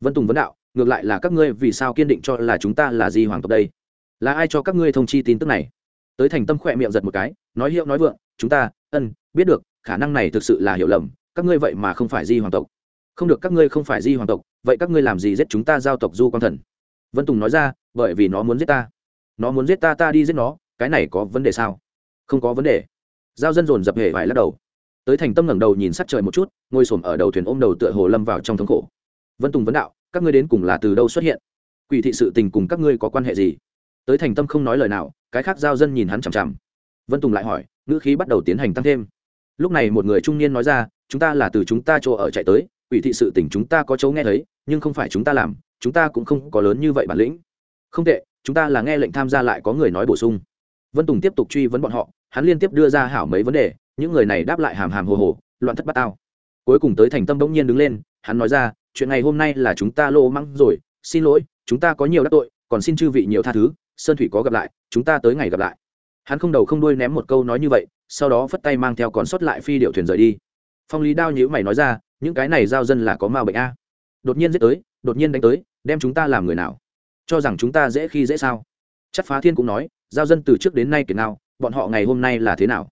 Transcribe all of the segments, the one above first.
vân tùng vấn đạo, ngược lại là các ngươi vì sao kiên định cho là chúng ta là di hoàng tộc đây? Là ai cho các ngươi thông chi tin tức này? Tới thành tâm khỏe miệng giật một cái, nói hiệu nói vượng, chúng ta, ân, biết được, khả năng này thực sự là hiểu lầm, các ngươi vậy mà không phải di hoàng tộc. Không được, các ngươi không phải di hoàng tộc, vậy các ngươi làm gì giết chúng ta giao tộc du quang thần? Vân tùng nói ra, bởi vì nó muốn giết ta. Nó muốn giết ta ta đi giết nó, cái này có vấn đề sao? Không có vấn đề. Giao dân dồn dập hề phải lắc đầu. Tới thành tâm ngẩng đầu nhìn sát trời một chút, ngồi s ở đầu thuyền ôm đầu tựa hồ lâm vào trong thống khổ vân tùng vấn đạo, các ngươi đến cùng là từ đâu xuất hiện? Quỷ thị sự tình cùng các ngươi có quan hệ gì? Tới thành tâm không nói lời nào, cái khác giao dân nhìn hắn chằm chằm. Vân tùng lại hỏi, ngữ khí bắt đầu tiến hành tăng thêm. Lúc này một người trung niên nói ra, chúng ta là từ chúng ta chỗ ở chạy tới, quỷ thị sự tình chúng ta có chỗ nghe thấy, nhưng không phải chúng ta làm, chúng ta cũng không có lớn như vậy bản lĩnh. Không tệ, chúng ta là nghe lệnh tham gia lại có người nói bổ sung. Vân tùng tiếp tục truy vấn bọn họ, hắn liên tiếp đưa ra hảo mấy vấn đề, những người này đáp lại hàm hàm hồ hồ, loạn thất bát tao. Cuối cùng tới thành tâm bỗng nhiên đứng lên, hắn nói ra chuyện ngày hôm nay là chúng ta lô măng rồi, xin lỗi, chúng ta có nhiều đắc tội, còn xin chư vị nhiều tha thứ, sơn thủy có gặp lại, chúng ta tới ngày gặp lại. Hắn không đầu không đuôi ném một câu nói như vậy, sau đó phất tay mang theo còn sót lại phi điệu thuyền rời đi. Phong lý đao nhữ mày nói ra, những cái này giao dân là có ma bệnh a. Đột nhiên giết tới, đột nhiên đánh tới, đem chúng ta làm người nào? Cho rằng chúng ta dễ khi dễ sao? Chắc phá thiên cũng nói, giao dân từ trước đến nay kiệt nào, bọn họ ngày hôm nay là thế nào?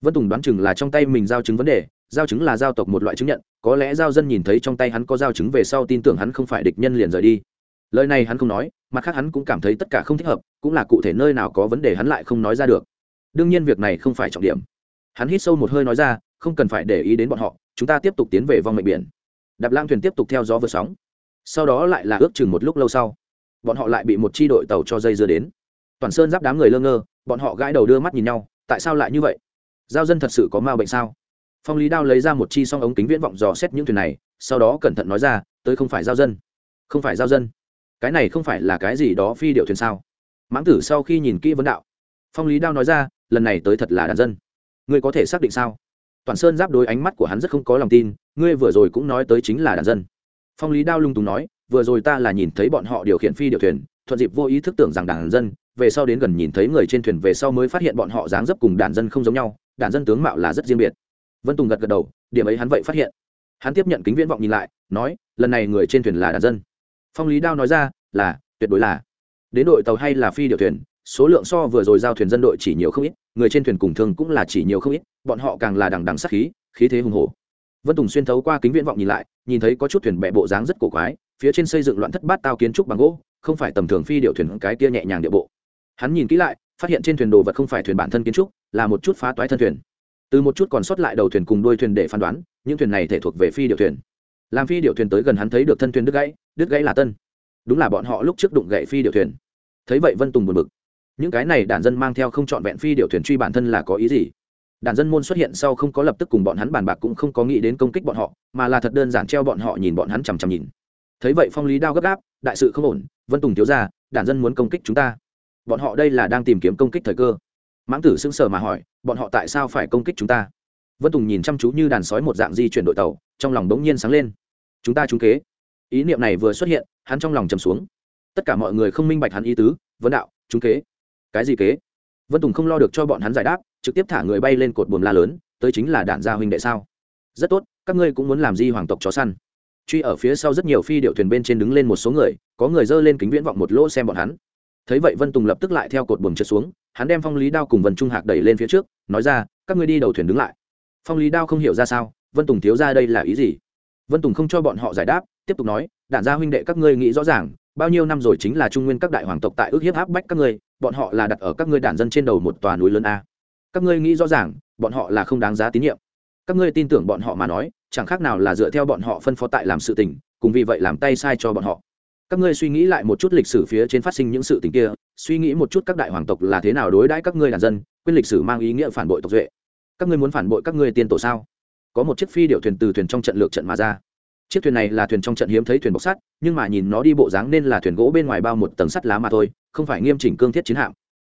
Vân tùng đoán chừng là trong tay mình giao chứng vấn đề giao chứng là giao tộc một loại chứng nhận, có lẽ giao dân nhìn thấy trong tay hắn có giao chứng về sau tin tưởng hắn không phải địch nhân liền rời đi. Lời này hắn không nói, mặt khác hắn cũng cảm thấy tất cả không thích hợp, cũng là cụ thể nơi nào có vấn đề hắn lại không nói ra được. Đương nhiên việc này không phải trọng điểm. Hắn hít sâu một hơi nói ra, không cần phải để ý đến bọn họ, chúng ta tiếp tục tiến về vòng mệnh biển. Đạp lang thuyền tiếp tục theo gió vượt sóng. Sau đó lại là ước chừng một lúc lâu sau, bọn họ lại bị một chi đội tàu cho dây dưa đến. Toàn sơn giáp đám người lơ ngơ, bọn họ gãi đầu đưa mắt nhìn nhau, tại sao lại như vậy? Giao dân thật sự có ma bệnh sao? Phong lý đao lấy ra một chi song ống kính viễn vọng dò xét những thuyền này, sau đó cẩn thận nói ra, tới không phải giao dân. Không phải giao dân. Cái này không phải là cái gì đó phi điệu thuyền sao? Mãng tử sau khi nhìn kỹ vấn đạo. Phong lý đao nói ra, lần này tới thật là đàn dân. Ngươi có thể xác định sao? Toàn sơn giáp đối ánh mắt của hắn rất không có lòng tin, ngươi vừa rồi cũng nói tới chính là đàn dân. Phong lý đao lung tùng nói, vừa rồi ta là nhìn thấy bọn họ điều khiển phi điệu thuyền, thuận dịp vô ý thức tưởng rằng đàn dân, về sau đến gần nhìn thấy người trên thuyền về sau mới phát hiện bọn họ dáng dấp cùng đàn dân không giống nhau, đàn dân tướng mạo là rất riêng biệt vân tùng gật gật đầu, điểm ấy hắn vậy phát hiện. Hắn tiếp nhận kính viễn vọng nhìn lại, nói, lần này người trên thuyền là đàn dân. Phong lý đao nói ra, là, tuyệt đối là. Đến đội tàu hay là phi điều thuyền, số lượng so vừa rồi giao thuyền dân đội chỉ nhiều không ít, người trên thuyền cùng thường cũng là chỉ nhiều không ít, bọn họ càng là đằng đằng sắc khí khí thế hùng hồ vân tùng xuyên thấu qua kính viễn vọng nhìn lại, nhìn thấy có chút thuyền bẹ bộ dáng rất cổ quái, phía trên xây dựng loạn thất bát tao kiến trúc bằng gỗ, không phải tầm thường phi điệu thuyền, cái kia nhẹ nhàng địa bộ. Hắn nhìn kỹ lại, phát hiện trên thuyền đồ vật không phải thuyền bản thân kiến trúc, là một chút phá toái thân thuyền từ một chút còn sót lại đầu thuyền cùng đuôi thuyền để phán đoán, những thuyền này thể thuộc về phi điệu thuyền. Làm phi điệu thuyền tới gần hắn thấy được thân thuyền đứt gãy đứt gãy là tân. Đúng là bọn họ lúc trước đụng gãy phi điệu thuyền. Thấy vậy vân tùng buồn bực. Những cái này đàn dân mang theo không trọn vẹn phi điệu thuyền truy bản thân là có ý gì? Đàn dân môn xuất hiện sau không có lập tức cùng bọn hắn bàn bạc cũng không có nghĩ đến công kích bọn họ, mà là thật đơn giản treo bọn họ nhìn bọn hắn chằm chằm nhìn. Thấy vậy phong lý đao gấp gáp, đại sự không ổn, vân tùng thiếu ra đàn dân muốn công kích chúng ta. Bọn họ đây là đang tìm kiếm công kích thời cơ mãng tử sững sờ mà hỏi, bọn họ tại sao phải công kích chúng ta? Vân tùng nhìn chăm chú như đàn sói một dạng di chuyển đội tàu, trong lòng đống nhiên sáng lên. Chúng ta trúng kế. Ý niệm này vừa xuất hiện, hắn trong lòng trầm xuống. Tất cả mọi người không minh bạch hắn ý tứ vấn đạo, trúng kế. Cái gì kế? Vân tùng không lo được cho bọn hắn giải đáp, trực tiếp thả người bay lên cột buồm la lớn, tới chính là đạn gia huynh đệ sao? Rất tốt, các ngươi cũng muốn làm di hoàng tộc chó săn. Truy ở phía sau rất nhiều phi điệu thuyền bên trên đứng lên một số người, có người dơ lên kính viễn vọng một lỗ xem bọn hắn. Thấy vậy vân tùng lập tức lại theo cột buồm trượt xuống hắn đem phong lý đao cùng vân trung hạc đẩy lên phía trước, nói ra, các ngươi đi đầu thuyền đứng lại. Phong lý đao không hiểu ra sao, vân tùng thiếu ra đây là ý gì? Vân tùng không cho bọn họ giải đáp, tiếp tục nói Đản gia huynh đệ các ngươi nghĩ rõ ràng, bao nhiêu năm rồi chính là trung nguyên các đại hoàng tộc tại ước hiếp áp bách các ngươi, bọn họ là đặt ở các ngươi đản dân trên đầu một tòa núi lớn a. Các ngươi nghĩ rõ ràng, bọn họ là không đáng giá tín nhiệm. Các ngươi tin tưởng bọn họ mà nói, chẳng khác nào là dựa theo bọn họ phân phó tại làm sự tình, cùng vì vậy làm tay sai cho bọn họ các ngươi suy nghĩ lại một chút lịch sử phía trên phát sinh những sự tình kia, suy nghĩ một chút các đại hoàng tộc là thế nào đối đãi các ngươi đàn dân, quên lịch sử mang ý nghĩa phản bội tộc duệ. Các ngươi muốn phản bội các ngươi tiên tổ sao? Có một chiếc phi điệu thuyền từ thuyền trong trận lược trận mà ra. Chiếc thuyền này là thuyền trong trận hiếm thấy thuyền bọc sắt, nhưng mà nhìn nó đi bộ dáng nên là thuyền gỗ bên ngoài bao một tầng sắt lá mà thôi, không phải nghiêm chỉnh cương thiết chiến hạm.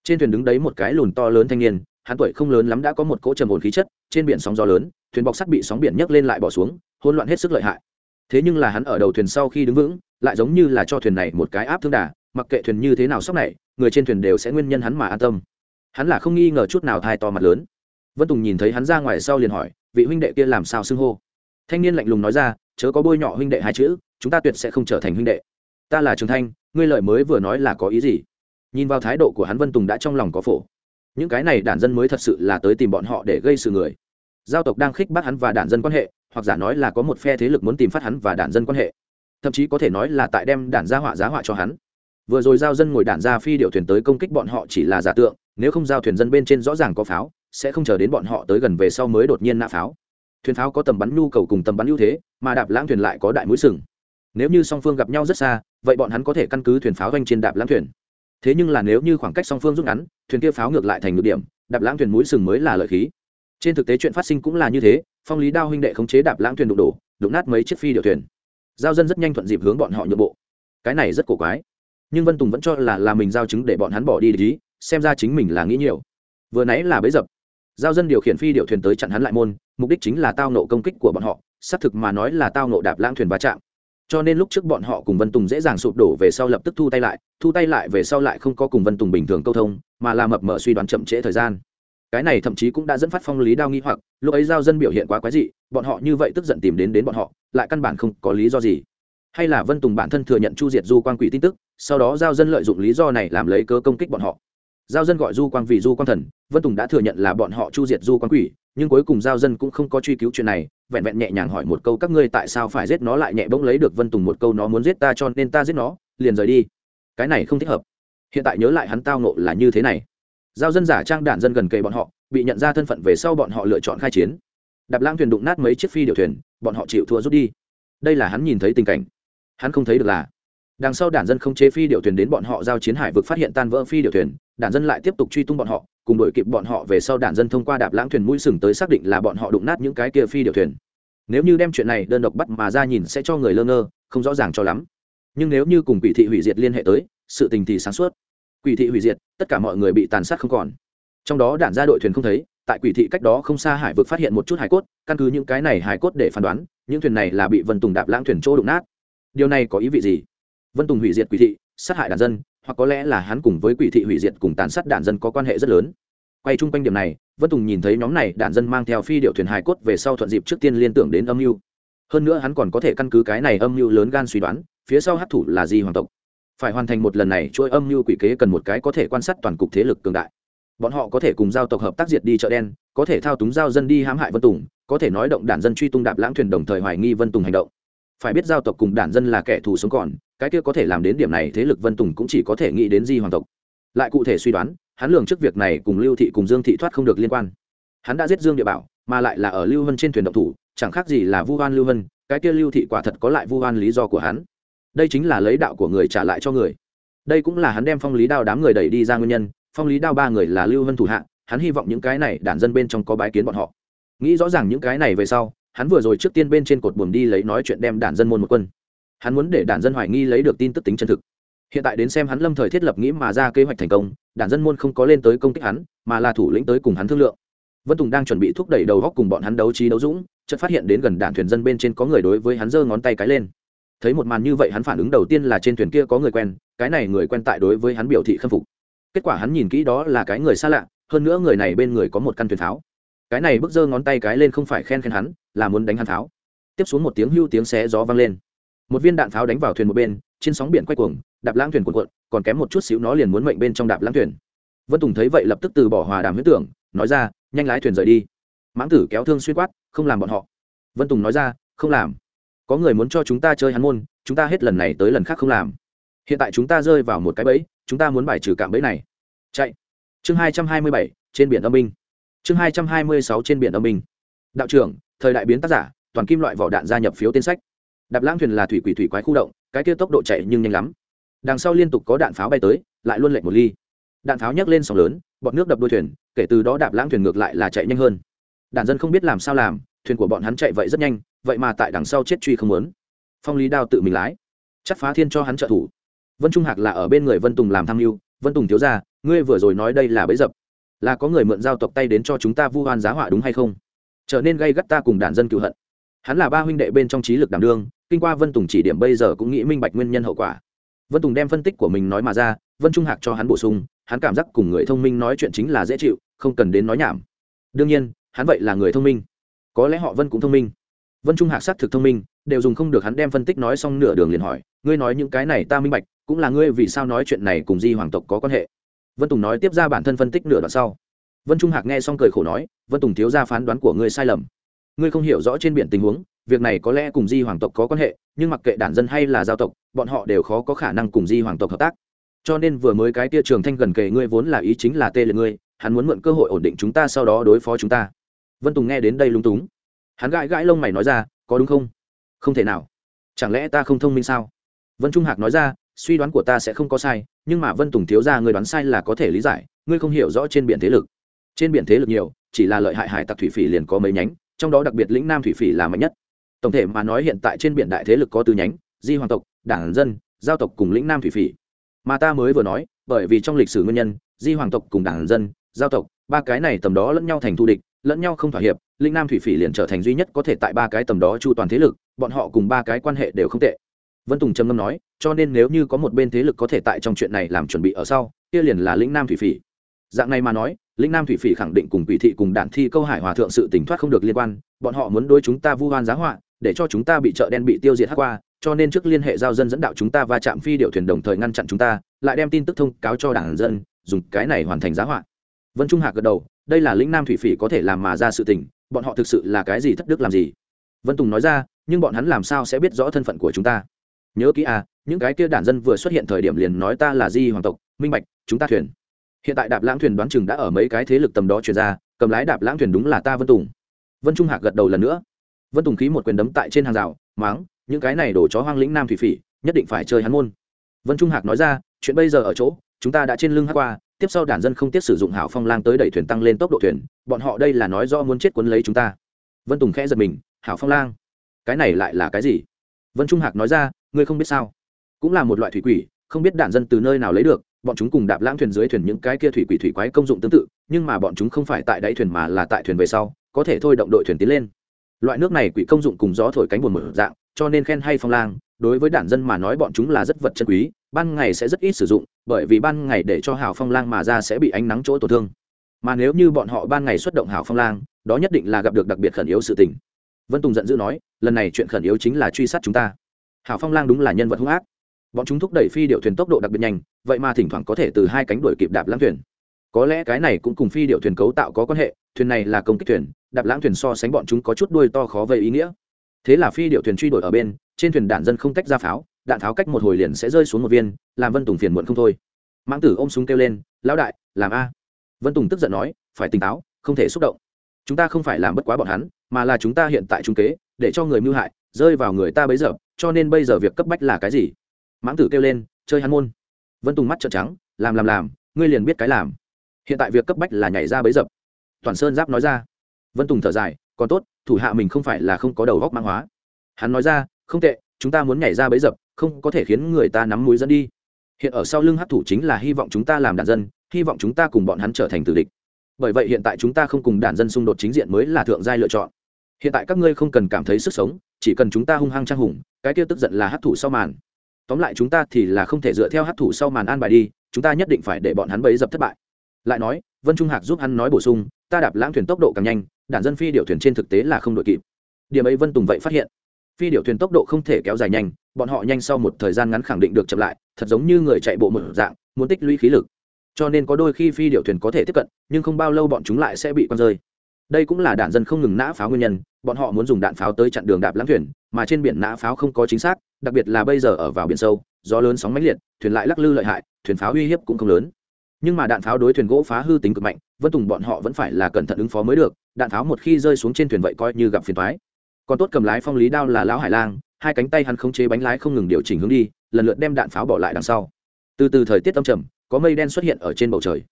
Trên thuyền đứng đấy một cái lùn to lớn thanh niên, hắn tuổi không lớn lắm đã có một cỗ trầm ổn khí chất, trên biển sóng gió lớn, thuyền bọc sắt bị sóng biển nhấc lên lại bỏ xuống, hỗn loạn hết sức lợi hại. Thế nhưng là hắn ở đầu thuyền sau khi đứng vững lại giống như là cho thuyền này một cái áp thương đà, mặc kệ thuyền như thế nào sóc này, người trên thuyền đều sẽ nguyên nhân hắn mà an tâm. Hắn là không nghi ngờ chút nào thai to mặt lớn. Vân tùng nhìn thấy hắn ra ngoài sau liền hỏi, vị huynh đệ kia làm sao xưng hô? Thanh niên lạnh lùng nói ra, chớ có bôi nhọ huynh đệ hai chữ, chúng ta tuyệt sẽ không trở thành huynh đệ. Ta là trường thanh, ngươi lợi mới vừa nói là có ý gì? Nhìn vào thái độ của hắn vân tùng đã trong lòng có phổ. Những cái này đản dân mới thật sự là tới tìm bọn họ để gây sự người. Giao tộc đang khích bắt hắn và đản dân quan hệ, hoặc giả nói là có một phe thế lực muốn tìm phát hắn và đản dân quan hệ thậm chí có thể nói là tại đem đản gia họa giá họa cho hắn. Vừa rồi giao dân ngồi đản ra phi điệu thuyền tới công kích bọn họ chỉ là giả tượng, nếu không giao thuyền dân bên trên rõ ràng có pháo, sẽ không chờ đến bọn họ tới gần về sau mới đột nhiên nã pháo. Thuyền pháo có tầm bắn nhu cầu cùng tầm bắn ưu thế, mà đạp lãng thuyền lại có đại mũi sừng. Nếu như song phương gặp nhau rất xa, vậy bọn hắn có thể căn cứ thuyền pháo doanh trên đạp lãng thuyền. Thế nhưng là nếu như khoảng cách song phương rút ngắn, thuyền kia pháo ngược lại thành ngược điểm, đạp lãng thuyền mũi sừng mới là lợi khí. Trên thực tế chuyện phát sinh cũng là như thế, phong lý đao huynh đệ khống chế đạp lãng thuyền đụng đổ, đụng nát mấy chiếc phi điệu thuyền giao dân rất nhanh thuận dịp hướng bọn họ nhượng bộ. Cái này rất cổ quái. Nhưng vân tùng vẫn cho là là mình giao chứng để bọn hắn bỏ đi lý, xem ra chính mình là nghĩ nhiều. Vừa nãy là bấy dập. Giao dân điều khiển phi điệu thuyền tới chặn hắn lại môn, mục đích chính là tao nộ công kích của bọn họ, xác thực mà nói là tao nộ đạp lãng thuyền va chạm. Cho nên lúc trước bọn họ cùng vân tùng dễ dàng sụp đổ về sau lập tức thu tay lại, thu tay lại về sau lại không có cùng vân tùng bình thường câu thông, mà là mập mở suy đoán chậm trễ thời gian cái này thậm chí cũng đã dẫn phát phong lý đao nghi hoặc, lúc ấy giao dân biểu hiện quá quái dị, bọn họ như vậy tức giận tìm đến đến bọn họ, lại căn bản không có lý do gì. Hay là vân tùng bản thân thừa nhận chu diệt du quan quỷ tin tức, sau đó giao dân lợi dụng lý do này làm lấy cơ công kích bọn họ. Giao dân gọi du quang vì du quang thần, vân tùng đã thừa nhận là bọn họ chu diệt du quang quỷ, nhưng cuối cùng giao dân cũng không có truy cứu chuyện này, vẹn vẹn nhẹ nhàng hỏi một câu, các ngươi tại sao phải giết nó? lại nhẹ bỗng lấy được vân tùng một câu, nó muốn giết ta cho nên ta giết nó, liền rời đi. Cái này không thích hợp. Hiện tại nhớ lại hắn tao nộ là như thế này giao dân giả trang đạn dân gần kề bọn họ, bị nhận ra thân phận về sau bọn họ lựa chọn khai chiến. Đạp lãng thuyền đụng nát mấy chiếc phi điều thuyền, bọn họ chịu thua rút đi. Đây là hắn nhìn thấy tình cảnh. Hắn không thấy được là, đằng sau đản dân không chế phi điệu thuyền đến bọn họ giao chiến hải vực phát hiện tan vỡ phi điệu thuyền đản dân lại tiếp tục truy tung bọn họ, cùng đội kịp bọn họ về sau đản dân thông qua đạp lãng thuyền mũi sừng tới xác định là bọn họ đụng nát những cái kia phi điệu thuyền. Nếu như đem chuyện này đơn độc bắt mà ra nhìn sẽ cho người lơ ngơ, không rõ ràng cho lắm. Nhưng nếu như cùng quỷ thị hủy diệt liên hệ tới, sự tình thì sáng suốt quỷ thị hủy diệt, tất cả mọi người bị tàn sát không còn. Trong đó đản ra đội thuyền không thấy, tại quỷ thị cách đó không xa hải vực phát hiện một chút hải cốt, căn cứ những cái này hải cốt để phán đoán, những thuyền này là bị vân tùng đạp lãng thuyền chỗ đụng nát. Điều này có ý vị gì? Vân tùng hủy diệt quỷ thị, sát hại đàn dân, hoặc có lẽ là hắn cùng với quỷ thị hủy diệt cùng tàn sát đàn dân có quan hệ rất lớn. Quay chung quanh điểm này, vân tùng nhìn thấy nhóm này đàn dân mang theo phi điệu thuyền hải cốt về sau thuận dịp trước tiên liên tưởng đến âm mưu. Hơn nữa hắn còn có thể căn cứ cái này âm mưu lớn gan suy đoán, phía sau hát thủ là di hoàng tộc phải hoàn thành một lần này chuỗi âm mưu quỷ kế cần một cái có thể quan sát toàn cục thế lực cường đại. Bọn họ có thể cùng giao tộc hợp tác diệt đi chợ đen, có thể thao túng giao dân đi hãm hại vân tùng, có thể nói động đản dân truy tung đạp lãng thuyền đồng thời hoài nghi vân tùng hành động. Phải biết giao tộc cùng đản dân là kẻ thù sống còn, cái kia có thể làm đến điểm này thế lực vân tùng cũng chỉ có thể nghĩ đến di hoàng tộc. Lại cụ thể suy đoán, hắn lường trước việc này cùng lưu thị cùng dương thị thoát không được liên quan. Hắn đã giết dương địa bảo, mà lại là ở lưu vân trên thuyền động thủ, chẳng khác gì là vu hoan lưu vân cái kia lưu thị quả thật có lại vu hoan lý do của hắn đây chính là lấy đạo của người trả lại cho người. Đây cũng là hắn đem phong lý đao đám người đẩy đi ra nguyên nhân, phong lý đao ba người là lưu vân thủ hạ, hắn hy vọng những cái này đản dân bên trong có bái kiến bọn họ. Nghĩ rõ ràng những cái này về sau, hắn vừa rồi trước tiên bên trên cột buồm đi lấy nói chuyện đem đản dân môn một quân. Hắn muốn để đản dân hoài nghi lấy được tin tức tính chân thực. Hiện tại đến xem hắn lâm thời thiết lập nghĩ mà ra kế hoạch thành công, đản dân môn không có lên tới công kích hắn, mà là thủ lĩnh tới cùng hắn thương lượng. Vân tùng đang chuẩn bị thúc đẩy đầu góc cùng bọn hắn đấu trí đấu dũng, chợt phát hiện đến gần đản thuyền dân bên trên có người đối với hắn giơ ngón tay cái lên thấy một màn như vậy hắn phản ứng đầu tiên là trên thuyền kia có người quen, cái này người quen tại đối với hắn biểu thị khâm phục. Kết quả hắn nhìn kỹ đó là cái người xa lạ, hơn nữa người này bên người có một căn thuyền pháo. Cái này bước giơ ngón tay cái lên không phải khen khen hắn, là muốn đánh hắn pháo. Tiếp xuống một tiếng hưu tiếng xé gió vang lên. Một viên đạn pháo đánh vào thuyền một bên, trên sóng biển quay cuồng, đạp lãng thuyền cuộn cuộn, còn kém một chút xíu nó liền muốn mệnh bên trong đạp lãng thuyền. Vân tùng thấy vậy lập tức từ bỏ hòa đàm huyết tưởng, nói ra, nhanh lái thuyền rời đi. Mãng tử kéo thương xuyên quát, không làm bọn họ. Vân tùng nói ra, không làm có người muốn cho chúng ta chơi hắn môn, chúng ta hết lần này tới lần khác không làm. Hiện tại chúng ta rơi vào một cái bẫy, chúng ta muốn bài trừ cạm bẫy này. Chạy. Chương hai trăm hai mươi bảy, trên biển âm binh. Chương hai trăm hai mươi sáu, trên biển âm binh. Đạo trưởng, thời đại biến tác giả, toàn kim loại vỏ đạn gia nhập phiếu tên sách. Đạp lãng thuyền là thủy quỷ thủy quái khu động, cái kia tốc độ chạy nhưng nhanh lắm. Đằng sau liên tục có đạn pháo bay tới, lại luôn lệch một ly. Đạn pháo nhấc lên sóng lớn, bọn nước đập đôi thuyền, kể từ đó đạp lãng thuyền ngược lại là chạy nhanh hơn. Đàn dân không biết làm sao làm, thuyền của bọn hắn chạy vậy rất nhanh vậy mà tại đằng sau chết truy không muốn. Phong lý đao tự mình lái. Chắc phá thiên cho hắn trợ thủ. Vân trung hạc là ở bên người vân tùng làm tham mưu. Vân tùng thiếu ra ngươi vừa rồi nói đây là bẫy dập. Là có người mượn giao tộc tay đến cho chúng ta vu hoan giá họa đúng hay không? Trở nên gây gắt ta cùng đàn dân cựu hận. Hắn là ba huynh đệ bên trong trí lực đảm đương, kinh qua vân tùng chỉ điểm bây giờ cũng nghĩ minh bạch nguyên nhân hậu quả. Vân tùng đem phân tích của mình nói mà ra, vân trung hạc cho hắn bổ sung, hắn cảm giác cùng người thông minh nói chuyện chính là dễ chịu, không cần đến nói nhảm. Đương nhiên, hắn vậy là người thông minh. Có lẽ họ vân cũng thông minh vân trung hạc xác thực thông minh, đều dùng không được hắn đem phân tích nói xong nửa đường liền hỏi, ngươi nói những cái này ta minh bạch, cũng là ngươi vì sao nói chuyện này cùng di hoàng tộc có quan hệ? Vân tùng nói tiếp ra bản thân phân tích nửa đoạn sau. Vân trung hạc nghe xong cười khổ nói, vân tùng thiếu ra phán đoán của ngươi sai lầm. Ngươi không hiểu rõ trên biển tình huống, việc này có lẽ cùng di hoàng tộc có quan hệ, nhưng mặc kệ đản dân hay là giao tộc, bọn họ đều khó có khả năng cùng di hoàng tộc hợp tác. Cho nên vừa mới cái tia trường thanh gần kề ngươi vốn là ý chính là tê liệt ngươi, hắn muốn mượn cơ hội ổn định chúng ta sau đó đối phó chúng ta. Vân tùng nghe đến đây lúng túng hắn gãi gãi lông mày nói ra, có đúng không? Không thể nào. Chẳng lẽ ta không thông minh sao? Vân trung hạc nói ra, suy đoán của ta sẽ không có sai, nhưng mà vân tùng thiếu ra người đoán sai là có thể lý giải, ngươi không hiểu rõ trên biển thế lực. Trên biển thế lực nhiều, chỉ là lợi hại hải tặc thủy phỉ liền có mấy nhánh, trong đó đặc biệt lĩnh nam thủy phỉ là mạnh nhất. Tổng thể mà nói hiện tại trên biển đại thế lực có tư nhánh, di hoàng tộc, đảng dân, giao tộc cùng lĩnh nam thủy phỉ. Mà ta mới vừa nói, bởi vì trong lịch sử nguyên nhân, di hoàng tộc cùng đảng dân, giao tộc, ba cái này tầm đó lẫn nhau thành thù địch lẫn nhau không thỏa hiệp, linh nam thủy phỉ liền trở thành duy nhất có thể tại ba cái tầm đó chu toàn thế lực, bọn họ cùng ba cái quan hệ đều không tệ. Vân tùng trầm ngâm nói, cho nên nếu như có một bên thế lực có thể tại trong chuyện này làm chuẩn bị ở sau, kia liền là lĩnh nam thủy phỉ. Dạng này mà nói lĩnh nam thủy phỉ khẳng định cùng quỷ thị cùng đản thi câu hải hòa thượng sự tỉnh thoát không được liên quan, bọn họ muốn đối chúng ta vu hoan giá họa, để cho chúng ta bị chợ đen bị tiêu diệt hát qua, cho nên trước liên hệ giao dân dẫn đạo chúng ta va chạm phi điệu thuyền đồng thời ngăn chặn chúng ta, lại đem tin tức thông cáo cho đảng dân, dùng cái này hoàn thành giá họa vân trung hạc gật đầu, đây là lĩnh nam thủy phỉ có thể làm mà ra sự tình, bọn họ thực sự là cái gì thất đức làm gì? Vân tùng nói ra, nhưng bọn hắn làm sao sẽ biết rõ thân phận của chúng ta? Nhớ kỹ à những cái kia đản dân vừa xuất hiện thời điểm liền nói ta là di hoàng tộc, minh bạch, chúng ta thuyền. Hiện tại đạp lãng thuyền đoán chừng đã ở mấy cái thế lực tầm đó truyền ra, cầm lái đạp lãng thuyền đúng là ta vân tùng. Vân trung hạc gật đầu lần nữa. Vân tùng khí một quyền đấm tại trên hàng rào, máng, những cái này đổ chó hoang lĩnh nam thủy phỉ, nhất định phải chơi hắn môn. Vân trung hạc nói ra, chuyện bây giờ ở chỗ, chúng ta đã trên lưng hát qua tiếp sau đàn dân không tiếc sử dụng hảo phong lang tới đẩy thuyền tăng lên tốc độ thuyền, bọn họ đây là nói do muốn chết quấn lấy chúng ta. Vân tùng khẽ giật mình, hảo phong lang, cái này lại là cái gì? Vân trung hạc nói ra, ngươi không biết sao? Cũng là một loại thủy quỷ, không biết đàn dân từ nơi nào lấy được, bọn chúng cùng đạp lãng thuyền dưới thuyền những cái kia thủy quỷ thủy quái công dụng tương tự, nhưng mà bọn chúng không phải tại đáy thuyền mà là tại thuyền về sau, có thể thôi động đội thuyền tiến lên. Loại nước này quỷ công dụng cùng gió thổi cánh buồn mở dạng, cho nên khen hay phong lang, đối với đản dân mà nói bọn chúng là rất vật chân quý, ban ngày sẽ rất ít sử dụng bởi vì ban ngày để cho hào phong lang mà ra sẽ bị ánh nắng chỗ tổn thương. Mà nếu như bọn họ ban ngày xuất động hào phong lang, đó nhất định là gặp được đặc biệt khẩn yếu sự tình. Vân tùng giận dữ nói, lần này chuyện khẩn yếu chính là truy sát chúng ta. Hào phong lang đúng là nhân vật hung ác. Bọn chúng thúc đẩy phi điệu thuyền tốc độ đặc biệt nhanh, vậy mà thỉnh thoảng có thể từ hai cánh đuổi kịp đạp lãng thuyền. Có lẽ cái này cũng cùng phi điệu thuyền cấu tạo có quan hệ, thuyền này là công kích thuyền, đạp lãng thuyền so sánh bọn chúng có chút đuôi to khó về ý nghĩa. Thế là phi điệu thuyền truy đuổi ở bên trên thuyền đạn dân không tách ra pháo, đạn pháo cách một hồi liền sẽ rơi xuống một viên, làm vân tùng phiền muộn không thôi. Mãng tử ôm súng kêu lên, lão đại, làm a. Vân tùng tức giận nói, phải tỉnh táo, không thể xúc động. Chúng ta không phải làm bất quá bọn hắn, mà là chúng ta hiện tại trung kế, để cho người mưu hại, rơi vào người ta bấy giờ, cho nên bây giờ việc cấp bách là cái gì? Mãng tử kêu lên, chơi hắn môn. Vân tùng mắt trợn trắng, làm làm làm, ngươi liền biết cái làm. Hiện tại việc cấp bách là nhảy ra bấy dập toàn sơn giáp nói ra. Vân tùng thở dài, còn tốt, thủ hạ mình không phải là không có đầu góc mang hóa. Hắn nói ra không tệ, chúng ta muốn nhảy ra bấy dập, không có thể khiến người ta nắm mũi dẫn đi. Hiện ở sau lưng hát thủ chính là hy vọng chúng ta làm đàn dân, hy vọng chúng ta cùng bọn hắn trở thành tử địch. Bởi vậy hiện tại chúng ta không cùng đàn dân xung đột chính diện mới là thượng giai lựa chọn. Hiện tại các ngươi không cần cảm thấy sức sống, chỉ cần chúng ta hung hăng trang hùng, cái kia tức giận là hát thủ sau màn. Tóm lại chúng ta thì là không thể dựa theo hát thủ sau màn an bài đi, chúng ta nhất định phải để bọn hắn bấy dập thất bại. Lại nói, vân trung hạc giúp hắn nói bổ sung, ta đạp lãng thuyền tốc độ càng nhanh đàn dân phi điều thuyền trên thực tế là không đội kịp. Điểm ấy vân tùng vậy phát hiện phi điệu thuyền tốc độ không thể kéo dài nhanh, bọn họ nhanh sau một thời gian ngắn khẳng định được chậm lại, thật giống như người chạy bộ một dạng, muốn tích lũy khí lực. Cho nên có đôi khi phi điệu thuyền có thể tiếp cận, nhưng không bao lâu bọn chúng lại sẽ bị quăng rơi. Đây cũng là đạn dân không ngừng nã pháo nguyên nhân, bọn họ muốn dùng đạn pháo tới chặn đường đạp lãng thuyền, mà trên biển nã pháo không có chính xác, đặc biệt là bây giờ ở vào biển sâu, gió lớn sóng mãnh liệt, thuyền lại lắc lư lợi hại, thuyền pháo uy hiếp cũng không lớn. Nhưng mà đạn pháo đối thuyền gỗ phá hư tính cực mạnh vân tùng bọn họ vẫn phải là cẩn thận ứng phó mới được, đạn pháo một khi rơi xuống trên thuyền vậy coi như gặp phiền thoái còn tốt cầm lái phong lý đao là lão hải lang, hai cánh tay hắn khống chế bánh lái không ngừng điều chỉnh hướng đi, lần lượt đem đạn pháo bỏ lại đằng sau. Từ từ thời tiết âm trầm, có mây đen xuất hiện ở trên bầu trời.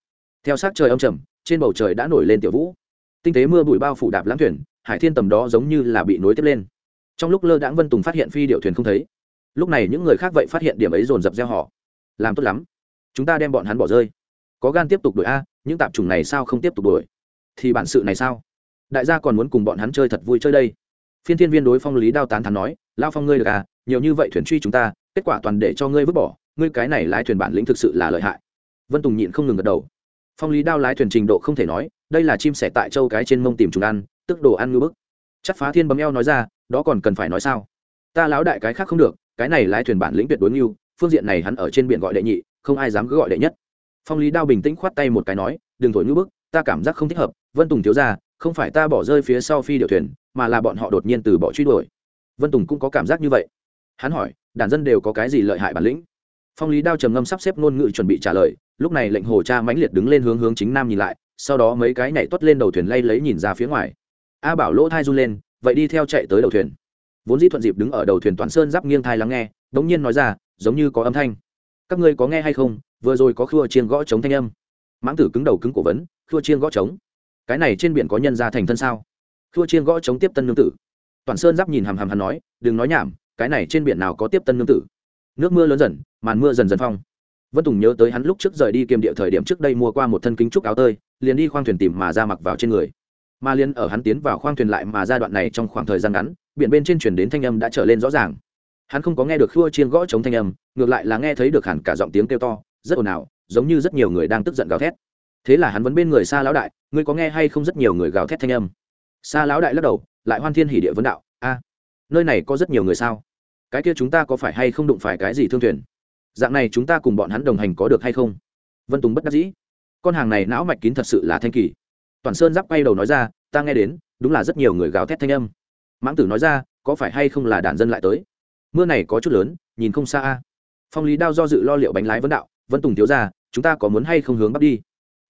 Theo sát trời âm trầm, trên bầu trời đã nổi lên tiểu vũ. Tinh tế mưa bụi bao phủ đạp lãng thuyền, hải thiên tầm đó giống như là bị nối tiếp lên. Trong lúc lơ đãng vân tùng phát hiện phi điệu thuyền không thấy, lúc này những người khác vậy phát hiện điểm ấy dồn dập gieo họ. Làm tốt lắm, chúng ta đem bọn hắn bỏ rơi. Có gan tiếp tục đuổi a, những tạp chủng này sao không tiếp tục đuổi? Thì bản sự này sao? Đại gia còn muốn cùng bọn hắn chơi thật vui chơi đây phiên thiên viên đối phong lý đao tán thắn nói lao phong ngươi được à nhiều như vậy thuyền truy chúng ta, kết quả toàn để cho ngươi vứt bỏ, ngươi cái này lái thuyền bản lĩnh thực sự là lợi hại. Vân tùng nhịn không ngừng gật đầu. Phong lý đao lái thuyền trình độ không thể nói, đây là chim sẻ tại châu cái trên mông tìm chúng ăn, tức đồ ăn ngư bức. Chắc phá thiên bấm eo nói ra, đó còn cần phải nói sao? Ta lão đại cái khác không được, cái này lái thuyền bản lĩnh tuyệt đối ngưu, phương diện này hắn ở trên biển gọi đệ nhị, không ai dám cứ gọi đệ nhất. Phong lý đao bình tĩnh khoát tay một cái nói, đừng thổi ngư bức, ta cảm giác không thích hợp. Vân tùng thiếu ra, không phải ta bỏ rơi phía sau phi điệu thuyền mà là bọn họ đột nhiên từ bỏ truy đuổi. Vân tùng cũng có cảm giác như vậy. Hắn hỏi, đàn dân đều có cái gì lợi hại bản lĩnh? Phong lý đao trầm ngâm sắp xếp ngôn ngữ chuẩn bị trả lời, lúc này lệnh hồ cha mãnh liệt đứng lên hướng hướng chính nam nhìn lại, sau đó mấy cái nhảy tuất lên đầu thuyền lay lấy nhìn ra phía ngoài. A bảo lỗ thai run lên, vậy đi theo chạy tới đầu thuyền. Vốn dĩ thuận dịp đứng ở đầu thuyền toàn sơn giáp nghiêng thai lắng nghe đ ố n g nhiên nói ra, giống như có âm thanh. Các ngươi có nghe hay không? Vừa rồi có khua chiên gõ chống thanh âm. Mãng tử cứng đầu cứng cổ vấn, khua chiên gõ chống cái này trên biển có nhân ra thành thân sao? Khua chiên gõ chống tiếp tân nương tử. Toàn sơn giáp nhìn hàm hàm hắn nói, đừng nói nhảm, cái này trên biển nào có tiếp tân nương tử? Nước mưa lớn dần, màn mưa dần dần phong. Vân tùng nhớ tới hắn lúc trước rời đi kiềm địa thời điểm trước đây mua qua một thân kính trúc áo tơi, liền đi khoang thuyền tìm mà ra mặc vào trên người. Mà liên ở hắn tiến vào khoang thuyền lại mà giai đoạn này trong khoảng thời gian ngắn, biển bên trên chuyển đến thanh âm đã trở lên rõ ràng. Hắn không có nghe được khua chiên gõ chống thanh âm, ngược lại là nghe thấy được hẳn cả giọng tiếng kêu to, rất ồn ào, giống như rất nhiều người đang tức giận gào thét. Thế là hắn vẫn bên người xa lão đại, ngươi có nghe hay không rất nhiều người gào thét thanh âm? Sa lão đại lắc đầu, lại hoan thiên hỉ địa vấn đạo, a, nơi này có rất nhiều người sao? Cái kia chúng ta có phải hay không đụng phải cái gì thương thuyền? Dạng này chúng ta cùng bọn hắn đồng hành có được hay không? Vân tùng bất đắc dĩ. Con hàng này não mạch kín thật sự là thanh kỳ. Toàn sơn giáp quay đầu nói ra, ta nghe đến, đúng là rất nhiều người gào thét thanh âm. Mãng tử nói ra, có phải hay không là đàn dân lại tới? Mưa này có chút lớn, nhìn không xa a. Phong lý đao do dự lo liệu bánh lái vấn đạo, vân tùng thiếu ra chúng ta có muốn hay không hướng bắc đi?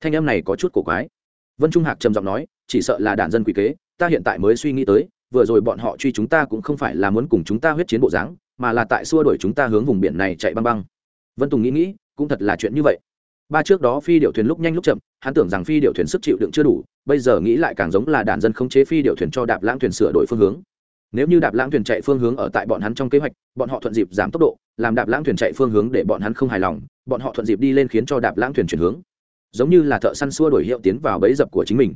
Thanh âm này có chút cổ quái. Vân trung hạc trầm giọng nói, chỉ sợ là đàn dân quỷ kế ta hiện tại mới suy nghĩ tới, vừa rồi bọn họ truy chúng ta cũng không phải là muốn cùng chúng ta huyết chiến bộ dáng, mà là tại xua đuổi chúng ta hướng vùng biển này chạy băng băng. Vân tùng nghĩ nghĩ, cũng thật là chuyện như vậy. Ba trước đó phi điệu thuyền lúc nhanh lúc chậm, hắn tưởng rằng phi điệu thuyền sức chịu đựng chưa đủ, bây giờ nghĩ lại càng giống là đàn dân khống chế phi điệu thuyền cho đạp lãng thuyền sửa đổi phương hướng. Nếu như đạp lãng thuyền chạy phương hướng ở tại bọn hắn trong kế hoạch, bọn họ thuận dịp giảm tốc độ, làm đạp lãng thuyền chạy phương hướng để bọn hắn không hài lòng, bọn họ thuận dịp đi lên khiến cho đạp lãng thuyền chuyển hướng. Giống như là thợ săn xua đổi hiệu tiến vào bẫy dập của chính mình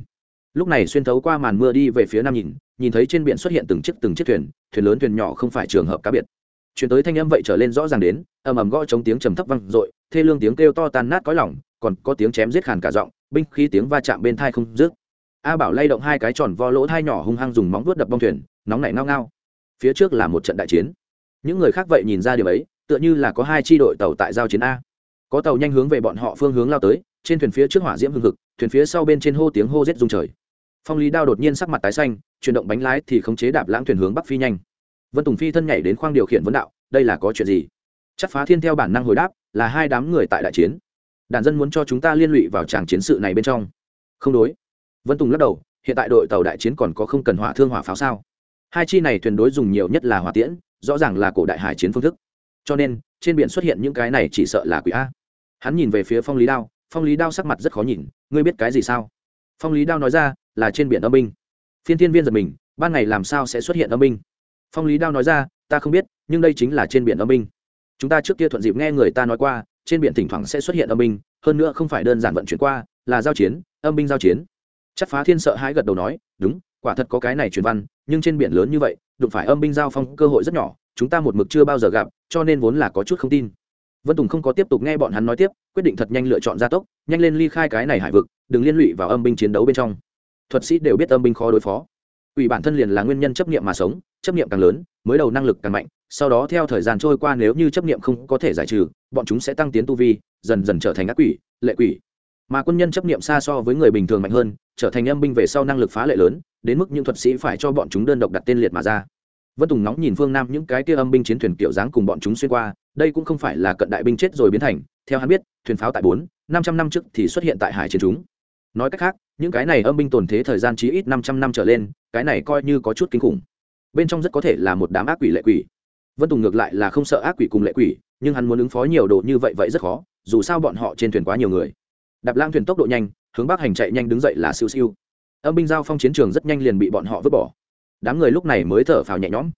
lúc này xuyên thấu qua màn mưa đi về phía nam nhìn nhìn thấy trên biển xuất hiện từng chiếc từng chiếc thuyền thuyền lớn thuyền nhỏ không phải trường hợp cá biệt. Chuyển tới thanh âm vậy trở lên rõ ràng đến, ầm ầm gõ chống tiếng trầm thấp vang dội, thê lương tiếng kêu to tan nát cõi lỏng còn có tiếng chém giết khàn cả giọng, binh khí tiếng va chạm bên thai không dứt. A bảo lay động hai cái tròn vo lỗ thai nhỏ hung hăng dùng móng vuốt đập bong thuyền, nóng nảy ngao ngao. Phía trước là một trận đại chiến. Những người khác vậy nhìn ra điều ấy, tựa như là có hai tri đội tàu tại giao chiến a. Có tàu nhanh hướng về bọn họ phương hướng lao tới trên thuyền phía trước hỏa diễm hưng hực, thuyền phía sau bên trên hô tiếng hô rết rung trời. Phong lý đao đột nhiên sắc mặt tái xanh, chuyển động bánh lái thì khống chế đạp lãng thuyền hướng bắc phi nhanh. Vân tùng phi thân nhảy đến khoang điều khiển vấn đạo, đây là có chuyện gì? Chắc phá thiên theo bản năng hồi đáp, là hai đám người tại đại chiến. Đàn dân muốn cho chúng ta liên lụy vào tràng chiến sự này bên trong. Không đối. Vân tùng lắc đầu, hiện tại đội tàu đại chiến còn có không cần hỏa thương hỏa pháo sao? Hai chi này thuyền đối dùng nhiều nhất là hỏa tiễn, rõ ràng là cổ đại hải chiến phương thức. Cho nên, trên biển xuất hiện những cái này chỉ sợ là quỷ a. Hắn nhìn về phía phong lý đao phong lý đao sắc mặt rất khó nhìn, ngươi biết cái gì sao? Phong lý đao nói ra, là trên biển âm binh. Phiên thiên viên giật mình, ban ngày làm sao sẽ xuất hiện âm binh? Phong lý đao nói ra, ta không biết, nhưng đây chính là trên biển âm binh. Chúng ta trước kia thuận dịp nghe người ta nói qua, trên biển thỉnh thoảng sẽ xuất hiện âm binh, hơn nữa không phải đơn giản vận chuyển qua, là giao chiến, âm binh giao chiến. Chắc phá thiên sợ hãi gật đầu nói, đúng, quả thật có cái này truyền văn, nhưng trên biển lớn như vậy, đụng phải âm binh giao phong cơ hội rất nhỏ, chúng ta một mực chưa bao giờ gặp, cho nên vốn là có chút không tin vân tùng không có tiếp tục nghe bọn hắn nói tiếp, quyết định thật nhanh lựa chọn gia tốc, nhanh lên ly khai cái này hải vực, đừng liên lụy vào âm binh chiến đấu bên trong. Thuật sĩ đều biết âm binh khó đối phó. Ủy bản thân liền là nguyên nhân chấp niệm mà sống, chấp niệm càng lớn, mới đầu năng lực càng mạnh, sau đó theo thời gian trôi qua nếu như chấp niệm không có thể giải trừ, bọn chúng sẽ tăng tiến tu vi, dần dần trở thành ác quỷ, lệ quỷ. Mà quân nhân chấp niệm xa so với người bình thường mạnh hơn, trở thành âm binh về sau năng lực phá lệ lớn, đến mức những thuật sĩ phải cho bọn chúng đơn độc đặt tên liệt mà ra. Vân tùng nóng nhìn phương nam những cái kia âm binh chiến thuyền kiểu dáng cùng bọn chúng xuyên qua đây cũng không phải là cận đại binh chết rồi biến thành, theo hắn biết, thuyền pháo tại bốn, năm trăm năm trước thì xuất hiện tại hải chiến chúng. Nói cách khác, những cái này âm binh tồn thế thời gian chí ít năm trăm năm trở lên, cái này coi như có chút kinh khủng. Bên trong rất có thể là một đám ác quỷ lệ quỷ. Vân tùng ngược lại là không sợ ác quỷ cùng lệ quỷ, nhưng hắn muốn ứng phó nhiều đồ như vậy vậy rất khó, dù sao bọn họ trên thuyền quá nhiều người. Đạp lang thuyền tốc độ nhanh, hướng bắc hành chạy nhanh đứng dậy là siêu siêu. Âm binh giao phong chiến trường rất nhanh liền bị bọn họ vứt bỏ. Đám người lúc này mới thở phào nhẹ nhõm.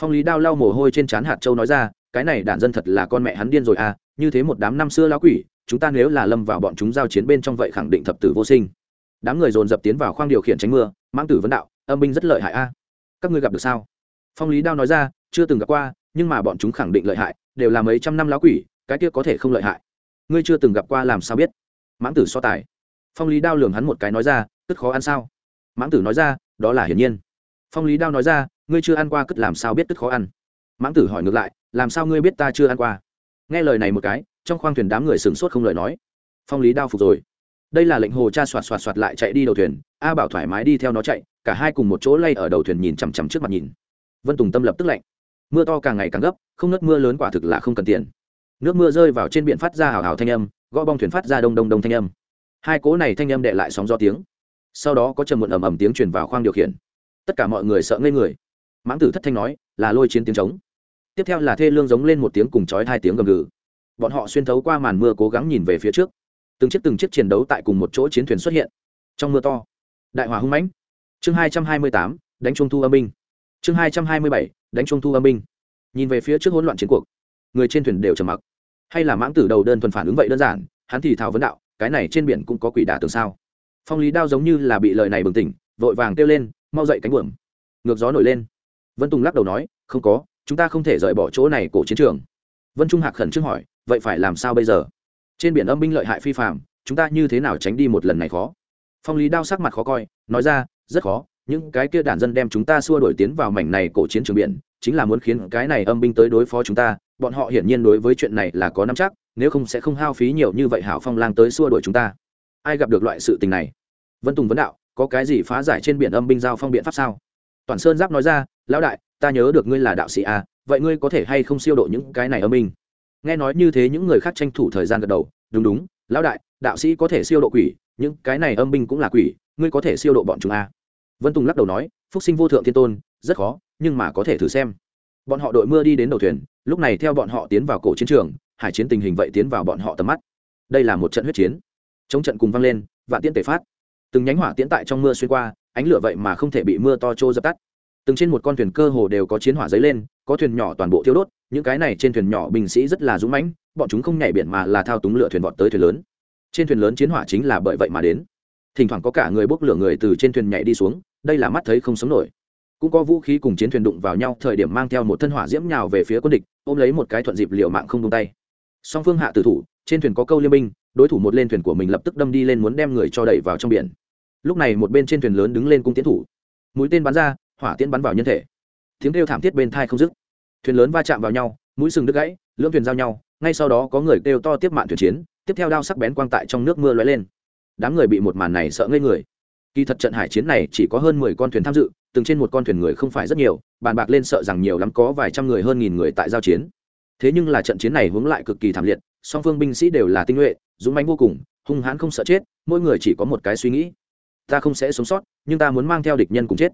Phong lý đao lau mồ hôi trên trán hạt châu nói ra cái này đản dân thật là con mẹ hắn điên rồi à như thế một đám năm xưa lão quỷ, chúng ta nếu là lâm vào bọn chúng giao chiến bên trong vậy khẳng định thập tử vô sinh. Đám người dồn dập tiến vào khoang điều khiển tránh mưa mang tử vấn đạo, âm binh rất lợi hại a. Các ngươi gặp được sao? Phong lý đao nói ra, chưa từng gặp qua, nhưng mà bọn chúng khẳng định lợi hại, đều là mấy trăm năm lão quỷ, cái kia có thể không lợi hại. Ngươi chưa từng gặp qua làm sao biết? Mãng tử so tài. Phong lý đao lường hắn một cái nói ra, cất khó ăn sao? Mãng tử nói ra, đó là hiển nhiên. Phong lý đao nói ra, ngươi chưa ăn qua cất làm sao biết cất khó ăn? Mãng tử hỏi ngược lại, làm sao ngươi biết ta chưa ăn qua? Nghe lời này một cái, trong khoang thuyền đám người sửng sốt không lời nói. Phong lý đao phục rồi. Đây là lệnh hồ cha soạt soạt soạt lại chạy đi đầu thuyền, a bảo thoải mái đi theo nó chạy, cả hai cùng một chỗ lay ở đầu thuyền nhìn chằm chằm trước mặt nhìn. Vân tùng tâm lập tức lạnh. Mưa to càng ngày càng gấp, không nớt mưa lớn quả thực là không cần tiền. Nước mưa rơi vào trên biển phát ra hào hào thanh âm, gõ bong thuyền phát ra đông đông đông thanh âm. Hai cố này thanh âm đệ lại sóng do tiếng. Sau đó có trầm muộn ầm ầm tiếng truyền vào khoang điều khiển. Tất cả mọi người sợ ngây người. Mãng tử thất thanh nói, là lôi chiến tiếng trống tiếp theo là thê lương giống lên một tiếng cùng chói hai tiếng gầm gừ. Bọn họ xuyên thấu qua màn mưa cố gắng nhìn về phía trước. Từng chiếc từng chiếc chiến đấu tại cùng một chỗ chiến thuyền xuất hiện. Trong mưa to, đại hòa hung mãnh. Chương hai trăm hai mươi tám, đánh trung thu âm binh. Chương hai trăm hai mươi bảy, đánh trung thu âm binh. Nhìn về phía trước hỗn loạn chiến cuộc, người trên thuyền đều trầm mặc. Hay là mãng tử đầu đơn thuần phản ứng vậy đơn giản, hắn thì thào vấn đạo, cái này trên biển cũng có quỷ đả tường sao? Phong lý đao giống như là bị lời này bừng tỉnh, vội vàng kêu lên, mau dậy cánh buồm. Ngược gió nổi lên. Vân tùng lắc đầu nói, không có chúng ta không thể rời bỏ chỗ này cổ chiến trường. Vân trung hạc khẩn trương hỏi, vậy phải làm sao bây giờ? Trên biển âm binh lợi hại phi phạm chúng ta như thế nào tránh đi một lần này khó? Phong lý đao sắc mặt khó coi, nói ra, rất khó, những cái kia đàn dân đem chúng ta xua đổi tiến vào mảnh này cổ chiến trường biển, chính là muốn khiến cái này âm binh tới đối phó chúng ta, bọn họ hiển nhiên đối với chuyện này là có nắm chắc, nếu không sẽ không hao phí nhiều như vậy hảo phong lang tới xua đuổi chúng ta. Ai gặp được loại sự tình này? Vân tùng vấn đạo, có cái gì phá giải trên biển âm binh giao phong biện pháp sao? Toàn sơn giáp nói ra, lão đại ta nhớ được ngươi là đạo sĩ à vậy ngươi có thể hay không siêu độ những cái này âm minh? Nghe nói như thế những người khác tranh thủ thời gian gật đầu, đúng đúng, lão đại, đạo sĩ có thể siêu độ quỷ, những cái này âm binh cũng là quỷ, ngươi có thể siêu độ bọn chúng à. vân tùng lắc đầu nói, phúc sinh vô thượng thiên tôn, rất khó, nhưng mà có thể thử xem. Bọn họ đội mưa đi đến đầu thuyền, lúc này theo bọn họ tiến vào cổ chiến trường, hải chiến tình hình vậy tiến vào bọn họ tầm mắt. Đây là một trận huyết chiến. Chống trận cùng vang lên, vạn tiễn tể phát. Từng nhánh hỏa tiễn tại trong mưa xuyên qua, ánh lửa vậy mà không thể bị mưa to trô dập tắt từng trên một con thuyền cơ hồ đều có chiến hỏa dấy lên có thuyền nhỏ toàn bộ thiêu đốt những cái này trên thuyền nhỏ binh sĩ rất là dũng mãnh bọn chúng không nhảy biển mà là thao túng lửa thuyền vọt tới thuyền lớn. Trên thuyền lớn chiến hỏa chính là bởi vậy mà đến. Thỉnh thoảng có cả người bốc lửa người từ trên thuyền nhảy đi xuống đây là mắt thấy không sống nổi. Cũng có vũ khí cùng chiến thuyền đụng vào nhau thời điểm mang theo một thân hỏa diễm nhào về phía quân địch ôm lấy một cái thuận dịp liều mạng không tung tay. Song phương hạ tử thủ trên thuyền có câu liên minh, đối thủ một lên thuyền của mình lập tức đâm đi lên muốn đem người cho đẩy vào trong biển. Lúc này một bên trên thuyền lớn đứng lên cung tiến thủ. Mũi tên bắn ra hỏa tiễn bắn vào nhân thể. Tiếng kêu thảm thiết bên thai không dứt. Thuyền lớn va chạm vào nhau, mũi sừng đứt gãy, lưỡng thuyền giao nhau, ngay sau đó có người kêu to tiếp mạng thuyền chiến, tiếp theo đao sắc bén quang tại trong nước mưa lóe lên. Đám người bị một màn này sợ ngây người. Kỳ thật trận hải chiến này chỉ có hơn mười con thuyền tham dự, từng trên một con thuyền người không phải rất nhiều, bàn bạc lên sợ rằng nhiều lắm có vài trăm người hơn nghìn người tại giao chiến. Thế nhưng là trận chiến này hướng lại cực kỳ thảm liệt, song phương binh sĩ đều là tinh nhuệ, dũng mãnh vô cùng, hung hãn không sợ chết, mỗi người chỉ có một cái suy nghĩ. Ta không sẽ sống sót, nhưng ta muốn mang theo địch nhân cùng chết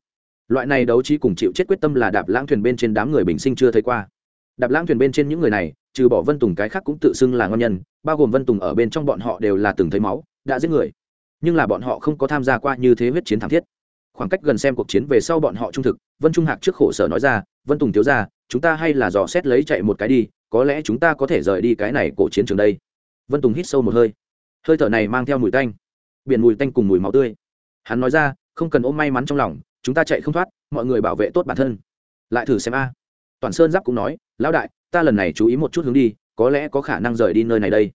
loại này đấu trí cùng chịu chết quyết tâm là đạp lãng thuyền bên trên đám người bình sinh chưa thấy qua. Đạp lãng thuyền bên trên những người này, trừ bỏ vân tùng cái khác cũng tự xưng là ngon nhân, bao gồm vân tùng ở bên trong bọn họ đều là từng thấy máu, đã giết người. Nhưng là bọn họ không có tham gia qua như thế huyết chiến thảm thiết. Khoảng cách gần xem cuộc chiến về sau bọn họ trung thực, vân trung hạc trước khổ sở nói ra, vân tùng thiếu ra chúng ta hay là dò xét lấy chạy một cái đi, có lẽ chúng ta có thể rời đi cái này cổ chiến trường đây. Vân tùng hít sâu một hơi. Hơi thở này mang theo mùi tanh. Biển mùi tanh cùng mùi máu tươi. Hắn nói ra, không cần ôm may mắn trong lòng chúng ta chạy không thoát, mọi người bảo vệ tốt bản thân. Lại thử xem a. Toàn sơn giáp cũng nói, lão đại, ta lần này chú ý một chút hướng đi, có lẽ có khả năng rời đi nơi này đây.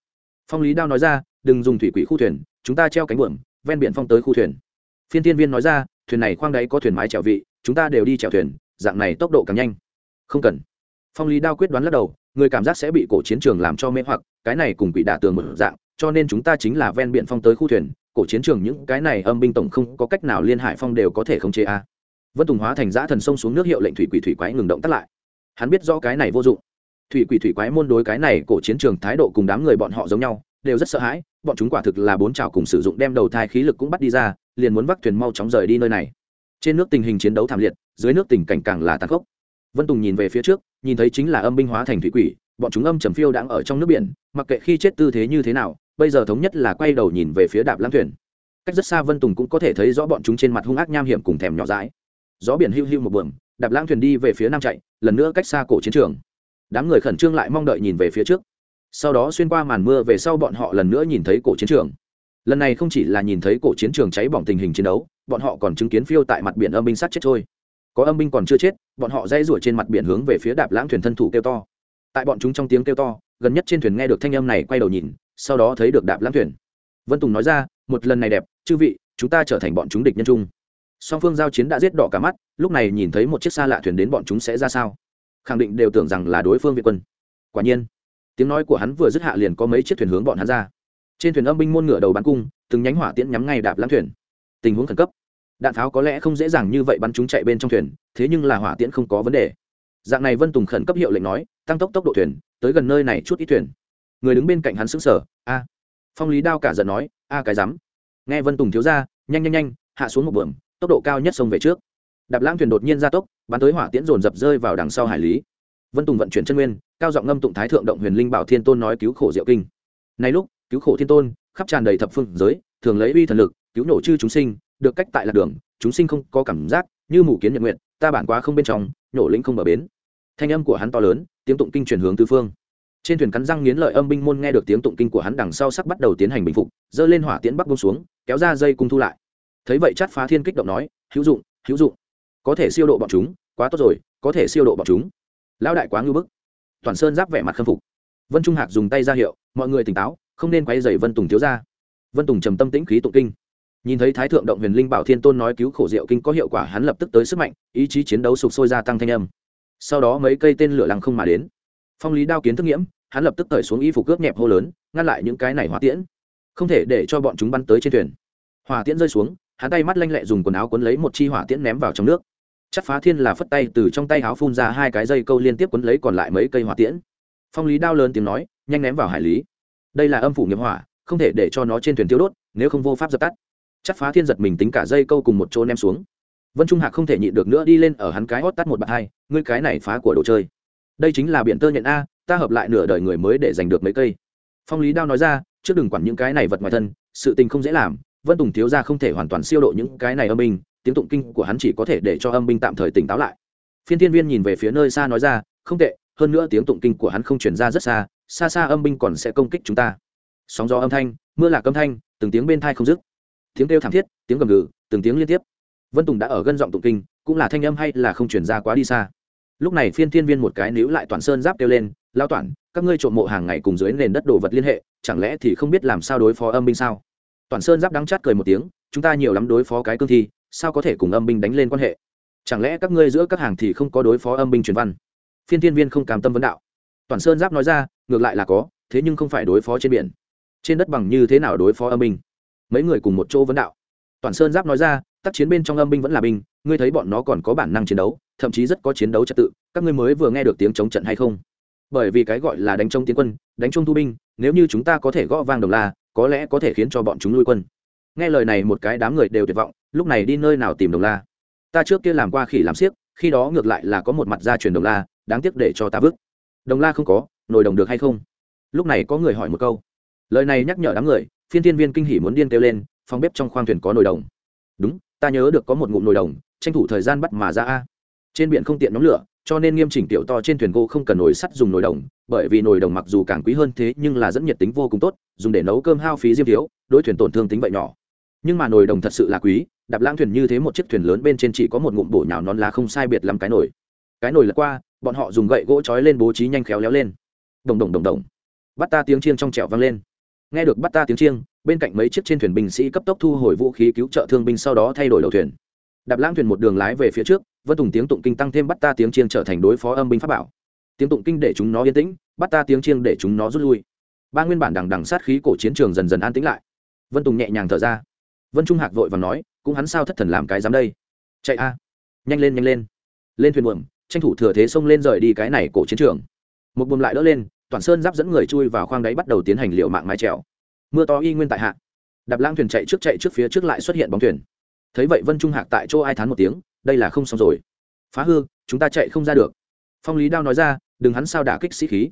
Phong lý đao nói ra, đừng dùng thủy quỷ khu thuyền, chúng ta treo cánh buồm, ven biển phong tới khu thuyền. Phiên tiên viên nói ra, thuyền này khoang đáy có thuyền mái chèo vị, chúng ta đều đi chèo thuyền, dạng này tốc độ càng nhanh. Không cần. Phong lý đao quyết đoán lắc đầu, người cảm giác sẽ bị cổ chiến trường làm cho mê hoặc, cái này cùng quỷ đả tường một dạng, cho nên chúng ta chính là ven biển phong tới khu thuyền cổ chiến trường những cái này âm binh tổng không có cách nào liên hải phong đều có thể khống chế a. Vân tùng hóa thành giã thần sông xuống nước hiệu lệnh thủy quỷ thủy quái ngừng động tắt lại. Hắn biết rõ cái này vô dụng. Thủy quỷ thủy quái môn đối cái này cổ chiến trường thái độ cùng đám người bọn họ giống nhau, đều rất sợ hãi, bọn chúng quả thực là bốn trào cùng sử dụng đem đầu thai khí lực cũng bắt đi ra, liền muốn vác thuyền mau chóng rời đi nơi này. Trên nước tình hình chiến đấu thảm liệt, dưới nước tình cảnh càng là tàn khốc. Vân tùng nhìn về phía trước, nhìn thấy chính là âm binh hóa thành thủy quỷ, bọn chúng âm trầm phiêu đang ở trong nước biển, mặc kệ khi chết tư thế như thế nào bây giờ thống nhất là quay đầu nhìn về phía đạp lãng thuyền. Cách rất xa vân tùng cũng có thể thấy rõ bọn chúng trên mặt hung ác nham hiểm cùng thèm nhỏ dãi. Gió biển hưu hưu một buồm, đạp lãng thuyền đi về phía nam chạy, lần nữa cách xa cổ chiến trường. Đám người khẩn trương lại mong đợi nhìn về phía trước. Sau đó xuyên qua màn mưa về sau bọn họ lần nữa nhìn thấy cổ chiến trường. Lần này không chỉ là nhìn thấy cổ chiến trường cháy bỏng tình hình chiến đấu, bọn họ còn chứng kiến phiêu tại mặt biển âm binh sát chết trôi. Có âm binh còn chưa chết, bọn họ dây rủa trên mặt biển hướng về phía đạp lãng thuyền thân thủ kêu to. Tại bọn chúng trong tiếng kêu to, gần nhất trên thuyền nghe được thanh âm này quay đầu nhìn sau đó thấy được đạp lãng thuyền. Vân tùng nói ra, một lần này đẹp, chư vị, chúng ta trở thành bọn chúng địch nhân chung. Song phương giao chiến đã giết đỏ cả mắt, lúc này nhìn thấy một chiếc xa lạ thuyền đến bọn chúng sẽ ra sao? Khẳng định đều tưởng rằng là đối phương việt quân. Quả nhiên, tiếng nói của hắn vừa dứt hạ liền có mấy chiếc thuyền hướng bọn hắn ra. Trên thuyền âm binh môn ngựa đầu bắn cung, từng nhánh hỏa tiễn nhắm ngay đạp lãng thuyền. Tình huống khẩn cấp. Đạn pháo có lẽ không dễ dàng như vậy bắn chúng chạy bên trong thuyền, thế nhưng là hỏa tiễn không có vấn đề. Dạng này vân tùng khẩn cấp hiệu lệnh nói, tăng tốc tốc độ thuyền, tới gần nơi này chút ít thuyền người đứng bên cạnh hắn sững sờ, a. Phong lý đao cả giận nói, a cái rắm. Nghe vân tùng thiếu ra, nhanh nhanh nhanh, hạ xuống một bượm, tốc độ cao nhất sông về trước. Đạp lãng thuyền đột nhiên ra tốc, bắn tới hỏa tiễn dồn dập rơi vào đằng sau hải lý. Vân tùng vận chuyển chân nguyên, cao giọng ngâm tụng thái thượng động huyền linh bảo thiên tôn nói cứu khổ diệu kinh. Nay lúc, cứu khổ thiên tôn, khắp tràn đầy thập phương giới, thường lấy uy thần lực, cứu nổ chư chúng sinh, được cách tại lạc đường, chúng sinh không có cảm giác, như mù kiến nhật nguyện ta bản quá không bên trong nhổ lĩnh không bờ bến. Thanh âm của hắn to lớn, tiếng tụng kinh truyền hướng tứ phương trên thuyền cắn răng nghiến lợi âm binh môn nghe được tiếng tụng kinh của hắn đằng sau sắc bắt đầu tiến hành bình phục dơ lên hỏa tiễn bắc bông xuống, kéo ra dây cung thu lại. Thấy vậy chát phá thiên kích động nói, hữu dụng hữu dụng. Có thể siêu độ bọn chúng, quá tốt rồi, có thể siêu độ bọn chúng. Lão đại quá ngưu bức. Toàn sơn giáp vẻ mặt khâm phục. Vân trung hạc dùng tay ra hiệu, mọi người tỉnh táo, không nên quay dày vân tùng thiếu ra vân tùng trầm tâm tĩnh khí tụng kinh. Nhìn thấy thái thượng động huyền linh bảo thiên tôn nói cứu khổ diệu kinh có hiệu quả, hắn lập tức tới sức mạnh, ý chí chiến đấu sụp sôi gia tăng thanh âm. Sau đó mấy cây tên lửa lăng không mà đến phong lý đao kiến thức nghiễm, hắn lập tức cởi xuống y phục cướp nhẹp hô lớn, ngăn lại những cái này hỏa tiễn. Không thể để cho bọn chúng bắn tới trên thuyền. Hỏa tiễn rơi xuống, hắn tay mắt lanh lẹ dùng quần áo quấn lấy một chi hỏa tiễn ném vào trong nước. Chắc phá thiên là phất tay từ trong tay áo phun ra hai cái dây câu liên tiếp quấn lấy còn lại mấy cây hỏa tiễn. Phong lý đao lớn tiếng nói, nhanh ném vào hải lý. Đây là âm phủ nghiệp hỏa, không thể để cho nó trên thuyền tiêu đốt, nếu không vô pháp dập tắt. Chắc phá thiên giật mình tính cả dây câu cùng một chỗ ném xuống. Vân trung hạc không thể nhịn được nữa đi lên ở hắn cái hót tắt một bạt hai, ngươi cái này phá của đồ chơi đây chính là biện tơ nhận a, ta hợp lại nửa đời người mới để giành được mấy cây. Phong lý đao nói ra, trước đừng quản những cái này vật ngoài thân, sự tình không dễ làm, vân tùng thiếu ra không thể hoàn toàn siêu độ những cái này âm binh, tiếng tụng kinh của hắn chỉ có thể để cho âm binh tạm thời tỉnh táo lại. Phiên tiên viên nhìn về phía nơi xa nói ra, không tệ, hơn nữa tiếng tụng kinh của hắn không chuyển ra rất xa xa xa âm binh còn sẽ công kích chúng ta. Sóng gió âm thanh, mưa lạc âm thanh, từng tiếng bên thai không dứt. Tiếng kêu thảm thiết, tiếng gầm gừ, từng tiếng liên tiếp. Vân tùng đã ở gân giọng tụng kinh, cũng là thanh âm hay là không chuyển ra quá đi xa lúc này phiên thiên viên một cái níu lại toàn sơn giáp kêu lên lao toàn các ngươi trộm mộ hàng ngày cùng dưới nền đất đồ vật liên hệ, chẳng lẽ thì không biết làm sao đối phó âm binh sao? Toàn sơn giáp đắng chát cười một tiếng, chúng ta nhiều lắm đối phó cái cương thi, sao có thể cùng âm binh đánh lên quan hệ? Chẳng lẽ các ngươi giữa các hàng thì không có đối phó âm binh truyền văn? Phiên thiên viên không cam tâm vấn đạo. Toàn sơn giáp nói ra, ngược lại là có, thế nhưng không phải đối phó trên biển. Trên đất bằng như thế nào đối phó âm binh? Mấy người cùng một chỗ vấn đạo. Toàn sơn giáp nói ra, tác chiến bên trong âm binh vẫn là binh, ngươi thấy bọn nó còn có bản năng chiến đấu thậm chí rất có chiến đấu trật tự, các ngươi mới vừa nghe được tiếng chống trận hay không? Bởi vì cái gọi là đánh trông tiến quân, đánh trông thu binh, nếu như chúng ta có thể gõ vang đồng la, có lẽ có thể khiến cho bọn chúng lui quân. Nghe lời này một cái đám người đều tuyệt vọng, lúc này đi nơi nào tìm đồng la? Ta trước kia làm qua khỉ làm siếc khi đó ngược lại là có một mặt gia truyền đồng la, đáng tiếc để cho ta vứt. Đồng la không có nồi đồng được hay không? Lúc này có người hỏi một câu. Lời này nhắc nhở đám người, phiên thiên viên kinh hỉ muốn điên kêu lên, phòng bếp trong khoang thuyền có nồi đồng. Đúng, ta nhớ được có một ngụm nồi đồng, tranh thủ thời gian bắt mà ra a trên biển không tiện nhóm lửa, cho nên nghiêm chỉnh tiểu to trên thuyền gỗ không cần nồi sắt dùng nồi đồng, bởi vì nồi đồng mặc dù càng quý hơn thế nhưng là dẫn nhiệt tính vô cùng tốt, dùng để nấu cơm hao phí diêm thiếu, đối thuyền tổn thương tính vậy nhỏ. Nhưng mà nồi đồng thật sự là quý, đạp lãng thuyền như thế một chiếc thuyền lớn bên trên chỉ có một ngụm bổ nhào nón lá không sai biệt lắm cái nồi. Cái nồi lật qua, bọn họ dùng gậy gỗ trói lên bố trí nhanh khéo léo lên. Đồng đồng đồng đồng. Bắt ta tiếng chiêng trong trẻo vang lên. Nghe được bắt ta tiếng chiêng, bên cạnh mấy chiếc trên thuyền binh sĩ cấp tốc thu hồi vũ khí cứu trợ thương binh sau đó thay đổi đầu thuyền. Đạp lãng thuyền một đường lái về phía trước vân tùng tiếng tụng kinh tăng thêm bắt ta tiếng chiêng trở thành đối phó âm binh pháp bảo. Tiếng tụng kinh để chúng nó yên tĩnh, bắt ta tiếng chiêng để chúng nó rút lui. Ba nguyên bản đằng đằng sát khí cổ chiến trường dần dần an tĩnh lại. Vân tùng nhẹ nhàng thở ra. Vân trung hạc vội và nói, cũng hắn sao thất thần làm cái dám đây? Chạy a. Nhanh lên nhanh lên. Lên thuyền buồm, tranh thủ thừa thế xông lên rời đi cái này cổ chiến trường. Một buồm lại đỡ lên, toàn sơn giáp dẫn người chui vào khoang đáy bắt đầu tiến hành liệu mạng mái trèo mưa to y nguyên tại hạ. Đạp lang thuyền chạy trước chạy trước phía trước lại xuất hiện bóng thuyền. Thấy vậy vân trung hạc tại chỗ ai thán một tiếng đây là không xong rồi. Phá hư, chúng ta chạy không ra được. Phong lý đao nói ra, đừng hắn sao đả kích sĩ khí.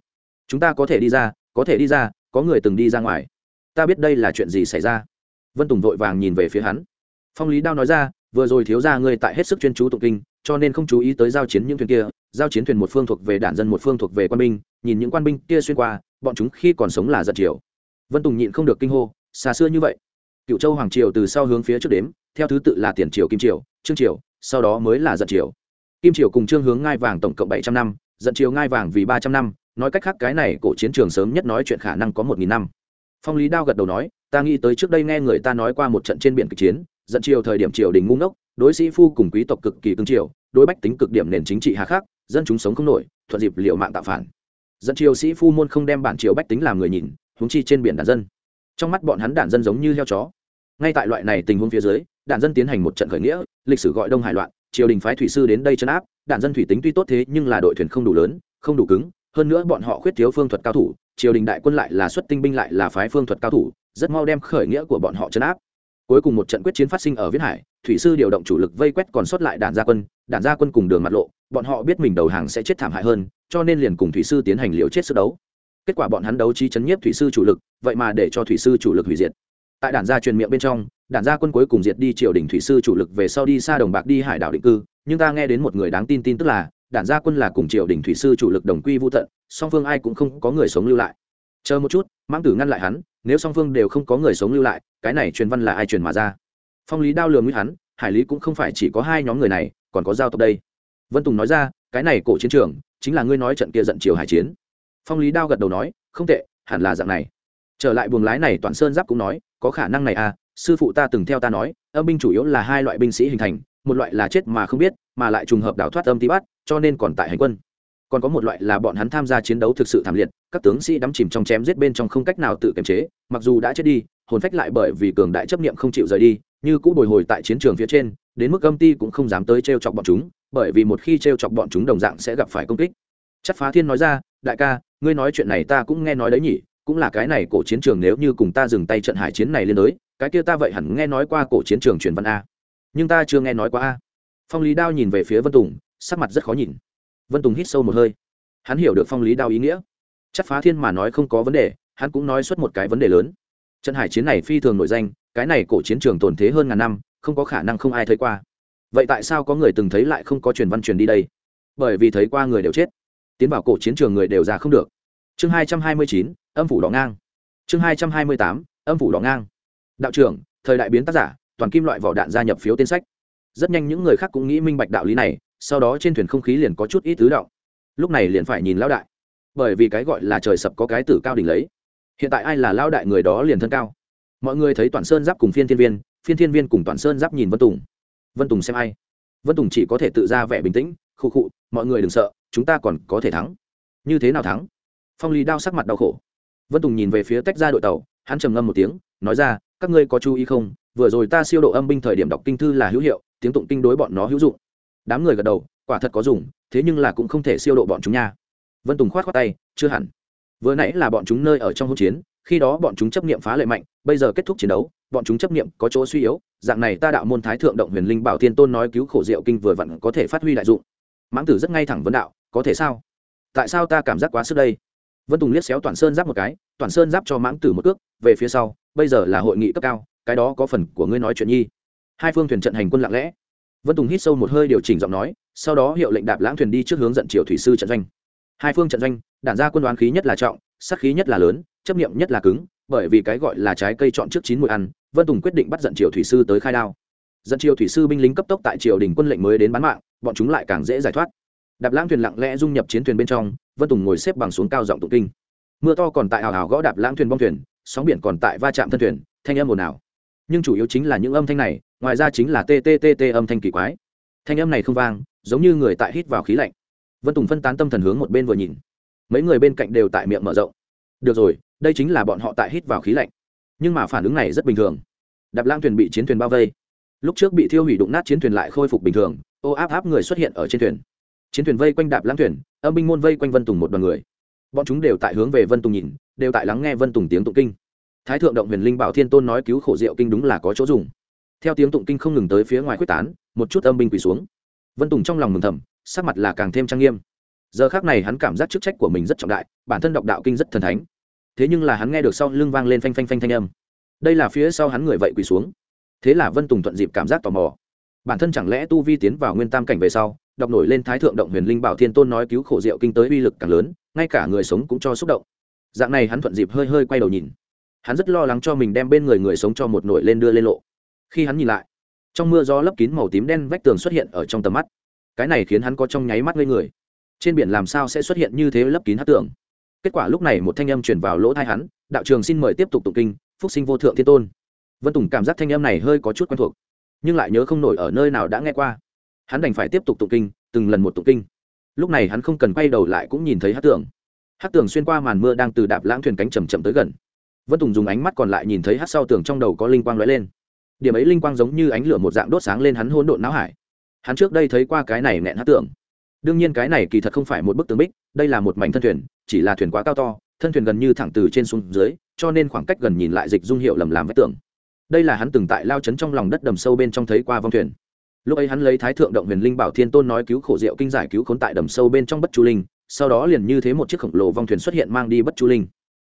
Chúng ta có thể đi ra, có thể đi ra, có người từng đi ra ngoài. Ta biết đây là chuyện gì xảy ra. Vân tùng vội vàng nhìn về phía hắn. Phong lý đao nói ra, vừa rồi thiếu ra ngươi tại hết sức chuyên chú tụng kinh, cho nên không chú ý tới giao chiến những thuyền kia. Giao chiến thuyền một phương thuộc về đản dân, một phương thuộc về quan binh. Nhìn những quan binh kia xuyên qua, bọn chúng khi còn sống là giật chiều. Vân tùng nhịn không được kinh hô, xa xưa như vậy. Cựu châu hoàng triều từ sau hướng phía trước đếm, theo thứ tự là tiền triều, kim triều, trương triều sau đó mới là giận triều. Kim triều cùng trương hướng ngai vàng tổng cộng bảy trăm năm, giận triều ngai vàng vì ba trăm năm, nói cách khác cái này cổ chiến trường sớm nhất nói chuyện khả năng có một nghìn năm. Phong lý đao gật đầu nói, ta nghĩ tới trước đây nghe người ta nói qua một trận trên biển kịch chiến, giận triều thời điểm triều đình ngu ngốc, đối sĩ phu cùng quý tộc cực kỳ cương triều, đối bách tính cực điểm nền chính trị hà khắc, dân chúng sống không nổi, thuận dịp liệu mạng tạo phản. Giận triều sĩ phu môn không đem bản triều bách tính làm người nhìn húng chi trên biển đàn dân. Trong mắt bọn hắn đàn dân giống như heo chó. Ngay tại loại này tình huống phía dưới đàn dân tiến hành một trận khởi nghĩa, lịch sử gọi đông hải loạn, triều đình phái thủy sư đến đây chấn áp đàn dân thủy tính tuy tốt thế nhưng là đội thuyền không đủ lớn, không đủ cứng, hơn nữa bọn họ khuyết thiếu phương thuật cao thủ, triều đình đại quân lại là xuất tinh binh lại là phái phương thuật cao thủ, rất mau đem khởi nghĩa của bọn họ chấn áp. Cuối cùng một trận quyết chiến phát sinh ở viễn hải, thủy sư điều động chủ lực vây quét còn sót lại đàn gia quân đàn gia quân cùng đường mặt lộ, bọn họ biết mình đầu hàng sẽ chết thảm hại hơn, cho nên liền cùng thủy sư tiến hành liều chết sức đấu. Kết quả bọn hắn đấu trí chấn nhiếp thủy sư chủ lực, vậy mà để cho thủy sư chủ lực hủy diệt. Tại đàn gia truyền miệng bên trong đản gia quân cuối cùng diệt đi triều đình thủy sư chủ lực về sau đi xa đồng bạc đi hải đảo định cư. Nhưng ta nghe đến một người đáng tin tin tức là, đản gia quân là cùng triều đình thủy sư chủ lực đồng quy vô tận, song phương ai cũng không có người sống lưu lại. Chờ một chút, mãng tử ngăn lại hắn, nếu song phương đều không có người sống lưu lại, cái này truyền văn là ai truyền mà ra? Phong lý đao lường nguy hắn, hải lý cũng không phải chỉ có hai nhóm người này, còn có giao tộc đây. Vân tùng nói ra, cái này cổ chiến trường, chính là ngươi nói trận kia giận triều hải chiến. Phong lý đao gật đầu nói, không tệ, hẳn là dạng này. Trở lại buồng lái này toàn sơn giáp cũng nói, có khả năng này à sư phụ ta từng theo ta nói, âm binh chủ yếu là hai loại binh sĩ hình thành, một loại là chết mà không biết, mà lại trùng hợp đào thoát âm tí bắt, cho nên còn tại hành quân. Còn có một loại là bọn hắn tham gia chiến đấu thực sự thảm liệt, các tướng sĩ đắm chìm trong chém giết bên trong không cách nào tự kiềm chế, mặc dù đã chết đi, hồn phách lại bởi vì cường đại chấp niệm không chịu rời đi, như cũ bồi hồi tại chiến trường phía trên, đến mức âm ti cũng không dám tới t r e o chọc bọn chúng, bởi vì một khi t r e o chọc bọn chúng đồng dạng sẽ gặp phải công kích. Chắc phá thiên nói ra, đại ca, ngươi nói chuyện này ta cũng nghe nói đấy nhỉ, cũng là cái này cổ chiến trường nếu như cùng ta dừng tay trận hải chiến này lên tới cái kia ta vậy hẳn nghe nói qua cổ chiến trường truyền văn a. Nhưng ta chưa nghe nói qua a. Phong lý đao nhìn về phía vân tùng, sắc mặt rất khó nhìn. Vân tùng hít sâu một hơi. Hắn hiểu được phong lý đao ý nghĩa. Chắc phá thiên mà nói không có vấn đề, hắn cũng nói xuất một cái vấn đề lớn. Trận hải chiến này phi thường nổi danh, cái này cổ chiến trường tồn thế hơn ngàn năm, không có khả năng không ai thấy qua. Vậy tại sao có người từng thấy lại không có truyền văn truyền đi đây? Bởi vì thấy qua người đều chết. Tiến vào cổ chiến trường người đều ra không được. Chương hai trăm hai mươi chín, âm phủ đỏ ngang. Chương hai trăm hai mươi tám, âm phủ đỏ ngang đạo trưởng, thời đại biến tác giả, toàn kim loại vỏ đạn gia nhập phiếu tên sách. Rất nhanh những người khác cũng nghĩ minh bạch đạo lý này, sau đó trên thuyền không khí liền có chút ít tứ động. Lúc này liền phải nhìn lão đại. Bởi vì cái gọi là trời sập có cái tử cao đỉnh lấy. Hiện tại ai là lão đại người đó liền thân cao. Mọi người thấy toàn sơn giáp cùng phiên thiên viên, phiên thiên viên cùng toàn sơn giáp nhìn vân tùng. Vân tùng xem ai? Vân tùng chỉ có thể tự ra vẻ bình tĩnh, khụ khụ, mọi người đừng sợ, chúng ta còn có thể thắng. Như thế nào thắng? Phong lý đao sắc mặt đau khổ. Vân tùng nhìn về phía tách ra đội tàu, hắn trầm ngâm một tiếng, nói ra các ngươi có chú ý không? Vừa rồi ta siêu độ âm binh thời điểm đọc kinh thư là hữu hiệu, tiếng tụng kinh đối bọn nó hữu dụng. Đám người gật đầu, quả thật có dùng, thế nhưng là cũng không thể siêu độ bọn chúng nha. Vân tùng khoát khoát tay, chưa hẳn. Vừa nãy là bọn chúng nơi ở trong hỗn chiến, khi đó bọn chúng chấp niệm phá lệ mạnh, bây giờ kết thúc chiến đấu, bọn chúng chấp niệm có chỗ suy yếu, dạng này ta đạo môn thái thượng động huyền linh bảo thiên tôn nói cứu khổ diệu kinh vừa vặn có thể phát huy đại dụng. Mãng tử rất ngay thẳng vấn đạo, có thể sao? Tại sao ta cảm giác quá sức đây? Vân tùng liếc xéo toàn sơn giáp một cái, toàn sơn giáp cho mãng tử một cước, về phía sau, bây giờ là hội nghị cấp cao, cái đó có phần của ngươi nói chuyện nhi. Hai phương thuyền trận hành quân lặng lẽ. Vân tùng hít sâu một hơi điều chỉnh giọng nói, sau đó hiệu lệnh đạp lãng thuyền đi trước hướng dẫn triều thủy sư trận doanh. Hai phương trận doanh, đản ra quân đoán khí nhất là trọng sắc khí nhất là lớn, chấp niệm nhất là cứng, bởi vì cái gọi là trái cây chọn trước chín mùi ăn, vân tùng quyết định bắt dẫn triều thủy sư tới khai đao. Dẫn triều thủy sư binh lính cấp tốc tại triều đình quân lệnh mới đến bán mạng, bọn chúng lại càng dễ giải thoát. Đạp lãng thuyền lặng lẽ dung nhập chiến thuyền bên trong vân tùng ngồi xếp bằng xuống cao giọng tụng kinh. Mưa to còn tại hào hào gõ đạp lãng thuyền bong thuyền, sóng biển còn tại va chạm thân thuyền, thanh âm ồn ào. Nhưng chủ yếu chính là những âm thanh này, ngoài ra chính là tttt âm thanh kỳ quái. Thanh âm này không vang, giống như người tại hít vào khí lạnh. Vân tùng phân tán tâm thần hướng một bên vừa nhìn. Mấy người bên cạnh đều tại miệng mở rộng. Được rồi, đây chính là bọn họ tại hít vào khí lạnh. Nhưng mà phản ứng này rất bình thường. Đạp lang thuyền bị chiến thuyền bao vây. Lúc trước bị thiêu hủy đụng nát chiến thuyền lại khôi phục bình thường. Ô áp áp người xuất hiện ở trên thuyền chiến thuyền vây quanh đạp lãng thuyền, âm binh môn vây quanh vân tùng một đoàn người. Bọn chúng đều tại hướng về vân tùng nhìn, đều tại lắng nghe vân tùng tiếng tụng kinh. Thái thượng động huyền linh bảo thiên tôn nói cứu khổ diệu kinh đúng là có chỗ dùng. Theo tiếng tụng kinh không ngừng tới phía ngoài quyết tán, một chút âm binh quỳ xuống. Vân tùng trong lòng mừng thầm, sắc mặt là càng thêm trang nghiêm. Giờ khác này hắn cảm giác chức trách của mình rất trọng đại, bản thân đọc đạo kinh rất thần thánh. Thế nhưng là hắn nghe được sau lưng vang lên phanh phanh phanh thanh âm. Đây là phía sau hắn người vậy quỳ xuống. Thế là vân tùng thuận dịp cảm giác tò mò. Bản thân chẳng lẽ tu vi tiến vào nguyên tam cảnh về sau đọc nổi lên thái thượng động huyền linh bảo thiên tôn nói cứu khổ diệu kinh tới uy lực càng lớn, ngay cả người sống cũng cho xúc động. Dạng này hắn thuận dịp hơi hơi quay đầu nhìn. Hắn rất lo lắng cho mình đem bên người người sống cho một nổi lên đưa lên lộ. Khi hắn nhìn lại, trong mưa gió lấp kín màu tím đen vách tường xuất hiện ở trong tầm mắt. Cái này khiến hắn có trong nháy mắt ngây người. Trên biển làm sao sẽ xuất hiện như thế lấp kín hát tường? Kết quả lúc này một thanh âm chuyển vào lỗ thai hắn, đạo trường xin mời tiếp tục tụng kinh, phúc sinh vô thượng thiên tôn. Vân tùng cảm giác thanh âm này hơi có chút quen thuộc, nhưng lại nhớ không nổi ở nơi nào đã nghe qua hắn đành phải tiếp tục tụng kinh, từng lần một tụng kinh. Lúc này hắn không cần quay đầu lại cũng nhìn thấy hát tường. Hát tường xuyên qua màn mưa đang từ đạp lãng thuyền cánh chầm chậm tới gần. Vân tùng dùng ánh mắt còn lại nhìn thấy hát sau tường trong đầu có linh quang lóe lên. Điểm ấy linh quang giống như ánh lửa một dạng đốt sáng lên hắn hôn độn não hải. Hắn trước đây thấy qua cái này nghẹn hát tường. Đương nhiên cái này kỳ thật không phải một bức tường bích, đây là một mảnh thân thuyền, chỉ là thuyền quá cao to, thân thuyền gần như thẳng từ trên xuống dưới, cho nên khoảng cách gần nhìn lại dịch dung hiệu lầm làm vách tường. Đây là hắn từng tại lao chấn trong lòng đất đầm sâu bên trong thấy qua vong thuyền lúc ấy hắn lấy thái thượng động huyền linh bảo thiên tôn nói cứu khổ diệu kinh giải cứu khốn tại đầm sâu bên trong bất chu linh, sau đó liền như thế một chiếc khổng lồ vong thuyền xuất hiện mang đi bất chu linh.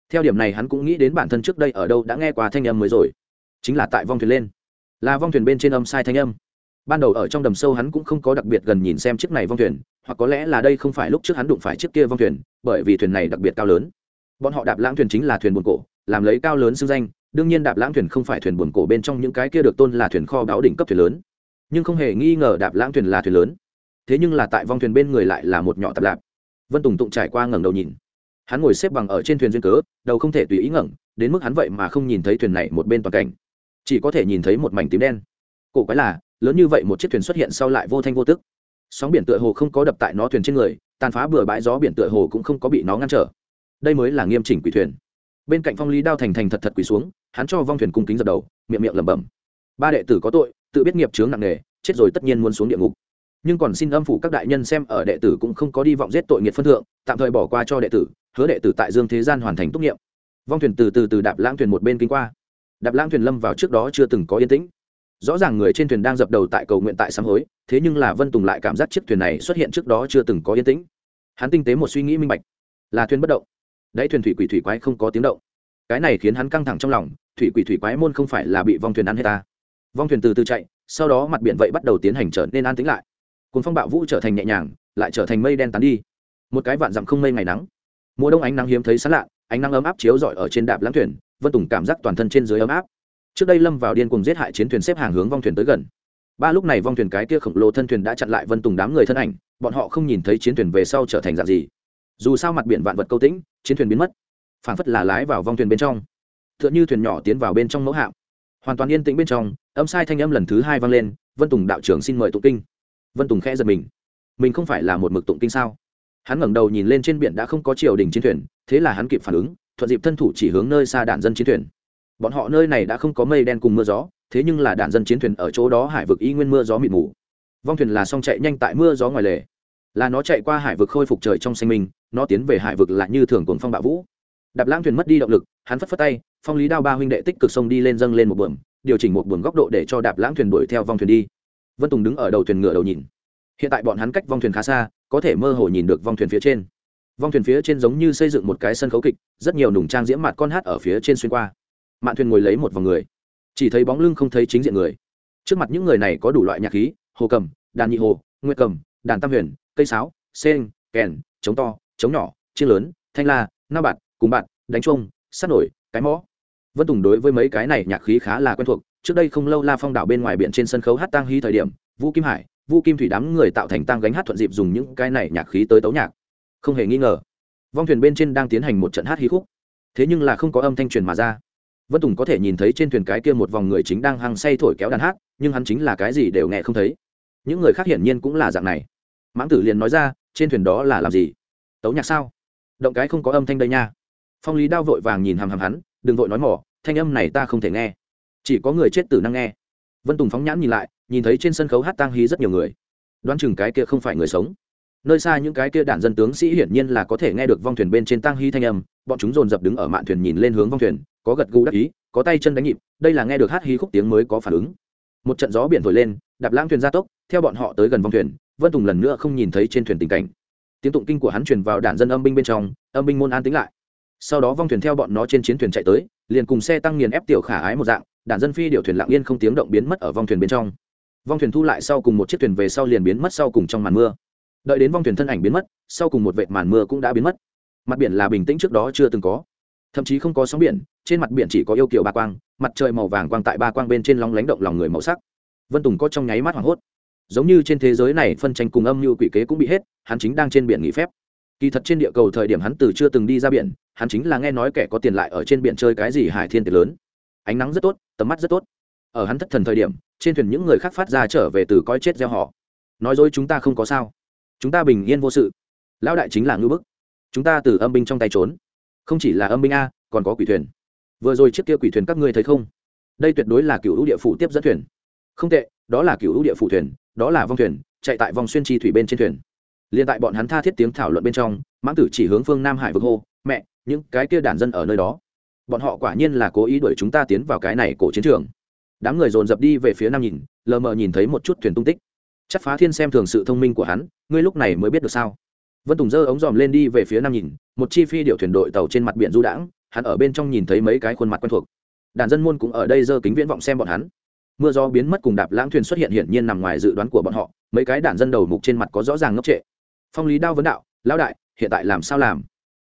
Theo điểm này hắn cũng nghĩ đến bản thân trước đây ở đâu đã nghe qua thanh âm mới rồi, chính là tại vong thuyền lên. Là vong thuyền bên trên âm sai thanh âm. Ban đầu ở trong đầm sâu hắn cũng không có đặc biệt gần nhìn xem chiếc này vong thuyền, hoặc có lẽ là đây không phải lúc trước hắn đụng phải chiếc kia vong thuyền, bởi vì thuyền này đặc biệt cao lớn. Bọn họ đạp lãng thuyền chính là thuyền buồn cổ, làm lấy cao lớn xưng danh, đương nhiên đạp lãng thuyền không phải thuyền buồn cổ bên trong những cái kia được tôn là thuyền kho báo đỉnh cấp thuyền lớn nhưng không hề nghi ngờ đạp lãng thuyền là thuyền lớn. Thế nhưng là tại vong thuyền bên người lại là một nhỏ tạp lạp. Vân tùng tụng trải qua ngẩng đầu nhìn. Hắn ngồi xếp bằng ở trên thuyền duyên cớ, đầu không thể tùy ý ngẩng, đến mức hắn vậy mà không nhìn thấy thuyền này một bên toàn cảnh. Chỉ có thể nhìn thấy một mảnh tím đen. Cổ quái là, lớn như vậy một chiếc thuyền xuất hiện sau lại vô thanh vô tức. Sóng biển tựa hồ không có đập tại nó thuyền trên người, tàn phá bừa bãi gió biển tựa hồ cũng không có bị nó ngăn trở. Đây mới là nghiêm chỉnh quỷ thuyền. Bên cạnh phong lý đao thành thành thật thật quỷ xuống, hắn cho vong thuyền cung kính dập đầu, miệng miệng lẩm bẩm. Ba đệ tử có tội tự biết nghiệp chướng nặng nề, chết rồi tất nhiên muốn xuống địa ngục. Nhưng còn xin âm phủ các đại nhân xem ở đệ tử cũng không có đi vọng giết tội nghiệt phân thượng, tạm thời bỏ qua cho đệ tử, hứa đệ tử tại dương thế gian hoàn thành tốt nghiệp. vong thuyền từ từ từ đạp lãng thuyền một bên kinh qua. Đạp lãng thuyền lâm vào trước đó chưa từng có yên tĩnh. Rõ ràng người trên thuyền đang dập đầu tại cầu nguyện tại sám hối, thế nhưng là vân tùng lại cảm giác chiếc thuyền này xuất hiện trước đó chưa từng có yên tĩnh. Hắn tinh tế một suy nghĩ minh bạch. Là thuyền bất động. Đáy thuyền thủy quỷ thủy quái không có tiếng động. Cái này khiến hắn căng thẳng trong lòng, thủy quỷ thủy quái môn không phải là bị vong thuyền ăn hết ta vong thuyền từ từ chạy, sau đó mặt biển vậy bắt đầu tiến hành trở nên an tĩnh lại. Cùng phong bạo vũ trở thành nhẹ nhàng, lại trở thành mây đen tán đi. Một cái vạn dặm không mây ngày nắng. Mùa đông ánh nắng hiếm thấy sán lạ, ánh nắng ấm áp chiếu rọi ở trên đạp lãng thuyền, vân tùng cảm giác toàn thân trên dưới ấm áp. Trước đây lâm vào điên cùng giết hại chiến thuyền xếp hàng hướng vong thuyền tới gần. Ba lúc này vong thuyền cái kia khổng lồ thân thuyền đã chặn lại vân tùng đám người thân ảnh, bọn họ không nhìn thấy chiến thuyền về sau trở thành dạng gì. Dù sao mặt biển vạn vật câu tĩnh, chiến thuyền biến mất. Phảng phất là lái vào vong thuyền bên trong. T h ư ợ n h ư thuyền nhỏ tiến vào bên trong mẫu hạm hoàn toàn yên tĩnh bên trong, âm sai thanh âm lần thứ hai vang lên, vân tùng đạo trưởng xin mời tụng kinh. Vân tùng khẽ giật mình. Mình không phải là một mực tụng kinh sao? Hắn ngẩng đầu nhìn lên trên biển đã không có triều đình chiến thuyền, thế là hắn kịp phản ứng, thuận dịp thân thủ chỉ hướng nơi xa đạn dân chiến thuyền. Bọn họ nơi này đã không có mây đen cùng mưa gió, thế nhưng là đạn dân chiến thuyền ở chỗ đó hải vực y nguyên mưa gió mịt mù. Vong thuyền là xong chạy nhanh tại mưa gió ngoài lề. Là nó chạy qua hải vực khôi phục trời trong xanh minh nó tiến về hải vực lại như thường cồn phong bạo vũ. Đạp lãng thuyền mất đi động lực, hắn phất phất tay phong lý đao ba huynh đệ tích cực sông đi lên dâng lên một buồng điều chỉnh một buồng góc độ để cho đạp lãng thuyền đuổi theo vong thuyền đi. Vân tùng đứng ở đầu thuyền ngựa đầu nhìn. Hiện tại bọn hắn cách vong thuyền khá xa, có thể mơ hồ nhìn được vong thuyền phía trên. Vong thuyền phía trên giống như xây dựng một cái sân khấu kịch, rất nhiều nùng trang diễm mặt con hát ở phía trên xuyên qua. Mạn thuyền ngồi lấy một vòng người. Chỉ thấy bóng lưng không thấy chính diện người. Trước mặt những người này có đủ loại nhạc khí, hồ cầm, đàn nhị hồ, nguyệt cầm, đàn tam huyền, cây sáo sen kèn chống to chống nhỏ chiên lớn, thanh la, nao bạt, cùng bạn đánh trông sắt nổi, cái mõ vân tùng đối với mấy cái này nhạc khí khá là quen thuộc, trước đây không lâu la phong đảo bên ngoài biển trên sân khấu hát tang hy thời điểm vũ kim hải vũ kim thủy đám người tạo thành tang gánh hát thuận dịp dùng những cái này nhạc khí tới tấu nhạc. Không hề nghi ngờ, vong thuyền bên trên đang tiến hành một trận hát hí khúc. Thế nhưng là không có âm thanh truyền mà ra. Vân tùng có thể nhìn thấy trên thuyền cái kia một vòng người chính đang hăng say thổi kéo đàn hát, nhưng hắn chính là cái gì đều nghe không thấy. Những người khác hiển nhiên cũng là dạng này. Mãng tử liền nói ra, trên thuyền đó là làm gì? Tấu nhạc sao? Động cái không có âm thanh đây nha. Phong lý đao vội vàng nhìn hàm hàm hắn, đừng vội nói mỏ thanh âm này ta không thể nghe. Chỉ có người chết tử năng nghe. Vân tùng phóng nhãn nhìn lại, nhìn thấy trên sân khấu hát tang hí rất nhiều người. Đoán chừng cái kia không phải người sống. Nơi xa những cái kia đản dân tướng sĩ hiển nhiên là có thể nghe được vong thuyền bên trên tang hí thanh âm, bọn chúng dồn dập đứng ở mạn thuyền nhìn lên hướng vong thuyền, có gật gù đắc ý, có tay chân đánh nhịp, đây là nghe được hát hí khúc tiếng mới có phản ứng. Một trận gió biển thổi lên, đạp lãng thuyền ra tốc, theo bọn họ tới gần vong thuyền, vân tùng lần nữa không nhìn thấy trên thuyền tình cảnh. Tiếng tụng kinh của hắn truyền vào đản dân âm binh bên trong, âm binh môn an tính lại. Sau đó vong thuyền theo bọn nó trên chiến thuyền chạy tới liền cùng xe tăng nghiền ép tiểu khả ái một dạng đạn dân phi điều thuyền lặng yên không tiếng động biến mất ở vong thuyền bên trong. Vong thuyền thu lại sau cùng một chiếc thuyền về sau liền biến mất sau cùng trong màn mưa. Đợi đến vong thuyền thân ảnh biến mất, sau cùng một vệ màn mưa cũng đã biến mất. Mặt biển là bình tĩnh trước đó chưa từng có. Thậm chí không có sóng biển, trên mặt biển chỉ có yêu kiều ba quang, mặt trời màu vàng quang tại ba quang bên trên lóng lánh động lòng người màu sắc. Vân tùng có trong nháy mắt hoảng hốt. Giống như trên thế giới này phân tranh cùng âm như quỷ kế cũng bị hết, hắn chính đang trên biển nghỉ phép kỳ thật trên địa cầu thời điểm hắn từ chưa từng đi ra biển, hắn chính là nghe nói kẻ có tiền lại ở trên biển chơi cái gì hải thiên tiệc lớn. Ánh nắng rất tốt, tầm mắt rất tốt. Ở hắn thất thần thời điểm, trên thuyền những người khác phát ra trở về từ coi chết gieo họ. Nói dối chúng ta không có sao. Chúng ta bình yên vô sự. Lão đại chính là ngư bức. Chúng ta từ âm binh trong tay trốn. Không chỉ là âm binh a, còn có quỷ thuyền. Vừa rồi chiếc kia quỷ thuyền các ngươi thấy không? Đây tuyệt đối là cựu lũ địa phủ tiếp dẫn thuyền. Không tệ, đó là cựu lũ địa phủ thuyền, đó là vong thuyền, chạy tại vòng xuyên chi thủy bên trên thuyền liền tại bọn hắn tha thiết tiếng thảo luận bên trong, mãng tử chỉ hướng phương nam hải vực hô, mẹ, những cái kia đàn dân ở nơi đó, bọn họ quả nhiên là cố ý đuổi chúng ta tiến vào cái này cổ chiến trường. Đám người dồn dập đi về phía nam nhìn, lờ mờ nhìn thấy một chút thuyền tung tích. Chắc phá thiên xem thường sự thông minh của hắn, ngươi lúc này mới biết được sao? Vân tùng dơ ống dòm lên đi về phía nam nhìn, một chi phi điệu thuyền đội tàu trên mặt biển du đãng, hắn ở bên trong nhìn thấy mấy cái khuôn mặt quen thuộc. Đàn dân môn cũng ở đây dơ kính viễn vọng xem bọn hắn. Mưa gió biến mất cùng đạp lãng thuyền xuất hiện hiển nhiên nằm ngoài dự đoán của bọn họ, mấy cái đàn dân đầu mục trên mặt có rõ ràng ngốc trệ phong lý đao vấn đạo, lão đại, hiện tại làm sao làm?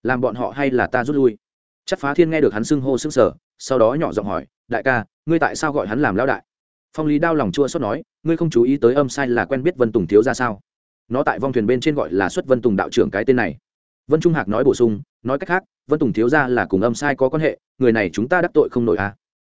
Làm bọn họ hay là ta rút lui? Chắc phá thiên nghe được hắn xưng hô xưng sở sau đó nhỏ giọng hỏi, đại ca, ngươi tại sao gọi hắn làm lão đại? Phong lý đao lòng chua xót nói, ngươi không chú ý tới âm sai là quen biết vân tùng thiếu ra sao? Nó tại vong thuyền bên trên gọi là xuất vân tùng đạo trưởng cái tên này. Vân trung hạc nói bổ sung, nói cách khác, vân tùng thiếu ra là cùng âm sai có quan hệ, người này chúng ta đắc tội không nổi à.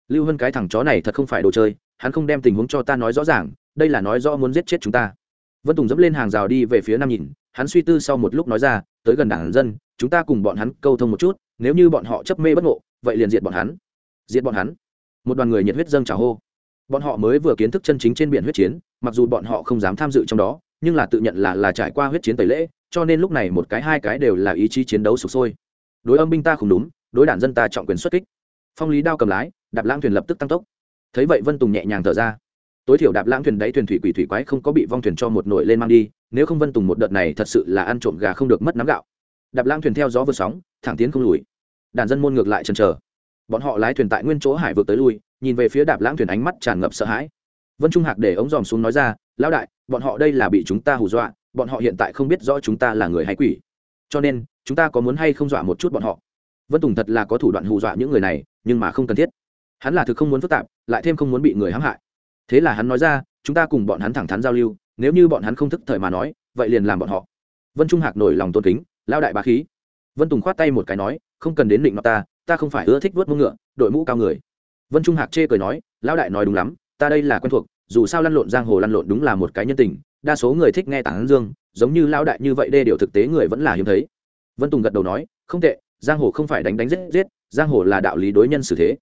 Lưu hơn cái thằng chó này thật không phải đồ chơi, hắn không đem tình huống cho ta nói rõ ràng, đây là nói rõ muốn giết chết chúng ta. Vân tùng dẫm lên hàng rào đi về phía nam nhìn hắn suy tư sau một lúc nói ra, tới gần đảng dân, chúng ta cùng bọn hắn câu thông một chút, nếu như bọn họ chấp mê bất ngộ, vậy liền diệt bọn hắn. Diệt bọn hắn. Một đoàn người nhiệt huyết dâng trào hô. Bọn họ mới vừa kiến thức chân chính trên biển huyết chiến, mặc dù bọn họ không dám tham dự trong đó, nhưng là tự nhận là là trải qua huyết chiến tẩy lễ, cho nên lúc này một cái, hai cái đều là ý chí chiến đấu sụp sôi. Đối âm binh ta không đúng, đối đản dân ta trọng quyền xuất kích. Phong lý đao cầm lái, đạp lãng thuyền lập tức tăng tốc. Thấy vậy vân tùng nhẹ nhàng thở ra. Tối thiểu đạp lãng thuyền đáy thuyền thủy quỷ thủy quái không có bị vong thuyền cho một nổi lên mang đi nếu không vân tùng một đợt này thật sự là ăn trộm gà không được mất nắm gạo. Đạp lang thuyền theo gió vượt sóng, thẳng tiến không lùi. Đàn dân môn ngược lại chần chờ. Bọn họ lái thuyền tại nguyên chỗ hải vượt tới lui, nhìn về phía đạp lãng thuyền ánh mắt tràn ngập sợ hãi. Vân trung hạc để ống dòm xuống nói ra, lão đại, bọn họ đây là bị chúng ta hù dọa, bọn họ hiện tại không biết rõ chúng ta là người hay quỷ. Cho nên, chúng ta có muốn hay không dọa một chút bọn họ? Vân tùng thật là có thủ đoạn hù dọa những người này, nhưng mà không cần thiết. Hắn là thực không muốn phức tạp, lại thêm không muốn bị người hãm hại. Thế là hắn nói ra, chúng ta cùng bọn hắn thẳng thắn giao lưu nếu như bọn hắn không thức thời mà nói, vậy liền làm bọn họ. Vân trung hạc nổi lòng tôn kính, lao đại bá khí. Vân tùng khoát tay một cái nói, không cần đến định mặt ta ta không phải ưa thích vớt mông ngựa, đội mũ cao người. Vân trung hạc chê cười nói lão đại nói đúng lắm, ta đây là quen thuộc, dù sao lăn lộn giang hồ lăn lộn đúng là một cái nhân tình, đa số người thích nghe tảng dương, giống như lão đại như vậy đê điều thực tế người vẫn là hiếm thấy. Vân tùng gật đầu nói, không tệ, giang hồ không phải đánh đánh giết giết, giang hồ là đạo lý đối nhân xử thế.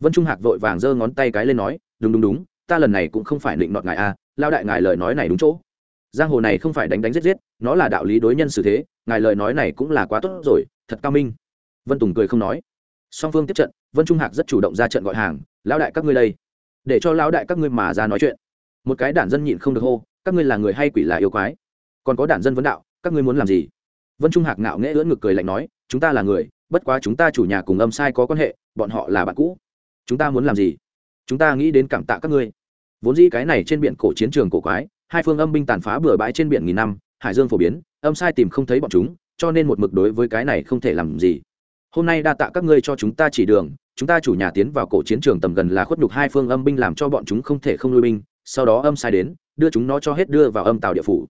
Vân trung hạc vội vàng giơ ngón tay cái lên nói, đúng đúng đúng, ta lần này cũng không phải định nọt ngài a lao đại ngài lời nói này đúng chỗ. Giang hồ này không phải đánh đánh giết giết, nó là đạo lý đối nhân xử thế, ngài lời nói này cũng là quá tốt rồi, thật cao minh. Vân tùng cười không nói. Song phương tiếp trận, vân trung hạc rất chủ động ra trận gọi hàng, lão đại các ngươi đây, để cho lão đại các ngươi mà ra nói chuyện. Một cái đản dân nhịn không được hô, các ngươi là người hay quỷ là yêu quái? Còn có đản dân vấn đạo, các ngươi muốn làm gì? Vân trung hạc ngạo nghễ lưỡn ngực cười lạnh nói, chúng ta là người, bất quá chúng ta chủ nhà cùng âm sai có quan hệ, bọn họ là bạn cũ. Chúng ta muốn làm gì? Chúng ta nghĩ đến cảm tạ các ngươi vốn dĩ cái này trên biển cổ chiến trường cổ quái, hai phương âm binh tàn phá bừa bãi trên biển nghìn năm, hải dương phổ biến, âm sai tìm không thấy bọn chúng, cho nên một mực đối với cái này không thể làm gì. Hôm nay đa tạ các ngươi cho chúng ta chỉ đường, chúng ta chủ nhà tiến vào cổ chiến trường tầm gần là khuất nhục hai phương âm binh làm cho bọn chúng không thể không nuôi binh, sau đó âm sai đến, đưa chúng nó cho hết đưa vào âm tàu địa phủ.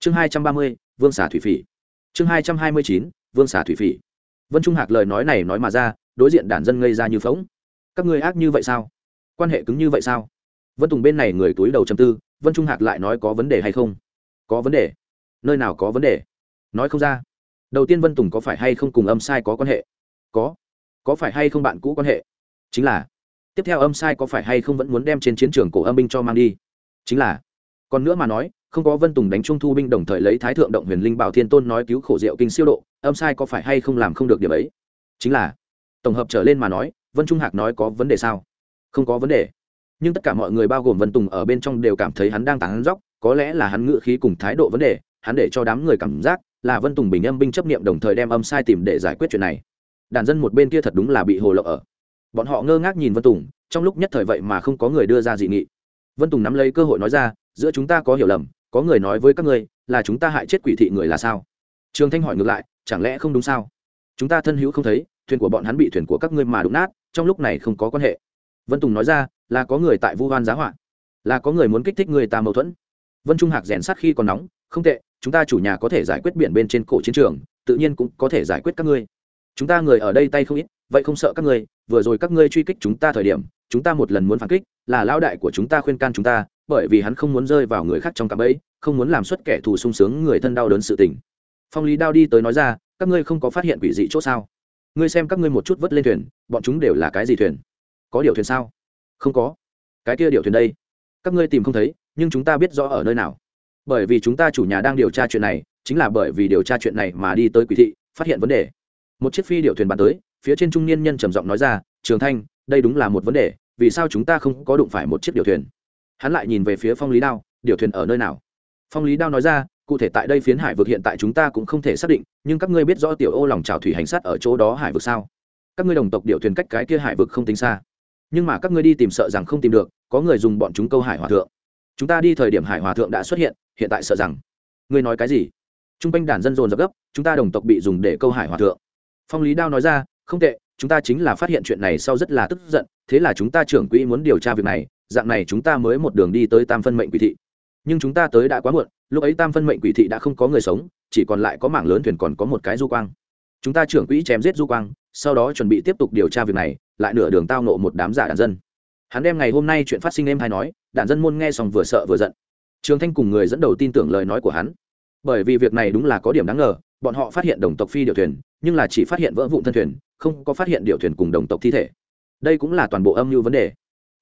Chương hai trăm ba mươi, vương xả thủy phỉ. Chương hai trăm hai mươi chín, vương xả thủy phỉ. Vân trung hạc lời nói này nói mà ra, đối diện đản dân ngây ra như phóng các ngươi ác như vậy sao? Quan hệ cứng như vậy sao? Vân tùng bên này người túi đầu chầm tư, vân trung hạc lại nói có vấn đề hay không? Có vấn đề? Nơi nào có vấn đề? Nói không ra. Đầu tiên vân tùng có phải hay không cùng âm sai có quan hệ? Có. Có phải hay không bạn cũ quan hệ? Chính là. Tiếp theo âm sai có phải hay không vẫn muốn đem trên chiến trường cổ âm binh cho mang đi? Chính là. Còn nữa mà nói, không có vân tùng đánh trung thu binh đồng thời lấy thái thượng động huyền linh bảo thiên tôn nói cứu khổ diệu kinh siêu độ, âm sai có phải hay không làm không được điểm ấy? Chính là. Tổng hợp trở lên mà nói, vân trung hạc nói có vấn đề sao? Không có vấn đề nhưng tất cả mọi người bao gồm vân tùng ở bên trong đều cảm thấy hắn đang tán dóc, có lẽ là hắn ngự khí cùng thái độ vấn đề, hắn để cho đám người cảm giác là vân tùng bình âm binh chấp nghiệm đồng thời đem âm sai tìm để giải quyết chuyện này. Đàn dân một bên kia thật đúng là bị hồ lộ ở. Bọn họ ngơ ngác nhìn vân tùng, trong lúc nhất thời vậy mà không có người đưa ra dị nghị. Vân tùng nắm lấy cơ hội nói ra, giữa chúng ta có hiểu lầm, có người nói với các ngươi là chúng ta hại chết quỷ thị người là sao? Trường thanh hỏi ngược lại, chẳng lẽ không đúng sao? Chúng ta thân hữu không thấy, thuyền của bọn hắn bị thuyền của các ngươi mà đụng nát, trong lúc này không có quan hệ vân tùng nói ra, là có người tại vu hoan giá họa, là có người muốn kích thích người ta mâu thuẫn. Vân trung hạc rèn sát khi còn nóng, không tệ, chúng ta chủ nhà có thể giải quyết biển bên trên cổ chiến trường, tự nhiên cũng có thể giải quyết các ngươi. Chúng ta người ở đây tay không ít, vậy không sợ các ngươi, vừa rồi các ngươi truy kích chúng ta thời điểm, chúng ta một lần muốn phản kích, là lão đại của chúng ta khuyên can chúng ta, bởi vì hắn không muốn rơi vào người khác trong cạm bẫy, không muốn làm xuất kẻ thù sung sướng người thân đau đớn sự tình. Phong lý đao đi tới nói ra, các ngươi không có phát hiện quỷ dị chỗ sao? Ngươi xem các ngươi một chút vớt lên thuyền, bọn chúng đều là cái gì thuyền? Có điều thuyền sao? Không có. Cái kia điều thuyền đây, các ngươi tìm không thấy, nhưng chúng ta biết rõ ở nơi nào. Bởi vì chúng ta chủ nhà đang điều tra chuyện này, chính là bởi vì điều tra chuyện này mà đi tới quỷ thị, phát hiện vấn đề. Một chiếc phi điều thuyền bàn tới, phía trên trung niên nhân trầm giọng nói ra, trường thanh, đây đúng là một vấn đề, vì sao chúng ta không có đụng phải một chiếc điều thuyền? Hắn lại nhìn về phía phong lý đao, điều thuyền ở nơi nào? Phong lý đao nói ra, cụ thể tại đây phiến hải vực hiện tại chúng ta cũng không thể xác định, nhưng các ngươi biết rõ tiểu ô lòng trào thủy hành sát ở chỗ đó hải vực sao? Các ngươi đồng tộc điều thuyền cách cái kia hải vực không tính xa nhưng mà các ngươi đi tìm sợ rằng không tìm được, có người dùng bọn chúng câu hải hòa thượng. Chúng ta đi thời điểm hải hòa thượng đã xuất hiện hiện tại sợ rằng. Ngươi nói cái gì? T r u n g quanh đàn dân dồn dập gấp, chúng ta đồng tộc bị dùng để câu hải hòa thượng. Phong lý đao nói ra, không tệ, chúng ta chính là phát hiện chuyện này sau rất là tức giận, thế là chúng ta trưởng quỹ muốn điều tra việc này, dạng này chúng ta mới một đường đi tới tam phân mệnh quỷ thị. Nhưng chúng ta tới đã quá muộn, lúc ấy tam phân mệnh quỷ thị đã không có người sống, chỉ còn lại có mảng lớn thuyền còn có một cái du quang. Chúng ta trưởng quỹ chém giết du quang sau đó chuẩn bị tiếp tục điều tra việc này, lại nửa đường tao nộ một đám giả đàn dân. Hắn đem ngày hôm nay chuyện phát sinh em hay nói, đàn dân môn nghe xong vừa sợ vừa giận. Trường thanh cùng người dẫn đầu tin tưởng lời nói của hắn. Bởi vì việc này đúng là có điểm đáng ngờ, bọn họ phát hiện đồng tộc phi điều thuyền, nhưng là chỉ phát hiện vỡ vụn thân thuyền, không có phát hiện điều thuyền cùng đồng tộc thi thể. Đây cũng là toàn bộ âm mưu vấn đề.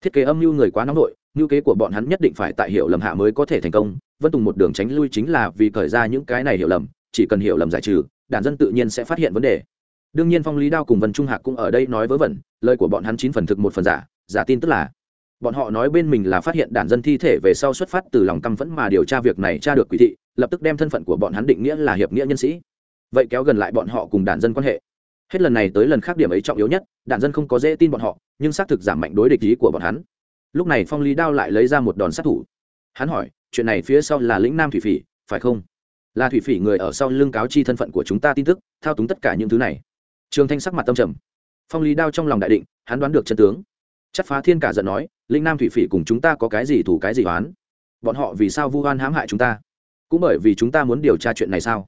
Thiết kế âm mưu người quá nóng nổi mưu kế của bọn hắn nhất định phải tại hiểu lầm hạ mới có thể thành công. Vân tùng một đường tránh lui chính là vì khởi ra những cái này hiểu lầm, chỉ cần hiểu lầm giải trừ, đàn dân tự nhiên sẽ phát hiện vấn đề đương nhiên phong lý đao cùng vân trung hạc cũng ở đây nói vớ vẩn, lời của bọn hắn chín phần thực một phần giả giả tin tức là, bọn họ nói bên mình là phát hiện đàn dân thi thể về sau xuất phát từ lòng căm phẫn mà điều tra việc này tra được quỷ thị, lập tức đem thân phận của bọn hắn định nghĩa là hiệp nghĩa nhân sĩ. Vậy kéo gần lại bọn họ cùng đàn dân quan hệ. Hết lần này tới lần khác điểm ấy trọng yếu nhất đàn dân không có dễ tin bọn họ, nhưng xác thực giảm mạnh đối địch ý của bọn hắn. Lúc này phong lý đao lại lấy ra một đòn sát thủ. Hắn hỏi, chuyện này phía sau là lĩnh nam thủy phỉ, phải không? Là thủy phỉ người ở sau lưng cáo chi thân phận của chúng ta tin tức, thao túng tất cả những thứ này trường thanh sắc mặt tâm trầm. Phong lý đao trong lòng đại định, hắn đoán được chân tướng. Chắc phá thiên cả giận nói, linh nam thủy phỉ cùng chúng ta có cái gì thủ cái gì oán? Bọn họ vì sao vu oan hãm hại chúng ta? Cũng bởi vì chúng ta muốn điều tra chuyện này sao?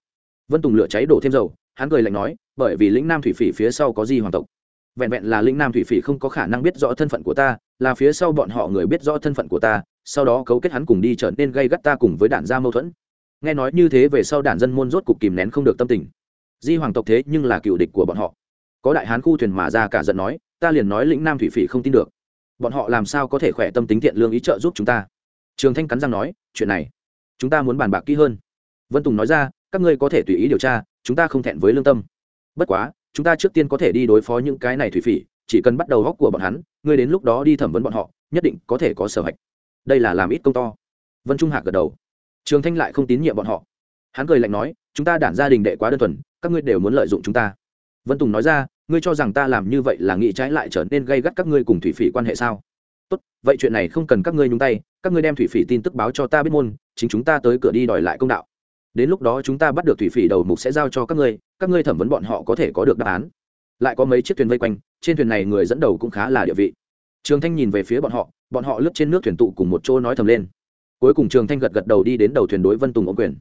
Vân tùng lửa cháy đổ thêm dầu, hắn cười lạnh nói, bởi vì lĩnh nam thủy phỉ phía sau có gì hoàng tộc. Vẹn vẹn là lĩnh nam thủy phỉ không có khả năng biết rõ thân phận của ta, là phía sau bọn họ người biết rõ thân phận của ta, sau đó cấu kết hắn cùng đi trở nên gây gắt ta cùng với đạn gia mâu thuẫn. Nghe nói như thế về sau đản dân môn rốt cục kìm nén không được tâm tình di hoàng tộc thế nhưng là cựu địch của bọn họ. Có đại hán khu thuyền mà ra cả giận nói, ta liền nói lĩnh nam thủy phỉ không tin được. Bọn họ làm sao có thể khỏe tâm tính thiện lương ý trợ giúp chúng ta? Trường thanh cắn răng nói, chuyện này, chúng ta muốn bàn bạc kỹ hơn. Vân tùng nói ra, các ngươi có thể tùy ý điều tra, chúng ta không thẹn với lương tâm. Bất quá, chúng ta trước tiên có thể đi đối phó những cái này thủy phỉ, chỉ cần bắt đầu góc của bọn hắn, ngươi đến lúc đó đi thẩm vấn bọn họ, nhất định có thể có sở hạch đây là làm ít công to. Vân trung hạc gật đầu. Trường thanh lại không tín nhiệm bọn họ. Hắn cười lạnh nói, chúng ta đản gia đình đệ quá đơn thuần các ngươi đều muốn lợi dụng chúng ta. Vân tùng nói ra, ngươi cho rằng ta làm như vậy là nghĩ trái lại trở nên gây gắt các ngươi cùng thủy phỉ quan hệ sao? Tốt, vậy chuyện này không cần các ngươi nhúng tay, các ngươi đem thủy phỉ tin tức báo cho ta biết môn, chính chúng ta tới cửa đi đòi lại công đạo. Đến lúc đó chúng ta bắt được thủy phỉ đầu mục sẽ giao cho các ngươi các ngươi thẩm vấn bọn họ có thể có được đáp án. Lại có mấy chiếc thuyền vây quanh, trên thuyền này người dẫn đầu cũng khá là địa vị. Trường thanh nhìn về phía bọn họ bọn họ lướt trên nước thuyền tụ cùng một chỗ nói thầm lên. Cuối cùng trường thanh gật gật đầu đi đến đầu thuyền đối vân tùng ô quyền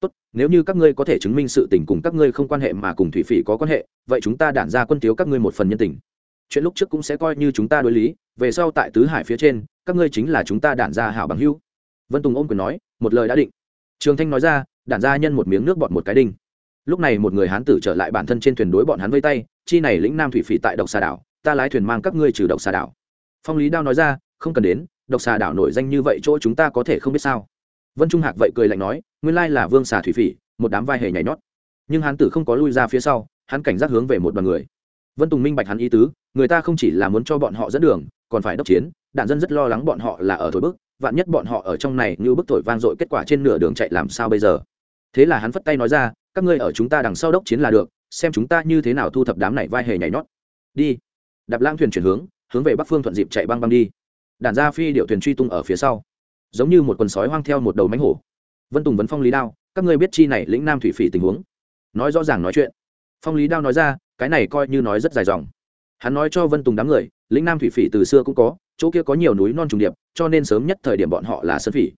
tốt, nếu như các ngươi có thể chứng minh sự tình cùng các ngươi không quan hệ mà cùng thủy phỉ có quan hệ, vậy chúng ta đản ra quân thiếu các ngươi một phần nhân tình. Chuyện lúc trước cũng sẽ coi như chúng ta đối lý, về sau tại tứ hải phía trên, các ngươi chính là chúng ta đản ra hảo bằng hữu. Vân tùng ôm quyền nói, một lời đã định. Trường thanh nói ra, đản ra nhân một miếng nước bọt một cái đinh. Lúc này một người hán tử trở lại bản thân trên thuyền đối bọn hắn vây tay, chi này lĩnh nam thủy phỉ tại độc xà đảo, ta lái thuyền mang các ngươi trừ độc xà đảo. Phong lý đao nói ra, không cần đến, độc xà đảo nổi danh như vậy chỗ chúng ta có thể không biết sao vân trung hạc vậy cười lạnh nói, nguyên lai là vương xà thủy phỉ, một đám vai hề nhảy nhót. Nhưng hán tử không có lui ra phía sau, hắn cảnh giác hướng về một đoàn người. Vân tùng minh bạch hắn ý tứ, người ta không chỉ là muốn cho bọn họ dẫn đường, còn phải đốc chiến, đạn dân rất lo lắng bọn họ là ở thổi bức, vạn nhất bọn họ ở trong này như bức thổi vang dội kết quả trên nửa đường chạy làm sao bây giờ? Thế là hắn phất tay nói ra, các ngươi ở chúng ta đằng sau đốc chiến là được, xem chúng ta như thế nào thu thập đám này vai hề nhảy nhót. Đi. Đạp lang thuyền chuyển hướng hướng về bắc phương thuận dịp chạy băng băng đi. Đàn gia phi điệu thuyền truy tung ở phía sau giống như một quần sói hoang theo một đầu mánh hổ. Vân tùng vấn phong lý đao, các ngươi biết chi này lĩnh nam thủy phỉ tình huống? Nói rõ ràng nói chuyện. Phong lý đao nói ra, cái này coi như nói rất dài dòng. Hắn nói cho vân tùng đám người, lĩnh nam thủy phỉ từ xưa cũng có, chỗ kia có nhiều núi non trùng điệp, cho nên sớm nhất thời điểm bọn họ là sơn phỉ.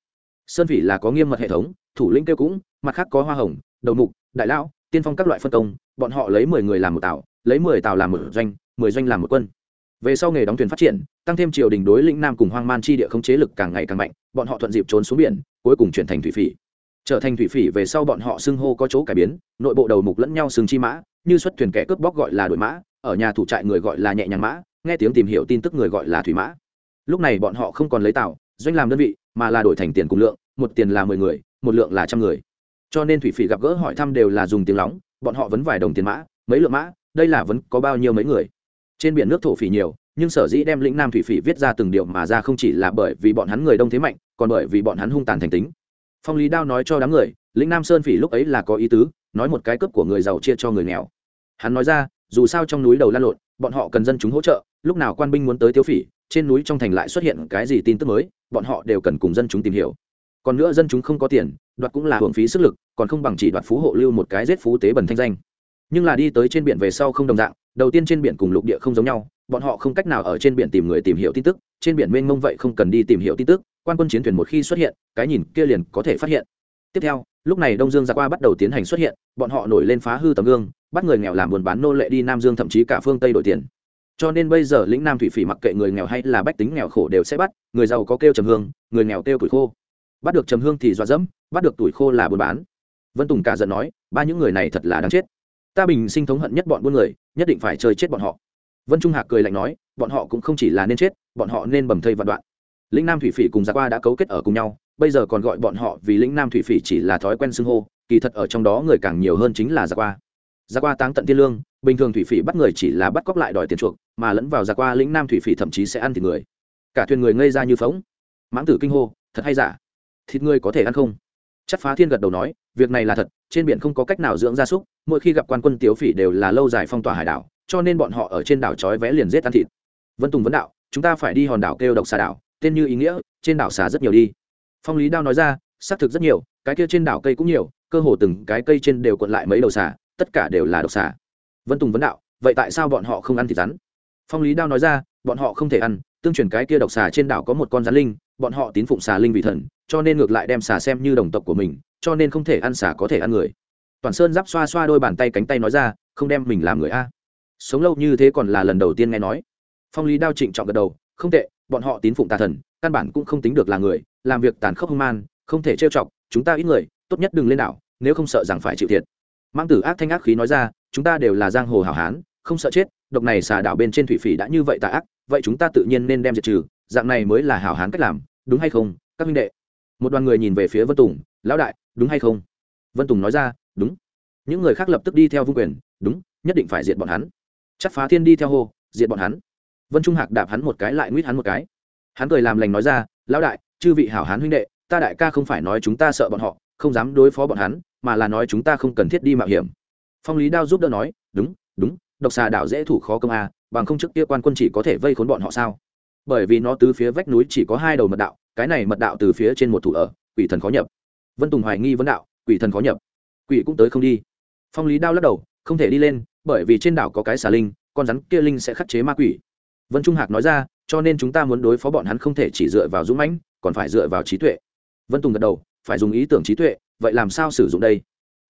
Sơn phỉ là có nghiêm mật hệ thống, thủ lĩnh kêu cũng, mặt khác có hoa hồng, đầu mục, đại lão, tiên phong các loại phân công, bọn họ lấy mười người làm một tàu lấy mười tàu làm một doanh, mười doanh làm một quân về sau nghề đóng thuyền phát triển tăng thêm triều đình đối lĩnh nam cùng hoang man chi địa không chế lực càng ngày càng mạnh bọn họ thuận dịp trốn xuống biển cuối cùng chuyển thành thủy phỉ. Trở thành thủy phỉ về sau bọn họ xưng hô có chỗ cải biến nội bộ đầu mục lẫn nhau xưng chi mã như xuất thuyền kẻ cướp bóc gọi là đội mã ở nhà thủ trại người gọi là nhẹ nhàng mã nghe tiếng tìm hiểu tin tức người gọi là thủy mã. Lúc này bọn họ không còn lấy tàu, doanh làm đơn vị mà là đổi thành tiền cùng lượng một tiền là mười người một lượng là trăm người. Cho nên thủy phỉ gặp gỡ hỏi thăm đều là dùng tiếng lóng bọn họ vấn vài đồng tiền mã mấy lượng mã đây là vấn có bao nhiêu mấy người trên biển nước thổ phỉ nhiều, nhưng sở dĩ đem lĩnh nam thủy phỉ viết ra từng điều mà ra không chỉ là bởi vì bọn hắn người đông thế mạnh, còn bởi vì bọn hắn hung tàn thành tính. Phong lý đao nói cho đám người, lĩnh nam sơn phỉ lúc ấy là có ý tứ, nói một cái cướp của người giàu chia cho người nghèo. Hắn nói ra, dù sao trong núi đầu lan lộn, bọn họ cần dân chúng hỗ trợ, lúc nào quan binh muốn tới tiêu phỉ, trên núi trong thành lại xuất hiện cái gì tin tức mới, bọn họ đều cần cùng dân chúng tìm hiểu. Còn nữa dân chúng không có tiền, đoạt cũng là hưởng phí sức lực, còn không bằng chỉ đoạt phú hộ lưu một cái giết phú tế bẩn thanh danh. Nhưng là đi tới trên biển về sau không đồng dạng đầu tiên trên biển cùng lục địa không giống nhau, bọn họ không cách nào ở trên biển tìm người tìm hiểu tin tức, trên biển mênh mông vậy không cần đi tìm hiểu tin tức, quan quân chiến thuyền một khi xuất hiện, cái nhìn kia liền có thể phát hiện. Tiếp theo, lúc này đông dương giặc qua bắt đầu tiến hành xuất hiện, bọn họ nổi lên phá hư tấm gương, bắt người nghèo làm buôn bán nô lệ đi nam dương thậm chí cả phương tây đổi tiền. Cho nên bây giờ lĩnh nam thủy phỉ mặc kệ người nghèo hay là bách tính nghèo khổ đều sẽ bắt, người giàu có kêu trầm hương, người nghèo kêu tuổi khô. Bắt được trầm hương thì dọa dẫm, bắt được tuổi khô là buôn bán. Vân tùng cả giận nói, ba những người này thật là đáng chết ta bình sinh thống hận nhất bọn buôn người, nhất định phải chơi chết bọn họ. Vân trung hạc cười lạnh nói, bọn họ cũng không chỉ là nên chết, bọn họ nên bầm thây vạn đoạn. Lĩnh nam thủy phỉ cùng giặc qua đã cấu kết ở cùng nhau, bây giờ còn gọi bọn họ vì lĩnh nam thủy phỉ chỉ là thói quen xưng hô, kỳ thật ở trong đó người càng nhiều hơn chính là giặc qua. Giặc qua táng tận thiên lương, bình thường thủy phỉ bắt người chỉ là bắt cóc lại đòi tiền chuộc, mà lẫn vào giặc qua, lĩnh nam thủy phỉ thậm chí sẽ ăn thịt người. Cả thuyền người ngây ra như phóng. Mãng tử kinh hô, thật hay giả? Thịt người có thể ăn không? Chắc phá thiên gật đầu nói việc này là thật, trên biển không có cách nào dưỡng gia súc, mỗi khi gặp quan quân tiếu phỉ đều là lâu dài phong tỏa hải đảo, cho nên bọn họ ở trên đảo trói vé liền giết ăn thịt. Vân tùng vấn đạo, chúng ta phải đi hòn đảo kêu độc xà đảo, tên như ý nghĩa, trên đảo xà rất nhiều đi. Phong lý đao nói ra, xác thực rất nhiều, cái kia trên đảo cây cũng nhiều, cơ hồ từng cái cây trên đều cuộn lại mấy đầu xà, tất cả đều là độc xà. Vân tùng vấn đạo, vậy tại sao bọn họ không ăn thịt rắn? Phong lý đao nói ra, bọn họ không thể ăn, tương truyền cái kia độc xà trên đảo có một con rắn linh, bọn họ tín phụng xà linh vị thần, cho nên ngược lại đem xà xem như đồng tộc của mình cho nên không thể ăn xả có thể ăn người. Toàn sơn giáp xoa xoa đôi bàn tay cánh tay nói ra, không đem mình làm người a. Sống lâu như thế còn là lần đầu tiên nghe nói. Phong lý đao trịnh trọng gật đầu, không tệ, bọn họ tín phụng tà thần, căn bản cũng không tính được là người, làm việc tàn khốc hung man, không thể trêu chọc, chúng ta ít người, tốt nhất đừng lên đảo, nếu không sợ rằng phải chịu thiệt. Mang tử ác thanh ác khí nói ra, chúng ta đều là giang hồ hảo hán, không sợ chết, độc này xà đảo bên trên thủy phỉ đã như vậy tà ác, vậy chúng ta tự nhiên nên đem diệt trừ, dạng này mới là hảo hán cách làm, đúng hay không, các huynh đệ? Một đoàn người nhìn về phía vân tùng, lão đại đúng hay không? Vân tùng nói ra, đúng. Những người khác lập tức đi theo vung quyền, đúng, nhất định phải diệt bọn hắn. Chắc phá thiên đi theo hô, diệt bọn hắn. Vân trung hạc đạp hắn một cái lại nguyết hắn một cái. Hắn cười làm lành nói ra, lão đại, chư vị hảo hán huynh đệ, ta đại ca không phải nói chúng ta sợ bọn họ, không dám đối phó bọn hắn, mà là nói chúng ta không cần thiết đi mạo hiểm. Phong lý đao giúp đỡ nói, đúng đúng, độc xà đảo dễ thủ khó công a, bằng không trước kia quan quân chỉ có thể vây khốn bọn họ sao? Bởi vì nó tứ phía vách núi chỉ có hai đầu mật đạo, cái này mật đạo từ phía trên một thủ ở, quỷ thần khó nhập vân tùng hoài nghi vấn đạo, quỷ thần khó nhập. Quỷ cũng tới không đi. Phong lý đao lắc đầu, không thể đi lên, bởi vì trên đảo có cái xà linh, con rắn kia linh sẽ khắc chế ma quỷ. Vân trung hạc nói ra, cho nên chúng ta muốn đối phó bọn hắn không thể chỉ dựa vào dũng mãnh, còn phải dựa vào trí tuệ. Vân tùng gật đầu, phải dùng ý tưởng trí tuệ, vậy làm sao sử dụng đây?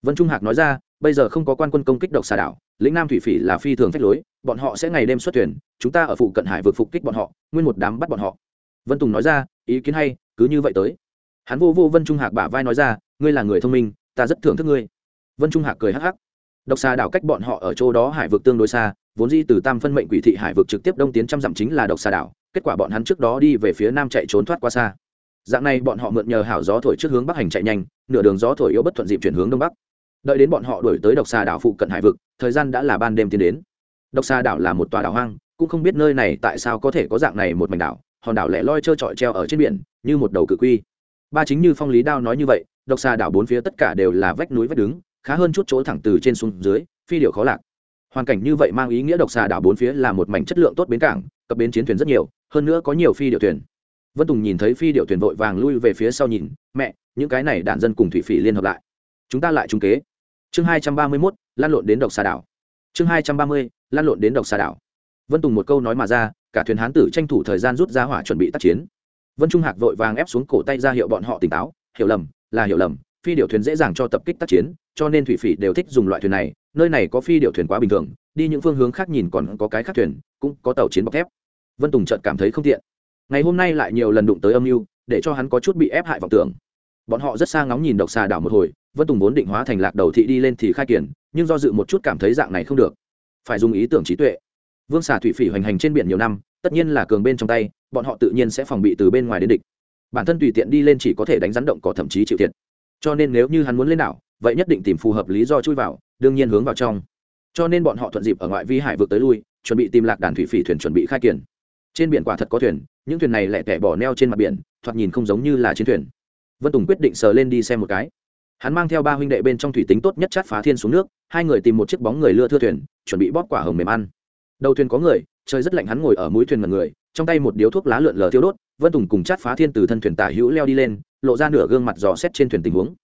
Vân trung hạc nói ra, bây giờ không có quan quân công kích độc xà đảo, lĩnh nam thủy phỉ là phi thường phách lối, bọn họ sẽ ngày đêm xuất thuyền, chúng ta ở phụ cận hải vực phục kích bọn họ, nguyên một đám bắt bọn họ. Vân tùng nói ra, ý kiến hay, cứ như vậy tới hắn vô vô vân trung hạc bả vai nói ra, ngươi là người thông minh, ta rất thưởng thức ngươi. Vân trung hạc cười hắc hắc. Độc xà đảo cách bọn họ ở chỗ đó hải vực tương đối xa, vốn di từ tam phân mệnh quỷ thị hải vực trực tiếp đông tiến trăm dặm chính là độc xà đảo, kết quả bọn hắn trước đó đi về phía nam chạy trốn thoát qua xa. Dạng này bọn họ mượn nhờ hảo gió thổi trước hướng bắc hành chạy nhanh, nửa đường gió thổi yếu bất thuận dịp chuyển hướng đông bắc. Đợi đến bọn họ đuổi tới độc xà đảo phụ cận hải vực, thời gian đã là ban đêm tiến đến. Độc xà đảo là một tòa đảo hoang, cũng không biết nơi này tại sao có thể có dạng này một mảnh đảo, hòn đảo lẻ loi trơ trọi treo ở trên biển, như một đầu cự quy ba chính như phong lý đao nói như vậy, độc xà đảo bốn phía tất cả đều là vách núi vách đứng, khá hơn chút chỗ thẳng từ trên xuống dưới, phi điệu khó lạc. Hoàn cảnh như vậy mang ý nghĩa độc xà đảo bốn phía là một mảnh chất lượng tốt bến cảng, cập bến chiến thuyền rất nhiều, hơn nữa có nhiều phi điệu thuyền. Vân tùng nhìn thấy phi điệu thuyền vội vàng lui về phía sau nhìn, mẹ, những cái này đạn dân cùng thủy phỉ liên hợp lại. Chúng ta lại trung kế. Chương hai trăm ba mươi mốt, lan lộn đến độc xà đảo. Chương hai trăm ba mươi, lan lộn đến độc xà đảo. Vân tùng một câu nói mà ra, cả thuyền hán tử tranh thủ thời gian rút ra hỏa chuẩn bị tác chiến vân trung hạc vội vàng ép xuống cổ tay ra hiệu bọn họ tỉnh táo, hiểu lầm, là hiểu lầm, phi điệu thuyền dễ dàng cho tập kích tác chiến, cho nên thủy phỉ đều thích dùng loại thuyền này, nơi này có phi điệu thuyền quá bình thường, đi những phương hướng khác nhìn còn có cái khác thuyền, cũng có tàu chiến bọc thép. Vân tùng chợt cảm thấy không tiện. Ngày hôm nay lại nhiều lần đụng tới âm mưu, để cho hắn có chút bị ép hại vọng tưởng. Bọn họ rất xa ngóng nhìn độc xà đảo một hồi, vân tùng vốn định hóa thành lạc đầu thị đi lên thì khai kiển, nhưng do dự một chút cảm thấy dạng này không được. Phải dùng ý tưởng trí tuệ. Vương xà thủy phỉ hoành hành trên biển nhiều năm tất nhiên là cường bên trong tay, bọn họ tự nhiên sẽ phòng bị từ bên ngoài đến địch. Bản thân tùy tiện đi lên chỉ có thể đánh rắn động cỏ thậm chí chịu thiệt. Cho nên nếu như hắn muốn lên đảo, vậy nhất định tìm phù hợp lý do chui vào, đương nhiên hướng vào trong. Cho nên bọn họ thuận dịp ở ngoại vi hải vượt tới lui, chuẩn bị tìm lạc đàn thủy phỉ thuyền chuẩn bị khai kiển. Trên biển quả thật có thuyền, những thuyền này lại tẻ bỏ neo trên mặt biển, thoạt nhìn không giống như là chiến thuyền. Vân tùng quyết định sờ lên đi xem một cái. Hắn mang theo ba huynh đệ bên trong thủy tính tốt nhất chát phá thiên xuống nước, hai người tìm một chiếc bóng người lưa thưa thuyền, chuẩn bị bóp quả hồng mềm ăn. Đầu thuyền có người trời rất lạnh hắn ngồi ở mũi thuyền mật người, trong tay một điếu thuốc lá lượn lờ thiêu đốt, vân tùng cùng chát phá thiên từ thân thuyền tả hữu leo đi lên, lộ ra nửa gương mặt dò xét trên thuyền tình huống.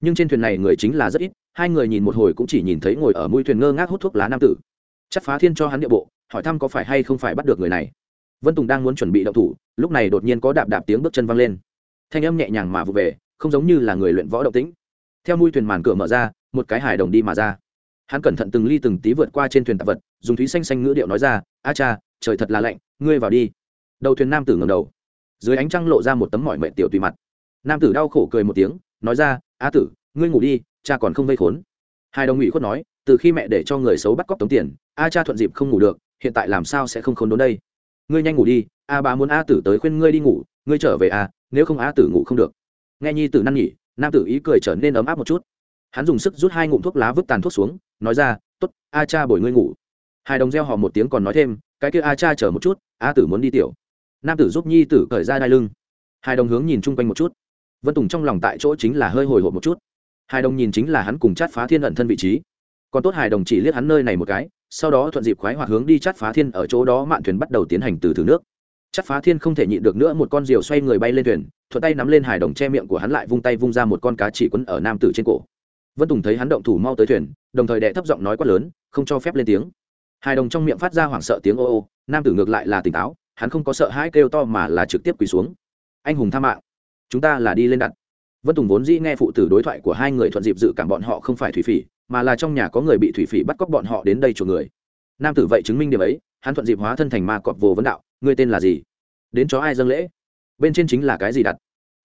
Nhưng trên thuyền này người chính là rất ít, hai người nhìn một hồi cũng chỉ nhìn thấy ngồi ở mũi thuyền ngơ ngác hút thuốc lá nam tử. Chát phá thiên cho hắn địa bộ, hỏi thăm có phải hay không phải bắt được người này. Vân tùng đang muốn chuẩn bị động thủ, lúc này đột nhiên có đạp đạp tiếng bước chân văng lên. Thanh âm nhẹ nhàng mà vụ về, không giống như là người luyện võ động tĩnh. Theo mũi thuyền màn cửa mở ra, một cái hải đồng đi mà ra hắn cẩn thận từng ly từng tí vượt qua trên thuyền tạp vật, dùng thúy xanh xanh ngữ điệu nói ra, a cha, trời thật là lạnh, ngươi vào đi. Đầu thuyền nam tử ngầm đầu. Dưới ánh trăng lộ ra một tấm mỏi mệt tiểu tùy mặt. Nam tử đau khổ cười một tiếng, nói ra, a tử, ngươi ngủ đi, cha còn không vây khốn. Hai đồng ủy khuất nói, từ khi mẹ để cho người xấu bắt cóc tống tiền, a cha thuận dịp không ngủ được, hiện tại làm sao sẽ không khốn đốn đây? Ngươi nhanh ngủ đi, a bà muốn a tử tới khuyên ngươi đi ngủ, ngươi trở về a, nếu không a tử ngủ không được. Nghe nhi tử năn nhỉ nam tử ý cười trở nên ấm áp một chút. Hắn dùng sức rút hai ngụm thuốc lá vứt tàn thuốc xuống nói ra t ố t a cha bồi ngươi ngủ. Hai đồng reo hò một tiếng còn nói thêm, cái kia a cha chờ một chút, a tử muốn đi tiểu. Nam tử giúp nhi tử cởi ra đai lưng. Hai đồng hướng nhìn chung quanh một chút. Vân tùng trong lòng tại chỗ chính là hơi hồi hộp một chút. Hai đồng nhìn chính là hắn cùng chát phá thiên ẩn thân vị trí. Còn tốt hai đồng chỉ liếc hắn nơi này một cái, sau đó thuận dịp khoái hoạt hướng đi chát phá thiên ở chỗ đó mạn thuyền bắt đầu tiến hành từ thử nước. Chát phá thiên không thể nhịn được nữa, một con diều xoay người bay lên thuyền, thuận tay nắm lên hài đồng che miệng của hắn lại vung tay vung ra một con cá chỉ quấn ở nam tử trên cổ. Vân tùng thấy hắn động thủ mau tới thuyền đồng thời đệ thấp giọng nói quát lớn, không cho phép lên tiếng. Hài đồng trong miệng phát ra hoảng sợ tiếng ô ô, nam tử ngược lại là tỉnh táo, hắn không có sợ hãi kêu to mà là trực tiếp quỳ xuống. Anh hùng tha mạng, chúng ta là đi lên đặt. Vân tùng vốn dĩ nghe phụ tử đối thoại của hai người thuận dịp dự cảm bọn họ không phải thủy phỉ, mà là trong nhà có người bị thủy phỉ bắt cóc bọn họ đến đây chuộc người. Nam tử vậy chứng minh điểm ấy, hắn thuận dịp hóa thân thành ma cọp vồ vấn đạo, ngươi tên là gì? Đến cho ai dâng lễ? Bên trên chính là cái gì đặt?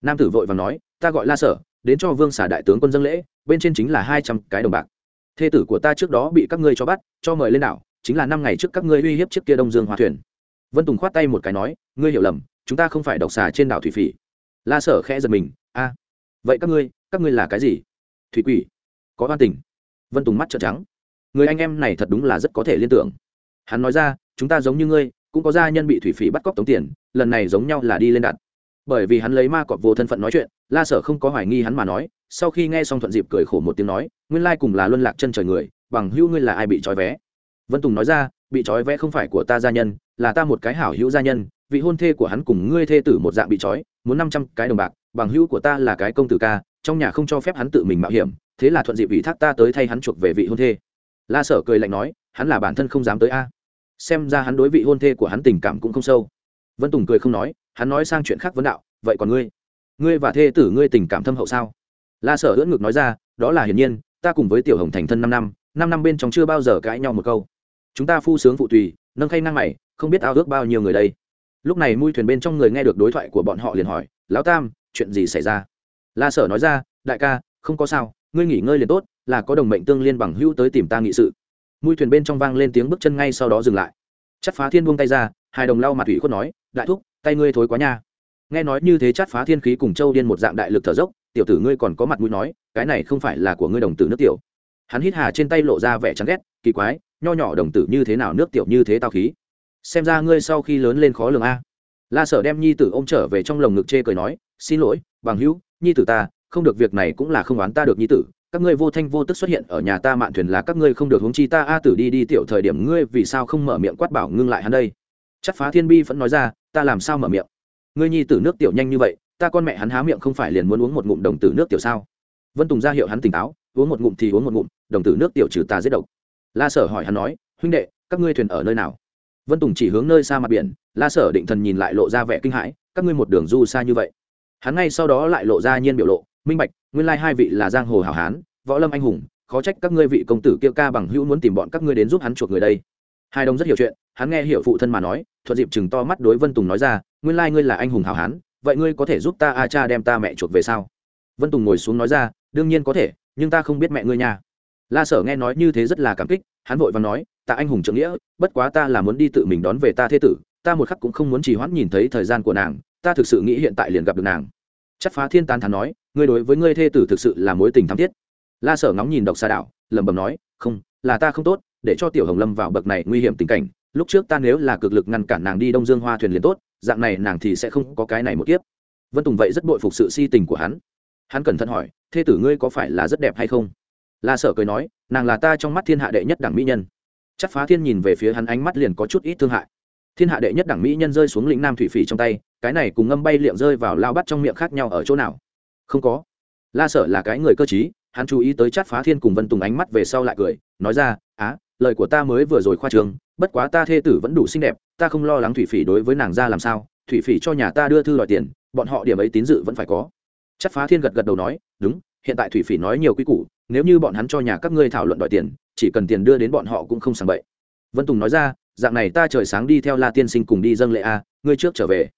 Nam tử vội và nói, ta gọi la sở, đến cho vương xả đại tướng quân dâng lễ, bên trên chính là hai trăm cái đồng bạc thê tử của ta trước đó bị các ngươi cho bắt, cho mời lên đảo, chính là năm ngày trước các ngươi uy hiếp chiếc kia đông dương hòa thuyền. Vân tùng khoát tay một cái nói, ngươi hiểu lầm, chúng ta không phải độc xà trên đảo thủy phỉ. La sở khẽ giật mình, a, vậy các ngươi các ngươi là cái gì? Thủy quỷ, có oan tình. Vân tùng mắt trợn trắng, người anh em này thật đúng là rất có thể liên tưởng. Hắn nói ra, chúng ta giống như ngươi, cũng có gia nhân bị thủy phỉ bắt cóc tống tiền, lần này giống nhau là đi lên đặt bởi vì hắn lấy ma cọp vô thân phận nói chuyện, la sở không có hoài nghi hắn mà nói sau khi nghe xong thuận dịp cười khổ một tiếng nói, nguyên lai cùng là luân lạc chân trời người, bằng hữu ngươi là ai bị trói vé? Vân tùng nói ra, bị trói vé không phải của ta gia nhân, là ta một cái hảo hữu gia nhân, vị hôn thê của hắn cùng ngươi thê tử một dạng bị trói, muốn năm trăm cái đồng bạc, bằng hữu của ta là cái công tử ca, trong nhà không cho phép hắn tự mình mạo hiểm, thế là thuận dịp ủy thác ta tới thay hắn chuộc về vị hôn thê. La sở cười lạnh nói, hắn là bản thân không dám tới a. Xem ra hắn đối vị hôn thê của hắn tình cảm cũng không sâu. Vân tùng cười không nói, hắn nói sang chuyện khác vấn đạo, vậy còn ngươi? Ngươi và thê tử ngươi tình cảm thâm hậu sao? La sở ưỡn ngực nói ra, đó là hiển nhiên, ta cùng với tiểu hồng thành thân năm năm năm năm bên trong chưa bao giờ cãi nhau một câu. Chúng ta phu sướng phụ tùy, nâng khay năng mày, không biết ao ước bao nhiêu người đây. Lúc này mui thuyền bên trong người nghe được đối thoại của bọn họ liền hỏi, lão tam, chuyện gì xảy ra? La sở nói ra, đại ca, không có sao, ngươi nghỉ ngơi liền tốt, là có đồng mệnh tương liên bằng hữu tới tìm ta nghị sự. Mui thuyền bên trong vang lên tiếng bước chân ngay sau đó dừng lại. Chắc phá thiên buông tay ra, hai đồng lau mặt thủy khuất nói, đại thúc, tay ngươi thối quá nha. Nghe nói như thế chắc phá thiên khí cùng châu điên một dạng đại lực thở dốc tiểu tử ngươi còn có mặt mũi nói, cái này không phải là của ngươi đồng tử nước tiểu. Hắn hít hà trên tay lộ ra vẻ chán ghét, kỳ quái, nho nhỏ đồng tử như thế nào nước tiểu như thế tao khí. Xem ra ngươi sau khi lớn lên khó lường a. La sở đem nhi tử ô m trở về trong lồng ngực chê cười nói, xin lỗi, bằng hữu, nhi tử ta, không được việc này cũng là không oán ta được nhi tử. Các ngươi vô thanh vô tức xuất hiện ở nhà ta mạn thuyền là các ngươi không được hướng chi ta a tử đi đi tiểu thời điểm ngươi vì sao không mở miệng quát bảo ngưng lại hắn đây? Chắc phá thiên bi vẫn nói ra, ta làm sao mở miệng? Ngươi nhi tử nước tiểu nhanh như vậy ta con mẹ hắn há miệng không phải liền muốn uống một ngụm đồng tử nước tiểu sao? Vân tùng ra hiệu hắn tỉnh táo, uống một ngụm thì uống một ngụm, đồng tử nước tiểu trừ ta giết độc. La sở hỏi hắn nói, huynh đệ, các ngươi thuyền ở nơi nào? Vân tùng chỉ hướng nơi xa mặt biển, la sở định thần nhìn lại lộ ra vẻ kinh hãi, các ngươi một đường du xa như vậy. Hắn ngay sau đó lại lộ ra nhiên biểu lộ, minh bạch, nguyên lai hai vị là giang hồ hảo hán, võ lâm anh hùng, khó trách các ngươi vị công tử kia ca bằng hữu muốn tìm bọn các ngươi đến giúp hắn chuộc người đây. Hai đồng rất hiểu chuyện, hắn nghe hiểu phụ thân mà nói, thuận dịp chừng to mắt đối vân tùng nói ra, nguyên lai ngươi là anh hùng hảo hán vậy ngươi có thể giúp ta a cha đem ta mẹ chuộc về sao? Vân tùng ngồi xuống nói ra, đương nhiên có thể, nhưng ta không biết mẹ ngươi nha. La sở nghe nói như thế rất là cảm kích, hắn vội và nói ta anh hùng trưởng nghĩa, bất quá ta là muốn đi tự mình đón về ta thế tử, ta một khắc cũng không muốn trì hoãn nhìn thấy thời gian của nàng, ta thực sự nghĩ hiện tại liền gặp được nàng. Chắc phá thiên tán thán nói, ngươi đối với ngươi thê tử thực sự là mối tình thắm thiết. La sở ngóng nhìn độc xa đạo lẩm bẩm nói, không, là ta không tốt, để cho tiểu hồng lâm vào bậc này nguy hiểm tình cảnh, lúc trước ta nếu là cực lực ngăn cản nàng đi đông dương hoa thuyền liền tốt dạng này nàng thì sẽ không có cái này một kiếp. Vân tùng vậy rất bội phục sự si tình của hắn. Hắn cẩn thận hỏi, thê tử ngươi có phải là rất đẹp hay không? La sở cười nói, nàng là ta trong mắt thiên hạ đệ nhất đảng mỹ nhân. Chắc phá thiên nhìn về phía hắn ánh mắt liền có chút ít thương hại. Thiên hạ đệ nhất đảng mỹ nhân rơi xuống lĩnh nam thủy phỉ trong tay, cái này cùng ngâm bay liệm rơi vào lao bắt trong miệng khác nhau ở chỗ nào? Không có. La sở là cái người cơ t hắn chú ý tới chát phá thiên cùng vân tùng ánh mắt về sau lại cười, nói ra, á, lời của ta mới vừa rồi khoa trường, bất quá ta thê tử vẫn đủ xinh đẹp ta không lo lắng thủy phỉ đối với nàng ra làm sao, thủy phỉ cho nhà ta đưa thư đòi tiền, bọn họ điểm ấy tín dự vẫn phải có. Chắc phá thiên gật gật đầu nói, đúng, hiện tại thủy phỉ nói nhiều quy củ, nếu như bọn hắn cho nhà các ngươi thảo luận đòi tiền, chỉ cần tiền đưa đến bọn họ cũng không sàng bậy. Vân tùng nói ra, dạng này ta trời sáng đi theo la tiên sinh cùng đi dâng lễ a, ngươi trước trở về.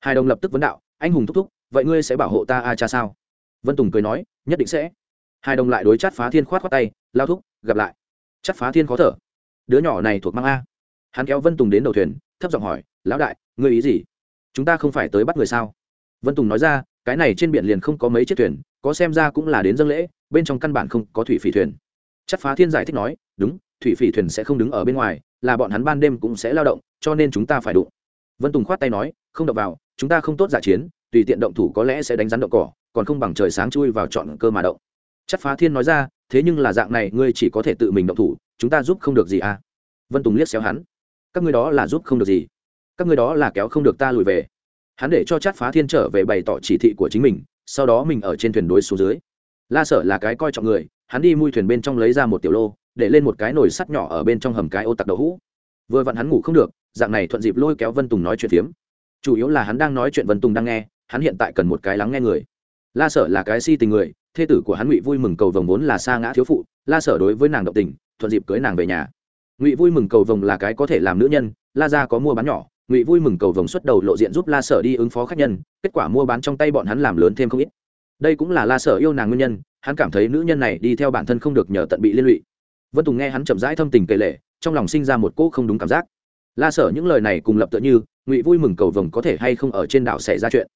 Hai đồng lập tức vấn đạo, anh hùng thúc thúc, vậy ngươi sẽ bảo hộ ta a cha sao? Vân tùng cười nói, nhất định sẽ. Hai đồng lại đối chát phá thiên khoát khoát tay, lao thúc, gặp lại. Chát phá thiên khó thở, đứa nhỏ này thuộc mang a. Hắn kéo vân tùng đến đầu thuyền thấp giọng hỏi, lão đại, ngươi ý gì? Chúng ta không phải tới bắt người sao? Vân tùng nói ra, cái này trên biển liền không có mấy chiếc thuyền, có xem ra cũng là đến dân lễ, bên trong căn bản không có thủy phỉ thuyền. Chắc phá thiên giải thích nói, đúng, thủy phỉ thuyền sẽ không đứng ở bên ngoài, là bọn hắn ban đêm cũng sẽ lao động, cho nên chúng ta phải đụng. Vân tùng khoát tay nói, không đập vào, chúng ta không tốt giả chiến, tùy tiện động thủ có lẽ sẽ đánh rắn động cỏ, còn không bằng trời sáng chui vào chọn cơ mà động. Chắc phá thiên nói ra, thế nhưng là dạng này, ngươi chỉ có thể tự mình động thủ, chúng ta giúp không được gì à? Vân tùng liếc xéo hắn các ngươi đó là giúp không được gì. Các ngươi đó là kéo không được ta lùi về. Hắn để cho chát phá thiên trở về bày tỏ chỉ thị của chính mình, sau đó mình ở trên thuyền đối xuống dưới. La sở là cái coi trọng người, hắn đi mui thuyền bên trong lấy ra một tiểu lô, để lên một cái nồi sắt nhỏ ở bên trong hầm cái ô tặc đậu hũ. Vừa vặn hắn ngủ không được, dạng này thuận dịp lôi kéo vân tùng nói chuyện phiếm. Chủ yếu là hắn đang nói chuyện vân tùng đang nghe, hắn hiện tại cần một cái lắng nghe người. La sở là cái si tình người, thê tử của hắn ngụy vui mừng cầu vồng vốn là xa ngã thiếu phụ, la sở đối với nàng động tình, thuận dịp cưới nàng về nhà ngụy vui mừng cầu vồng là cái có thể làm nữ nhân la ra có mua bán nhỏ ngụy vui mừng cầu vồng xuất đầu lộ diện giúp la sở đi ứng phó khách nhân kết quả mua bán trong tay bọn hắn làm lớn thêm không ít đây cũng là la sở yêu nàng nguyên nhân hắn cảm thấy nữ nhân này đi theo bản thân không được nhờ tận bị liên lụy vân tùng nghe hắn chậm rãi thâm tình kể lệ trong lòng sinh ra một cỗ không đúng cảm giác la sở những lời này cùng lập tựa như ngụy vui mừng cầu vồng có thể hay không ở trên đảo xảy ra chuyện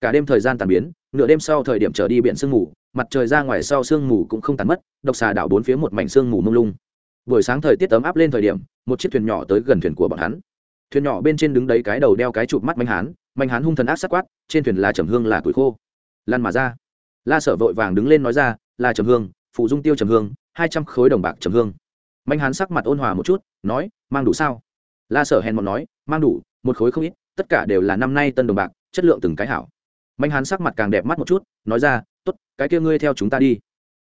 cả đêm thời gian tàn biến nửa đêm sau thời điểm trở đi biển sương mù mặt trời ra ngoài sau sương mù cũng không tàn mất độc xà đảo bốn phía một mảnh sương mù mông lung buổi sáng thời tiết ấm áp lên thời điểm, một chiếc thuyền nhỏ tới gần thuyền của bọn hắn. Thuyền nhỏ bên trên đứng đấy cái đầu đeo cái chụp mắt manh hán manh hán hung thần ác sắc quát, trên thuyền là trầm hương là tuổi khô. Lan mà ra. La sở vội vàng đứng lên nói ra, là trầm hương, phụ dung tiêu trầm hương, hai trăm khối đồng bạc trầm hương. Manh hán sắc mặt ôn hòa một chút, nói, mang đủ sao? La sở hèn một nói, mang đủ, một khối không ít, tất cả đều là năm nay tân đồng bạc, chất lượng từng cái hảo. Manh hán sắc mặt càng đẹp mắt một chút, nói ra t ố t cái kia ngươi theo chúng ta đi.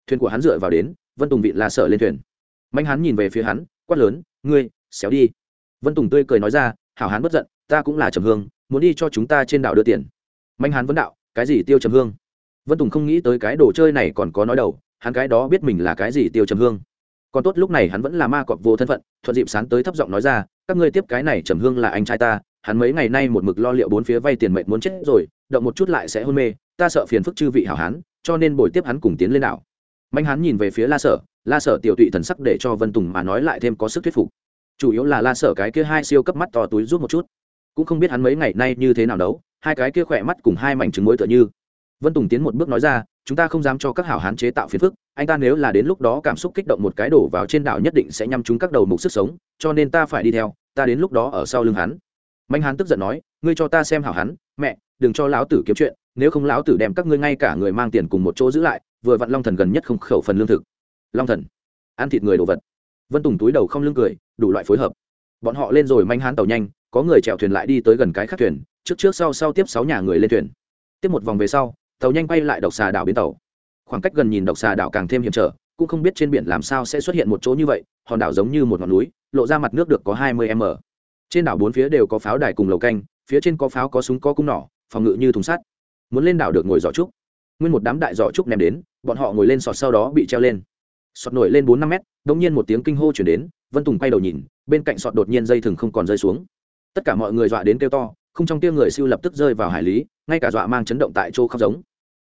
Thuyền của hắn dựa vào đến, vân tùng vị la sở lên thuyền manh hán nhìn về phía hắn, quát lớn, ngươi, xéo đi. Vân tùng tươi cười nói ra, hảo hán bất giận, ta cũng là trầm hương, muốn đi cho chúng ta trên đảo đưa tiền. Manh hán vấn đạo, cái gì tiêu trầm hương? Vân tùng không nghĩ tới cái đồ chơi này còn có nói đầu, hắn cái đó biết mình là cái gì tiêu trầm hương. Còn tốt lúc này hắn vẫn là ma cọp vô thân phận, thuận dịp sán tới thấp giọng nói ra, các ngươi tiếp cái này trầm hương là anh trai ta, hắn mấy ngày nay một mực lo liệu bốn phía vay tiền mệnh muốn chết rồi, động một chút lại sẽ hôn mê, ta sợ phiền phức chư vị hảo hán, cho nên bồi tiếp hắn cùng tiến lên đảo manh hán nhìn về phía la sở la sở tiểu tụy thần sắc để cho vân tùng mà nói lại thêm có sức thuyết phục. Chủ yếu là la sở cái kia hai siêu cấp mắt to túi rút một chút. Cũng không biết hắn mấy ngày nay như thế nào đấu hai cái kia khỏe mắt cùng hai mảnh trứng muối tựa như. Vân tùng tiến một bước nói ra, chúng ta không dám cho các hảo hán chế tạo phiền phức, anh ta nếu là đến lúc đó cảm xúc kích động một cái đổ vào trên đảo nhất định sẽ nhắm chúng các đầu mục sức sống, cho nên ta phải đi theo, ta đến lúc đó ở sau lưng hắn. Mạnh hán tức giận nói, ngươi cho ta xem hảo hắn mẹ, đừng cho lão tử kiếm chuyện, nếu không lão tử đem các ngươi ngay cả người mang tiền cùng một chỗ giữ lại vừa vặn long thần gần nhất không khẩu phần lương thực. Long thần, ăn thịt người đồ vật. Vân tùng túi đầu không lương cười, đủ loại phối hợp. Bọn họ lên rồi manh hán tàu nhanh, có người chèo thuyền lại đi tới gần cái khác thuyền, trước trước sau sau tiếp sáu nhà người lên thuyền. Tiếp một vòng về sau, tàu nhanh bay lại độc xà đảo bến tàu. Khoảng cách gần nhìn độc xà đảo càng thêm hiểm trở, cũng không biết trên biển làm sao sẽ xuất hiện một chỗ như vậy, hòn đảo giống như một ngọn núi, lộ ra mặt nước được có hai mươi m. Trên đảo bốn phía đều có pháo đài cùng lầu canh, phía trên có pháo có súng có cung nỏ, phòng ngự như thùng sắt. Muốn lên đảo được ngồi giỏ trúc. Nguyên một đám đại giỏ trúc ném đến bọn họ ngồi lên sọt sau đó bị treo lên. Sọt nổi lên bốn năm mét đ ỗ n g nhiên một tiếng kinh hô chuyển đến, vân tùng quay đầu nhìn, bên cạnh sọt đột nhiên dây thừng không còn rơi xuống. Tất cả mọi người dọa đến kêu to, không trong tiêu người siêu lập tức rơi vào hải lý, ngay cả dọa mang chấn động tại chỗ khóc giống.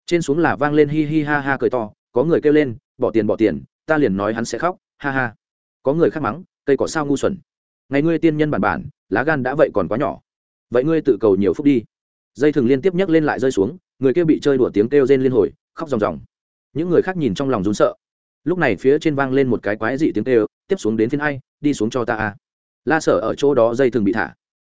Trên xuống là vang lên hi hi ha ha cười to, có người kêu lên, bỏ tiền bỏ tiền, ta liền nói hắn sẽ khóc, ha ha. Có người khác mắng, cây cỏ sao ngu xuẩn? Ngày ngươi tiên nhân bản bản, lá gan đã vậy còn quá nhỏ. Vậy ngươi tự cầu nhiều phút đi. Dây thừng liên tiếp nhấc lên lại rơi xuống, người kia bị chơi đùa tiếng kêu rên liên hồi, khóc ròng ròng những người khác nhìn trong lòng rún sợ. Lúc này phía trên vang lên một cái quái dị tiếng kêu, tiếp xuống đến phiên ai, đi xuống cho ta a. La sở ở chỗ đó dây thừng bị thả.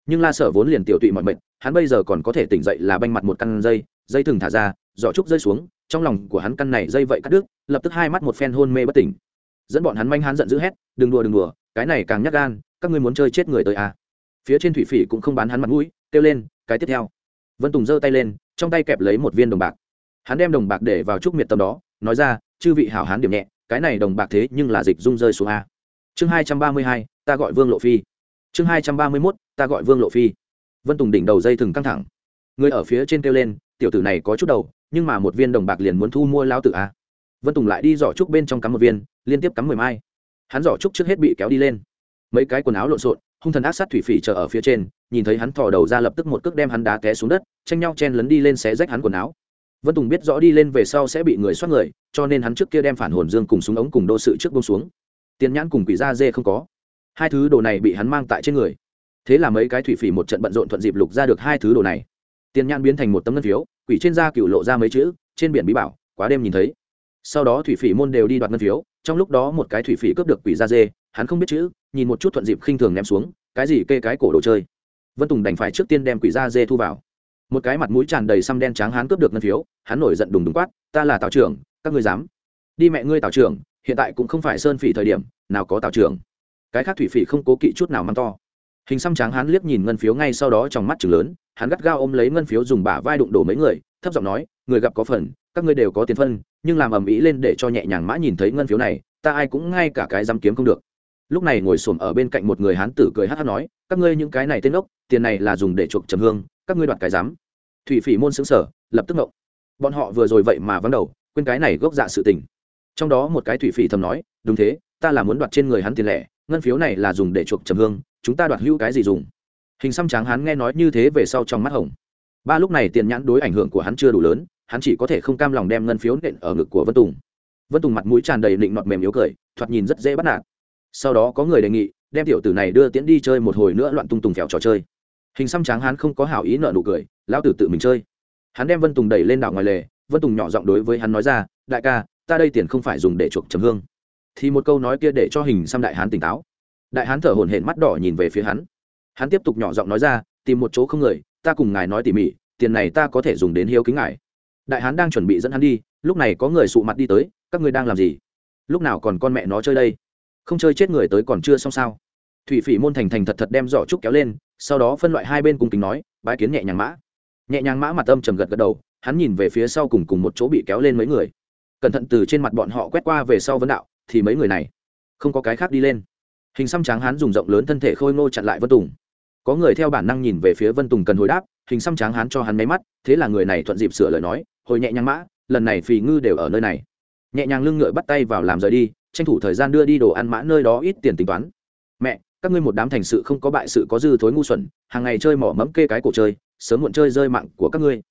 Nhưng la sở vốn liền tiểu tụy mọi mệnh, hắn bây giờ còn có thể tỉnh dậy là banh mặt một căn dây dây thừng thả ra, giỏ trúc rơi xuống, trong lòng của hắn căn này dây vậy cắt đứt, lập tức hai mắt một phen hôn mê bất tỉnh. Dẫn bọn hắn manh hắn giận dữ hét, đừng đùa đừng đùa, cái này càng nhắc gan, các ngươi muốn chơi chết người tới à. phía trên thủy phỉ cũng không bán hắn mặt mũi, kêu lên, cái tiếp theo. Vân tùng giơ tay lên, trong tay kẹp lấy một viên đồng bạc. Hắn đem đồng bạc để vào trúc miệt tâm đó nói ra, chư vị hảo hán điểm nhẹ, cái này đồng bạc thế nhưng là dịch dung rơi xuống a. Chương hai trăm ba mươi hai, ta gọi vương lộ phi. Chương hai trăm ba mươi mốt, ta gọi vương lộ phi. Vân tùng đỉnh đầu dây thừng căng thẳng. Người ở phía trên kêu lên, tiểu tử này có chút đầu, nhưng mà một viên đồng bạc liền muốn thu mua lao tử a. Vân tùng lại đi giỏ trúc bên trong cắm một viên, liên tiếp cắm mười mai. Hắn giỏ trúc trước hết bị kéo đi lên. Mấy cái quần áo lộn xộn, hung thần ác sát thủy phỉ chờ ở phía trên, nhìn thấy hắn thò đầu ra lập tức một cước đem hắn đá té xuống đất, tranh nhau chen lấn đi lên xé rách hắn quần áo vân tùng biết rõ đi lên về sau sẽ bị người xoát người, cho nên hắn trước kia đem phản hồn dương cùng súng ống cùng đô sự trước bông xuống. Tiền nhãn cùng quỷ da dê không có. Hai thứ đồ này bị hắn mang tại trên người. Thế là mấy cái thủy phỉ một trận bận rộn thuận dịp lục ra được hai thứ đồ này. Tiền nhãn biến thành một tấm ngân phiếu, quỷ trên da cựu lộ ra mấy chữ, trên biển bí bảo, quá đêm nhìn thấy. Sau đó thủy phỉ môn đều đi đoạt ngân phiếu, trong lúc đó một cái thủy phỉ cướp được quỷ da dê, hắn không biết chữ, nhìn một chút thuận dịp khinh thường ném xuống, cái gì kê cái cổ đồ chơi. Vân tùng đành phải trước tiên đem quỷ da dê thu vào một cái mặt mũi tràn đầy xăm đen trắng hắn cướp được ngân phiếu, hắn nổi giận đùng đùng quát, ta là tào trưởng, các ngươi dám? Đi mẹ ngươi tào trưởng, hiện tại cũng không phải sơn phỉ thời điểm, nào có tào trưởng. Cái khác thủy phỉ không cố kỵ chút nào mắng to. Hình xăm trắng hắn liếc nhìn ngân phiếu ngay sau đó trong mắt chừng lớn, hắn gắt gao ôm lấy ngân phiếu dùng bả vai đụng đổ mấy người, thấp giọng nói, người gặp có phần, các ngươi đều có tiền phân, nhưng làm ầm ĩ lên để cho nhẹ nhàng mã nhìn thấy ngân phiếu này, ta ai cũng ngay cả cái dám kiếm không được. Lúc này ngồi xổm ở bên cạnh một người hán tử cười hát hát nói, các ngươi những cái này tên ốc, tiền này là dùng để chuộc trầm hương các ngươi đoạt cái dám thủy phỉ môn xứng sở lập tức ngộng. Bọn họ vừa rồi vậy mà vắng đầu, quên cái này gốc dạ sự tình. Trong đó một cái thủy phỉ thầm nói, đúng thế, ta là muốn đoạt trên người hắn tiền lẻ, ngân phiếu này là dùng để chuộc trầm hương, chúng ta đoạt hữu cái gì dùng? Hình xăm tráng hắn nghe nói như thế về sau trong mắt hồng. Ba lúc này tiền nhãn đối ảnh hưởng của hắn chưa đủ lớn, hắn chỉ có thể không cam lòng đem ngân phiếu nện ở ngực của vân tùng. Vân tùng mặt mũi tràn đầy định nọt mềm yếu cười, thoạt nhìn rất dễ bắt nạt. Sau đó có người đề nghị, đem tiểu tử này đưa tiễn đi chơi một hồi nữa loạn tung tùng kẹo trò chơi hình xăm tráng hắn không có hảo ý nợ nụ cười, lão tử tự mình chơi. Hắn đem vân tùng đẩy lên đảo ngoài lề, vân tùng nhỏ giọng đối với hắn nói ra, đại ca, ta đây tiền không phải dùng để chuộc trầm hương. Thì một câu nói kia để cho hình xăm đại hán tỉnh táo. Đại hán thở hổn hển mắt đỏ nhìn về phía hắn. Hắn tiếp tục nhỏ giọng nói ra, tìm một chỗ không người, ta cùng ngài nói tỉ mỉ, tiền này ta có thể dùng đến hiếu kính ngài. Đại hán đang chuẩn bị dẫn hắn đi, lúc này có người sụ mặt đi tới, các ngươi đang làm gì? Lúc nào còn con mẹ nó chơi đây? Không chơi chết người tới còn chưa xong sao? Thủy phỉ môn thành thành thật thật đem giỏ trúc kéo lên sau đó phân loại hai bên cùng kính nói bãi kiến nhẹ nhàng mã. Nhẹ nhàng mã mặt âm trầm gật gật đầu, hắn nhìn về phía sau cùng cùng một chỗ bị kéo lên mấy người. Cẩn thận từ trên mặt bọn họ quét qua về sau vấn đạo, thì mấy người này, không có cái khác đi lên. Hình xăm tráng hắn dùng rộng lớn thân thể khôi ngô chặn lại vân tùng. Có người theo bản năng nhìn về phía vân tùng cần hồi đáp, hình xăm tráng hắn cho hắn máy mắt, thế là người này thuận dịp sửa lời nói, hồi nhẹ nhàng mã, lần này phì ngư đều ở nơi này. Nhẹ nhàng lưng ngựa bắt tay vào làm rời đi, tranh thủ thời gian đưa đi đồ ăn mã nơi đó ít tiền tính toán. Mẹ các ngươi một đám thành sự không có bại sự có dư thối ngu xuẩn, hàng ngày chơi mỏ mẫm kê cái cổ chơi, sớm muộn chơi rơi mạng của các ngươi.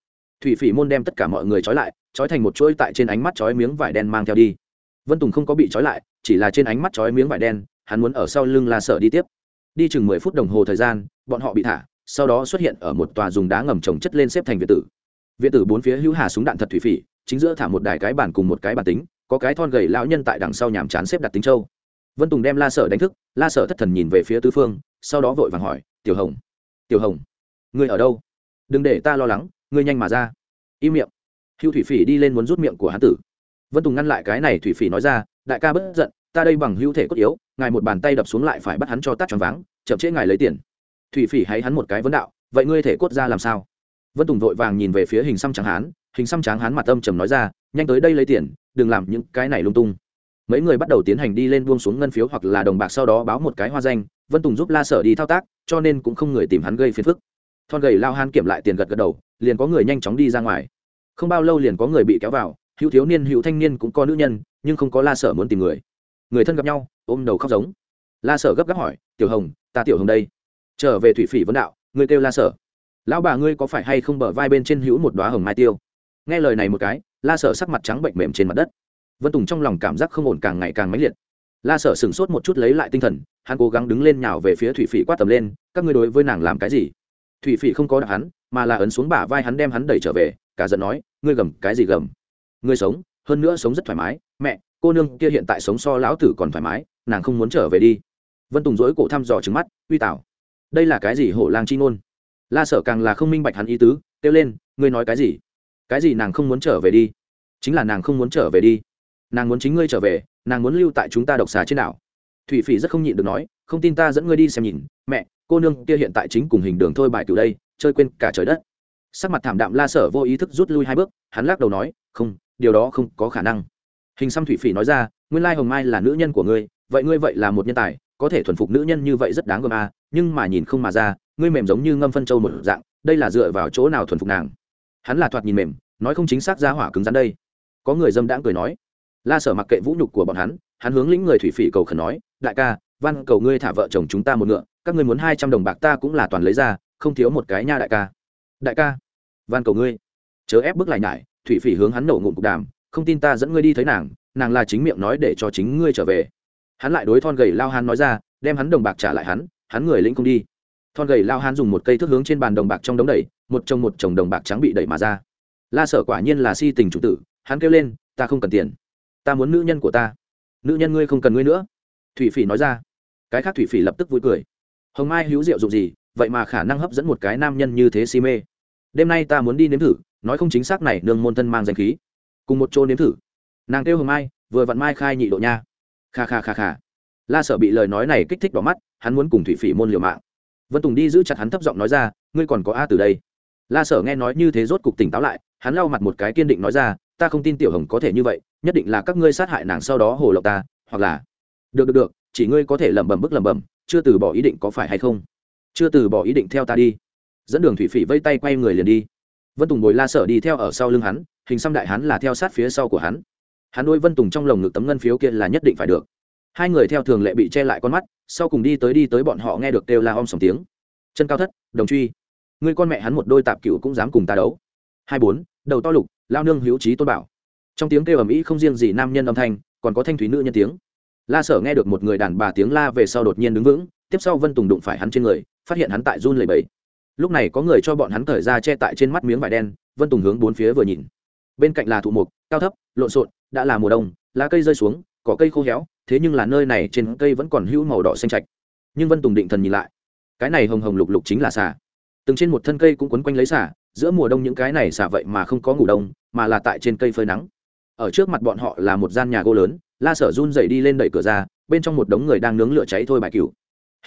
Thủy phỉ môn đem tất cả mọi người trói lại, trói thành một chuỗi tại trên ánh mắt trói miếng vải đen mang theo đi. Vân tùng không có bị trói lại, chỉ là trên ánh mắt trói miếng vải đen, hắn muốn ở sau lưng la sở đi tiếp. Đi chừng mười phút đồng hồ thời gian, bọn họ bị thả, sau đó xuất hiện ở một tòa dùng đá ngầm trồng chất lên xếp thành viện tử. Viện tử bốn phía hữu hà súng đạn thật thủy phỉ, chính giữa thả một đài cái bản cùng một cái bản tính, có cái thon gầy lão nhân tại đằng sau nhàm chán xếp đặt tính châu vân tùng đem la sở đánh thức, la sở thất thần nhìn về phía tứ phương, sau đó vội vàng hỏi, tiểu hồng tiểu hồng, ngươi ở đâu? Đừng để ta lo lắng, ngươi nhanh mà ra. Im miệng. Hữu thủy phỉ đi lên muốn rút miệng của hán tử. Vân tùng ngăn lại cái này, thủy phỉ nói ra, đại ca bất giận, ta đây bằng hữu thể cốt yếu, ngài một bàn tay đập xuống lại phải bắt hắn cho tắt choáng váng, chậm trễ ngài lấy tiền. Thủy phỉ hay hắn một cái vấn đạo, vậy ngươi thể cốt ra làm sao? Vân tùng vội vàng nhìn về phía hình xăm trắng hán, hình xăm trắng hán mặt âm trầm nói ra, nhanh tới đây lấy tiền, đừng làm những cái này lung tung mấy người bắt đầu tiến hành đi lên buông xuống ngân phiếu hoặc là đồng bạc sau đó báo một cái hoa danh, vân tùng giúp la sở đi thao tác, cho nên cũng không người tìm hắn gây phiền phức. Thon gầy lao han kiểm lại tiền gật gật đầu, liền có người nhanh chóng đi ra ngoài. Không bao lâu liền có người bị kéo vào, hữu thiếu niên, hữu thanh niên cũng có nữ nhân, nhưng không có la sở muốn tìm người. Người thân gặp nhau, ôm đầu khóc giống. La sở gấp gáp hỏi, tiểu hồng, ta tiểu hồng đây. Trở về thủy phỉ vấn đạo, ngươi kêu la sở. Lão bà ngươi có phải hay không bờ vai bên trên hữu một đoá hồng mai tiêu? Nghe lời này một cái, la sở sắc mặt trắng bệnh mềm trên mặt đất vân tùng trong lòng cảm giác không ổn càng ngày càng mãnh liệt. La sở sửng sốt một chút lấy lại tinh thần, hắn cố gắng đứng lên nhào về phía thủy phỉ quát tầm lên, các ngươi đối với nàng làm cái gì? Thủy phỉ không có đạp hắn, mà là ấn xuống bả vai hắn đem hắn đẩy trở về, cả giận nói, ngươi gầm, cái gì gầm? Ngươi sống, hơn nữa sống rất thoải mái, mẹ, cô nương kia hiện tại sống so lão tử còn thoải mái, nàng không muốn trở về đi. Vân tùng dỗi cổ thăm dò trứng mắt, uy tảo, đây là cái gì hổ lang chi ngôn? La sở càng là không minh bạch hắn ý tứ, kêu lên, ngươi nói cái gì? Cái gì nàng không muốn trở về đi? Chính là nàng không muốn trở về đi nàng muốn chính ngươi trở về, nàng muốn lưu tại chúng ta độc xà trên đảo. Thủy phỉ rất không nhịn được nói, không tin ta dẫn ngươi đi xem nhìn, mẹ, cô nương kia hiện tại chính cùng hình đường thôi bài cựu đây, chơi quên cả trời đất. Sắc mặt thảm đạm la sở vô ý thức rút lui hai bước, hắn lắc đầu nói, không, điều đó không có khả năng. Hình xăm thủy phỉ nói ra, nguyên lai hồng mai là nữ nhân của ngươi, vậy ngươi vậy là một nhân tài, có thể thuần phục nữ nhân như vậy rất đáng gờm à nhưng mà nhìn không mà ra, ngươi mềm giống như ngâm phân châu một dạng, đây là dựa vào chỗ nào thuần phục nàng? Hắn là thoạt nhìn mềm, nói không chính xác ra hỏa cứng rắn đây. Có người dâm đãng cười nói la sở mặc kệ vũ nhục của bọn hắn hắn hướng lĩnh người thủy phỉ cầu khẩn nói, đại ca văn cầu ngươi thả vợ chồng chúng ta một ngựa, các ngươi muốn hai trăm đồng bạc ta cũng là toàn lấy ra, không thiếu một cái nha đại ca. Đại ca? Van cầu ngươi. Chớ ép bước lại nhải, thủy phỉ hướng hắn nổ ngụm cục đàm, không tin ta dẫn ngươi đi thấy nàng nàng là chính miệng nói để cho chính ngươi trở về. Hắn lại đối thon gầy lao hắn nói ra, đem hắn đồng bạc trả lại hắn hắn người lĩnh không đi. Thon gầy lao hắn dùng một cây thước hướng trên bàn đồng bạc trong đống đẩy, một chồng một chồng đồng bạc trắng bị đẩy mà ra. La sợ quả nhiên là si tình chủ tử, hắn kêu lên, ta không cần tiền ta muốn nữ nhân của ta. Nữ nhân ngươi không cần ngươi nữa. Thủy phỉ nói ra. Cái khác thủy phỉ lập tức vui cười. Hồng mai hữu diệu dụng gì, vậy mà khả năng hấp dẫn một cái nam nhân như thế si mê. Đêm nay ta muốn đi nếm thử, nói không chính xác này nương môn thân mang danh khí. Cùng một chỗ nếm thử. Nàng kêu hồng mai, vừa vặn mai khai nhị độ nha. Kha kha kha kha. La sợ bị lời nói này kích thích đỏ mắt, hắn muốn cùng thủy phỉ môn liều mạng. Vân tùng đi giữ chặt hắn thấp giọng nói ra, ngươi còn có a từ đây. La sở nghe nói như thế rốt cục tỉnh táo lại, hắn lau mặt một cái kiên định nói ra ta không tin tiểu hồng có thể như vậy, nhất định là các ngươi sát hại nàng sau đó hồ lộc ta, hoặc là được được được, chỉ ngươi có thể lẩm bẩm bức lẩm bẩm, chưa từ bỏ ý định có phải hay không? Chưa từ bỏ ý định theo ta đi. Dẫn đường thủy phỉ vây tay quay người liền đi. Vân tùng ngồi la sở đi theo ở sau lưng hắn, hình xăm đại hắn là theo sát phía sau của hắn. Hắn đôi vân tùng trong lồng ngực tấm ngân phiếu kia là nhất định phải được. Hai người theo thường lệ bị che lại con mắt, sau cùng đi tới đi tới bọn họ nghe được kêu la om sòng tiếng. Chân cao thất, đồng truy. Người con mẹ hắn một đôi tạp cựu cũng dám cùng ta đấu. Hai bốn đầu to lục, lao nương hữu trí tôn bảo. Trong tiếng kêu ầm ĩ không riêng gì nam nhân âm thanh, còn có thanh thúy nữ nhân tiếng. La sở nghe được một người đàn bà tiếng la về sau đột nhiên đứng vững, tiếp sau vân tùng đụng phải hắn trên người, phát hiện hắn tại run lầy bẫy lúc này có người cho bọn hắn thời ra che tại trên mắt miếng vải đen, vân tùng hướng bốn phía vừa nhìn. Bên cạnh là thụ mục, cao thấp, lộn xộn, đã là mùa đông, lá cây rơi xuống, cỏ cây khô héo, thế nhưng là nơi này trên cây vẫn còn hữu màu đỏ xanh trạch. Nhưng vân tùng định thần nhìn lại. Cái này hồng hồng lục lục chính là xà. Từng trên một thân cây cũng quấn quanh lấy xà giữa mùa đông những cái này xả vậy mà không có ngủ đông, mà là tại trên cây phơi nắng. Ở trước mặt bọn họ là một gian nhà gỗ lớn, la sở run dậy đi lên đẩy cửa ra, bên trong một đống người đang nướng lửa cháy thôi bài cừu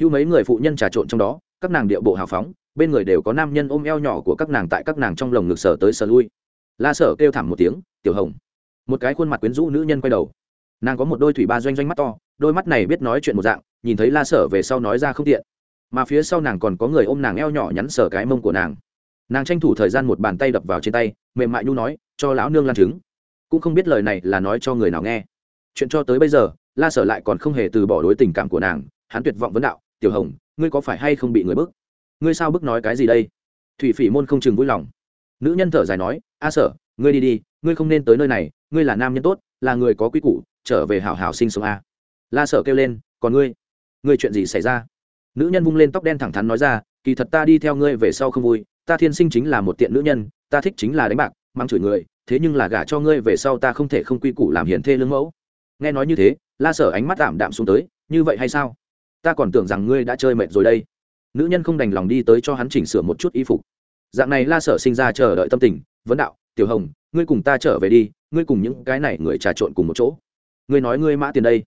hữu mấy người phụ nhân trà trộn trong đó, các nàng điệu bộ hào phóng, bên người đều có nam nhân ôm eo nhỏ của các nàng tại các nàng trong lồng ngực sở tới sở lui. La sở kêu thảm một tiếng, tiểu hồng. Một cái khuôn mặt quyến rũ nữ nhân quay đầu. Nàng có một đôi thủy ba doanh doanh mắt to, đôi mắt này biết nói chuyện một dạng, nhìn thấy la sở về sau nói ra không tiện. Mà phía sau nàng còn có người ôm nàng eo nhỏ nhắn sở cái mông của nàng nàng tranh thủ thời gian một bàn tay đập vào trên tay, mềm mại nhu nói, cho lão nương lan trứng. Cũng không biết lời này là nói cho người nào nghe. Chuyện cho tới bây giờ, la sở lại còn không hề từ bỏ đối tình cảm của nàng, hắn tuyệt vọng vấn đạo, tiểu hồng, ngươi có phải hay không bị người bức? Ngươi sao bức nói cái gì đây? Thủy phỉ môn không chừng vui lòng. Nữ nhân thở dài nói, a sở, ngươi đi đi, ngươi không nên tới nơi này, ngươi là nam nhân tốt, là người có quy củ, trở về hảo hảo sinh sống a. La sở kêu lên, còn ngươi? Ngươi chuyện gì xảy ra? Nữ nhân vung lên tóc đen thẳng thắn nói ra, kỳ thật ta đi theo ngươi về sau không vui ta thiên sinh chính là một tiện nữ nhân, ta thích chính là đánh bạc mang chửi người, thế nhưng là gả cho ngươi về sau ta không thể không quy củ làm hiền thê lương mẫu. Nghe nói như thế, la sở ánh mắt tạm đạm xuống tới, như vậy hay sao? Ta còn tưởng rằng ngươi đã chơi mệt rồi đây. Nữ nhân không đành lòng đi tới cho hắn chỉnh sửa một chút y phục. Dạng này la sở sinh ra chờ đợi tâm tình, vấn đạo, tiểu hồng, ngươi cùng ta trở về đi, ngươi cùng những cái này người trà trộn cùng một chỗ. Ngươi nói ngươi mã tiền đây.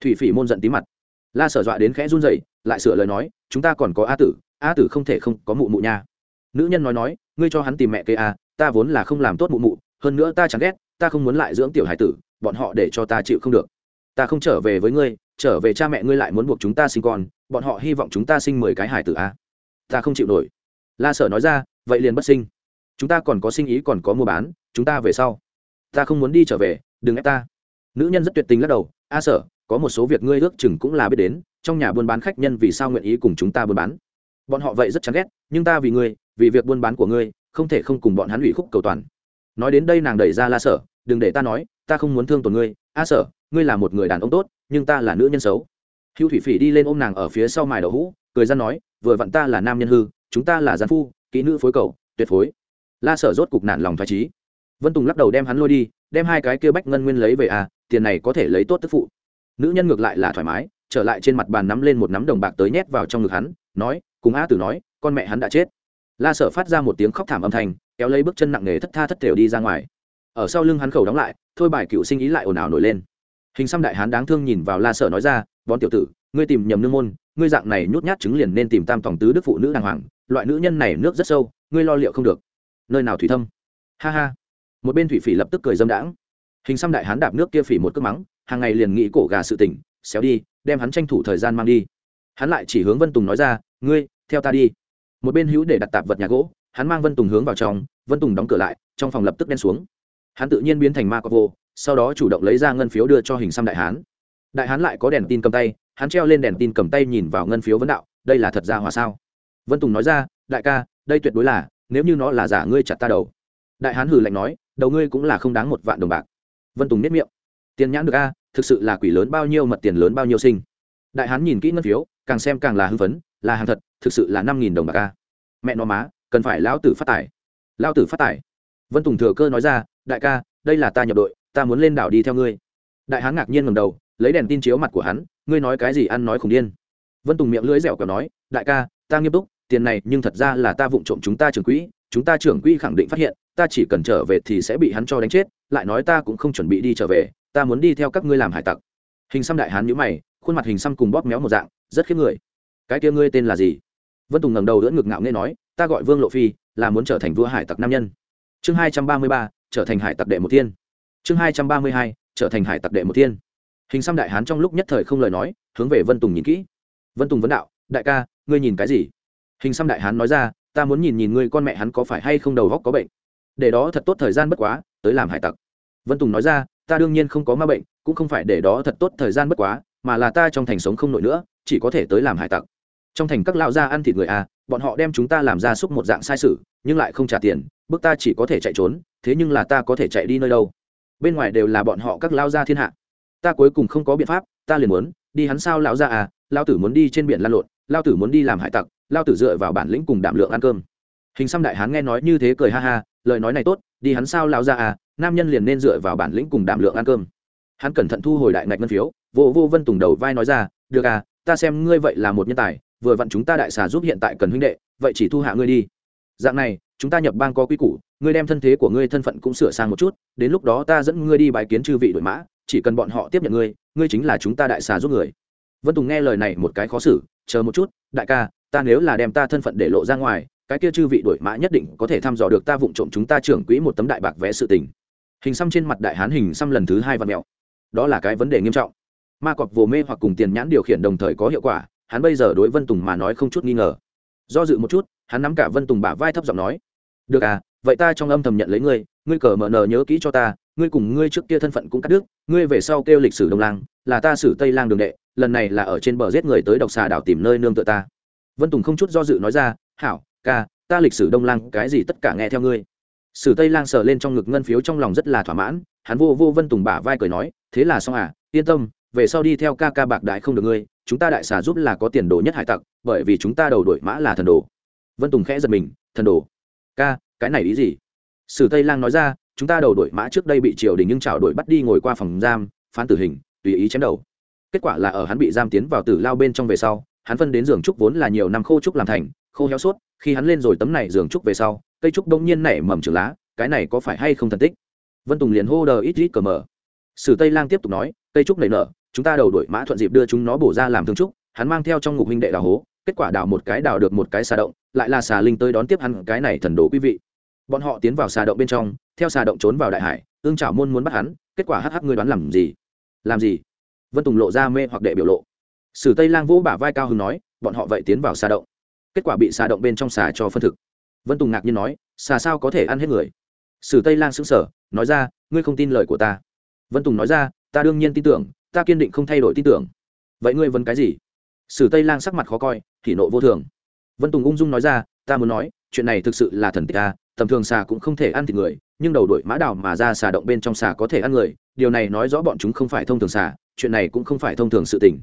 Thủy phỉ môn giận tí mặt. La sở dọa đến khẽ run rẩy, lại sửa lời nói, chúng ta còn có a tử a tử không thể không có mụ mụ nha nữ nhân nói nói, ngươi cho hắn tìm mẹ kế a ta vốn là không làm tốt mụ mụ, hơn nữa ta chẳng ghét, ta không muốn lại dưỡng tiểu hải tử, bọn họ để cho ta chịu không được. Ta không trở về với ngươi, trở về cha mẹ ngươi lại muốn buộc chúng ta sinh con, bọn họ hy vọng chúng ta sinh mười cái hải tử a ta không chịu nổi. La sở nói ra, vậy liền bất sinh. Chúng ta còn có sinh ý còn có mua bán, chúng ta về sau. Ta không muốn đi trở về, đừng ép ta. Nữ nhân rất tuyệt tình lắc đầu, a sở, có một số việc ngươi ước chừng cũng là biết đến, trong nhà buôn bán khách nhân vì sao nguyện ý cùng chúng ta buôn bán? Bọn họ vậy rất chán ghét, nhưng ta vì ngươi vì việc buôn bán của ngươi, không thể không cùng bọn hắn ủy khúc cầu toàn. Nói đến đây nàng đẩy ra la sở, đừng để ta nói, ta không muốn thương tổn ngươi. A sở, ngươi là một người đàn ông tốt, nhưng ta là nữ nhân xấu. Hữu thủy phỉ đi lên ôm nàng ở phía sau mài đậu hũ, cười ra nói, vừa vặn ta là nam nhân hư, chúng ta là gián phu, kỹ nữ phối cầu, tuyệt phối. La sở rốt cục nản lòng thoải trí vân tùng lắc đầu đem hắn lôi đi, đem hai cái kia bách ngân nguyên lấy về à tiền này có thể lấy tốt tức phụ. Nữ nhân ngược lại là thoải mái, trở lại trên mặt bàn nắm lên một nắm đồng bạc tới nhét vào trong ngực hắn, nói, cùng a tử nói, con mẹ hắn đã chết la sở phát ra một tiếng khóc thảm âm thanh, kéo lấy bước chân nặng nề thất tha thất thểu đi ra ngoài. Ở sau lưng hắn khẩu đóng lại, thôi bài cựu sinh ý lại ồn ào nổi lên. Hình xăm đại hán đáng thương nhìn vào la sở nói ra bón tiểu tử, ngươi tìm nhầm nương môn, ngươi dạng này nhút nhát chứng liền nên tìm tam tổng tứ đức phụ nữ đàng hoàng, loại nữ nhân này nước rất sâu, ngươi lo liệu không được. Nơi nào thủy thâm? Ha ha. Một bên thủy phỉ lập tức cười dâm đãng. Hình xăm đại hán đạp nước kia phỉ một cước mắng, hàng ngày liền nghĩ cổ gà sự tỉnh xéo đi, đem hắn tranh thủ thời gian mang đi. Hắn lại chỉ hướng vân tùng nói ra, ngươi, theo ta đi một bên hữu để đặt tạp vật nhà gỗ, hắn mang vân tùng hướng vào trong, vân tùng đóng cửa lại, trong phòng lập tức đen xuống. Hắn tự nhiên biến thành ma cọc vô, sau đó chủ động lấy ra ngân phiếu đưa cho hình xăm đại hán. Đại hán lại có đèn tin cầm tay, hắn treo lên đèn tin cầm tay nhìn vào ngân phiếu vấn đạo, đây là thật ra hòa sao? Vân tùng nói ra, đại ca, đây tuyệt đối là, nếu như nó là giả ngươi chặt ta đầu. Đại hán hử lạnh nói, đầu ngươi cũng là không đáng một vạn đồng bạc. Vân tùng nếp miệng, tiền nhãn được a, thực sự là quỷ lớn bao nhiêu mật tiền lớn bao nhiêu sinh. Đại hán nhìn kỹ ngân phiếu, càng xem càng là hưng phấn, là hàng thật thực sự là năm nghìn đồng bạc a. Mẹ nó má, cần phải lão tử phát tài. Lão tử phát tài. Vân tùng thừa cơ nói ra, đại ca, đây là ta nhập đội, ta muốn lên đảo đi theo ngươi. Đại hán ngạc nhiên ngầm đầu, lấy đèn tin chiếu mặt của hắn, ngươi nói cái gì ăn nói khủng điên. Vân tùng miệng lưỡi dẻo kẹo nói, đại ca, ta nghiêm túc, tiền này nhưng thật ra là ta vụng trộm chúng ta trưởng quỹ, chúng ta trưởng quỹ khẳng định phát hiện, ta chỉ cần trở về thì sẽ bị hắn cho đánh chết, lại nói ta cũng không chuẩn bị đi trở về, ta muốn đi theo các ngươi làm hải tặc. Hình xăm đại hán nhữ mày, khuôn mặt hình xăm cùng bóp méo một dạng, rất khiếp người. Cái kia ngươi tên là gì? Vân tùng ngẩng đầu đỡ ngực ngạo nghe nói, ta gọi vương lộ phi, là muốn trở thành vua hải tặc nam nhân. Chương hai trăm ba mươi ba, trở thành hải tặc đệ một thiên. Chương hai trăm ba mươi hai, trở thành hải tặc đệ một thiên. Hình xăm đại hán trong lúc nhất thời không lời nói, hướng về vân tùng nhìn kỹ. Vân tùng vấn đạo, đại ca, ngươi nhìn cái gì? Hình xăm đại hán nói ra, ta muốn nhìn nhìn ngươi con mẹ hắn có phải hay không đầu góc có bệnh. Để đó thật tốt thời gian bất quá, tới làm hải tặc. Vân tùng nói ra, ta đương nhiên không có ma bệnh, cũng không phải để đó thật tốt thời gian bất quá, mà là ta trong thành sống không nổi nữa, chỉ có thể tới làm hải tặc trong thành các lão gia ăn thịt người à bọn họ đem chúng ta làm ra xúc một dạng sai sự, nhưng lại không trả tiền bước ta chỉ có thể chạy trốn, thế nhưng là ta có thể chạy đi nơi đâu. Bên ngoài đều là bọn họ các lao gia thiên hạ. Ta cuối cùng không có biện pháp, ta liền muốn đi hắn sao lão gia à lao tử muốn đi trên biển lan lộn lao tử muốn đi làm hải tặc lao tử dựa vào bản lĩnh cùng đảm lượng ăn cơm. Hình xăm đại hán nghe nói như thế cười ha ha, lời nói này tốt, đi hắn sao lao ra à nam nhân liền nên dựa vào bản lĩnh cùng đảm lượng ăn cơm. Hắn cẩn thận thu hồi đại ngạch ngân phiếu, vô vô vân tùng đầu vai nói ra, được à ta xem ngươi vậy là một nhân tài vừa vặn chúng ta đại xà giúp hiện tại cần huynh đệ, vậy chỉ thu hạ ngươi đi. Dạng này, chúng ta nhập bang có quy củ, ngươi đem thân thế của ngươi thân phận cũng sửa sang một chút, đến lúc đó ta dẫn ngươi đi bài kiến chư vị đội mã, chỉ cần bọn họ tiếp nhận ngươi ngươi chính là chúng ta đại xà giúp người. Vân tùng nghe lời này một cái khó xử, chờ một chút, đại ca, ta nếu là đem ta thân phận để lộ ra ngoài, cái kia chư vị đội mã nhất định có thể thăm dò được ta vụng trộm chúng ta trưởng quỹ một tấm đại bạc vẽ sự tình. Hình xăm trên mặt đại hán hình xăm lần thứ hai và mẹo. Đó là cái vấn đề nghiêm trọng. Ma cọp vồ mê hoặc cùng tiền nhãn điều khiển đồng thời có hiệu quả hắn bây giờ đối vân tùng mà nói không chút nghi ngờ. Do dự một chút, hắn nắm cả vân tùng bả vai thấp giọng nói, được à vậy ta trong âm thầm nhận lấy ngươi ngươi cờ mờ nờ nhớ kỹ cho ta, ngươi cùng ngươi trước kia thân phận cũng cắt đứt, ngươi về sau kêu lịch sử đông lang, là ta sử tây lang đường đệ, lần này là ở trên bờ giết người tới độc xà đảo tìm nơi nương tựa ta. Vân tùng không chút do dự nói ra, hảo, ca, ta lịch sử đông lang, cái gì tất cả nghe theo ngươi. Sử tây lang sờ lên trong ngực ngân phiếu trong lòng rất là thỏa mãn, hắn vô vô vân tùng bả vai cười nói, thế là xong à yên tâm về sau đi theo ca ca bạc đại không được ngươi, chúng ta đại xà giúp là có tiền đồ nhất hải tặc, bởi vì chúng ta đầu đội mã là thần đồ. Vân tùng khẽ giật mình, thần đồ. Ca, cái này ý gì? Sử tây lang nói ra, chúng ta đầu đội mã trước đây bị triều đình nhưng trào đội bắt đi ngồi qua phòng giam, phán tử hình, tùy ý chém đầu. Kết quả là ở hắn bị giam tiến vào tử lao bên trong về sau, hắn phân đến giường trúc vốn là nhiều năm khô trúc làm thành, khô héo suốt, khi hắn lên rồi tấm này giường trúc về sau, cây trúc đông nhiên nảy mầm trường lá, cái này có phải hay không thần tích? Vân tùng liền hô đờ ít ít cờ mờ. Sử tây lang tiếp tục nói, cây trúc nảy nở chúng ta đầu đuổi mã thuận dịp đưa chúng nó bổ ra làm thương trúc, hắn mang theo trong ngục huynh đệ đào hố, kết quả đào một cái, đào được một cái xà động, lại là xà linh tới đón tiếp hắn, cái này thần đồ quý vị. Bọn họ tiến vào xà động bên trong, theo xà động trốn vào đại hải, ương trảo môn muốn bắt hắn, kết quả hắc hắc ngươi đoán làm gì? Làm gì? Vân tùng lộ ra mê hoặc đệ biểu lộ. Sử tây lang vũ bả vai cao hưng nói, bọn họ vậy tiến vào xà động. Kết quả bị xà động bên trong xà cho phân thực. Vân tùng ngạc nhiên nói, xà sao có thể ăn hết người? Sử tây lang xứng sở nói ra, ngươi không tin lời của ta. Vân tùng nói ra, ta đương nhiên tin tưởng ta kiên định không thay đổi tin tưởng. Vậy ngươi vấn cái gì? Sử tây lang sắc mặt khó coi thì nộ vô thường. Vân tùng ung dung nói ra, ta muốn nói, chuyện này thực sự là thần tích ta tầm thường xà cũng không thể ăn thịt người, nhưng đầu đội mã đào mà ra xà động bên trong xà có thể ăn người, điều này nói rõ bọn chúng không phải thông thường xà, chuyện này cũng không phải thông thường sự tình.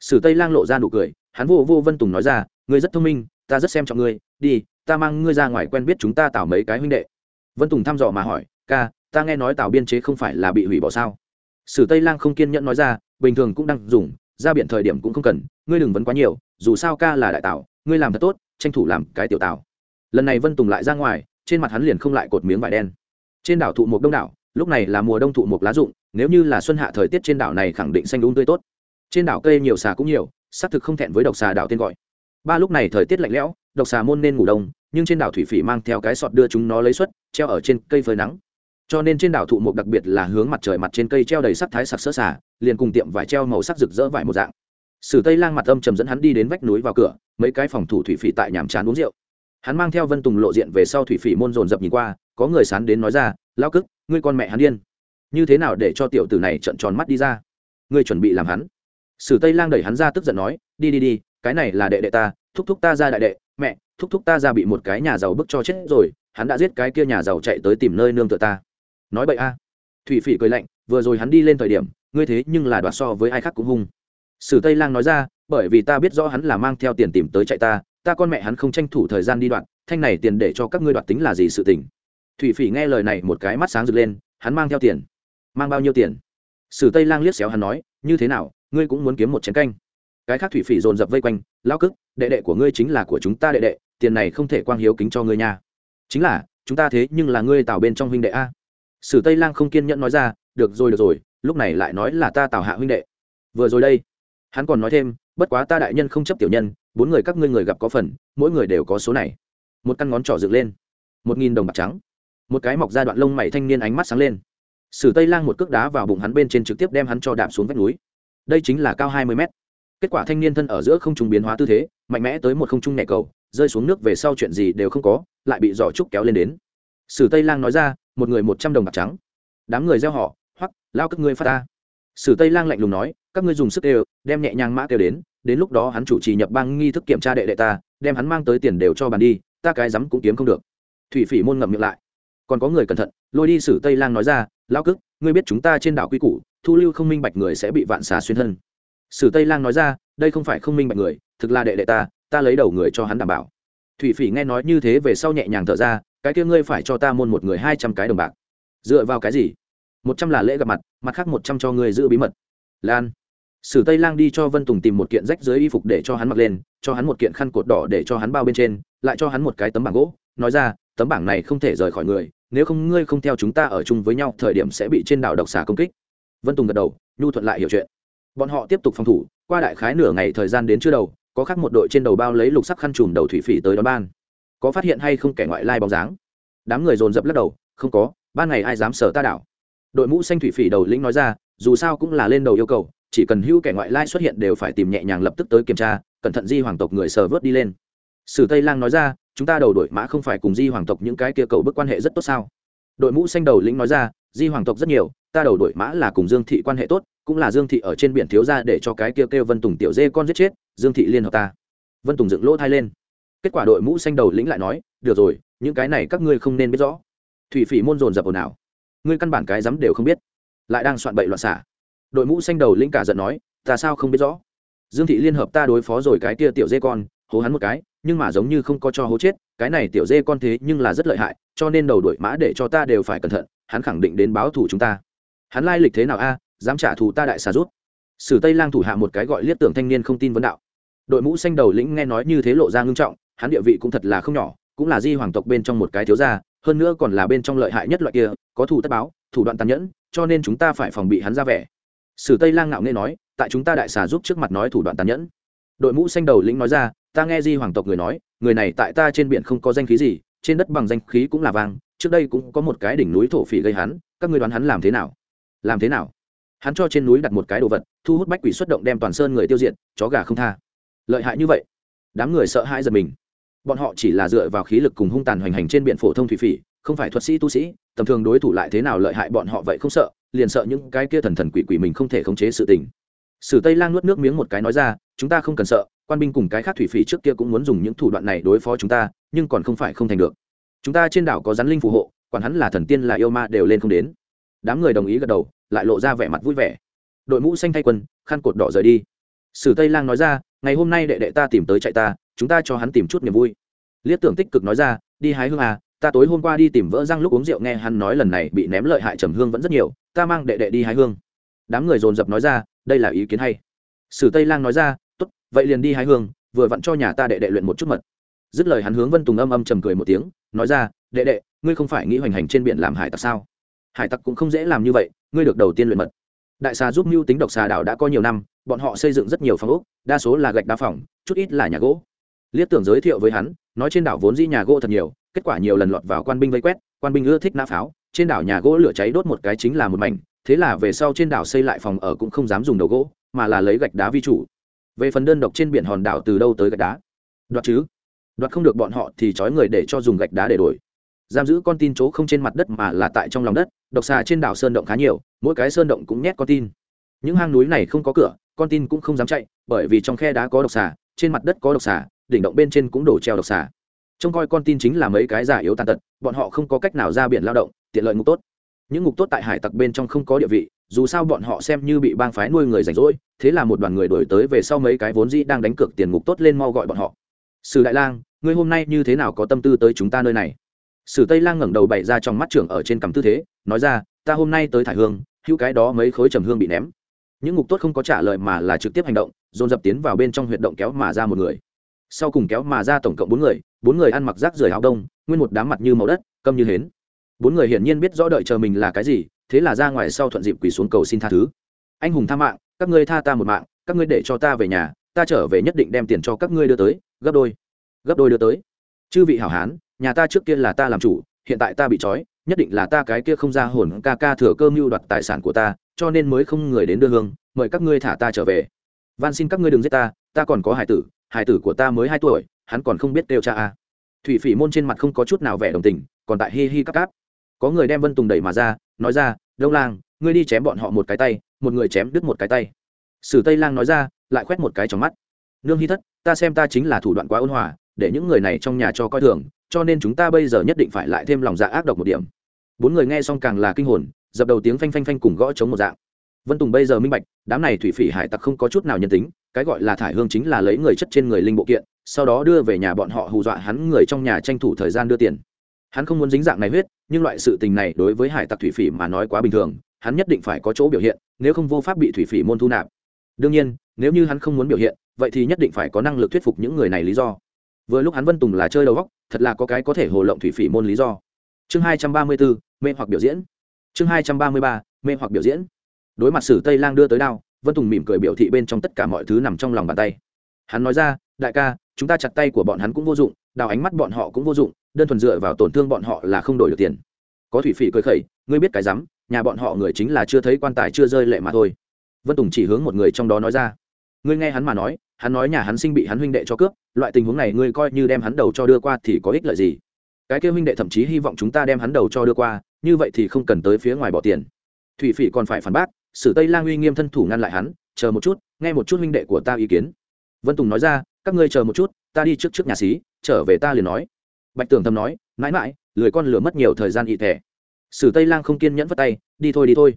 Sử tây lang lộ ra nụ cười, hắn vô vô vân tùng nói ra, ngươi rất thông minh, ta rất xem trọng ngươi, đi, ta mang ngươi ra ngoài quen biết chúng ta tạo mấy cái huynh đệ. Vân tùng thăm dò mà hỏi, ca, ta nghe nói tạo biên chế không phải là bị hủy bỏ sao? Sử tây lang không kiên nhẫn nói ra, bình thường cũng đang dùng, ra biển thời điểm cũng không cần, ngươi đừng vấn quá nhiều, dù sao ca là đại tạo ngươi làm thật tốt, tranh thủ làm cái tiểu tạo lần này vân tùng lại ra ngoài, trên mặt hắn liền không lại cột miếng vải đen. Trên đảo thụ mục đông đảo, lúc này là mùa đông thụ mục lá rụng, nếu như là xuân hạ thời tiết trên đảo này khẳng định xanh đúng tươi tốt. Trên đảo cây nhiều xà cũng nhiều, xác thực không thẹn với độc xà đảo tên gọi. Ba lúc này thời tiết lạnh lẽo, độc xà môn nên ngủ đông, nhưng trên đảo thủy phỉ mang theo cái sọt đưa chúng nó lấy xuất treo ở trên cây phơi nắng cho nên trên đảo thụ mộc đặc biệt là hướng mặt trời mặt trên cây treo đầy sắc thái sặc sỡ xả liền cùng tiệm vải treo màu sắc rực rỡ vải một dạng. Sử tây lang mặt âm trầm dẫn hắn đi đến vách núi vào cửa, mấy cái phòng thủ thủy phỉ tại nhàm chán uống rượu. Hắn mang theo vân tùng lộ diện về sau thủy phỉ môn dồn dập nhìn qua, có người sán đến nói ra lao cức, ngươi con mẹ hắn điên. Như thế nào để cho tiểu tử này trận tròn mắt đi ra? Ngươi chuẩn bị làm hắn. Sử tây lang đẩy hắn ra tức giận nói, đi đi đi, cái này là đệ đệ ta, thúc thúc ta ra đại đệ, mẹ, thúc thúc ta ra bị một cái nhà giàu bức cho chết rồi, hắn đã giết cái kia nhà giàu chạy tới tìm nơi nương tựa ta nói bậy a. Thủy phỉ cười lạnh, vừa rồi hắn đi lên thời điểm, ngươi thế nhưng là đoạt so với ai khác cũng hung. Sử tây lang nói ra, bởi vì ta biết rõ hắn là mang theo tiền tìm tới chạy ta ta con mẹ hắn không tranh thủ thời gian đi đoạn thanh này tiền để cho các ngươi đoạt tính là gì sự tình. Thủy phỉ nghe lời này một cái mắt sáng rực lên, hắn mang theo tiền. Mang bao nhiêu tiền? Sử tây lang liếc xéo hắn nói, như thế nào, ngươi cũng muốn kiếm một chén canh. Cái khác thủy phỉ dồn dập vây quanh, lao cức, đệ đệ của ngươi chính là của chúng ta đệ đệ, tiền này không thể quang hiếu kính cho ngươi nha. Chính là, chúng ta thế nhưng là ngươi tạo bên trong huynh đệ a sử tây lang không kiên nhẫn nói ra, được rồi được rồi, lúc này lại nói là ta tào hạ huynh đệ. Vừa rồi đây. Hắn còn nói thêm, bất quá ta đại nhân không chấp tiểu nhân, bốn người các ngươi người gặp có phần, mỗi người đều có số này. Một căn ngón trỏ dựng lên. Một nghìn đồng bạc trắng. Một cái mọc ra đoạn lông mày thanh niên ánh mắt sáng lên. Sử tây lang một cước đá vào bụng hắn bên trên trực tiếp đem hắn cho đạp xuống vách núi. Đây chính là cao hai mươi mét. Kết quả thanh niên thân ở giữa không trung biến hóa tư thế, mạnh mẽ tới một không trung nhẹ cầu, rơi xuống nước về sau chuyện gì đều không có, lại bị giỏ trúc kéo lên đến. Sử tây lang nói ra một người một trăm đồng bạc trắng. Đám người gieo họ hoặc lao các ngươi phát ta. Sử tây lang lạnh lùng nói, các ngươi dùng sức đều, đem nhẹ nhàng mã kêu đến đến lúc đó hắn chủ trì nhập bang nghi thức kiểm tra đệ đệ ta, đem hắn mang tới tiền đều cho bàn đi, ta cái rắm cũng kiếm không được. Thủy phỉ môn ngậm miệng lại. Còn có người cẩn thận, lôi đi sử tây lang nói ra, lao cức, ngươi biết chúng ta trên đảo quy củ, thu lưu không minh bạch người sẽ bị vạn xà xuyên thân. Sử tây lang nói ra, đây không phải không minh bạch người, thực là đệ đệ ta ta lấy đầu người cho hắn đảm bảo. Thủy phỉ nghe nói như thế về sau nhẹ nhàng thở ra cái kia ngươi phải cho ta môn một người hai trăm cái đồng bạc. Dựa vào cái gì? Một trăm là lễ gặp mặt mặt khác một trăm cho ngươi giữ bí mật. Lan. Sử tây lang đi cho vân tùng tìm một kiện rách dưới y phục để cho hắn mặc lên, cho hắn một kiện khăn cột đỏ để cho hắn bao bên trên, lại cho hắn một cái tấm bảng gỗ. Nói ra, tấm bảng này không thể rời khỏi người, nếu không ngươi không theo chúng ta ở chung với nhau, thời điểm sẽ bị trên đảo độc xà công kích. Vân tùng gật đầu, nhu thuận lại hiểu chuyện. Bọn họ tiếp tục phòng thủ, qua đại khái nửa ngày thời gian đến chưa đầu, có khác một đội trên đầu bao lấy lục sắc khăn trùm đầu thủy phỉ tới đón ban có phát hiện hay không kẻ ngoại lai bóng dáng? Đám người dồn dập lắc đầu không có ban ngày ai dám sở ta đảo? Đội mũ xanh thủy phỉ đầu lĩnh nói ra dù sao cũng là lên đầu yêu cầu chỉ cần hữu kẻ ngoại lai xuất hiện đều phải tìm nhẹ nhàng lập tức tới kiểm tra cẩn thận di hoàng tộc người sờ vớt đi lên. Sử tây lang nói ra chúng ta đầu đội mã không phải cùng di hoàng tộc những cái kia cầu bức quan hệ rất tốt sao? Đội mũ xanh đầu lĩnh nói ra di hoàng tộc rất nhiều ta đầu đội mã là cùng dương thị quan hệ tốt cũng là dương thị ở trên biển thiếu ra để cho cái kia kêu, kêu vân tùng tiểu dê con giết chết dương thị liên hợp ta. Vân tùng dựng lỗ thai lên kết quả đội mũ xanh đầu lĩnh lại nói, được rồi, những cái này các ngươi không nên biết rõ. Thủy phỉ môn dồn dập ồn ào. Ngươi căn bản cái dám đều không biết. Lại đang soạn bậy loạn xả. Đội mũ xanh đầu lĩnh cả giận nói, ta sao không biết rõ? Dương thị liên hợp ta đối phó rồi cái kia tiểu dê con, hố hắn một cái, nhưng mà giống như không có cho hố chết, cái này tiểu dê con thế nhưng là rất lợi hại, cho nên đầu đội mã để cho ta đều phải cẩn thận, hắn khẳng định đến báo thủ chúng ta. Hắn lai lịch thế nào a? Dám trả thù ta đại xà rút. Sử tây lang thủ hạ một cái gọi liếc tưởng thanh niên không tin vấn đạo. Đội mũ xanh đầu lĩnh nghe nói như thế lộ ra ngưng trọng hắn địa vị cũng thật là không nhỏ, cũng là di hoàng tộc bên trong một cái thiếu gia, hơn nữa còn là bên trong lợi hại nhất loại kia, có thủ tất báo, thủ đoạn tàn nhẫn, cho nên chúng ta phải phòng bị hắn ra vẻ. Sử tây lang ngạo nghe nói, tại chúng ta đại xà giúp trước mặt nói thủ đoạn tàn nhẫn. Đội mũ xanh đầu lĩnh nói ra, ta nghe di hoàng tộc người nói, người này tại ta trên biển không có danh khí gì, trên đất bằng danh khí cũng là vàng, trước đây cũng có một cái đỉnh núi thổ phỉ gây hắn, các người đoán hắn làm thế nào? Làm thế nào? Hắn cho trên núi đặt một cái đồ vật, thu hút bách quỷ xuất động đem toàn sơn người tiêu diệt, chó gà không tha. Lợi hại như vậy, đám người sợ hãi giật mình bọn họ chỉ là dựa vào khí lực cùng hung tàn hoành hành trên biển phổ thông thủy phỉ, không phải thuật sĩ tu sĩ, tầm thường đối thủ lại thế nào lợi hại bọn họ vậy không sợ, liền sợ những cái kia thần thần quỷ quỷ mình không thể khống chế sự tình. Sử tây lang nuốt nước miếng một cái nói ra, chúng ta không cần sợ, quan binh cùng cái khác thủy phỉ trước kia cũng muốn dùng những thủ đoạn này đối phó chúng ta, nhưng còn không phải không thành được. Chúng ta trên đảo có rắn linh phù hộ còn hắn là thần tiên là yêu ma đều lên không đến. Đám người đồng ý gật đầu, lại lộ ra vẻ mặt vui vẻ. Đội mũ xanh thay quân khăn cột đỏ rời đi. Sử tây lang nói ra, ngày hôm nay đệ đệ ta tìm tới chạy ta chúng ta cho hắn tìm chút niềm vui. Liếc tưởng tích cực nói ra, đi hái hương à ta tối hôm qua đi tìm vỡ răng lúc uống rượu nghe hắn nói lần này bị ném lợi hại trầm hương vẫn rất nhiều, ta mang đệ đệ đi hái hương. Đám người dồn dập nói ra, đây là ý kiến hay. Sử tây lang nói ra, tốt, vậy liền đi hái hương, vừa vặn cho nhà ta đệ đệ luyện một chút mật. Dứt lời hắn hướng vân tùng âm âm trầm cười một tiếng, nói ra, đệ đệ, ngươi không phải nghĩ hoành hành trên biển làm hải tặc sao? Hải tặc cũng không dễ làm như vậy, ngươi được đầu tiên luyện mật. Đại xà giúp mưu tính độc xà đảo đã có nhiều năm, bọn họ xây dựng rất nhiều phòng ốc, đa số là gạch đá phòng chút ít là nhà gỗ liếc tưởng giới thiệu với hắn, nói trên đảo vốn dĩ nhà gỗ thật nhiều, kết quả nhiều lần lọt vào quan binh vây quét, quan binh ưa thích nã pháo, trên đảo nhà gỗ lửa cháy đốt một cái chính là một mảnh, thế là về sau trên đảo xây lại phòng ở cũng không dám dùng đầu gỗ, mà là lấy gạch đá vi chủ. Về phần đơn độc trên biển hòn đảo từ đâu tới gạch đá? Đoạt chứ. Đoạt không được bọn họ thì trói người để cho dùng gạch đá để đổi. Giam giữ con tin chỗ không trên mặt đất mà là tại trong lòng đất, độc xà trên đảo sơn động khá nhiều, mỗi cái sơn động cũng nhét con tin. Những hang núi này không có cửa, con tin cũng không dám chạy, bởi vì trong khe đá có độc xà, trên mặt đất có độc xà đỉnh động bên trên cũng đổ treo độc xà. Trông coi con tin chính là mấy cái giả yếu tàn tật, bọn họ không có cách nào ra biển lao động, tiện lợi ngục tốt. Những ngục tốt tại hải tặc bên trong không có địa vị, dù sao bọn họ xem như bị bang phái nuôi người rảnh rỗi, thế là một đoàn người đổi tới về sau mấy cái vốn dĩ đang đánh cược tiền ngục tốt lên mau gọi bọn họ. Sử đại lang, ngươi hôm nay như thế nào có tâm tư tới chúng ta nơi này? Sử tây lang ngẩng đầu bày ra trong mắt trưởng ở trên cằm tư thế, nói ra, ta hôm nay tới thải hương, hữu cái đó mấy khối trầm hương bị ném. Những ngục tốt không có trả lời mà là trực tiếp hành động, dồn dập tiến vào bên trong huyệt động kéo mà ra một người sau cùng kéo mà ra tổng cộng bốn người bốn người ăn mặc rác rưởi áo đông, nguyên một đám mặt như màu đất, câm như hến. Bốn người hiển nhiên biết rõ đợi chờ mình là cái gì, thế là ra ngoài sau thuận dịp quỳ xuống cầu xin tha thứ. Anh hùng tha mạng, các ngươi tha ta một mạng, các ngươi để cho ta về nhà, ta trở về nhất định đem tiền cho các ngươi đưa tới, gấp đôi gấp đôi đưa tới. Chư vị hảo hán, nhà ta trước kia là ta làm chủ, hiện tại ta bị trói, nhất định là ta cái kia không ra hồn ca ca thừa cơ mưu đoạt tài sản của ta, cho nên mới không người đến đưa hương, mời các ngươi thả ta trở về. Van xin các ngươi đừng giết ta ta còn có hải tử hải tử của ta mới hai tuổi, hắn còn không biết kêu cha a. Thủy phỉ môn trên mặt không có chút nào vẻ đồng tình, còn tại hi hi cắp cáp. Có người đem vân tùng đẩy mà ra, nói ra, đông lang, ngươi đi chém bọn họ một cái tay, một người chém đứt một cái tay. Sử tây lang nói ra, lại khoét một cái trong mắt. Nương hy thất, ta xem ta chính là thủ đoạn quá ôn hòa, để những người này trong nhà cho coi thường, cho nên chúng ta bây giờ nhất định phải lại thêm lòng dạ ác độc một điểm. Bốn người nghe xong càng là kinh hồn, dập đầu tiếng phanh phanh phanh cùng gõ chống một dạng vân tùng bây giờ minh bạch, đám này thủy phỉ hải tặc không có chút nào nhân tính, cái gọi là thải hương chính là lấy người chất trên người linh bộ kiện, sau đó đưa về nhà bọn họ hù dọa hắn người trong nhà tranh thủ thời gian đưa tiền. Hắn không muốn dính dạng này huyết, nhưng loại sự tình này đối với hải tặc thủy phỉ mà nói quá bình thường, hắn nhất định phải có chỗ biểu hiện, nếu không vô pháp bị thủy phỉ môn thu nạp. Đương nhiên, nếu như hắn không muốn biểu hiện, vậy thì nhất định phải có năng lực thuyết phục những người này lý do. Vừa lúc hắn vân tùng là chơi đầu góc, thật là có cái có thể hồ lộng thủy phỉ môn lý do. Chương hai trăm ba mươi bốn, mê hoặc biểu diễn. Chương hai trăm ba mươi ba, mê hoặc biểu diễn đối mặt sử tây lang đưa tới đao vân tùng mỉm cười biểu thị bên trong tất cả mọi thứ nằm trong lòng bàn tay hắn nói ra đại ca chúng ta chặt tay của bọn hắn cũng vô dụng đào ánh mắt bọn họ cũng vô dụng đơn thuần dựa vào tổn thương bọn họ là không đổi được tiền có thủy phỉ cười khẩy ngươi biết cái rắm nhà bọn họ người chính là chưa thấy quan tài chưa rơi lệ mà thôi vân tùng chỉ hướng một người trong đó nói ra ngươi nghe hắn mà nói hắn nói nhà hắn sinh bị hắn huynh đệ cho cướp loại tình huống này ngươi coi như đem hắn đầu cho đưa qua thì có ích lợi gì cái kêu huynh đệ thậm chí hy vọng chúng ta đem hắn đầu cho đưa qua như vậy thì không cần tới phía ngoài bỏ tiền thủy phỉ còn phải phản bác sử tây lang uy nghiêm thân thủ ngăn lại hắn, chờ một chút, nghe một chút huynh đệ của ta ý kiến. Vân tùng nói ra, các ngươi chờ một chút, ta đi trước trước nhà xí, trở về ta liền nói. Bạch tường thầm nói, mãi mãi, lười con lửa mất nhiều thời gian ị thẻ. Sử tây lang không kiên nhẫn vất tay, đi thôi đi thôi.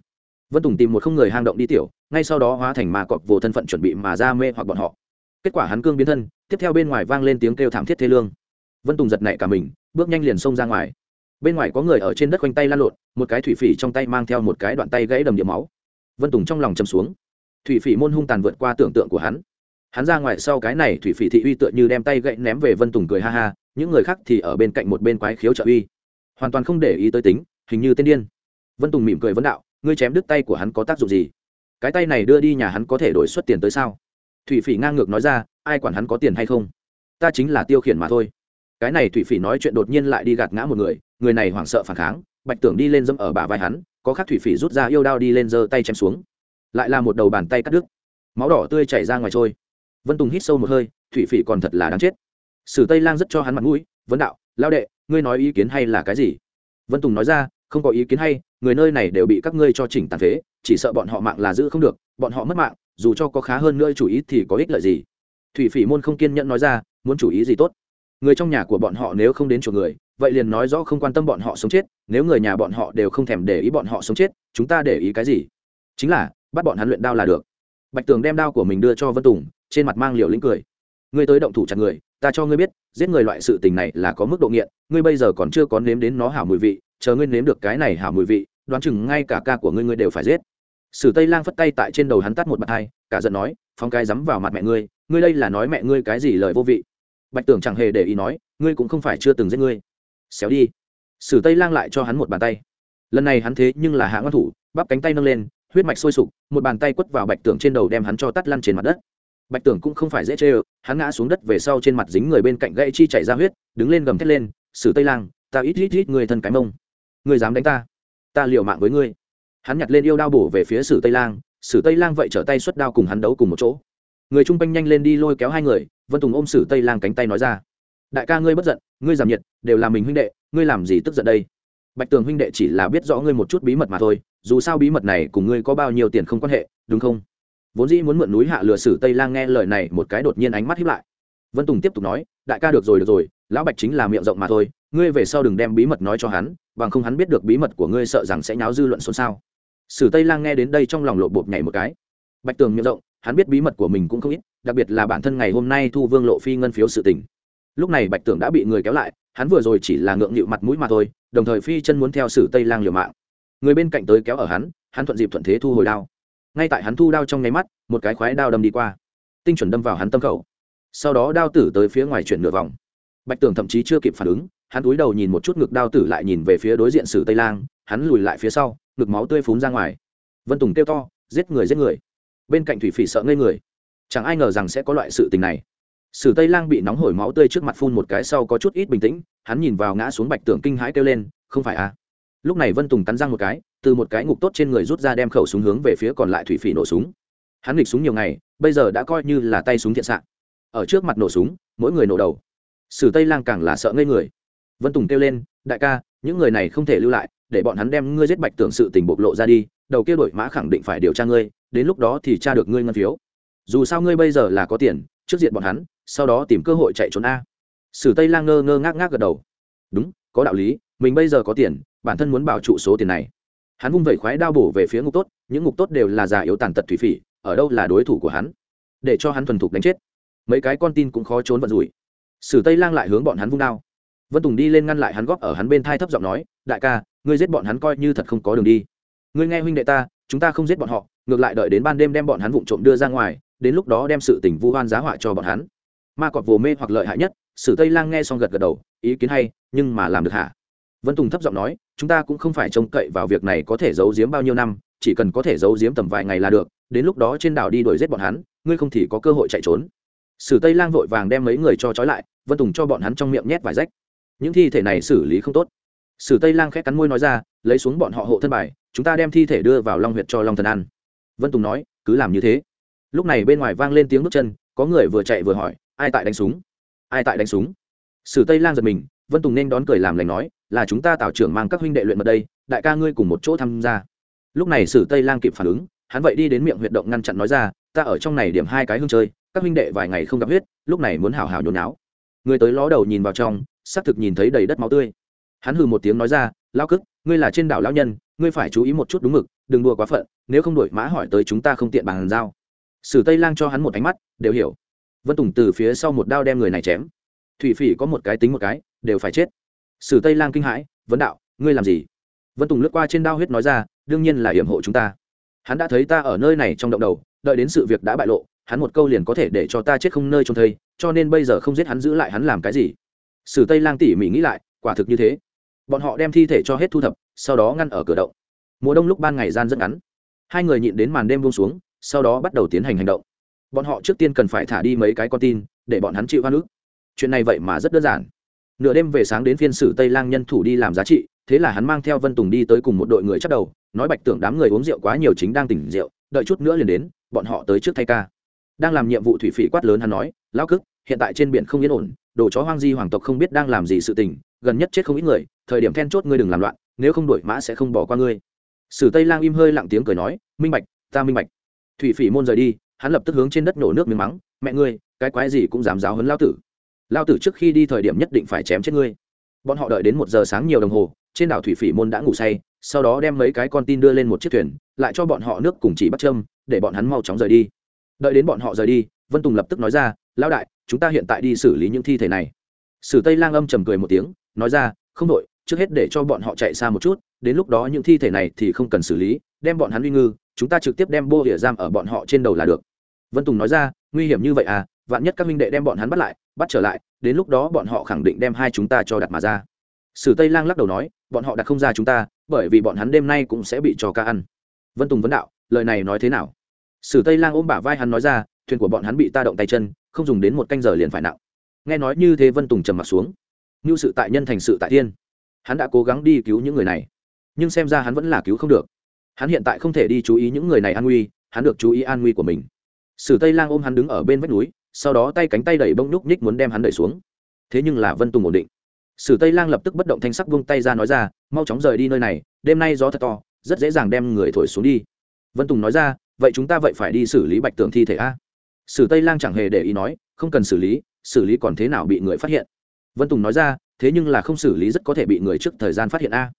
Vân tùng tìm một không người hang động đi tiểu, ngay sau đó hóa thành mà cọp vô thân phận chuẩn bị mà ra mê hoặc bọn họ. Kết quả hắn cương biến thân, tiếp theo bên ngoài vang lên tiếng kêu thảm thiết thế lương. Vân tùng giật nảy cả mình, bước nhanh liền xông ra ngoài. Bên ngoài có người ở trên đất quanh tay lan lộn, một cái thủy phỉ trong tay mang theo một cái đoạn tay gãy đầm điểm máu vân tùng trong lòng châm xuống. Thủy phỉ môn hung tàn vượt qua tưởng tượng của hắn. Hắn ra ngoài sau cái này, thủy phỉ thị uy tựa như đem tay gậy ném về vân tùng cười ha ha, những người khác thì ở bên cạnh một bên quái khiếu trợ uy. Hoàn toàn không để ý tới tính, hình như tên điên. Vân tùng mỉm cười vấn đạo, ngươi chém đứt tay của hắn có tác dụng gì? Cái tay này đưa đi nhà hắn có thể đổi xuất tiền tới sao? Thủy phỉ ngang ngược nói ra, ai quản hắn có tiền hay không? Ta chính là tiêu khiển mà thôi. Cái này thủy phỉ nói chuyện đột nhiên lại đi gạt ngã một người người này hoảng sợ phản kháng, bạch tưởng đi lên dâm ở bả vai hắn có khắc thủy phỉ rút ra yêu đao đi lên giơ tay chém xuống. Lại là một đầu bàn tay cắt đứt. Máu đỏ tươi chảy ra ngoài trôi. Vân tùng hít sâu một hơi, thủy phỉ còn thật là đáng chết. Sử tây lang rất cho hắn mặt mũi vấn đạo, lao đệ, ngươi nói ý kiến hay là cái gì? Vân tùng nói ra, không có ý kiến hay, người nơi này đều bị các ngươi cho chỉnh tàn phế, chỉ sợ bọn họ mạng là giữ không được, bọn họ mất mạng, dù cho có khá hơn nữa chủ ý thì có ích lợi gì? Thủy phỉ môn không kiên nhẫn nói ra, muốn chủ ý gì tốt? Người trong nhà của bọn họ nếu không đến chỗ người vậy liền nói rõ không quan tâm bọn họ sống chết, nếu người nhà bọn họ đều không thèm để ý bọn họ sống chết, chúng ta để ý cái gì? Chính là, bắt bọn hắn luyện đao là được. Bạch tường đem đao của mình đưa cho vân tùng, trên mặt mang liều lĩnh cười. Ngươi tới động thủ chặt người, ta cho ngươi biết, giết người loại sự tình này là có mức độ nghiện, ngươi bây giờ còn chưa có nếm đến nó hảo mùi vị, chờ ngươi nếm được cái này hảo mùi vị, đoán chừng ngay cả ca của ngươi ngươi đều phải giết. Sử tây lang phất tay tại trên đầu hắn tắt một bạt hai, cả giận nói phong cái dám vào mặt mẹ ngươi ngươi đây là nói mẹ ngươi cái gì lời vô vị. Bạch tưởng chẳng hề để ý nói, ngươi cũng không phải chưa từng giết ngươi xéo đi. Sử tây lang lại cho hắn một bàn tay. Lần này hắn thế nhưng là hạ ngân thủ, bắp cánh tay nâng lên, huyết mạch sôi sục, một bàn tay quất vào bạch tưởng trên đầu đem hắn cho tắt lăn trên mặt đất. Bạch tưởng cũng không phải dễ chê ơ, hắn ngã xuống đất về sau trên mặt dính người bên cạnh gãy chi chảy ra huyết, đứng lên gầm thét lên, sử tây lang, ta ít ít ít người thân cái mông. Người dám đánh ta ta liều mạng với ngươi. Hắn nhặt lên yêu đao bổ về phía sử tây lang, sử tây lang vậy trở tay xuất đao cùng hắn đấu cùng một chỗ. Người chung quanh nhanh lên đi lôi kéo hai người, vân tùng ôm sử tây lang cánh tay nói ra, đại ca ngươi bất giận, ngươi giảm nhiệt đều là mình huynh đệ, ngươi làm gì tức giận đây? Bạch tường huynh đệ chỉ là biết rõ ngươi một chút bí mật mà thôi, dù sao bí mật này cùng ngươi có bao nhiêu tiền không quan hệ, đúng không? Vốn dĩ muốn mượn núi hạ lừa sử tây lang nghe lời này một cái đột nhiên ánh mắt hiếp lại. Vân tùng tiếp tục nói, đại ca được rồi được rồi, lão bạch chính là miệng rộng mà thôi, ngươi về sau đừng đem bí mật nói cho hắn, bằng không hắn biết được bí mật của ngươi sợ rằng sẽ nháo dư luận xôn xao. Sử tây lang nghe đến đây trong lòng lộ bột nhảy một cái. Bạch tường miệng rộng, hắn biết bí mật của mình cũng không ít, đặc biệt là bản thân ngày hôm nay thu vương lộ phi ngân phiếu sự tình lúc này bạch tưởng đã bị người kéo lại, hắn vừa rồi chỉ là ngượng nghịu mặt mũi mà thôi, đồng thời phi chân muốn theo sử tây lang liều mạng. Người bên cạnh tới kéo ở hắn hắn thuận dịp thuận thế thu hồi đao. Ngay tại hắn thu đao trong nháy mắt, một cái khoái đao đâm đi qua. Tinh chuẩn đâm vào hắn tâm khẩu. Sau đó đao tử tới phía ngoài chuyển nửa vòng. Bạch tường thậm chí chưa kịp phản ứng, hắn cúi đầu nhìn một chút ngực đao tử lại nhìn về phía đối diện sử tây lang, hắn lùi lại phía sau, ngực máu tươi phún ra ngoài. Vân tùng kêu to, giết người giết người. Bên cạnh thủy phỉ sợ ngây người. Chẳng ai ngờ rằng sẽ có loại sự tình này sử tây lang bị nóng hổi máu tươi trước mặt phun một cái sau có chút ít bình tĩnh, hắn nhìn vào ngã xuống bạch tượng kinh hãi kêu lên, không phải à? Lúc này vân tùng cắn răng một cái, từ một cái ngục tốt trên người rút ra đem khẩu súng hướng về phía còn lại thủy phỉ nổ súng. Hắn nghịch súng nhiều ngày, bây giờ đã coi như là tay súng thiện xạ. Ở trước mặt nổ súng, mỗi người nổ đầu. Sử tây lang càng là sợ ngây người. Vân tùng kêu lên, đại ca, những người này không thể lưu lại, để bọn hắn đem ngươi giết bạch tưởng sự tình bộc lộ ra đi, đầu kia đội mã khẳng định phải điều tra ngươi, đến lúc đó thì tra được ngươi ngân phiếu. Dù sao ngươi bây giờ là có tiền, trước diện bọn hắn sau đó tìm cơ hội chạy trốn a. Sử tây lang ngơ ngơ ngác ngác gật đầu. Đúng, có đạo lý, mình bây giờ có tiền, bản thân muốn bảo trụ số tiền này. Hắn vung vẩy khoái đao bổ về phía ngục tốt, những ngục tốt đều là già yếu tàn tật thủy phỉ, ở đâu là đối thủ của hắn? Để cho hắn thuần thục đánh chết. Mấy cái con tin cũng khó trốn vận rủi. Sử tây lang lại hướng bọn hắn vung đao. Vân tùng đi lên ngăn lại hắn góp ở hắn bên thai thấp giọng nói, đại ca, ngươi giết bọn hắn coi như thật không có đường đi. Ngươi nghe huynh đệ ta, chúng ta không giết bọn họ, ngược lại đợi đến ban đêm đem bọn hắn vụng trộm đưa ra ngoài, đến lúc đó đem sự tình vu hoan giá họa cho bọn hắn ma cọp vồ mê hoặc lợi hại nhất, sử tây lang nghe xong gật gật đầu, ý kiến hay, nhưng mà làm được hả? Vân tùng thấp giọng nói, chúng ta cũng không phải trông cậy vào việc này có thể giấu giếm bao nhiêu năm, chỉ cần có thể giấu giếm tầm vài ngày là được, đến lúc đó trên đảo đi đuổi giết bọn hắn, ngươi không thì có cơ hội chạy trốn. Sử tây lang vội vàng đem mấy người cho trói lại, vân tùng cho bọn hắn trong miệng nhét vài rách. Những thi thể này xử lý không tốt. Sử tây lang khét cắn môi nói ra, lấy xuống bọn họ hộ thân bài, chúng ta đem thi thể đưa vào long huyện cho long thần ăn. Vân tùng nói, cứ làm như thế. Lúc này bên ngoài vang lên tiếng bước chân, có người vừa chạy vừa hỏi ai tại đánh súng? Ai tại đánh súng? Sử tây lang giật mình, vân tùng nên đón cười làm lành nói, là chúng ta tào trưởng mang các huynh đệ luyện mật đây, đại ca ngươi cùng một chỗ tham gia. Lúc này sử tây lang kịp phản ứng, hắn vậy đi đến miệng huyệt động ngăn chặn nói ra, ta ở trong này điểm hai cái hương chơi, các huynh đệ vài ngày không gặp huyết, lúc này muốn hào hào nhốn náo người tới ló đầu nhìn vào trong, xác thực nhìn thấy đầy đất máu tươi. Hắn hừ một tiếng nói ra lao cức, ngươi là trên đảo lão nhân, ngươi phải chú ý một chút đúng mực, đừng đùa quá phận, nếu không đổi mã hỏi tới chúng ta không tiện bàn giao. Sử tây lang cho hắn một ánh mắt, đều hiểu vân tùng từ phía sau một đao đem người này chém. Thủy phỉ có một cái tính một cái, đều phải chết. Sử tây lang kinh hãi, vấn đạo, ngươi làm gì? Vân tùng lướt qua trên đao huyết nói ra, đương nhiên là hiểm hộ chúng ta. Hắn đã thấy ta ở nơi này trong động đầu, đợi đến sự việc đã bại lộ, hắn một câu liền có thể để cho ta chết không nơi trông thây cho nên bây giờ không giết hắn giữ lại hắn làm cái gì? Sử tây lang tỉ mỉ nghĩ lại, quả thực như thế. Bọn họ đem thi thể cho hết thu thập, sau đó ngăn ở cửa động. Mùa đông lúc ban ngày gian rất ngắn. Hai người nhịn đến màn đêm buông xuống, sau đó bắt đầu tiến hành hành động bọn họ trước tiên cần phải thả đi mấy cái con tin, để bọn hắn chịu hoa nước chuyện này vậy mà rất đơn giản. Nửa đêm về sáng đến phiên sử tây lang nhân thủ đi làm giá trị, thế là hắn mang theo vân tùng đi tới cùng một đội người chắc đầu, nói bạch tưởng đám người uống rượu quá nhiều chính đang tỉnh rượu, đợi chút nữa liền đến, bọn họ tới trước thay ca. Đang làm nhiệm vụ thủy phỉ quát lớn hắn nói lao cức, hiện tại trên biển không yên ổn, đồ chó hoang di hoàng tộc không biết đang làm gì sự tình, gần nhất chết không ít người, thời điểm then chốt ngươi đừng làm loạn, nếu không đổi mã sẽ không bỏ qua ngươi. Sử tây lang im hơi lặng tiếng cười nói, minh bạch, ta minh bạch. Thủy phỉ môn rời đi hắn lập tức hướng trên đất nổ nước miếng mắng, mẹ ngươi, cái quái gì cũng dám giáo hấn lao tử. Lao tử trước khi đi thời điểm nhất định phải chém chết ngươi. Bọn họ đợi đến một giờ sáng nhiều đồng hồ, trên đảo thủy phỉ môn đã ngủ say, sau đó đem mấy cái con tin đưa lên một chiếc thuyền, lại cho bọn họ nước cùng chỉ bắt châm, để bọn hắn mau chóng rời đi. Đợi đến bọn họ rời đi, vân tùng lập tức nói ra, lão đại, chúng ta hiện tại đi xử lý những thi thể này. Sử tây lang âm trầm cười một tiếng, nói ra, không đội, trước hết để cho bọn họ chạy xa một chút, đến lúc đó những thi thể này thì không cần xử lý, đem bọn hắn uy ngư, chúng ta trực tiếp đem bô địa giam ở bọn họ trên đầu là được vân tùng nói ra, nguy hiểm như vậy à vạn nhất các minh đệ đem bọn hắn bắt lại, bắt trở lại, đến lúc đó bọn họ khẳng định đem hai chúng ta cho đặt mà ra. Sử tây lang lắc đầu nói, bọn họ đặt không ra chúng ta, bởi vì bọn hắn đêm nay cũng sẽ bị cho ca ăn. Vân tùng vấn đạo, lời này nói thế nào? Sử tây lang ôm bả vai hắn nói ra, thuyền của bọn hắn bị ta động tay chân, không dùng đến một canh giờ liền phải nặng. Nghe nói như thế vân tùng trầm m ặ t xuống. Như sự tại nhân thành sự tại thiên. Hắn đã cố gắng đi cứu những người này, nhưng xem ra hắn vẫn là cứu không được. Hắn hiện tại không thể đi chú ý những người này an nguy, hắn được chú ý an nguy của mình sử tây lang ôm hắn đứng ở bên vách núi, sau đó tay cánh tay đẩy bông nhúc nhích muốn đem hắn đẩy xuống. Thế nhưng là vân tùng ổn định. Sử tây lang lập tức bất động thanh sắc vung tay ra nói ra, mau chóng rời đi nơi này, đêm nay gió thật to, rất dễ dàng đem người thổi xuống đi. Vân tùng nói ra, vậy chúng ta vậy phải đi xử lý bạch tường thi thể a? Sử tây lang chẳng hề để ý nói, không cần xử lý xử lý còn thế nào bị người phát hiện? Vân tùng nói ra, thế nhưng là không xử lý rất có thể bị người trước thời gian phát hiện a.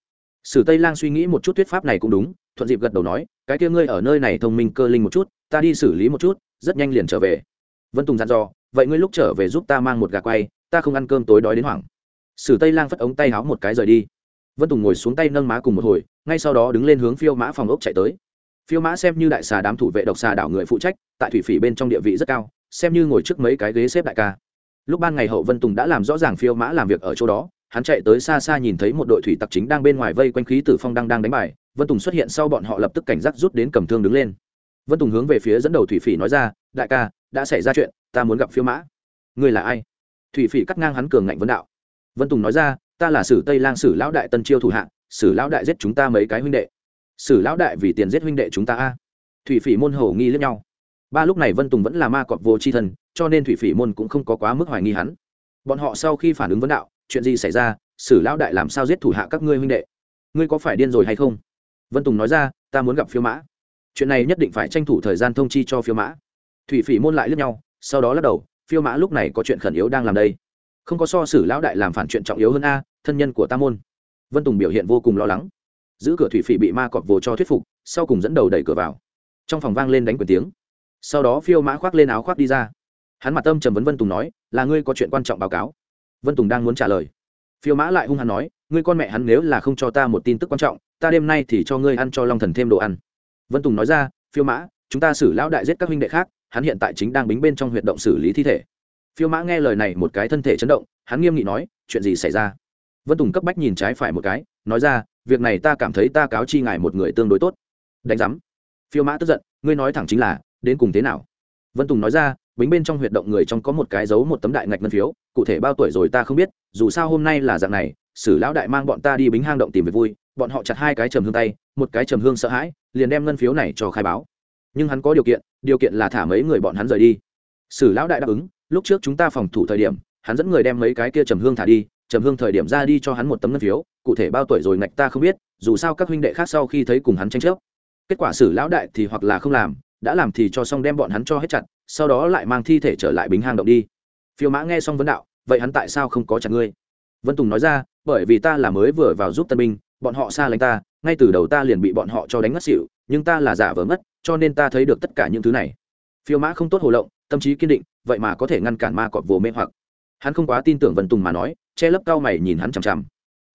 Sử tây lang suy nghĩ một chút thuyết pháp này cũng đúng, thuận dịp gật đầu nói, cái kia ngươi ở nơi này thông minh cơ linh một chút, ta đi xử lý một chút rất nhanh liền trở về. Vân tùng dặn dò, vậy ngươi lúc trở về giúp ta mang một gà quay, ta không ăn cơm tối đói đến hoảng. Sử tây lang phất ống tay háo một cái rời đi. Vân tùng ngồi xuống tay nâng má cùng một hồi, ngay sau đó đứng lên hướng phiêu mã phòng ốc chạy tới. Phiêu mã xem như đại xà đám thủ vệ độc xà đảo người phụ trách, tại thủy phỉ bên trong địa vị rất cao, xem như ngồi trước mấy cái ghế xếp đại ca. Lúc ban ngày hậu vân tùng đã làm rõ ràng phiêu mã làm việc ở chỗ đó, hắn chạy tới xa xa nhìn thấy một đội thủy tặc chính đang bên ngoài vây quanh khí tử phong đang đang đánh bài. Vân tùng xuất hiện sau bọn họ lập tức cảnh giác rút đến cầm thương đứng lên vân tùng hướng về phía dẫn đầu thủy phỉ nói ra, đại ca, đã xảy ra chuyện, ta muốn gặp phiêu mã. Ngươi là ai? Thủy phỉ cắt ngang hắn cường ngạnh vấn đạo. Vân tùng nói ra, ta là sử tây lang sử lão đại tân chiêu thủ Hạng. sử lão đại giết chúng ta mấy cái huynh đệ. Sử lão đại vì tiền giết huynh đệ chúng ta a? Thủy phỉ môn hầu nghi lẫn nhau. Ba lúc này vân tùng vẫn là ma cọp vô c h i thần, cho nên thủy phỉ môn cũng không có quá mức hoài nghi hắn. Bọn họ sau khi phản ứng vấn đạo, chuyện gì xảy ra? Sử lão đại làm sao giết thủ hạ các ngươi huynh đệ? Ngươi có phải điên rồi hay không? Vân tùng nói ra, ta muốn gặp phiêu mã chuyện này nhất định phải tranh thủ thời gian thông chi cho phiêu mã. Thủy phỉ môn lại lướt nhau, sau đó lắc đầu, phiêu mã lúc này có chuyện khẩn yếu đang làm đây. Không có so sử lão đại làm phản chuyện trọng yếu hơn a, thân nhân của ta môn. Vân tùng biểu hiện vô cùng lo lắng. Giữ cửa thủy phỉ bị ma cọp vồ cho thuyết phục, sau cùng dẫn đầu đẩy cửa vào. Trong phòng vang lên đánh quyền tiếng. Sau đó phiêu mã khoác lên áo khoác đi ra. Hắn mặt tâm trầm vấn vân tùng nói, là ngươi có chuyện quan trọng báo cáo. Vân tùng đang muốn trả lời. Phiêu mã lại hung hắn nói, ngươi con mẹ hắn nếu là không cho ta một tin tức quan trọng, ta đêm nay thì cho ngươi ăn cho long thần thêm đồ ăn vân tùng nói ra, phiêu mã, chúng ta xử lão đại giết các huynh đệ khác, hắn hiện tại chính đang bính bên trong huyệt động xử lý thi thể. Phiêu mã nghe lời này một cái thân thể chấn động, hắn nghiêm nghị nói, chuyện gì xảy ra? Vân tùng cấp bách nhìn trái phải một cái, nói ra, việc này ta cảm thấy ta cáo chi ngài một người tương đối tốt. Đánh giám. Phiêu mã tức giận, ngươi nói thẳng chính là, đến cùng thế nào? Vân tùng nói ra, bính bên trong huyệt động người trong có một cái dấu một tấm đại ngạch ngân phiếu, cụ thể bao tuổi rồi ta không biết, dù sao hôm nay là dạng này sử lão đại mang bọn ta đi bính hang động tìm việc vui bọn họ chặt hai cái trầm hương tay, một cái trầm hương sợ hãi, liền đem ngân phiếu này cho khai báo. Nhưng hắn có điều kiện điều kiện là thả mấy người bọn hắn rời đi. Sử lão đại đáp ứng, lúc trước chúng ta phòng thủ thời điểm, hắn dẫn người đem mấy cái kia trầm hương thả đi, trầm hương thời điểm ra đi cho hắn một tấm ngân phiếu, cụ thể bao tuổi rồi ngạch ta không biết, dù sao các huynh đệ khác sau khi thấy cùng hắn tranh chấp. Kết quả sử lão đại thì hoặc là không làm, đã làm thì cho xong đem bọn hắn cho hết chặt, sau đó lại mang thi thể trở lại bính hang động đi. Phiêu mã nghe xong vấn đạo, vậy hắn tại sao không có chặt ngươi? Vân tùng nói ra, bởi vì ta là mới vừa vào giúp tân binh bọn họ xa lánh ta, ngay từ đầu ta liền bị bọn họ cho đánh ngất xỉu, nhưng ta là giả vờ mất, cho nên ta thấy được tất cả những thứ này. Phiêu mã không tốt hồ lộng, tâm trí kiên định, vậy mà có thể ngăn cản ma cọp vồ mê hoặc. Hắn không quá tin tưởng vân tùng mà nói, che lấp cao mày nhìn hắn chằm chằm.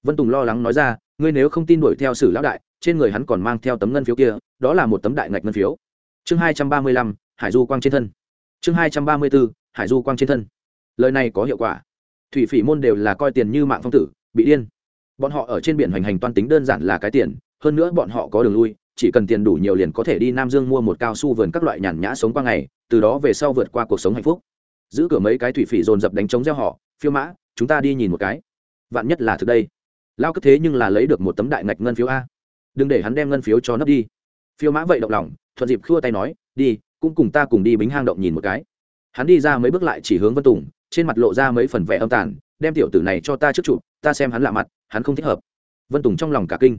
Vân tùng lo lắng nói ra, ngươi nếu không tin đuổi theo sử lão đại, trên người hắn còn mang theo tấm ngân phiếu kia, đó là một tấm đại ngạch ngân phiếu. Chương hai trăm ba mươi lăm, hải du quang trên thân. Chương hai trăm ba mươi bốn, hải du quang trên thân. Lời này có hiệu quả. Thủy phỉ môn đều là coi tiền như mạng phong tử, bị điên bọn họ ở trên biển hoành hành toan tính đơn giản là cái tiền, hơn nữa bọn họ có đường lui, chỉ cần tiền đủ nhiều liền có thể đi nam dương mua một cao su vườn các loại nhàn nhã sống qua ngày, từ đó về sau vượt qua cuộc sống hạnh phúc. Giữ cửa mấy cái thủy phỉ dồn dập đánh trống gieo họ, phiêu mã, chúng ta đi nhìn một cái. Vạn nhất là thực đây. Lao cất thế nhưng là lấy được một tấm đại ngạch ngân phiếu a. Đừng để hắn đem ngân phiếu cho nấp đi. Phiêu mã vậy động lòng, thuận dịp khua tay nói, đi, cũng cùng ta cùng đi bính hang động nhìn một cái. Hắn đi ra mấy bước lại chỉ hướng vân tùng, trên mặt lộ ra mấy phần vẻ âm tàn, đem tiểu tử này cho ta trước chụp, ta xem hắn lạ mặt hắn không thích hợp. Vân tùng trong lòng cả kinh.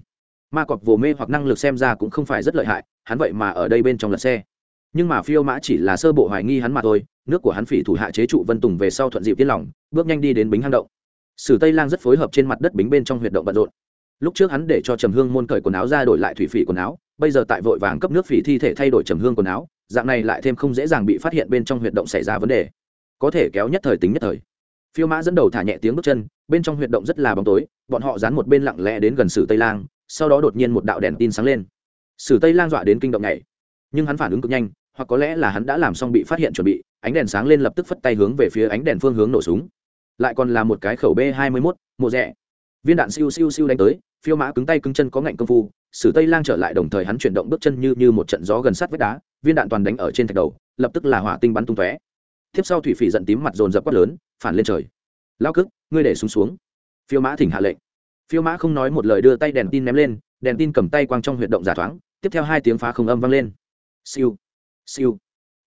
Ma cọp vồ mê hoặc năng lực xem ra cũng không phải rất lợi hại, hắn vậy mà ở đây bên trong lật xe. Nhưng mà phiêu mã chỉ là sơ bộ hoài nghi hắn mà thôi, nước của hắn phỉ thủ hạ chế trụ vân tùng về sau thuận dịp tiên lòng, bước nhanh đi đến bính hang động. Sử tây lang rất phối hợp trên mặt đất bính bên trong huyệt động bận rộn. Lúc trước hắn để cho trầm hương môn cởi quần áo ra đổi lại thủy phỉ quần áo, bây giờ tại vội vàng cấp nước phỉ thi thể thay đổi trầm hương quần áo, dạng này lại thêm không dễ dàng bị phát hiện bên trong huyệt động xảy ra vấn đề. Có thể kéo nhất thời tính nhất thời phiêu mã dẫn đầu thả nhẹ tiếng bước chân, bên trong huyệt động rất là bóng tối, bọn họ dán một bên lặng lẽ đến gần sử tây lang, sau đó đột nhiên một đạo đèn tin sáng lên. Sử tây lang dọa đến kinh động này nhưng hắn phản ứng cực nhanh, hoặc có lẽ là hắn đã làm xong bị phát hiện chuẩn bị, ánh đèn sáng lên lập tức phất tay hướng về phía ánh đèn phương hướng nổ súng. Lại còn là một cái khẩu b hai mươi mốt, mộ rẽ viên đạn siêu siêu siêu đánh tới, phiêu mã cứng tay cứng chân có ngạnh công phu, sử tây lang trở lại đồng thời hắn chuyển động bước chân như như một trận gió gần sát vách đá, viên đạn toàn đánh ở trên thạch đầu, lập tức là hỏa tinh bắn tung tóe tiếp sau thủy phỉ giận tím mặt dồn dập quát lớn, phản lên trời! Lao cức ngươi để xuống xuống. Phiêu mã thỉnh hạ lệnh. Phiêu mã không nói một lời đưa tay đèn tin ném lên, đèn tin cầm tay quang trong huyệt động giả thoáng, tiếp theo hai tiếng phá không âm vang lên. Siêu! Siêu!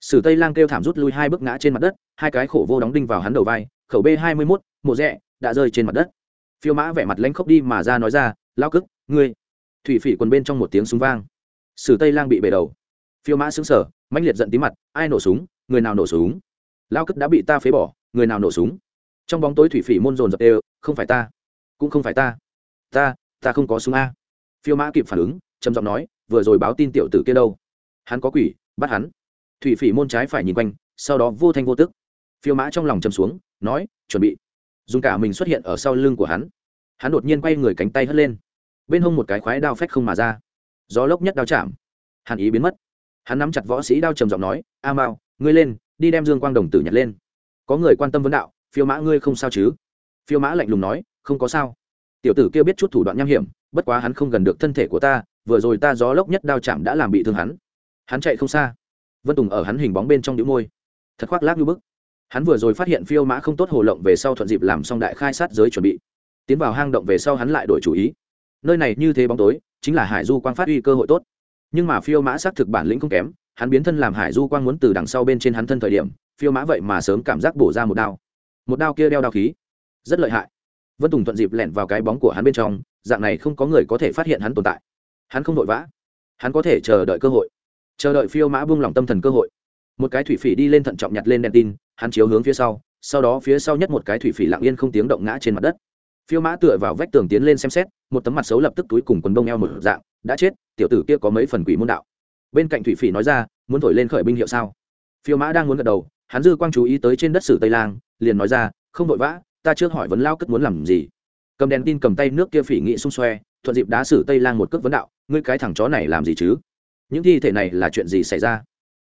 Sử tây lang kêu thảm rút lui hai bước ngã trên mặt đất, hai cái khổ vô đóng đinh vào hắn đầu vai, khẩu b hai mươi mốt, mộ rẽ đã rơi trên mặt đất. Phiêu mã vẻ mặt lanh khốc đi mà ra nói ra, lao cức ngươi! Thủy phỉ quần bên trong một tiếng súng vang. Sử tây lang bị bể đầu. Phiêu mã xứng sở mãnh liệt giận tí mặt, ai nổ súng? Người nào nổ súng? Lao cức đã bị ta phế bỏ, người nào nổ súng? Trong bóng tối thủy phỉ môn dồn dập đều, không phải ta, cũng không phải ta. Ta ta không có súng a. Phiêu mã kịp phản ứng, trầm giọng nói, vừa rồi báo tin tiểu tử kia đâu? Hắn có quỷ, bắt hắn. Thủy phỉ môn trái phải nhìn quanh, sau đó vô thanh vô tức. Phiêu mã trong lòng chầm xuống, nói, chuẩn bị. Dùng cả mình xuất hiện ở sau lưng của hắn. Hắn đột nhiên quay người cánh tay hất lên. Bên hông một cái khoái đao phách không mà ra. Gió lốc nhất đao chạm. Hàn ý biến mất. Hắn nắm chặt võ sĩ đao trầm giọng nói, a mao, ngươi lên đi đem dương quang đồng tử nhặt lên. Có người quan tâm vấn đạo, phiêu mã ngươi không sao chứ? Phiêu mã lạnh lùng nói, không có sao. Tiểu tử kia biết chút thủ đoạn nham hiểm, bất quá hắn không gần được thân thể của ta, vừa rồi ta gió lốc nhất đao chạm đã làm bị thương hắn. Hắn chạy không xa. Vân tùng ở hắn hình bóng bên trong đĩu môi. Thật khoác lác như bức. Hắn vừa rồi phát hiện phiêu mã không tốt hồ lộng về sau thuận dịp làm xong đại khai sát giới chuẩn bị. Tiến vào hang động về sau hắn lại đổi chủ ý. Nơi này như thế bóng tối, chính là hải du quang phát uy cơ hội tốt. Nhưng mà phiêu mã xác thực bản lĩnh không kém hắn biến thân làm hải du quang muốn từ đằng sau bên trên hắn thân thời điểm, phiêu mã vậy mà sớm cảm giác bổ ra một đao. Một đao kia đeo đao khí, rất lợi hại. Vân tùng thuận dịp lẻn vào cái bóng của hắn bên trong, dạng này không có người có thể phát hiện hắn tồn tại. Hắn không vội vã. Hắn có thể chờ đợi cơ hội. Chờ đợi phiêu mã buông lỏng tâm thần cơ hội. Một cái thủy phỉ đi lên thận trọng nhặt lên đèn tin, hắn chiếu hướng phía sau sau đó phía sau nhất một cái thủy phỉ lặng yên không tiếng động ngã trên mặt đất. Phiêu mã tựa vào vách tường tiến lên xem xét, một tấm mặt xấu lập tức túi cùng quần bông eo một dạng, đã chết, tiểu tử kia có mấy phần quỷ môn đạo bên cạnh thủy phỉ nói ra, muốn thổi lên khởi binh hiệu sao? Phiêu mã đang muốn gật đầu, hắn dư quang chú ý tới trên đất sử tây lang, liền nói ra, không vội vã, ta trước hỏi vấn lao cất muốn làm gì? Cầm đèn tin cầm tay nước kia phỉ nghị xung xoe, thuận dịp đá sử tây lang một cước vấn đạo, ngươi cái thằng chó này làm gì chứ? Những thi thể này là chuyện gì xảy ra?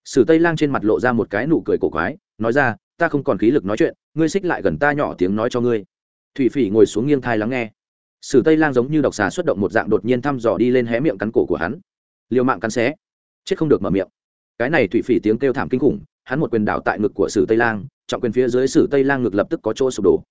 Sử tây lang trên mặt lộ ra một cái nụ cười cổ quái, nói ra, ta không còn khí lực nói chuyện, ngươi xích lại gần ta nhỏ tiếng nói cho ngươi. Thủy phỉ ngồi xuống nghiêng thai lắng nghe. Sử tây lang giống như độc xà xuất động một dạng đột nhiên thăm dò đi lên hé miệng cắn cổ của hắn. Liều mạng cắn xé chết không được mở miệng. Cái này thủy phỉ tiếng kêu thảm kinh khủng, hắn một quyền đảo tại ngực của sử tây lang, trọng quyền phía dưới sử tây lang ngực lập tức có chỗ sụp đổ.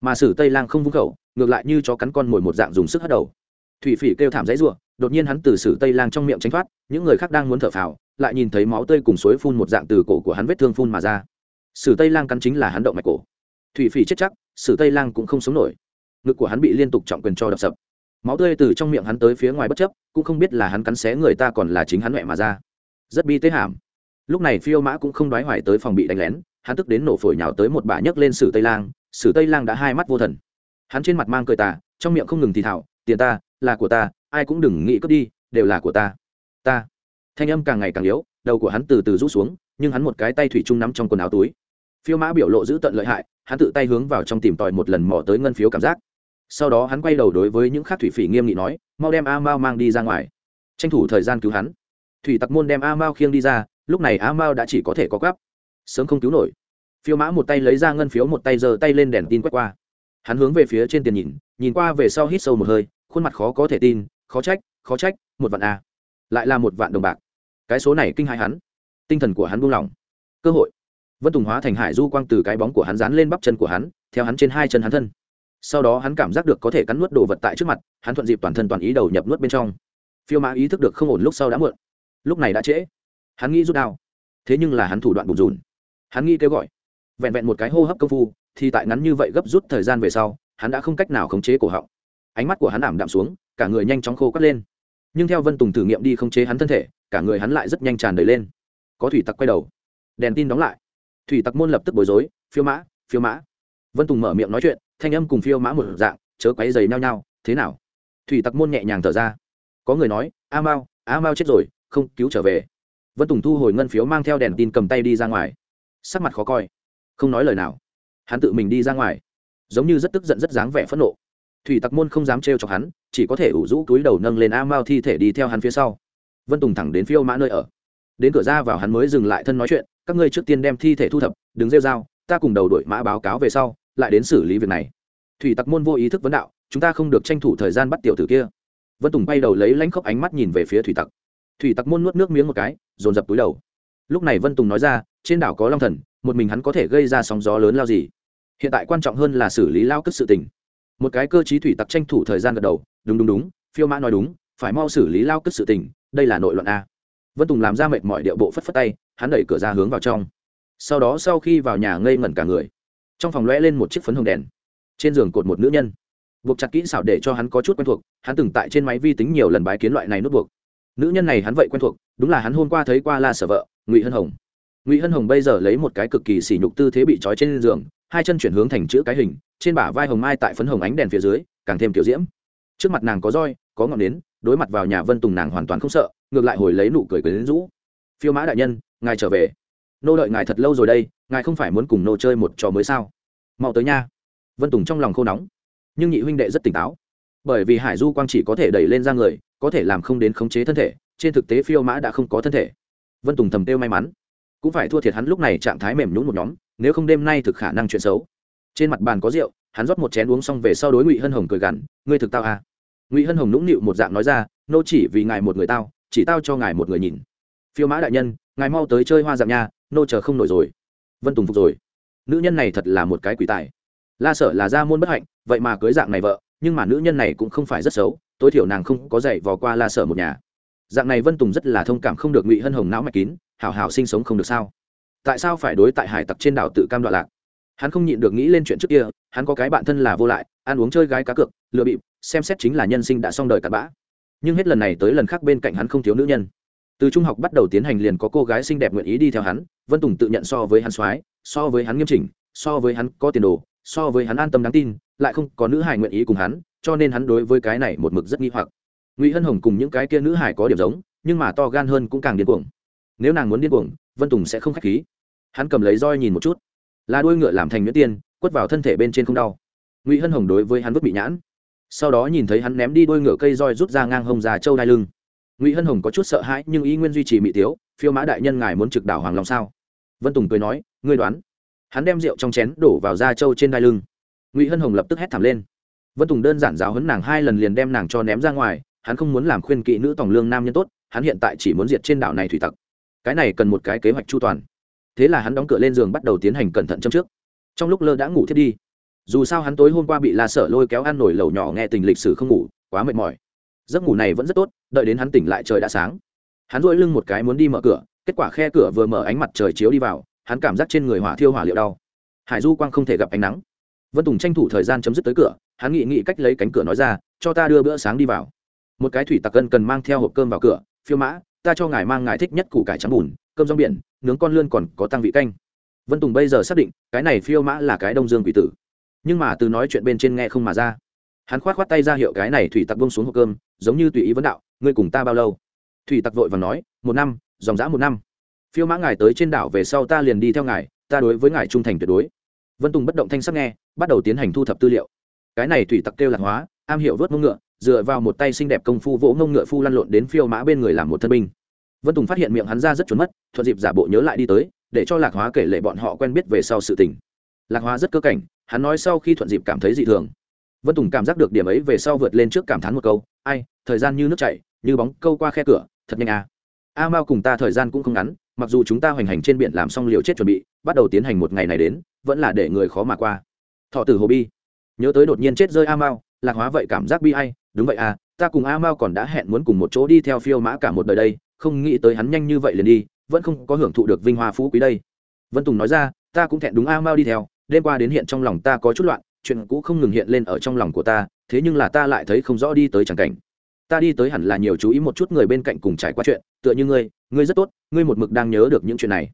Mà sử tây lang không vung khẩu, ngược lại như chó cắn con mồi một dạng dùng sức hất đầu. Thủy phỉ kêu thảm dãy r đột nhiên hắn từ sử tây lang trong miệng tránh thoát, những người khác đang muốn thở phào, lại nhìn thấy máu tươi cùng suối phun một dạng từ cổ của hắn vết thương phun mà ra. Sử tây lang cắn chính là hắn động mạch cổ. Thủy phỉ chết chắc, sử tây lang cũng không sống nổi. Ngực của hắn bị liên tục trọng quyền cho đập sập máu tươi từ trong miệng hắn tới phía ngoài bất chấp, cũng không biết là hắn cắn xé người ta còn là chính hắn mẹ mà ra. Rất bi tế hàm. Lúc này phiêu mã cũng không đoái hoài tới phòng bị đánh lén, hắn tức đến nổ phổi nhào tới một bà nhấc lên sử tây lang, sử tây lang đã hai mắt vô thần. Hắn trên mặt mang cười tà, trong miệng không ngừng thì thảo tiền ta, là của ta, ai cũng đừng nghĩ cướp đi, đều là của ta. Ta. Thanh âm càng ngày càng yếu, đầu của hắn từ từ rút xuống, nhưng hắn một cái tay thủy chung nắm trong quần áo túi. Phiêu mã biểu lộ giữ tận lợi hại, hắn tự tay hướng vào trong tìm tòi một lần mò tới ngân phiếu cảm giác sau đó hắn quay đầu đối với những khác thủy phỉ nghiêm nghị nói, mau đem a mao mang đi ra ngoài. Tranh thủ thời gian cứu hắn. Thủy tặc môn đem a mao khiêng đi ra, lúc này a mao đã chỉ có thể có gắp. Sớm không cứu nổi. Phiêu mã một tay lấy ra ngân phiếu, một tay giơ tay lên đèn tin quét qua. Hắn hướng về phía trên tiền nhìn nhìn qua về sau hít sâu một hơi, khuôn mặt khó có thể tin, khó trách khó trách, một vạn a. Lại là một vạn đồng bạc. Cái số này kinh hại hắn. Tinh thần của hắn buông lỏng. Cơ hội. Vân tùng hóa thành hải du quang từ cái bóng của hắn dán lên bắp chân của hắn, theo hắn trên hai chân hắn thân sau đó hắn cảm giác được có thể cắn nuốt đồ vật tại trước mặt, hắn thuận dịp toàn thân toàn ý đầu nhập nuốt bên trong. Phiêu mã ý thức được không ổn lúc sau đã muộn. Lúc này đã trễ. Hắn nghĩ rút đao. Thế nhưng là hắn thủ đoạn bùn rùn. Hắn nghĩ kêu gọi. Vẹn vẹn một cái hô hấp công phu, thì tại ngắn như vậy gấp rút thời gian về sau, hắn đã không cách nào khống chế cổ họng. Ánh mắt của hắn ảm đạm xuống, cả người nhanh chóng khô cắt lên. Nhưng theo vân tùng thử nghiệm đi khống chế hắn thân thể, cả người hắn lại rất nhanh tràn đầy lên. Có thủy tặc quay đầu. Đèn tin đóng lại. Thủy tặc môn lập tức bối rối. Phiêu mã phiêu mã. Vân tùng mở miệng nói chuyện thanh âm cùng phiêu mã một dạng, chớ quáy dày nhau nhau, thế nào? Thủy tặc môn nhẹ nhàng thở ra. Có người nói, a mao a mao chết rồi, không, cứu trở về. Vân tùng thu hồi ngân phiếu mang theo đèn tin cầm tay đi ra ngoài. Sắc mặt khó coi. Không nói lời nào. Hắn tự mình đi ra ngoài. Giống như rất tức giận rất dáng vẻ phẫn nộ. Thủy tặc môn không dám trêu chọc hắn, chỉ có thể ủ rũ túi đầu nâng lên a mao thi thể đi theo hắn phía sau. Vân tùng thẳng đến phiêu mã nơi ở. Đến cửa ra vào hắn mới dừng lại thân nói chuyện, các ngươi trước tiên đem thi thể thu thập đứng rêu dao ta cùng đầu đội mã báo cáo về sau lại đến xử lý việc này. Thủy tặc môn vô ý thức vấn đạo, chúng ta không được tranh thủ thời gian bắt tiểu tử kia. Vân tùng bay đầu lấy lãnh khóc ánh mắt nhìn về phía thủy tặc. Thủy tặc môn nuốt nước miếng một cái, dồn dập túi đầu. Lúc này vân tùng nói ra, trên đảo có long thần, một mình hắn có thể gây ra sóng gió lớn lao gì? Hiện tại quan trọng hơn là xử lý lao cất sự tình. Một cái cơ chí thủy tặc tranh thủ thời gian gật đầu, đúng đúng đúng, phiêu mã nói đúng, phải mau xử lý lao cất sự tình, đây là nội luận a. Vân tùng làm ra mệt mọi điệu bộ phất phất tay, hắn đẩy cửa ra hướng vào trong. Sau đó sau khi vào nhà ngây ngẩn cả người trong phòng lóe lên một chiếc phấn hồng đèn. Trên giường cột một nữ nhân. Buộc chặt kỹ xảo để cho hắn có chút quen thuộc, hắn từng tại trên máy vi tính nhiều lần bái kiến loại này nút buộc. Nữ nhân này hắn vậy quen thuộc, đúng là hắn hôm qua thấy qua la sở vợ, ngụy hân hồng. Ngụy hân hồng bây giờ lấy một cái cực kỳ sỉ nhục tư thế bị trói trên giường, hai chân chuyển hướng thành chữ cái hình, trên bả vai hồng mai tại phấn hồng ánh đèn phía dưới, càng thêm kiểu diễm. Trước mặt nàng có roi, có ngọn nến, đối mặt vào nhà vân tùng nàng hoàn toàn không sợ, ngược lại hồi lấy nụ cười cười đến rũ. Phiêu mã đại nhân, ngài trở về nô đợi ngài thật lâu rồi đây, ngài không phải muốn cùng nô chơi một trò mới sao? Mau tới nha. Vân tùng trong lòng khô nóng. Nhưng nhị huynh đệ rất tỉnh táo. Bởi vì hải du quang chỉ có thể đẩy lên ra người, có thể làm không đến khống chế thân thể, trên thực tế phiêu mã đã không có thân thể. Vân tùng thầm têu may mắn. Cũng phải thua thiệt hắn lúc này trạng thái mềm nhún một nhóm, nếu không đêm nay thực khả năng chuyện xấu. Trên mặt bàn có rượu, hắn rót một chén uống xong về sau đối ngụy hân hồng cười gằn, ngươi thực tao à. ngụy hân hồng nũng nịu một dạng nói ra, nô chỉ vì ngài một người tao, chỉ tao cho ngài một người nhìn. Phiêu mã đại nhân, ngài mau tới chơi hoa dạng nha nô chờ không nổi rồi. Vân tùng phục rồi. Nữ nhân này thật là một cái quỷ tài. La sở là gia môn bất hạnh, vậy mà cưới dạng này vợ, nhưng mà nữ nhân này cũng không phải rất xấu, tối thiểu nàng không có dạy vò qua la sở một nhà. Dạng này vân tùng rất là thông cảm không được ngụy hân hồng não mạch kín, hảo hảo sinh sống không được sao? Tại sao phải đối tại hải tặc trên đảo tự cam đoạn lạc? Hắn không nhịn được nghĩ lên chuyện trước kia, hắn có cái bạn thân là vô lại, ăn uống chơi gái cá cược lựa bịp, xem xét chính là nhân sinh đã xong đời cặn bã. Nhưng hết lần này tới lần khác bên cạnh hắn không thiếu nữ nhân từ trung học bắt đầu tiến hành liền có cô gái xinh đẹp nguyện ý đi theo hắn, vân tùng tự nhận so với hắn soái, so với hắn nghiêm chỉnh, so với hắn có tiền đồ, so với hắn an tâm đáng tin, lại không có nữ hải nguyện ý cùng hắn, cho nên hắn đối với cái này một mực rất nghi hoặc. Ngụy hân hồng cùng những cái kia nữ hải có điểm giống, nhưng mà to gan hơn cũng càng điên cuồng. Nếu nàng muốn điên cuồng, vân tùng sẽ không k h á c h khí. Hắn cầm lấy roi nhìn một chút. Là đuôi ngựa làm thành nhuyễn tiên, quất vào thân thể bên trên không đau. Ngụy hân hồng đối với hắn vứt bị nhãn. Sau đó nhìn thấy hắn ném đi đuôi ngựa cây roi rút ra ngang hông già châu đai lưng ngụy hân hồng có chút sợ hãi nhưng ý nguyên duy trì mỹ tiếu, phiêu mã đại nhân ngài muốn trực đảo hoàng long sao? Vân tùng cười nói, ngươi đoán. Hắn đem rượu trong chén đổ vào da trâu trên đai lưng. Ngụy hân hồng lập tức hét thảm lên. Vân tùng đơn giản giáo hấn nàng hai lần liền đem nàng cho ném ra ngoài, hắn không muốn làm khuyên kỵ nữ tổng lương nam nhân tốt, hắn hiện tại chỉ muốn diệt trên đảo này thủy tặc. Cái này cần một cái kế hoạch chu toàn. Thế là hắn đóng cửa lên giường bắt đầu tiến hành cẩn thận châm trước. Trong lúc lơ đã ngủ thiết đi. Dù sao hắn tối hôm qua bị la sợ lôi kéo ăn nổi lầu nhỏ nghe tình lịch sử không ngủ, quá mệt mỏi giấc ngủ này vẫn rất tốt, đợi đến hắn tỉnh lại trời đã sáng. Hắn dội lưng một cái muốn đi mở cửa, kết quả khe cửa vừa mở ánh mặt trời chiếu đi vào, hắn cảm giác trên người hỏa thiêu hỏa liệu đau. Hải du quang không thể gặp ánh nắng. Vân tùng tranh thủ thời gian chấm dứt tới cửa, hắn nghị nghị cách lấy cánh cửa nói ra, cho ta đưa bữa sáng đi vào. Một cái thủy tặc cân cần mang theo hộp cơm vào cửa, phiêu mã, ta cho ngài mang ngài thích nhất củ cải trắng bùn, cơm rong biển, nướng con lươn còn có tăng vị canh. Vân tùng bây giờ xác định, cái này phiêu mã là cái đông dương quỷ tử. Nhưng mà từ nói chuyện bên trên nghe không mà ra hắn khoát khoát tay ra hiệu cái này thủy tặc bông xuống hộp cơm, giống như tùy ý vấn đạo, ngươi cùng ta bao lâu? Thủy tặc vội và nói, một năm, dòng dã một năm. Phiêu mã ngài tới trên đảo về sau ta liền đi theo ngài, ta đối với ngài trung thành tuyệt đối. Vân tùng bất động thanh sắc nghe, bắt đầu tiến hành thu thập tư liệu. Cái này thủy tặc kêu lạc hóa, am hiểu vớt mông ngựa, dựa vào một tay xinh đẹp công phu vỗ mông ngựa phu lăn lộn đến phiêu mã bên người làm một thân binh. Vân tùng phát hiện miệng hắn ra rất trốn mất, thuận dịp giả bộ nhớ lại đi tới, để cho lạc hóa kể lệ bọn họ quen biết về sau sự tình. Lạc hóa rất cơ cảnh, hắn nói sau khi thuận dịp cảm thấy dị thường vân tùng cảm giác được điểm ấy về sau vượt lên trước cảm thán một câu, ai, thời gian như nước chảy, như bóng câu qua khe cửa, thật nhanh à. a mao cùng ta thời gian cũng không ngắn, mặc dù chúng ta hoành hành trên biển làm xong liều chết chuẩn bị, bắt đầu tiến hành một ngày này đến, vẫn là để người khó mà qua thọ tử hồ bi, nhớ tới đột nhiên chết rơi a mao, lạc hóa vậy cảm giác bi ai, đúng vậy à ta cùng a mao còn đã hẹn muốn cùng một chỗ đi theo phiêu mã cả một đời đây, không nghĩ tới hắn nhanh như vậy liền đi, vẫn không có hưởng thụ được vinh hoa phú quý đây vân tùng nói ra, ta cũng thẹn đúng a mao đi theo, đêm qua đến hiện trong lòng ta có chút loạn chuyện cũ không ngừng hiện lên ở trong lòng của ta, thế nhưng là ta lại thấy không rõ đi tới chẳng cảnh. Ta đi tới hẳn là nhiều chú ý một chút người bên cạnh cùng trải qua chuyện, tựa như ngươi ngươi rất tốt, ngươi một mực đang nhớ được những chuyện này.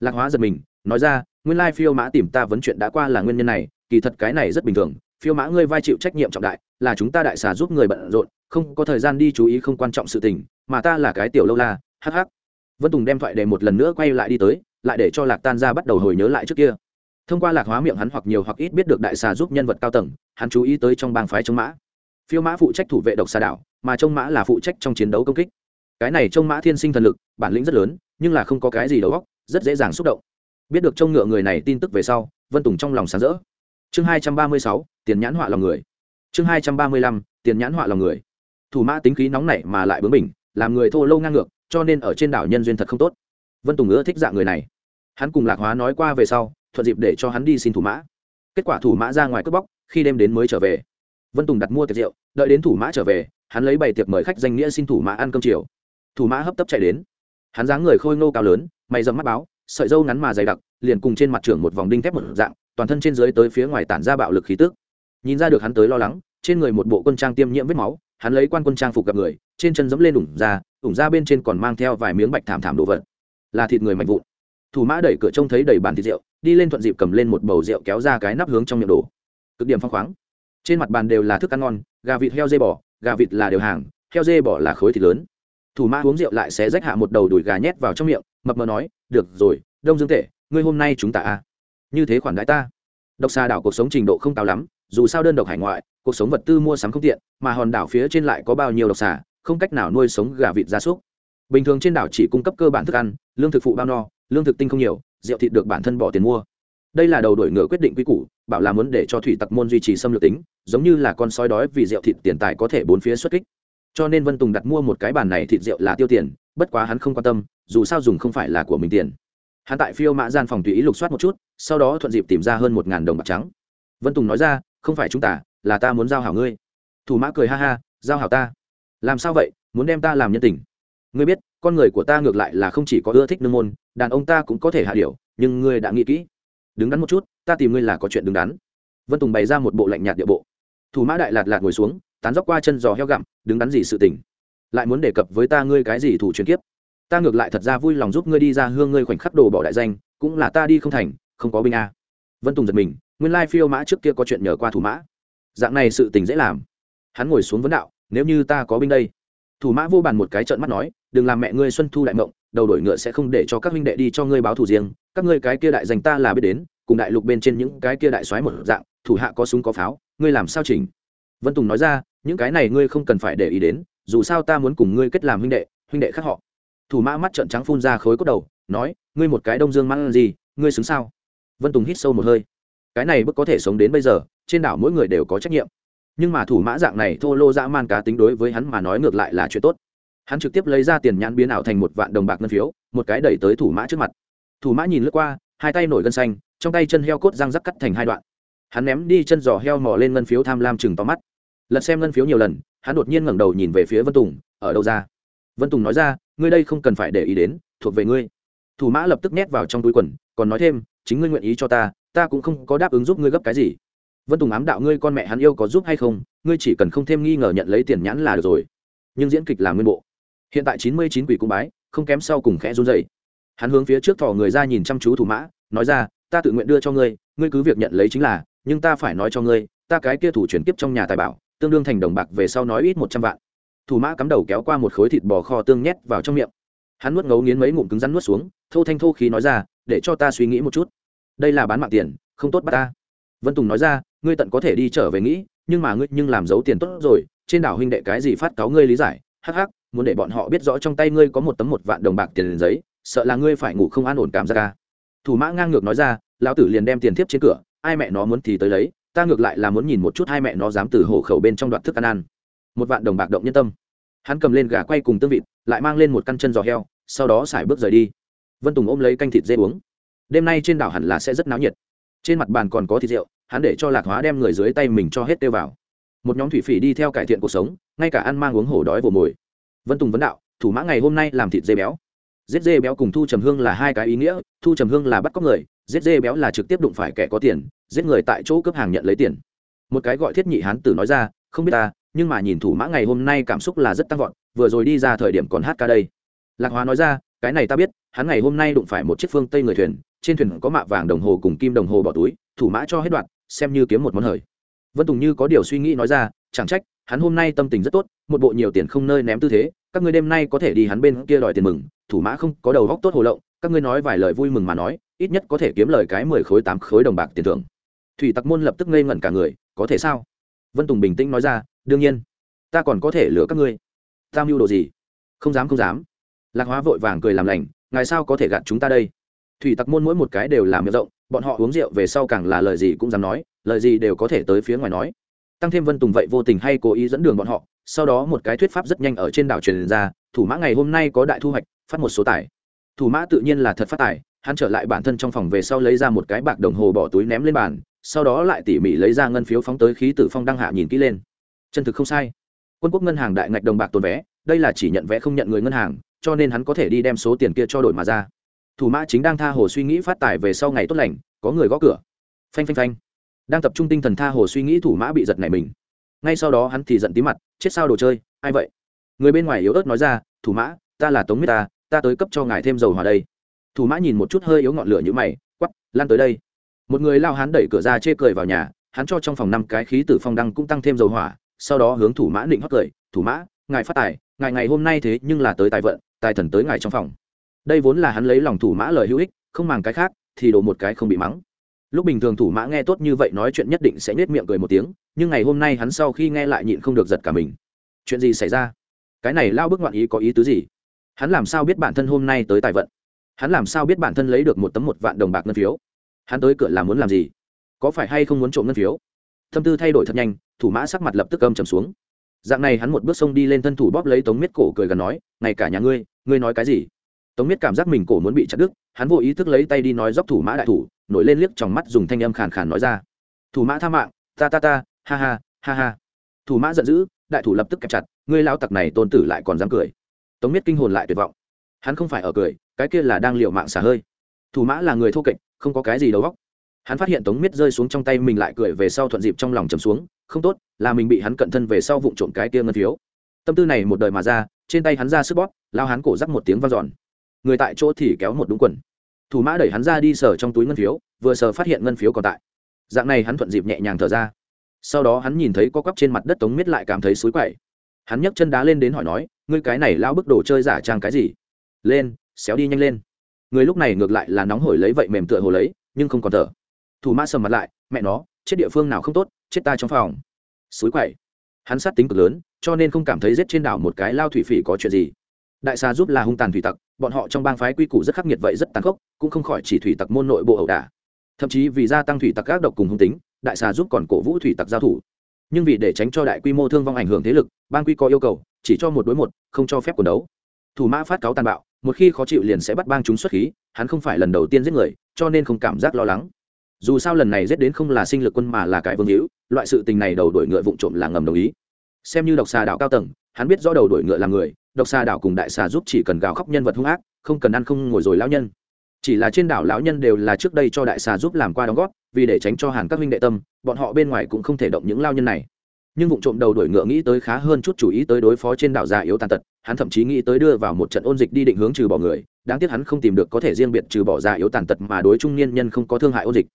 Lạc hóa giật mình, nói ra, nguyên lai phiêu mã tìm ta vấn chuyện đã qua là nguyên nhân này, kỳ thật cái này rất bình thường, phiêu mã ngươi vai chịu trách nhiệm trọng đại, là chúng ta đại xà giúp người bận rộn, không có thời gian đi chú ý không quan trọng sự tình, mà ta là cái tiểu lâu la, hắc hắc. Vân tùng đem thoại để một lần nữa quay lại đi tới, lại để cho lạc tan ra bắt đầu hồi nhớ lại trước kia thông qua lạc hóa miệng hắn hoặc nhiều hoặc ít biết được đại xà giúp nhân vật cao tầng, hắn chú ý tới trong bang phái trông mã. Phiêu mã phụ trách thủ vệ độc xà đảo, mà trông mã là phụ trách trong chiến đấu công kích. Cái này trông mã thiên sinh thần lực, bản lĩnh rất lớn, nhưng là không có cái gì đầu óc, rất dễ dàng xúc động. Biết được trông ngựa người này tin tức về sau, vân tùng trong lòng sáng rỡ. Chương hai trăm ba mươi sáu, tiền nhãn họa lòng người. Chương hai trăm ba mươi lăm, tiền nhãn họa lòng người. Thủ mã tính khí nóng nảy mà lại bướng bỉnh, làm người thô lâu ngang ngược, cho nên ở trên đảo nhân duyên thật không tốt. Vân tùng ưa thích dạng người này. Hắn cùng lạc hóa nói qua về sau thuận dịp để cho hắn đi xin thủ mã. Kết quả thủ mã ra ngoài cướp bóc, khi đêm đến mới trở về. Vân tùng đặt mua tiệc rượu, đợi đến thủ mã trở về, hắn lấy bảy tiệc mời khách danh nghĩa xin thủ mã ăn cơm chiều. Thủ mã hấp tấp chạy đến. Hắn dáng người khôi ngô cao lớn, mày dầm mắt báo, sợi dâu ngắn mà dày đặc, liền cùng trên mặt trưởng một vòng đinh thép một dạng, toàn thân trên dưới tới phía ngoài tản ra bạo lực khí tức. Nhìn ra được hắn tới lo lắng, trên người một bộ quân trang tiêm nhiễm vết máu, hắn lấy quan quân trang phục gặp người, trên chân dẫm lên ủng ra ủng ra bên trên còn mang theo vài miếng bạch thảm thảm đồ vật. Là thịt người mạnh vụn. Thủ mã đẩy cửa trông thấy đầy bàn thịt rượu đi lên thuận dịp cầm lên một bầu rượu kéo ra cái nắp hướng trong miệng đổ. Cực điểm phong khoáng. Trên mặt bàn đều là thức ăn ngon, gà vịt heo dê bò, gà vịt là đều hàng, heo dê bò là khối thịt lớn. Thủ mã uống rượu lại sẽ rách hạ một đầu đùi gà nhét vào trong miệng, mập mờ nói, được rồi, đông dương tể, ngươi hôm nay chúng ta à? Như thế khoản đãi ta. Độc xa đảo cuộc sống trình độ không cao lắm, dù sao đơn độc hải ngoại, cuộc sống vật tư mua sắm không tiện, mà hòn đảo phía trên lại có bao nhiêu độc xà, không cách nào nuôi sống gà vịt gia súc. Bình thường trên đảo chỉ cung cấp cơ bản thức ăn, lương thực phụ bao no, lương thực tinh không nhiều rượu thịt được bản thân bỏ tiền mua. Đây là đầu đổi ngựa quyết định quy củ, bảo là muốn để cho thủy tặc môn duy trì xâm lược tính, giống như là con sói đói vì rượu thịt tiền tài có thể bốn phía xuất kích. Cho nên vân tùng đặt mua một cái bàn này thịt rượu là tiêu tiền, bất quá hắn không quan tâm, dù sao dùng không phải là của mình tiền. Hắn tại phiêu mã gian phòng tùy ý lục soát một chút, sau đó thuận dịp tìm ra hơn một ngàn đồng bạc trắng. Vân tùng nói ra, không phải chúng ta, là ta muốn giao hảo ngươi. Thủ mã cười ha ha, giao hảo ta? Làm sao vậy? Muốn đem ta làm nhân tình? Ngươi biết con người của ta ngược lại là không chỉ có ưa thích nương môn, đàn ông ta cũng có thể hạ điệu nhưng ngươi đã nghĩ kỹ. Đứng đắn một chút, ta tìm ngươi là có chuyện đứng đắn. Vân tùng bày ra một bộ lạnh nhạt địa bộ. Thủ mã đại lạt lạt ngồi xuống, tán dóc qua chân giò heo gặm, đứng đắn gì sự tình? Lại muốn đề cập với ta ngươi cái gì thủ truyền kiếp? Ta ngược lại thật ra vui lòng giúp ngươi đi ra hương ngươi khoảnh khắc đồ bỏ đại danh, cũng là ta đi không thành, không có binh a. Vân tùng giật mình, nguyên lai phiêu mã trước kia có chuyện nhờ qua thủ mã. Dạng này sự tình dễ làm. Hắn ngồi xuống vấn đạo, nếu như ta có binh đây? Thủ mã vô bàn một cái trợn mắt nói đừng làm mẹ ngươi xuân thu đại mộng, đầu đổi ngựa sẽ không để cho các huynh đệ đi cho ngươi báo thủ riêng. Các ngươi cái kia đại dành ta là biết đến, cùng đại lục bên trên những cái kia đại soái một dạng, thủ hạ có súng có pháo, ngươi làm sao chỉnh? Vân tùng nói ra, những cái này ngươi không cần phải để ý đến, dù sao ta muốn cùng ngươi kết làm huynh đệ huynh đệ khác họ. Thủ mã mắt trợn trắng phun ra khối cốt đầu, nói, ngươi một cái đông dương mãn gì, ngươi xứng sao? Vân tùng hít sâu một hơi. Cái này bức có thể sống đến bây giờ, trên đảo mỗi người đều có trách nhiệm. Nhưng mà thủ mã dạng này thô lô dã man cá tính đối với hắn mà nói ngược lại là chuyện tốt hắn trực tiếp lấy ra tiền nhãn biến ảo thành một vạn đồng bạc ngân phiếu, một cái đẩy tới thủ mã trước mặt. Thủ mã nhìn lướt qua, hai tay nổi gân xanh, trong tay chân heo cốt răng rắc cắt thành hai đoạn. Hắn ném đi chân giò heo mò lên ngân phiếu tham lam chừng tóm mắt. Lật xem ngân phiếu nhiều lần, hắn đột nhiên ngẩng đầu nhìn về phía vân tùng, ở đâu ra? Vân tùng nói ra, ngươi đây không cần phải để ý đến, thuộc về ngươi. Thủ mã lập tức nhét vào trong túi quần, còn nói thêm, chính ngươi nguyện ý cho ta ta cũng không có đáp ứng giúp ngươi gấp cái gì. Vân tùng ám đạo, ngươi con mẹ hắn yêu có giúp hay không? Ngươi chỉ cần không thêm nghi ngờ nhận lấy tiền nhãn là được rồi. Nhưng diễn kịch là nguyên bộ hiện tại chín mươi chín quỷ cung bái, không kém sau cùng khẽ run dậy hắn hướng phía trước thỏ người ra nhìn chăm chú thủ mã, nói ra, ta tự nguyện đưa cho ngươi ngươi cứ việc nhận lấy chính là, nhưng ta phải nói cho ngươi, ta cái kia thủ chuyển kiếp trong nhà tài bảo, tương đương thành đồng bạc về sau nói ít một trăm vạn. Thủ mã cắm đầu kéo qua một khối thịt bò kho tương nhét vào trong miệng. Hắn nuốt ngấu nghiến mấy ngụm cứng rắn nuốt xuống, thô thanh thô khí nói ra, để cho ta suy nghĩ một chút. Đây là bán mạng tiền, không tốt bắt ta. Vân tùng nói ra, ngươi tận có thể đi trở về nghĩ, nhưng mà ngươi nhưng làm giấu tiền tốt rồi, trên đảo huynh đệ cái gì phát cáo ngươi lý giải, hắc hắc muốn để bọn họ biết rõ trong tay ngươi có một tấm một vạn đồng bạc tiền giấy, sợ là ngươi phải ngủ không an ổn cảm giác. ca thủ mã ngang ngược nói ra, lão tử liền đem tiền thiếp trên cửa, ai mẹ nó muốn thì tới lấy, ta ngược lại là muốn nhìn một chút hai mẹ nó dám từ hổ khẩu bên trong đoạn thức ăn ăn. Một vạn đồng bạc động nhân tâm. Hắn cầm lên gà quay cùng tương vịt, lại mang lên một căn chân giò heo, sau đó xài bước rời đi. Vân tùng ôm lấy canh thịt dê uống. Đêm nay trên đảo hẳn là sẽ rất náo nhiệt. Trên mặt bàn còn có thịt rượu, hắn để cho lạc hóa đem người dưới tay mình cho hết tiêu vào. Một nhóm thủy phỉ đi theo cải thiện cuộc sống, ngay cả ăn mang uống hổ đói vồ mồi vân tùng vấn đạo, thủ mã ngày hôm nay làm thịt dê béo. Giết dê béo cùng thu trầm hương là hai cái ý nghĩa, thu trầm hương là bắt cóc người, giết dê béo là trực tiếp đụng phải kẻ có tiền, giết người tại chỗ cướp hàng nhận lấy tiền. Một cái gọi thiết nhị hán tử nói ra, không biết ta, nhưng mà nhìn thủ mã ngày hôm nay cảm xúc là rất tăng vọt, vừa rồi đi ra thời điểm còn hát ca đây. Lạc hóa nói ra, cái này ta biết, hắn ngày hôm nay đụng phải một chiếc phương tây người thuyền, trên thuyền có mạ vàng đồng hồ cùng kim đồng hồ bỏ túi, thủ mã cho hết đoạn, xem như kiếm một món hời. Vân tùng như có điều suy nghĩ nói ra, chẳng trách, hắn hôm nay tâm tình rất tốt, một bộ nhiều tiền không nơi ném tư thế các ngươi đêm nay có thể đi hắn bên kia đòi tiền mừng, thủ mã không, có đầu góc tốt hồ lộng, các ngươi nói vài lời vui mừng mà nói, ít nhất có thể kiếm lời cái mười khối tám khối đồng bạc tiền thưởng. Thủy tặc môn lập tức ngây ngẩn cả người, có thể sao? Vân tùng bình tĩnh nói ra, đương nhiên, ta còn có thể lừa các ngươi. Ta mưu đồ gì? Không dám không dám. Lạc hóa vội vàng cười làm lành, ngài sao có thể gạt chúng ta đây? Thủy tặc môn mỗi một cái đều làm miệng rộng, bọn họ uống rượu về sau càng là lời gì cũng dám nói, lời gì đều có thể tới phía ngoài nói. Tăng thêm vân tùng vậy vô tình hay cố ý dẫn đường bọn họ sau đó một cái thuyết pháp rất nhanh ở trên đảo truyền ra, thủ mã ngày hôm nay có đại thu hoạch, phát một số tài. Thủ mã tự nhiên là thật phát tài, hắn trở lại bản thân trong phòng về sau lấy ra một cái bạc đồng hồ bỏ túi ném lên bàn, sau đó lại tỉ mỉ lấy ra ngân phiếu phóng tới khí tử phong đăng hạ nhìn kỹ lên. Chân thực không sai. Quân quốc ngân hàng đại ngạch đồng bạc tồn vé đây là chỉ nhận vé không nhận người ngân hàng, cho nên hắn có thể đi đem số tiền kia cho đổi mà ra. Thủ mã chính đang tha hồ suy nghĩ phát tài về sau ngày tốt lành, có người gõ cửa. Phanh phanh phanh. Đang tập trung tinh thần tha hồ suy nghĩ thủ mã bị giật này mình ngay sau đó hắn thì giận tí mặt, chết sao đồ chơi, ai vậy? Người bên ngoài yếu ớt nói ra, thủ mã, ta là tống Mít ta ta tới cấp cho ngài thêm dầu hòa đây. Thủ mã nhìn một chút hơi yếu ngọn lửa như mày quắp lan tới đây. Một người lao hắn đẩy cửa ra chê cười vào nhà, hắn cho trong phòng năm cái khí tử phong đăng cũng tăng thêm dầu hỏa, sau đó hướng thủ mã định hót cười, thủ mã, ngài phát tài, ngài ngày hôm nay thế nhưng là tới tài vận, tài thần tới ngài trong phòng. Đây vốn là hắn lấy lòng thủ mã lời hữu ích, không màng cái khác, thì đổ một cái không bị mắng lúc bình thường thủ mã nghe tốt như vậy nói chuyện nhất định sẽ nết miệng cười một tiếng, nhưng ngày hôm nay hắn sau khi nghe lại nhịn không được giật cả mình. Chuyện gì xảy ra? Cái này lao bức ngoạn ý có ý tứ gì? Hắn làm sao biết bản thân hôm nay tới tài vận? Hắn làm sao biết bản thân lấy được một tấm một vạn đồng bạc ngân phiếu? Hắn tới cửa là muốn làm gì? Có phải hay không muốn trộm ngân phiếu? Tâm tư thay đổi thật nhanh, thủ mã sắc mặt lập tức âm trầm xuống. Dạng này hắn một bước xông đi lên thân thủ bóp lấy tống miết cổ cười gần nói, ngay cả nhà ngươi ngươi nói cái gì? Tống miết cảm giác mình cổ muốn bị chặt đứt hắn vô ý thức lấy tay đi nói dốc thủ mã đại thủ, nổi lên liếc trong mắt dùng thanh âm khàn khàn nói ra. Thủ mã tha mạng, ta ta ta, ha ha ha ha. Thủ mã giận dữ, đại thủ lập tức kẹp chặt, ngươi lao tặc này tôn tử lại còn dám cười. Tống miết kinh hồn lại tuyệt vọng. Hắn không phải ở cười, cái kia là đang liệu mạng xả hơi. Thủ mã là người thô kệch, không có cái gì đầu góc hắn phát hiện tống miết rơi xuống trong tay mình lại cười về sau thuận dịp trong lòng chầm xuống, không tốt, là mình bị hắn cận thân về sau vụ trộm cái kia ngân phiếu. Tâm tư này một đời mà ra, trên tay hắn ra sức bóp, lao hắn cổ rắc một tiếng vang dọn. Người tại chỗ thì kéo một đúng quần thủ mã đẩy hắn ra đi sờ trong túi ngân phiếu, vừa sờ phát hiện ngân phiếu còn tại. Dạng này hắn thuận dịp nhẹ nhàng thở ra. Sau đó hắn nhìn thấy có quắp trên mặt đất tống miết lại cảm thấy xối quậy. Hắn nhấc chân đá lên đến hỏi nói, ngươi cái này lao bức đồ chơi giả trang cái gì? Lên, xéo đi nhanh lên. Người lúc này ngược lại là nóng hổi lấy vậy mềm tựa hồ lấy, nhưng không còn thở. Thủ mã sầm mặt lại, mẹ nó, chết địa phương nào không tốt, chết ta trong phòng. Suối quậy. Hắn sát tính cực lớn, cho nên không cảm thấy rết trên đảo một cái lao thủy phỉ có chuyện gì đại xà giúp là hung tàn thủy tặc, bọn họ trong bang phái quy củ rất khắc nghiệt vậy rất tàn khốc, cũng không khỏi chỉ thủy tặc môn nội bộ ẩu đả. Thậm chí vì gia tăng thủy tặc các độc cùng hung tính, đại xà giúp còn cổ vũ thủy tặc giao thủ. Nhưng vì để tránh cho đại quy mô thương vong ảnh hưởng thế lực, bang quy có yêu cầu, chỉ cho một đối một, không cho phép quần đấu. Thủ mã phát cáo tàn bạo, một khi khó chịu liền sẽ bắt bang chúng xuất khí, hắn không phải lần đầu tiên giết người, cho nên không cảm giác lo lắng. Dù sao lần này giết đến không là sinh lực quân mà là cái vương hữu, loại sự tình này đầu đổi ngựa vụng trộm là ngầm đồng ý. Xem như độc xà đạo cao tầng, hắn biết rõ đầu đổi ngựa là người độc xà đảo cùng đại xà giúp chỉ cần gào khóc nhân vật hung ác, không cần ăn không ngồi rồi lão nhân. Chỉ là trên đảo lão nhân đều là trước đây cho đại xà giúp làm qua đóng góp, vì để tránh cho hàng các huynh đệ tâm, bọn họ bên ngoài cũng không thể động những lao nhân này. Nhưng vụ trộm đầu đổi ngựa nghĩ tới khá hơn chút chủ ý tới đối phó trên đảo già yếu tàn tật, hắn thậm chí nghĩ tới đưa vào một trận ôn dịch đi định hướng trừ bỏ người, đáng tiếc hắn không tìm được có thể riêng biệt trừ bỏ già yếu tàn tật mà đối trung niên nhân không có thương hại ôn dịch.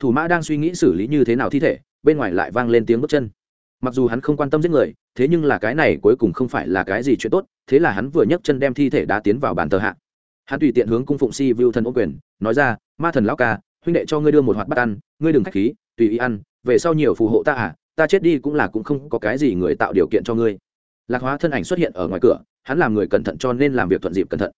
Thủ mã đang suy nghĩ xử lý như thế nào thi thể, bên ngoài lại vang lên tiếng bước chân mặc dù hắn không quan tâm giết người, thế nhưng là cái này cuối cùng không phải là cái gì chuyện tốt, thế là hắn vừa nhấc chân đem thi thể đá tiến vào bàn thờ hạ. Hắn tùy tiện hướng cung phụng si vưu thần ô quyền, nói ra, ma thần lão ca, huynh đệ cho ngươi đưa một hoạt bát ăn, ngươi đừng k h á c h khí, tùy ý ăn, về sau nhiều phù hộ ta à ta chết đi cũng là cũng không có cái gì người tạo điều kiện cho ngươi. Lạc hóa thân ảnh xuất hiện ở ngoài cửa, hắn làm người cẩn thận cho nên làm việc thuận dịp cẩn thận.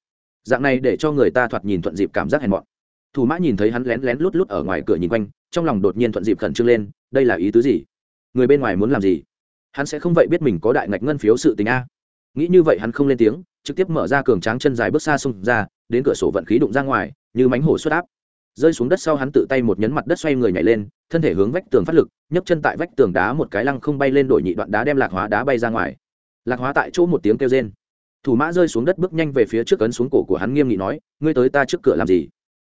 Dạng này để cho người ta thoạt nhìn thuận dịp cảm giác hèn mọn. Thủ mã nhìn thấy hắn lén lén lút lút ở ngoài cửa nhìn quanh, trong lòng đột nhiên thuận dịp khẩn trương lên, đây là ý tứ gì? Người bên ngoài muốn làm gì? Hắn sẽ không vậy biết mình có đại ngạch ngân phiếu sự tình a. Nghĩ như vậy hắn không lên tiếng, trực tiếp mở ra cường tráng chân dài bước xa xông ra, đến cửa sổ vận khí đụng ra ngoài, như mánh hổ xuất áp. Rơi xuống đất sau hắn tự tay một nhấn mặt đất xoay người nhảy lên, thân thể hướng vách tường phát lực, nhấc chân tại vách tường đá một cái lăng không bay lên đổi nhị đoạn đá đem lạc hóa đá bay ra ngoài. Lạc hóa tại chỗ một tiếng kêu rên. Thủ mã rơi xuống đất bước nhanh về phía trước ấn xuống cổ của hắn nghiêm nghị nói, ngươi tới ta trước cửa làm gì?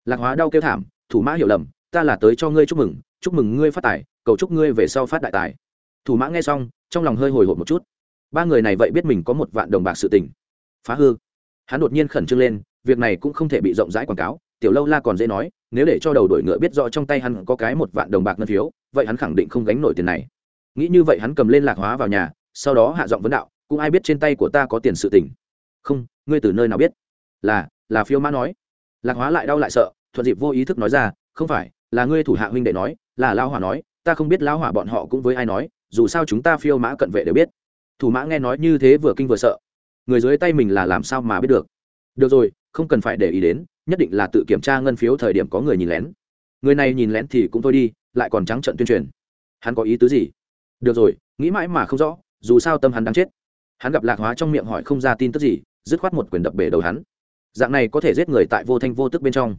Lạc hóa đau kêu thảm, thủ mã hiểu lầm, ta là tới cho ngươi chúc mừng chúc mừng ngươi phát tài, cầu chúc ngươi về sau phát đại tài. Thủ mã nghe xong, trong lòng hơi hồi hộp một chút. Ba người này vậy biết mình có một vạn đồng bạc sự tình. Phá hư. Hắn đột nhiên khẩn trương lên, việc này cũng không thể bị rộng rãi quảng cáo, tiểu lâu la còn dễ nói, nếu để cho đầu đội ngựa biết rõ trong tay hắn có cái một vạn đồng bạc ngân phiếu, vậy hắn khẳng định không gánh nổi tiền này. Nghĩ như vậy hắn cầm lên lạc hóa vào nhà, sau đó hạ giọng vấn đạo, cũng ai biết trên tay của ta có tiền sự tình? Không, ngươi từ nơi nào biết? Là là phiêu mã nói. Lạc hóa lại đau lại sợ, thuận dịp vô ý thức nói ra, không phải, là ngươi thủ hạ huynh đệ nói là Lão hỏa nói, ta không biết Lão hỏa bọn họ cũng với ai nói, dù sao chúng ta phiêu mã cận vệ đều biết. Thủ mã nghe nói như thế vừa kinh vừa sợ. Người dưới tay mình là làm sao mà biết được? Được rồi, không cần phải để ý đến, nhất định là tự kiểm tra ngân phiếu thời điểm có người nhìn lén. Người này nhìn lén thì cũng thôi đi, lại còn trắng trận tuyên truyền. Hắn có ý tứ gì? Được rồi, nghĩ mãi mà không rõ, dù sao tâm hắn đang chết. Hắn gặp lạc hóa trong miệng hỏi không ra tin tức gì, dứt khoát một quyền đập bể đầu hắn. Dạng này có thể giết người tại vô thanh vô tức bên trong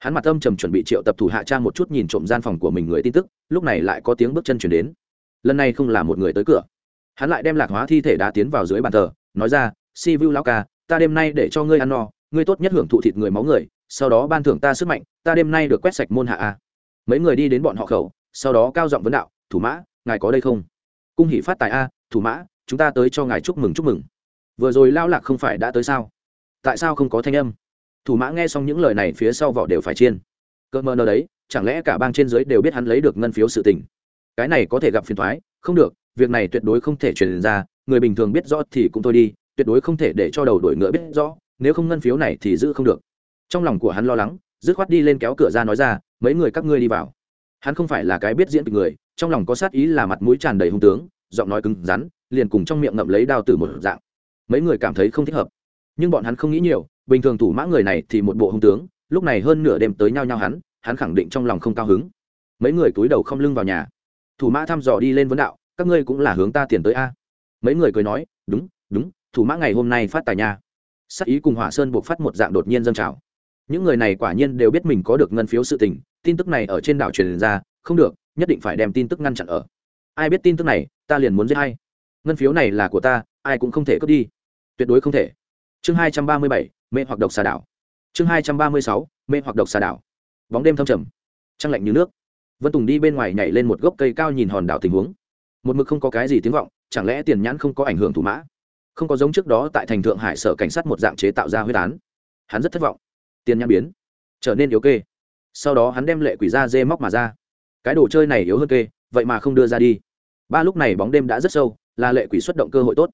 hắn mặt âm trầm chuẩn bị triệu tập thủ hạ trang một chút nhìn trộm gian phòng của mình người tin tức, lúc này lại có tiếng bước chân chuyển đến. Lần này không là một người tới cửa. Hắn lại đem lạc hóa thi thể đá tiến vào dưới bàn thờ, nói ra, si vu lao ca, ta đêm nay để cho ngươi ăn no, ngươi tốt nhất hưởng thụ thịt người máu người, sau đó ban thưởng ta sức mạnh, ta đêm nay được quét sạch môn hạ a. Mấy người đi đến bọn họ khẩu, sau đó cao giọng vấn đạo, thủ mã, ngài có đây không? Cung hỷ phát tài a, thủ mã, chúng ta tới cho ngài chúc mừng chúc mừng. Vừa rồi lao lạc không phải đã tới sao? Tại sao không có thanh âm? Thủ mã nghe xong những lời này phía sau vỏ đều phải chiên. Cơ mơ nơ đấy, chẳng lẽ cả bang trên dưới đều biết hắn lấy được ngân phiếu sự tình? Cái này có thể gặp phiền thoái không được, việc này tuyệt đối không thể truyền ra, người bình thường biết rõ thì cũng thôi đi, tuyệt đối không thể để cho đầu đổi ngựa biết rõ, nếu không ngân phiếu này thì giữ không được. Trong lòng của hắn lo lắng, dứt khoát đi lên kéo cửa ra nói ra, mấy người các ngươi đi vào. Hắn không phải là cái biết diễn kịch người, trong lòng có sát ý là mặt mũi tràn đầy hung tướng, giọng nói cứng rắn, liền cùng trong miệng ngậm lấy đao từ một dạng. Mấy người cảm thấy không thích hợp, nhưng bọn hắn không nghĩ nhiều bình thường thủ mã người này thì một bộ hung tướng, lúc này hơn nửa đêm tới nhau nhau hắn hắn khẳng định trong lòng không cao hứng. Mấy người cúi đầu không lưng vào nhà. Thủ mã thăm dò đi lên vấn đạo, các ngươi cũng là hướng ta tiền tới a. Mấy người cười nói, đúng đúng, thủ mã ngày hôm nay phát tài nha. Sắc ý cùng hỏa sơn buộc phát một dạng đột nhiên dâng trào. Những người này quả nhiên đều biết mình có được ngân phiếu sự tình, tin tức này ở trên đảo truyền ra, không được, nhất định phải đem tin tức ngăn chặn ở. Ai biết tin tức này, ta liền muốn giết hay ngân phiếu này là của ta, ai cũng không thể cướp đi. Tuyệt đối không thể. Chương hai trăm ba mươi bảy mê hoặc độc xà đảo. Chương hai trăm ba mươi sáu, mê hoặc độc xà đảo. Bóng đêm thâm trầm, trăng lạnh như nước. Vân tùng đi bên ngoài nhảy lên một gốc cây cao nhìn hòn đảo tình huống. Một mực không có cái gì tiếng vọng, chẳng lẽ tiền nhãn không có ảnh hưởng thủ mã? Không có giống trước đó tại thành thượng hải sở cảnh sát một dạng chế tạo ra huyết án. Hắn rất thất vọng. Tiền nhãn biến, trở nên yếu kê. Sau đó hắn đem lệ quỷ ra dê móc mà ra. Cái đồ chơi này yếu hơn kê, vậy mà không đưa ra đi. Ba lúc này bóng đêm đã rất sâu, là lệ quỷ xuất động cơ hội tốt.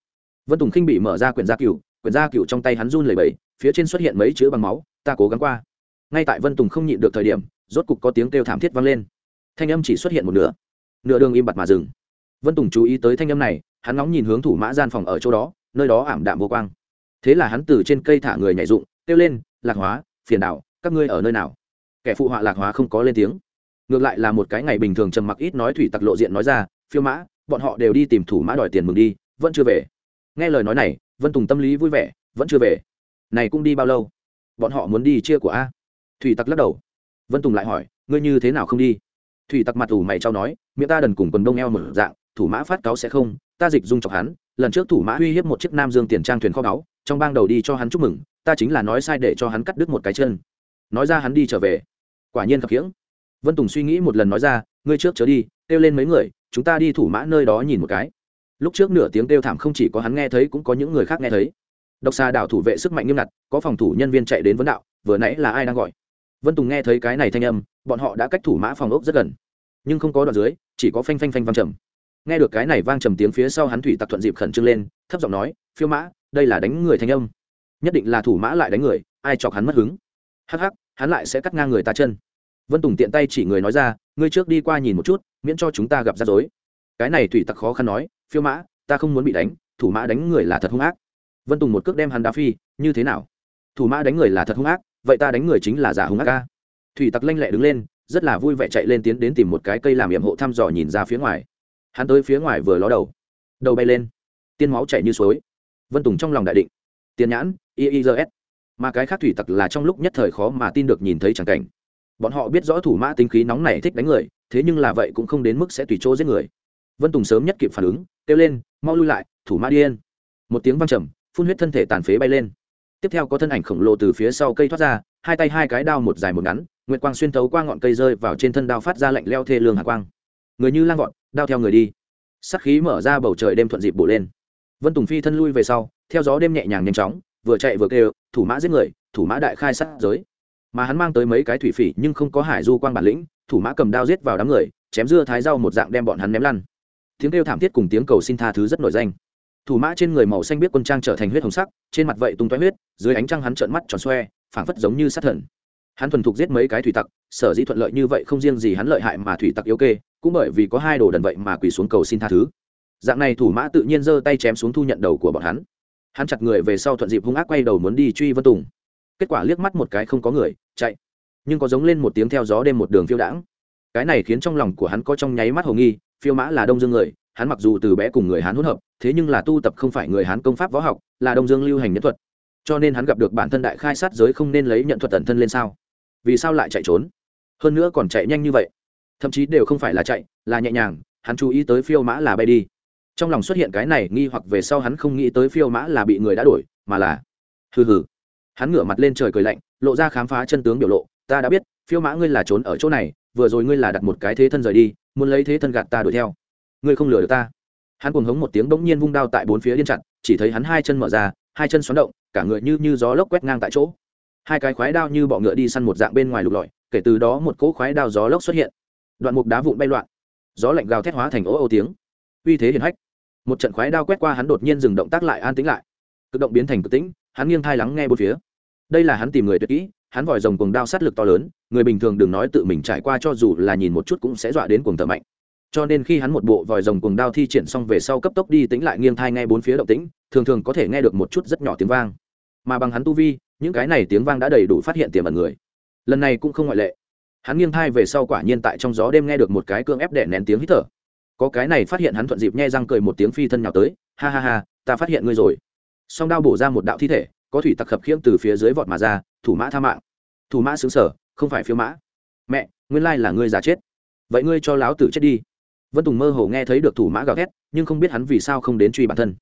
Vân tùng khinh bị mở ra quyển gia cửu quyển da cựu trong tay hắn run lẩy bẩy, phía trên xuất hiện mấy chữ bằng máu, ta cố gắng qua. Ngay tại vân tùng không nhịn được thời điểm, rốt cục có tiếng kêu thảm thiết vang lên. Thanh âm chỉ xuất hiện một nửa. Nửa đường im bặt mà dừng. Vân tùng chú ý tới thanh âm này, hắn ngóng nhìn hướng thủ mã gian phòng ở chỗ đó, nơi đó ảm đạm vô quang. Thế là hắn từ trên cây thả người nhảy dụng, kêu lên, lạc hóa, phiền đảo, các ngươi ở nơi nào? Kẻ phụ họa lạc hóa không có lên tiếng. Ngược lại là một cái ngày bình thường trầm mặc ít nói thủy tặc lộ diện nói ra, phiêu mã, bọn họ đều đi tìm thủ mã đòi tiền mừng đi, vẫn chưa về. Nghe lời nói này vân tùng tâm lý vui vẻ, vẫn chưa về. Này cũng đi bao lâu? Bọn họ muốn đi chia của a. Thủy tặc lắc đầu. Vân tùng lại hỏi, ngươi như thế nào không đi? Thủy tặc mặt ủ mày trao nói, miệng ta đần cùng quần đông eo mở dạng, thủ mã phát cáo sẽ không, ta dịch dung chọc hắn, lần trước thủ mã uy hiếp một chiếc nam dương tiền trang thuyền kho báu, trong bang đầu đi cho hắn chúc mừng, ta chính là nói sai để cho hắn cắt đứt một cái chân. Nói ra hắn đi trở về. Quả nhiên khập khiễng. Vân tùng suy nghĩ một lần nói ra, ngươi trước chớ đi, kêu lên mấy người, chúng ta đi thủ mã nơi đó nhìn một cái lúc trước nửa tiếng kêu thảm không chỉ có hắn nghe thấy, cũng có những người khác nghe thấy. Độc xà đảo thủ vệ sức mạnh nghiêm ngặt, có phòng thủ nhân viên chạy đến vấn đạo, vừa nãy là ai đang gọi? Vân tùng nghe thấy cái này thanh âm, bọn họ đã cách thủ mã phòng ốc rất gần. Nhưng không có đoạn dưới, chỉ có phanh phanh phanh vang trầm. Nghe được cái này vang trầm tiếng phía sau hắn thủy tặc thuận dịp khẩn trương lên, thấp giọng nói, phiêu mã, đây là đánh người thanh âm. Nhất định là thủ mã lại đánh người, ai chọc hắn mất hứng? Hắc hắc, hắn lại sẽ cắt ngang người ta chân. Vân tùng tiện tay chỉ người nói ra, ngươi trước đi qua nhìn một chút, miễn cho chúng ta gặp rắc rối. Cái này thủy tặc khó khăn nói phiêu mã, ta không muốn bị đánh, thủ mã đánh người là thật hung ác. Vân tùng một cước đem hắn đá phi, như thế nào? Thủ mã đánh người là thật hung ác, vậy ta đánh người chính là giả hung ác ca thủy tặc lanh lẹ đứng lên, rất là vui vẻ chạy lên tiến đến tìm một cái cây làm yểm hộ thăm dò nhìn ra phía ngoài. Hắn tới phía ngoài vừa ló đầu. Đầu bay lên. Tiên máu chảy như suối. Vân tùng trong lòng đại định. Tiền nhãn iis mà cái khác thủy tặc là trong lúc nhất thời khó mà tin được nhìn thấy chẳng cảnh. Bọn họ biết rõ thủ mã tính khí nóng này thích đánh người, thế nhưng là vậy cũng không đến mức sẽ tùy chỗ giết người. Vân tùng sớm nhất kịp phản ứng kêu lên, mau lui lại, thủ mã điên một tiếng văng trầm, phun huyết thân thể tàn phế bay lên. Tiếp theo có thân ảnh khổng lồ từ phía sau cây thoát ra, hai tay hai cái đao một dài một ngắn, nguyệt quang xuyên thấu qua ngọn cây rơi vào trên thân đao phát ra lạnh leo thê lương hạ quang. Người như lang gọn đao theo người đi. Sắc khí mở ra bầu trời đêm thuận dịp bổ lên. Vân tùng phi thân lui về sau, theo gió đêm nhẹ nhàng nhanh chóng, vừa chạy vừa kêu, thủ mã giết người, thủ mã đại khai sát giới. Mà hắn mang tới mấy cái thủy phỉ nhưng không có hải du quang bản lĩnh, thủ mã cầm đao giết vào đám người, chém dưa thái rau một dạng đem bọn hắn ném lăn tiếng kêu thảm thiết cùng tiếng cầu xin tha thứ rất nổi danh. Thủ mã trên người màu xanh biết quân trang trở thành huyết hồng sắc, trên mặt vậy tung tóe huyết, dưới ánh trăng hắn trợn mắt tròn xoe, phảng phất giống như sát thần. Hắn thuần thục giết mấy cái thủy tặc, sở dĩ thuận lợi như vậy không riêng gì hắn lợi hại mà thủy tặc yếu kê, cũng bởi vì có hai đồ đần vậy mà quỳ xuống cầu xin tha thứ. Dạng này thủ mã tự nhiên giơ tay chém xuống thu nhận đầu của bọn hắn. Hắn chặt người về sau thuận dịp hung ác quay đầu muốn đi truy vân tùng. Kết quả liếc mắt một cái không có người, chạy. Nhưng có giống lên một tiếng theo gió đêm một đường phiêu đãng. Cái này khiến trong lòng của hắn có trong nháy mắt hồ nghi phiêu mã là đông dương người, hắn mặc dù từ bé cùng người hán hỗn hợp, thế nhưng là tu tập không phải người hán công pháp võ học, là đông dương lưu hành nhân thuật. Cho nên hắn gặp được bản thân đại khai sát giới không nên lấy nhận thuật tẩn thân lên sao? Vì sao lại chạy trốn? Hơn nữa còn chạy nhanh như vậy. Thậm chí đều không phải là chạy, là nhẹ nhàng, hắn chú ý tới phiêu mã là bay đi. Trong lòng xuất hiện cái này nghi hoặc về sau hắn không nghĩ tới phiêu mã là bị người đã đổi, mà là, hừ hừ. Hắn ngửa mặt lên trời cười lạnh, lộ ra khám phá chân tướng biểu lộ, ta đã biết, phiêu mã ngươi là trốn ở chỗ này, vừa rồi ngươi là đặt một cái thế thân rời đi muốn lấy thế thân gạt ta đuổi theo. Ngươi không lừa được ta. Hắn cuồng hống một tiếng bỗng nhiên vung đao tại bốn phía điên chặt, chỉ thấy hắn hai chân mở ra, hai chân xoắn động, cả người như như gió lốc quét ngang tại chỗ. Hai cái khoái đao như bọ ngựa đi săn một dạng bên ngoài lục lọi, kể từ đó một cỗ khoái đao gió lốc xuất hiện. Đoạn mục đá vụn bay loạn. Gió lạnh gào thét hóa thành ố ô tiếng. Uy thế hiển hách. Một trận khoái đao quét qua hắn đột nhiên dừng động tác lại an tĩnh lại. Cực động biến thành cực tĩnh, hắn nghiêng thai lắng nghe bốn phía. Đây là hắn tìm người tuyệt kỹ hắn vòi rồng cuồng đao sát lực to lớn, người bình thường đừng nói tự mình trải qua cho dù là nhìn một chút cũng sẽ dọa đến cuồng thở mạnh. Cho nên khi hắn một bộ vòi rồng cuồng đao thi triển xong về sau cấp tốc đi tĩnh lại nghiêng thai ngay bốn phía động tĩnh, thường thường có thể nghe được một chút rất nhỏ tiếng vang. Mà bằng hắn tu vi, những cái này tiếng vang đã đầy đủ phát hiện tiềm ẩn người. Lần này cũng không ngoại lệ. Hắn nghiêng thai về sau quả nhiên tại trong gió đêm nghe được một cái cương ép đẻ nén tiếng hít thở. Có cái này phát hiện hắn thuận dịp nghe răng cười một tiếng phi thân nhào tới, ha ha ha, ta phát hiện ngươi rồi. Song đao bổ ra một đạo thi thể có thủy tặc khập khiễng từ phía dưới vọt mà ra, thủ mã tha mạng. Thủ mã xứng sở, không phải phiêu mã. Mẹ, nguyên lai là ngươi già chết. Vậy ngươi cho láo tử chết đi. Vân tùng mơ hồ nghe thấy được thủ mã gào thét, nhưng không biết hắn vì sao không đến truy bản thân.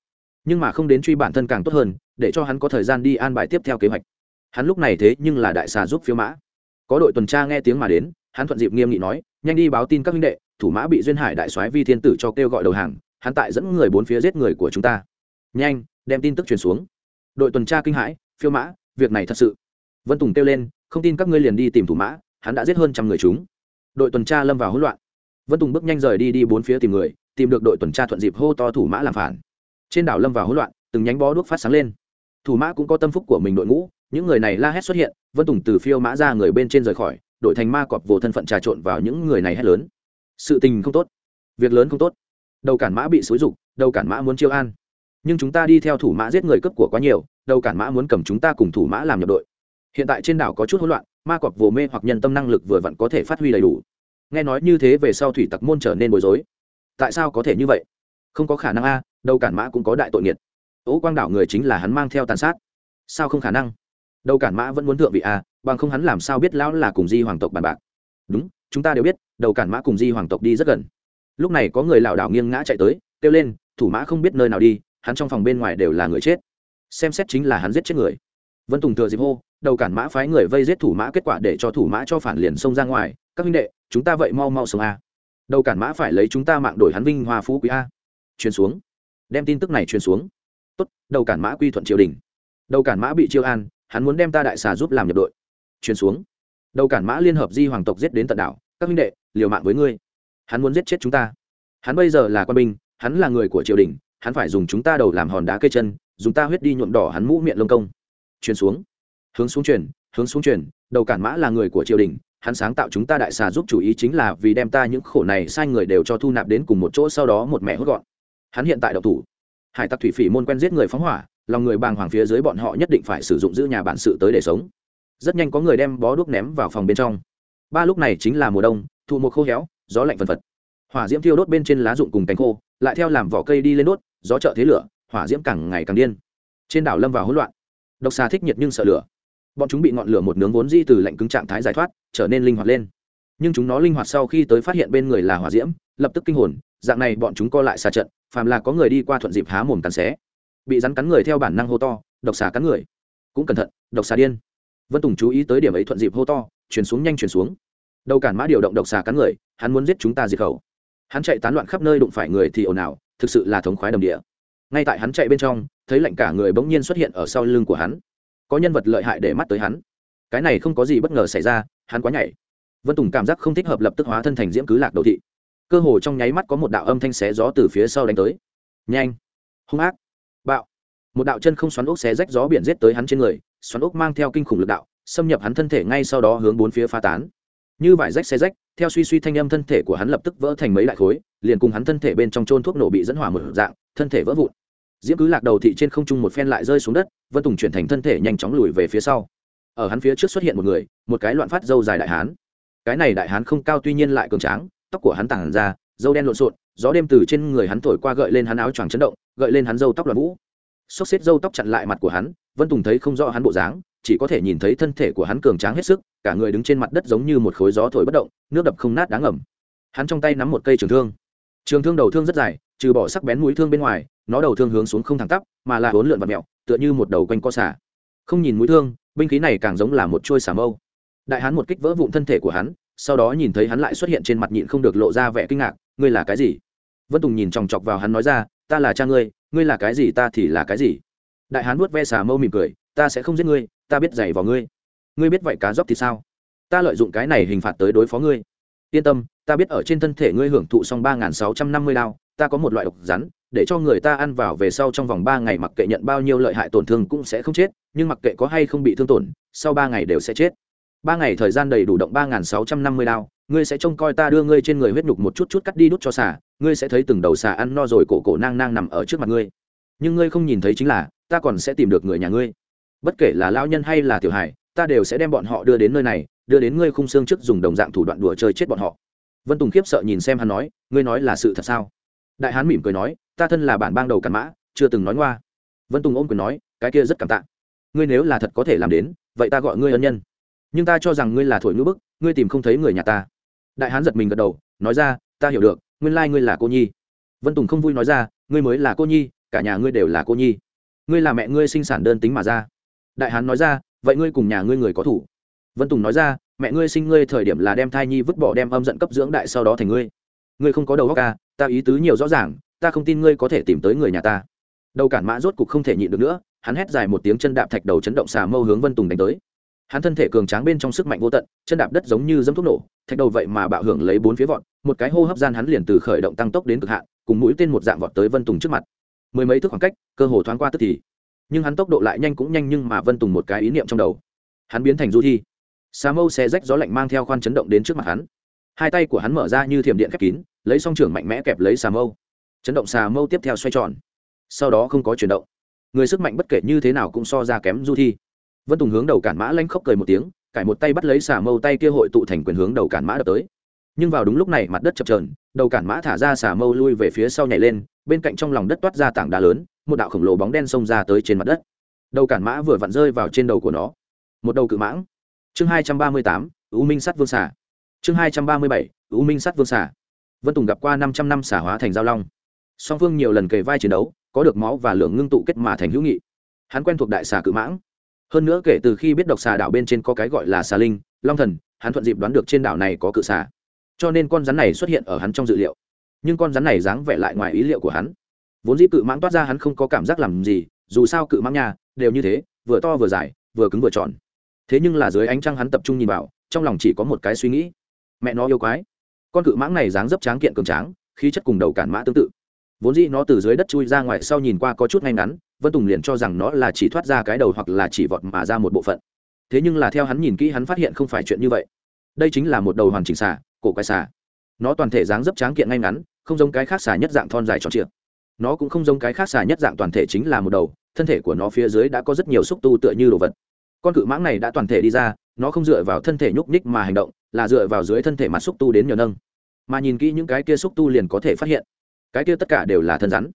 Nhưng mà không đến truy bản thân càng tốt hơn, để cho hắn có thời gian đi an bài tiếp theo kế hoạch. Hắn lúc này thế nhưng là đại xà giúp phiêu mã. Có đội tuần tra nghe tiếng mà đến, hắn thuận dịp nghiêm nghị nói, nhanh đi báo tin các minh đệ, thủ mã bị duyên hải đại soái vi thiên tử cho kêu gọi đầu hàng, hắn tại dẫn người bốn phía giết người của chúng ta. Nhanh, đem tin tức truyền xuống đội tuần tra kinh hãi, phiêu mã, việc này thật sự. Vân tùng kêu lên, không tin các ngươi liền đi tìm thủ mã, hắn đã giết hơn trăm người chúng. Đội tuần tra lâm vào hỗn loạn. Vân tùng bước nhanh rời đi đi bốn phía tìm người, tìm được đội tuần tra thuận dịp hô to thủ mã làm phản. Trên đảo lâm vào hỗn loạn, từng nhánh bó đuốc phát sáng lên. Thủ mã cũng có tâm phúc của mình đội ngũ, những người này la hét xuất hiện, vân tùng từ phiêu mã ra người bên trên rời khỏi đội thành ma cọp vô thân phận trà trộn vào những người này hét lớn. Sự tình không tốt. Việc lớn không tốt. Đầu cản mã bị xúi rục đầu cản mã muốn chiêu an nhưng chúng ta đi theo thủ mã giết người cấp của quá nhiều đầu cản mã muốn cầm chúng ta cùng thủ mã làm nhập đội. Hiện tại trên đảo có chút hỗn loạn, ma cọp vồ mê hoặc nhân tâm năng lực vừa vặn có thể phát huy đầy đủ. Nghe nói như thế về sau thủy tặc môn trở nên bối rối. Tại sao có thể như vậy? Không có khả năng a đầu cản mã cũng có đại tội nghiệt. Ố quang đảo người chính là hắn mang theo tàn sát. Sao không khả năng? Đầu cản mã vẫn muốn thượng vị a, bằng không hắn làm sao biết lão là cùng di hoàng tộc bàn bạc. Đúng, chúng ta đều biết, đầu cản mã cùng di hoàng tộc đi rất gần. Lúc này có người lảo đảo nghiêng ngã chạy tới, kêu lên, thủ mã không biết nơi nào đi hắn trong phòng bên ngoài đều là người chết. Xem xét chính là hắn giết chết người. Vân tùng thừa dịp hô, đầu cản mã phái người vây giết thủ mã kết quả để cho thủ mã cho phản liền xông ra ngoài, các huynh đệ, chúng ta vậy mau mau sống a. Đầu cản mã phải lấy chúng ta mạng đổi hắn vinh hoa phú quý a. Truyền xuống. Đem tin tức này truyền xuống. Tốt, đầu cản mã quy thuận triều đình. Đầu cản mã bị chiêu an, hắn muốn đem ta đại xà giúp làm nhập đội. Truyền xuống. Đầu cản mã liên hợp di hoàng tộc giết đến tận đảo. Các huynh đệ, liều mạng với ngươi. Hắn muốn giết chết chúng ta. Hắn bây giờ là quân binh, hắn là người của triều đình hắn phải dùng chúng ta đầu làm hòn đá cây chân, dùng ta huyết đi nhuộm đỏ hắn mũ miệng lông công. Truyền xuống. Hướng xuống truyền hướng xuống truyền đầu cản mã là người của triều đình, hắn sáng tạo chúng ta đại xà giúp chủ ý chính là vì đem ta những khổ này sai người đều cho thu nạp đến cùng một chỗ sau đó một mẹ hốt gọn. Hắn hiện tại đậu thủ. Hải tặc thủy phỉ môn quen giết người phóng hỏa, lòng người bàng hoàng phía dưới bọn họ nhất định phải sử dụng giữ nhà bản sự tới để sống. Rất nhanh có người đem bó đuốc ném vào phòng bên trong. Ba lúc này chính là mùa đông thụ mùa khô héo, gió lạnh phần phật. Hỏa diễm thiêu đốt bên trên lá rụng cùng cánh khô, lại theo làm vỏ cây đi lên đốt gió trợ thế lửa, hỏa diễm càng ngày càng điên. Trên đảo lâm vào hỗn loạn. Độc xà thích nhiệt nhưng sợ lửa. Bọn chúng bị ngọn lửa một nướng vốn di từ lạnh cứng trạng thái giải thoát, trở nên linh hoạt lên. Nhưng chúng nó linh hoạt sau khi tới phát hiện bên người là hỏa diễm, lập tức kinh hồn, dạng này bọn chúng co lại xà trận, phàm là có người đi qua thuận dịp há mồm cắn xé. Bị rắn cắn người theo bản năng hô to, độc xà cắn người. Cũng cẩn thận, độc xà điên. Vân tùng chú ý tới điểm ấy thuận dịp hô to, chuyển xuống nhanh chuyển xuống. Đầu cản mã điều động độc xà cắn người, hắn muốn giết chúng ta diệt khẩu. Hắn chạy tán loạn khắp nơi đụng phải người thì ồn ào thực sự là thống khoái đồng địa. Ngay tại hắn chạy bên trong, thấy lạnh cả người bỗng nhiên xuất hiện ở sau lưng của hắn. Có nhân vật lợi hại để mắt tới hắn. Cái này không có gì bất ngờ xảy ra, hắn quá nhảy vân tùng cảm giác không thích hợp lập tức hóa thân thành diễm cứ lạc đầu thị. Cơ hồ trong nháy mắt có một đạo âm thanh xé gió từ phía sau đánh tới. Nhanh! Hung ác! Bạo! Một đạo chân không xoắn ốc xé rách gió biển giết tới hắn trên người, xoắn ốc mang theo kinh khủng lực đạo, xâm nhập hắn thân thể ngay sau đó hướng bốn phía phá tán như vải rách xé rách, theo suy suy thanh âm thân thể của hắn lập tức vỡ thành mấy đại khối, liền cùng hắn thân thể bên trong trôn thuốc nổ bị dẫn hỏa một dạng, thân thể vỡ vụn. Diễm cứ lạc đầu thị trên không trung một phen lại rơi xuống đất, vân tùng chuyển thành thân thể nhanh chóng lùi về phía sau. Ở hắn phía trước xuất hiện một người, một cái loạn phát dâu dài đại hán. Cái này đại hán không cao tuy nhiên lại cường tráng, tóc của hắn tản ra, dâu đen lộn xộn, gió đêm từ trên người hắn thổi qua gợi lên hắn áo choàng chấn động, gợi lên hắn dâu tóc loạn vũ. Xốc xếp dâu tóc chặn lại mặt của hắn, vân tùng thấy không rõ hắn bộ dáng chỉ có thể nhìn thấy thân thể của hắn cường tráng hết sức, cả người đứng trên mặt đất giống như một khối gió thổi bất động, nước đập không nát đáng ẩm hắn trong tay nắm một cây trường thương. Trường thương đầu thương rất dài, trừ bỏ sắc bén mũi thương bên ngoài, nó đầu thương hướng xuống không thẳng tắp, mà là hốn lượn và mẹo, tựa như một đầu quanh co xả. Không nhìn mũi thương, binh khí này càng giống là một trôi xà mâu. Đại hán một kích vỡ vụn thân thể của hắn, sau đó nhìn thấy hắn lại xuất hiện trên mặt nhịn không được lộ ra vẻ kinh ngạc, ngươi là cái gì? Vân tùng nhìn chòng chọc vào hắn nói ra, ta là cha ngươi ngươi là cái gì ta thì là cái gì? Đại hán vuốt ve xà mâu mỉm cười, ta sẽ không giết ngươi ta biết giày vào ngươi. Ngươi biết vậy cá dốc thì sao? Ta lợi dụng cái này hình phạt tới đối phó ngươi. Yên tâm ta biết ở trên thân thể ngươi hưởng thụ xong ba nghìn sáu trăm năm mươi đao ta có một loại độc rắn để cho người ta ăn vào về sau trong vòng ba ngày mặc kệ nhận bao nhiêu lợi hại tổn thương cũng sẽ không chết nhưng mặc kệ có hay không bị thương tổn sau ba ngày đều sẽ chết. Ba ngày thời gian đầy đủ động ba nghìn sáu trăm năm mươi đao ngươi sẽ trông coi ta đưa ngươi trên người huyết nhục một chút chút cắt đi đút cho xả, ngươi sẽ thấy từng đầu xà ăn no rồi cổ cổ nang nang nằm ở trước mặt ngươi. Nhưng ngươi không nhìn thấy chính là ta còn sẽ tìm được người nhà ngươi bất kể là lao nhân hay là tiểu hải ta đều sẽ đem bọn họ đưa đến nơi này, đưa đến ngươi khung xương trước dùng đồng dạng thủ đoạn đùa chơi chết bọn họ. Vân tùng khiếp sợ nhìn xem hắn nói, ngươi nói là sự thật sao? Đại hán mỉm cười nói, ta thân là bản bang đầu cặn mã, chưa từng nói ngoa. Vân tùng ôm quyền nói, cái kia rất cảm tạ. Ngươi nếu là thật có thể làm đến, vậy ta gọi ngươi ân nhân. Nhưng ta cho rằng ngươi là thổi ngữ bức, ngươi tìm không thấy người nhà ta. Đại hán giật mình gật đầu, nói ra, ta hiểu được, nguyên lai ngươi là cô nhi. Vân tùng không vui nói ra, ngươi mới là cô nhi, cả nhà ngươi đều là cô nhi. Ngươi là mẹ ngươi sinh sản đơn tính mà ra đại hán nói ra, vậy ngươi cùng nhà ngươi người có thủ? Vân tùng nói ra, mẹ ngươi sinh ngươi thời điểm là đem thai nhi vứt bỏ đem âm giận cấp dưỡng đại sau đó thành ngươi. Ngươi không có đầu óc ca ta ý tứ nhiều rõ ràng, ta không tin ngươi có thể tìm tới người nhà ta. Đầu cản mã rốt cục không thể nhịn được nữa, hắn hét dài một tiếng chân đạp thạch đầu chấn động xà mâu hướng vân tùng đánh tới. Hắn thân thể cường tráng bên trong sức mạnh vô tận, chân đạp đất giống như dấm thuốc nổ, thạch đầu vậy mà bạo hưởng lấy bốn phía vọt, một cái hô hấp gian hắn liền từ khởi động tăng tốc đến cực hạn, cùng mũi tên một dạng vọt tới vân tùng trước mặt. Mười mấy thước khoảng cách, cơ hồ thoáng qua tức thì nhưng hắn tốc độ lại nhanh cũng nhanh nhưng mà vân tùng một cái ý niệm trong đầu. Hắn biến thành du thi xà mâu xe rách gió lạnh mang theo khoan chấn động đến trước mặt hắn. Hai tay của hắn mở ra như thiểm điện khép kín, lấy song trưởng mạnh mẽ kẹp lấy xà mâu. Chấn động xà mâu tiếp theo xoay tròn. Sau đó không có chuyển động. Người sức mạnh bất kể như thế nào cũng so ra kém du thi. Vân tùng hướng đầu cản mã lanh khóc cười một tiếng, cải một tay bắt lấy xà mâu tay kia hội tụ thành quyền hướng đầu cản mã đập tới. Nhưng vào đúng lúc này, mặt đất chập trờn đầu cản mã thả ra xà mâu lui về phía sau nhảy lên, bên cạnh trong lòng đất toát ra tảng đá lớn một đạo khổng lồ bóng đen xông ra tới trên mặt đất. Đầu cản mã vừa vặn rơi vào trên đầu của nó. Một đầu cự mãng. Chương hai trăm ba mươi tám, u minh sắt vương xả chương hai trăm ba mươi bảy, u minh sắt vương xả vân tùng gặp qua năm trăm năm xả hóa thành giao long. Song phương nhiều lần kề vai chiến đấu, có được máu và lượng ngưng tụ kết mà thành hữu nghị. Hắn quen thuộc đại xà cự mãng. Hơn nữa kể từ khi biết độc xà đảo bên trên có cái gọi là xà linh, long thần, hắn thuận dịp đoán được trên đảo này có cự xà. Cho nên con rắn này xuất hiện ở hắn trong dự liệu. Nhưng con rắn này dáng vẻ lại ngoài ý liệu của hắn vốn dĩ cự mãng toát ra hắn không có cảm giác làm gì, dù sao cự mãng nhà, đều như thế, vừa to vừa dài, vừa cứng vừa tròn. Thế nhưng là dưới ánh trăng hắn tập trung nhìn vào, trong lòng chỉ có một cái suy nghĩ. Mẹ nó yêu quái. Con cự mãng này dáng dấp tráng kiện cường tráng, khí chất cùng đầu cản mã tương tự. Vốn dĩ nó từ dưới đất chui ra ngoài sau nhìn qua có chút ngay ngắn, vân tùng liền cho rằng nó là chỉ thoát ra cái đầu hoặc là chỉ vọt mà ra một bộ phận. Thế nhưng là theo hắn nhìn kỹ hắn phát hiện không phải chuyện như vậy. Đây chính là một đầu hoàn chỉnh xà, cổ quái xà. Nó toàn thể dáng dấp tráng kiện ngay ngắn, không giống cái khác xà nhất dạng thon dài tròn trịa nó cũng không giống cái khác xà nhất dạng toàn thể chính là một đầu, thân thể của nó phía dưới đã có rất nhiều xúc tu tựa như đồ vật. Con cự mãng này đã toàn thể đi ra, nó không dựa vào thân thể nhúc nhích mà hành động, là dựa vào dưới thân thể mặt xúc tu đến nhờ nâng. Mà nhìn kỹ những cái kia xúc tu liền có thể phát hiện, cái kia tất cả đều là thân rắn.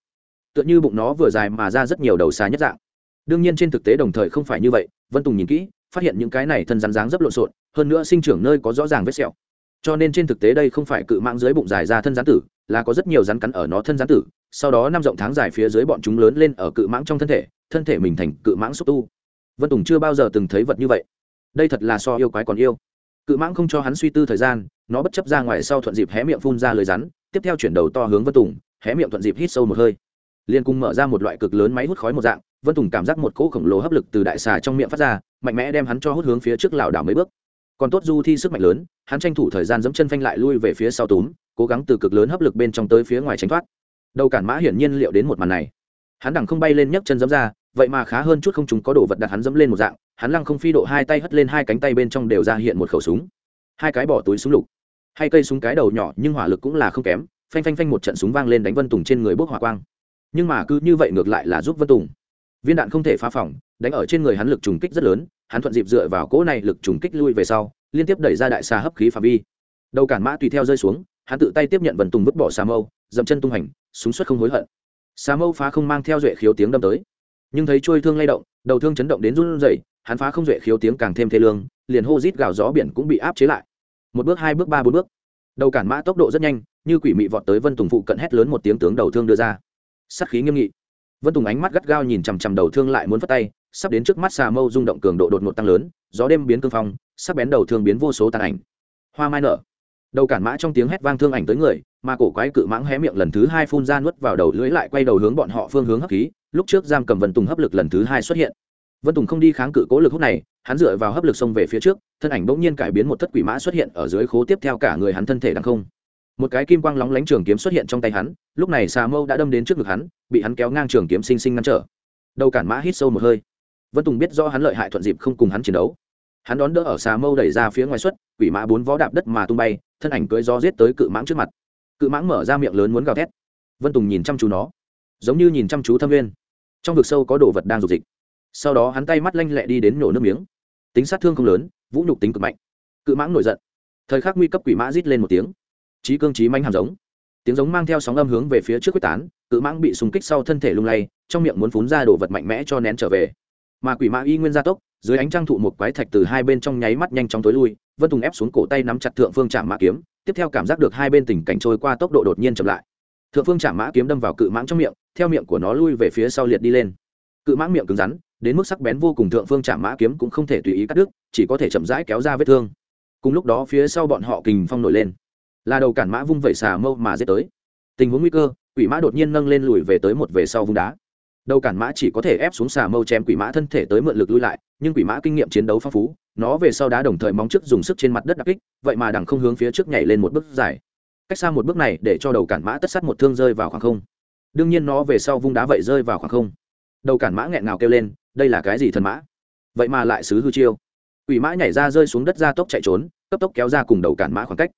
Tựa như bụng nó vừa dài mà ra rất nhiều đầu xà nhất dạng. Đương nhiên trên thực tế đồng thời không phải như vậy, vân tùng nhìn kỹ, phát hiện những cái này thân rắn dáng rất lộn xộn, hơn nữa sinh trưởng nơi có rõ ràng vết sẹo. Cho nên trên thực tế đây không phải cự mãng dưới bụng dài ra thân rắn tử là có rất nhiều rắn cắn ở nó thân rắn tử, sau đó năm rộng tháng dài phía dưới bọn chúng lớn lên ở cự mãng trong thân thể thân thể mình thành cự mãng xúc tu. Vân tùng chưa bao giờ từng thấy vật như vậy. Đây thật là so yêu quái còn yêu. Cự mãng không cho hắn suy tư thời gian, nó bất chấp ra ngoài sau thuận dịp hé miệng phun ra lời rắn, tiếp theo chuyển đầu to hướng vân tùng, hé miệng thuận dịp hít sâu một hơi. Liên cung mở ra một loại cực lớn máy hút khói một dạng, vân tùng cảm giác một cỗ khổng lồ hấp lực từ đại xà trong miệng phát ra, mạnh mẽ đem hắn cho hút hướng phía trước lảo đảo mấy bước. Còn tốt du thi sức mạnh lớn, hắn tranh thủ thời gian dẫm chân phanh lại lui về phía sau túm cố gắng từ cực lớn hấp lực bên trong tới phía ngoài tránh thoát. Đầu cản mã hiển nhiên liệu đến một màn này. Hắn đằng không bay lên nhấc chân dẫm ra, vậy mà khá hơn chút không chúng có đồ vật đặt hắn dẫm lên một dạng, hắn lăng không phi độ hai tay hất lên hai cánh tay bên trong đều ra hiện một khẩu súng. Hai cái bỏ túi súng lục. Hai cây súng cái đầu nhỏ, nhưng hỏa lực cũng là không kém, phanh phanh phanh một trận súng vang lên đánh vân tùng trên người bốc hỏa quang. Nhưng mà cứ như vậy ngược lại là giúp vân tùng. Viên đạn không thể phá phỏng đánh ở trên người hắn lực trùng kích rất lớn, hắn thuận dịp dựa vào cỗ này lực trùng kích lui về sau, liên tiếp đẩy ra đại xa hấp khí phạm vi. Đầu cản mã tùy theo rơi xuống hắn tự tay tiếp nhận vần tùng vứt bỏ xà mâu, dậm chân tung hành, súng xuất không hối hận. Xà mâu phá không mang theo duệ khiếu tiếng đâm tới. Nhưng thấy trôi thương lay động, đầu thương chấn động đến run rẩy, hắn phá không duệ khiếu tiếng càng thêm thê lương, liền hô rít gào gió biển cũng bị áp chế lại. Một bước, hai bước, ba bốn bước. Đầu cản mã tốc độ rất nhanh, như quỷ mị vọt tới vân tùng phụ cận hét lớn một tiếng tướng đầu thương đưa ra. Sắc khí nghiêm nghị. Vân tùng ánh mắt gắt gao nhìn chằm chằm đầu thương lại muốn phất tay, sắp đến trước mắt xà mâu rung động cường độ đột ngột tăng lớn, gió đêm biến cương phong, sắc bén đầu thương biến vô số tàn ảnh. Hoa mai nở đầu cản mã trong tiếng hét vang thương ảnh tới người, mà cổ quái cự mãng hé miệng lần thứ hai phun ra nuốt vào đầu lưỡi lại quay đầu hướng bọn họ phương hướng hấp khí, lúc trước giam cầm vân tùng hấp lực lần thứ hai xuất hiện. Vân tùng không đi kháng cự cố lực hút này, hắn dựa vào hấp lực xông về phía trước, thân ảnh bỗng nhiên cải biến một thất quỷ mã xuất hiện ở dưới khố tiếp theo cả người hắn thân thể đằng không. Một cái kim quang lóng lánh trường kiếm xuất hiện trong tay hắn, lúc này xà mâu đã đâm đến trước ngực hắn, bị hắn kéo ngang trường kiếm xinh xinh ngăn trở. Đầu cản mã hít sâu một hơi. Vân tùng biết do hắn lợi hại thuận dịp không cùng hắn chiến đấu. Hắn đón đỡ ở xà mâu đẩy ra phía ngoài xuất, quỷ mã bốn vó đạp đất mà tung bay thân ảnh cưỡi gió giết tới cự mãng trước mặt. Cự mãng mở ra miệng lớn muốn gào thét. Vân tùng nhìn chăm chú nó, giống như nhìn chăm chú thâm viên. Trong vực sâu có đồ vật đang rục dịch. Sau đó hắn tay mắt lanh lẹ đi đến nổ nước miếng. Tính sát thương không lớn, vũ nhục tính cực mạnh. Cự mãng nổi giận. Thời khắc nguy cấp quỷ mã rít lên một tiếng. Trí cương trí manh hàm giống. Tiếng giống mang theo sóng âm hướng về phía trước quyết tán, cự mãng bị súng kích sau thân thể lung lay, trong miệng muốn phún ra đồ vật mạnh mẽ cho nén trở về. Mà quỷ mã y nguyên gia tốc dưới ánh trăng thụ một quái thạch từ hai bên trong nháy mắt nhanh chóng tối lui, vân tùng ép xuống cổ tay nắm chặt thượng phương trạm mã kiếm, tiếp theo cảm giác được hai bên tình cảnh trôi qua tốc độ đột nhiên chậm lại. Thượng phương trạm mã kiếm đâm vào cự mãng trong miệng, theo miệng của nó lui về phía sau liệt đi lên. Cự mãng miệng cứng rắn, đến mức sắc bén vô cùng thượng phương trạm mã kiếm cũng không thể tùy ý cắt đứt, chỉ có thể chậm rãi kéo ra vết thương. Cùng lúc đó phía sau bọn họ kình phong nổi lên. Là đầu cản mã vung vẩy xà mâu mà giết tới. Tình huống nguy cơ, quỷ mã đột nhiên nâng lên lùi về tới một về sau vung đá đầu cản mã chỉ có thể ép xuống xà mâu chém quỷ mã thân thể tới mượn lực lui lại, nhưng quỷ mã kinh nghiệm chiến đấu phong phú, nó về sau đá đồng thời móng trước dùng sức trên mặt đất đặc kích, vậy mà đằng không hướng phía trước nhảy lên một bước dài. Cách xa một bước này để cho đầu cản mã tất sát một thương rơi vào khoảng không. Đương nhiên nó về sau vung đá vậy rơi vào khoảng không. Đầu cản mã nghẹn ngào kêu lên, đây là cái gì thần mã? Vậy mà lại xứ hư chiêu. Quỷ mã nhảy ra rơi xuống đất ra tốc chạy trốn, cấp tốc kéo ra cùng đầu cản mã khoảng cách.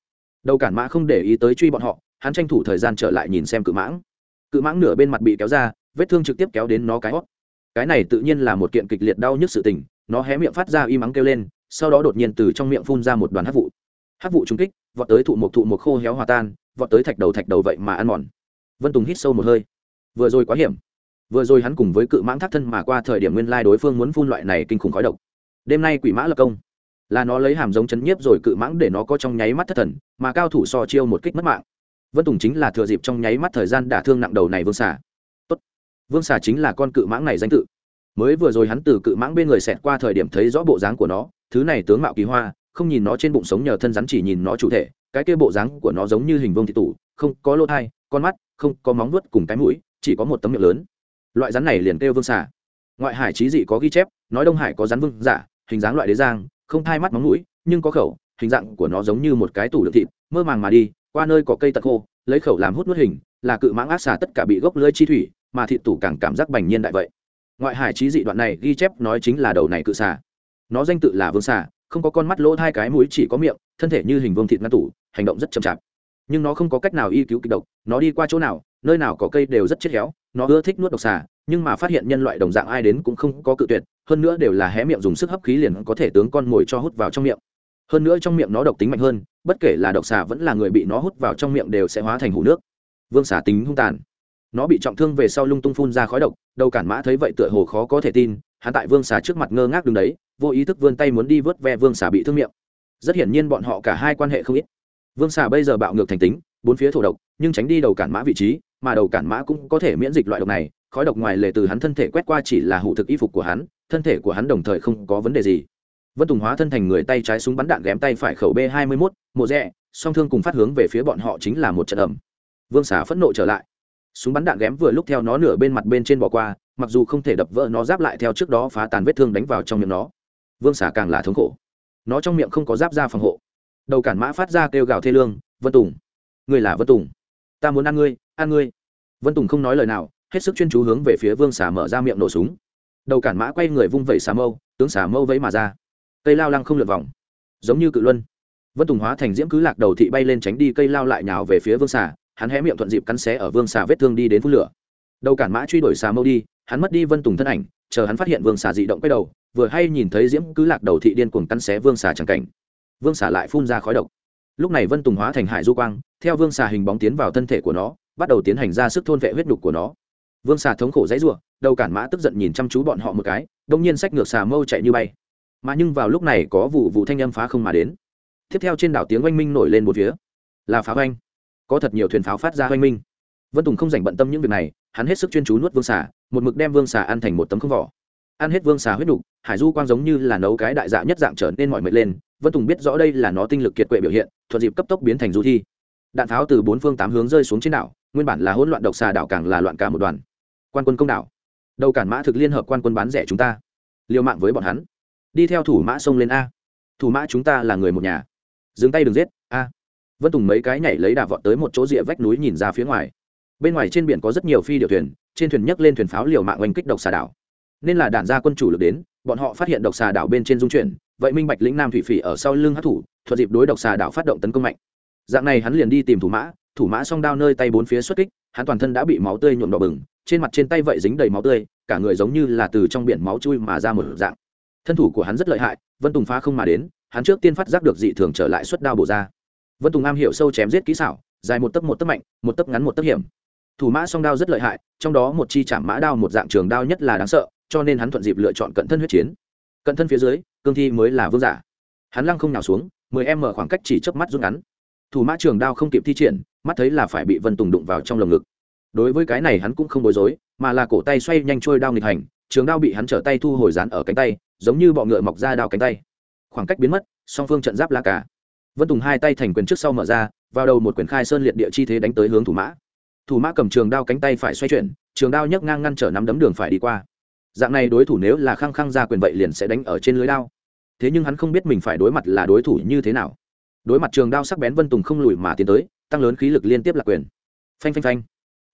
Đầu cản mã không để ý tới truy bọn họ, hắn tranh thủ thời gian trở lại nhìn xem cự mãng. Cự mãng nửa bên mặt bị kéo ra vết thương trực tiếp kéo đến nó cái hót. Cái này tự nhiên là một kiện kịch liệt đau nhức sự tình, nó hé miệng phát ra y mắng kêu lên, sau đó đột nhiên từ trong miệng phun ra một đoàn hát vụ. Hát vụ trung kích, vọt tới thụ một thụ một khô héo hòa tan, vọt tới thạch đầu thạch đầu vậy mà ăn mòn. Vân tùng hít sâu một hơi. Vừa rồi quá hiểm. Vừa rồi hắn cùng với cự mãng thác thân mà qua thời điểm nguyên lai đối phương muốn phun loại này kinh khủng khói độc. Đêm nay quỷ mã lập công. Là nó lấy hàm giống chấn nhiếp rồi cự mãng để nó có trong nháy mắt thất thần, mà cao thủ so chiêu một kích mất mạng. Vân tùng chính là thừa dịp trong nháy mắt thời gian đả thương nặng đầu này vương xả vương xà chính là con cự mãng này danh tự. Mới vừa rồi hắn từ cự mãng bên người xẹt qua thời điểm thấy rõ bộ dáng của nó, thứ này tướng mạo kỳ hoa, không nhìn nó trên bụng sống nhờ thân rắn chỉ nhìn nó chủ thể, cái kia bộ dáng của nó giống như hình vương thị tủ, không có lỗ thai, con mắt, không có móng vuốt cùng cái mũi, chỉ có một tấm miệng lớn. Loại rắn này liền kêu vương xà. Ngoại hải trí dị có ghi chép, nói đông hải có rắn vương giả, hình dáng loại đế giang, không thai mắt móng mũi, nhưng có khẩu, hình dạng của nó giống như một cái tủ đựng thịt, mơ màng mà đi, qua nơi có cây tật khô, lấy khẩu làm hút nuốt hình, là cự mãng ác xà tất cả bị gốc lưỡi chi thủy mà thịt tủ càng cảm giác bành nhiên đại vậy. Ngoại hải trí dị đoạn này ghi chép nói chính là đầu này cự xà. Nó danh tự là vương xà, không có con mắt lỗ hai cái mũi chỉ có miệng, thân thể như hình vương thịt ngăn tủ, hành động rất chậm chạp. Nhưng nó không có cách nào y cứu kịch độc, nó đi qua chỗ nào, nơi nào có cây đều rất chết héo, nó ưa thích nuốt độc xà, nhưng mà phát hiện nhân loại đồng dạng ai đến cũng không có cự tuyệt, hơn nữa đều là hé miệng dùng sức hấp khí liền có thể tướng con mồi cho hút vào trong miệng. Hơn nữa trong miệng nó độc tính mạnh hơn, bất kể là độc xà vẫn là người bị nó hút vào trong miệng đều sẽ hóa thành hủ nước. Vương xà tính hung tàn nó bị trọng thương về sau lung tung phun ra khói độc, đầu cản mã thấy vậy tựa hồ khó có thể tin, hắn tại vương xà trước mặt ngơ ngác đứng đấy, vô ý thức vươn tay muốn đi vớt ve vương xà bị thương miệng. Rất hiển nhiên bọn họ cả hai quan hệ không ít. Vương xà bây giờ bạo ngược thành tính, bốn phía thổ độc, nhưng tránh đi đầu cản mã vị trí, mà đầu cản mã cũng có thể miễn dịch loại độc này, khói độc ngoài lề từ hắn thân thể quét qua chỉ là hủ thực y phục của hắn, thân thể của hắn đồng thời không có vấn đề gì. Vân tùng hóa thân thành người tay trái súng bắn đạn ghém tay phải khẩu b hai mươi mốt, mộ rẽ song thương cùng phát hướng về phía bọn họ chính là một trận ẩm vương xà phẫn nộ trở lại súng bắn đạn ghém vừa lúc theo nó nửa bên mặt bên trên bỏ qua, mặc dù không thể đập vỡ nó giáp lại theo trước đó phá tàn vết thương đánh vào trong miệng nó. Vương xà càng là thống khổ. Nó trong miệng không có giáp ra phòng hộ. Đầu cản mã phát ra kêu gào thê lương, vân tùng ngươi là vân tùng? Ta muốn ăn ngươi ăn ngươi. Vân tùng không nói lời nào, hết sức chuyên chú hướng về phía vương xà mở ra miệng nổ súng. Đầu cản mã quay người vung vẩy xà mâu, tướng xà mâu vẫy mà ra. Cây lao lăng không lượt vòng. Giống như cự luân. Vân tùng hóa thành diễm cứ lạc đầu thị bay lên tránh đi, cây lao lại nhào về phía vương xà hắn hé miệng thuận dịp cắn xé ở vương xà vết thương đi đến phút lửa. Đầu cản mã truy đuổi xà mâu đi, hắn mất đi vân tùng thân ảnh, chờ hắn phát hiện vương xà dị động quay đầu, vừa hay nhìn thấy diễm cứ lạc đầu thị điên cuồng cắn xé vương xà chẳng cảnh. Vương xà lại phun ra khói độc. Lúc này vân tùng hóa thành hải du quang, theo vương xà hình bóng tiến vào thân thể của nó, bắt đầu tiến hành ra sức thôn vệ huyết đục của nó. Vương xà thống khổ dãy r u ộ đầu cản mã tức giận nhìn chăm chú bọn họ một cái, đông nhiên sách ngược xà mâu chạy như bay. Mà nhưng vào lúc này có vụ vụ thanh âm phá không mà đến. Tiếp theo trên đảo tiếng oanh minh nổi lên một phía. Là phá oanh có thật nhiều thuyền pháo phát ra hoanh minh. Vân tùng không dành bận tâm những việc này, hắn hết sức chuyên chú nuốt vương xà, một mực đem vương xà ăn thành một tấm không vỏ. Ăn hết vương xà huyết đục hải du quang giống như là nấu cái đại dạ nhất dạng trở nên mọi mệt lên, vân tùng biết rõ đây là nó tinh lực kiệt quệ biểu hiện, thuận dịp cấp tốc biến thành du thi. Đạn pháo từ bốn phương tám hướng rơi xuống trên đảo, nguyên bản là hỗn loạn độc xà đảo càng là loạn cả một đoàn. Quan quân công đảo. Đầu cản mã thực liên hợp quan quân bán rẻ chúng ta. Liều mạng với bọn hắn. Đi theo thủ mã sông lên a. Thủ mã chúng ta là người một nhà. Dừng tay đừng giết, a vân tùng mấy cái nhảy lấy đà vọt tới một chỗ rìa vách núi nhìn ra phía ngoài. Bên ngoài trên biển có rất nhiều phi điệu thuyền, trên thuyền nhấc lên thuyền pháo liều mạng oanh kích độc xà đảo. Nên là đạn gia quân chủ lực đến, bọn họ phát hiện độc xà đảo bên trên dung chuyển, vậy minh bạch lĩnh nam thủy phỉ ở sau lưng hát thủ thuật dịp đối độc xà đảo phát động tấn công mạnh. Dạng này hắn liền đi tìm thủ mã thủ mã song đao nơi tay bốn phía xuất kích, hắn toàn thân đã bị máu tươi nhuộm đỏ bừng, trên mặt trên tay vậy dính đầy máu tươi, cả người giống như là từ trong biển máu chui mà ra một dạng. Thân thủ của hắn rất lợi hại, vân tùng phá không mà đến, hắn trước tiên phát giác được dị thường trở lại suất đao bổ ra vân tùng am hiểu sâu chém giết kỹ xảo, dài một tấc một tấc mạnh, một tấc ngắn một tấc hiểm. Thủ mã song đao rất lợi hại, trong đó một chi chạm mã đao một dạng trường đao nhất là đáng sợ, cho nên hắn thuận dịp lựa chọn cận thân huyết chiến. Cận thân phía dưới, cương thi mới là vương giả. Hắn lăng không nào xuống, mười em mở khoảng cách chỉ chớp mắt rút ngắn. Thủ mã trường đao không kịp thi triển, mắt thấy là phải bị vân tùng đụng vào trong lồng ngực. Đối với cái này hắn cũng không bối rối, mà là cổ tay xoay nhanh trôi đao nghịch hành, trường đao bị hắn trở tay thu hồi dán ở cánh tay, giống như bọ ngựa mọc ra đao cánh tay. Khoảng cách biến mất, song phương trận giáp la cả vân tùng hai tay thành quyền trước sau mở ra, vào đầu một quyền khai sơn liệt địa chi thế đánh tới hướng thủ mã. Thủ mã cầm trường đao cánh tay phải xoay chuyển, trường đao nhấc ngang ngăn trở nắm đấm đường phải đi qua. Dạng này đối thủ nếu là khăng khăng ra quyền vậy liền sẽ đánh ở trên lưới đao. Thế nhưng hắn không biết mình phải đối mặt là đối thủ như thế nào. Đối mặt trường đao sắc bén vân tùng không lùi mà tiến tới, tăng lớn khí lực liên tiếp là quyền. Phanh phanh phanh.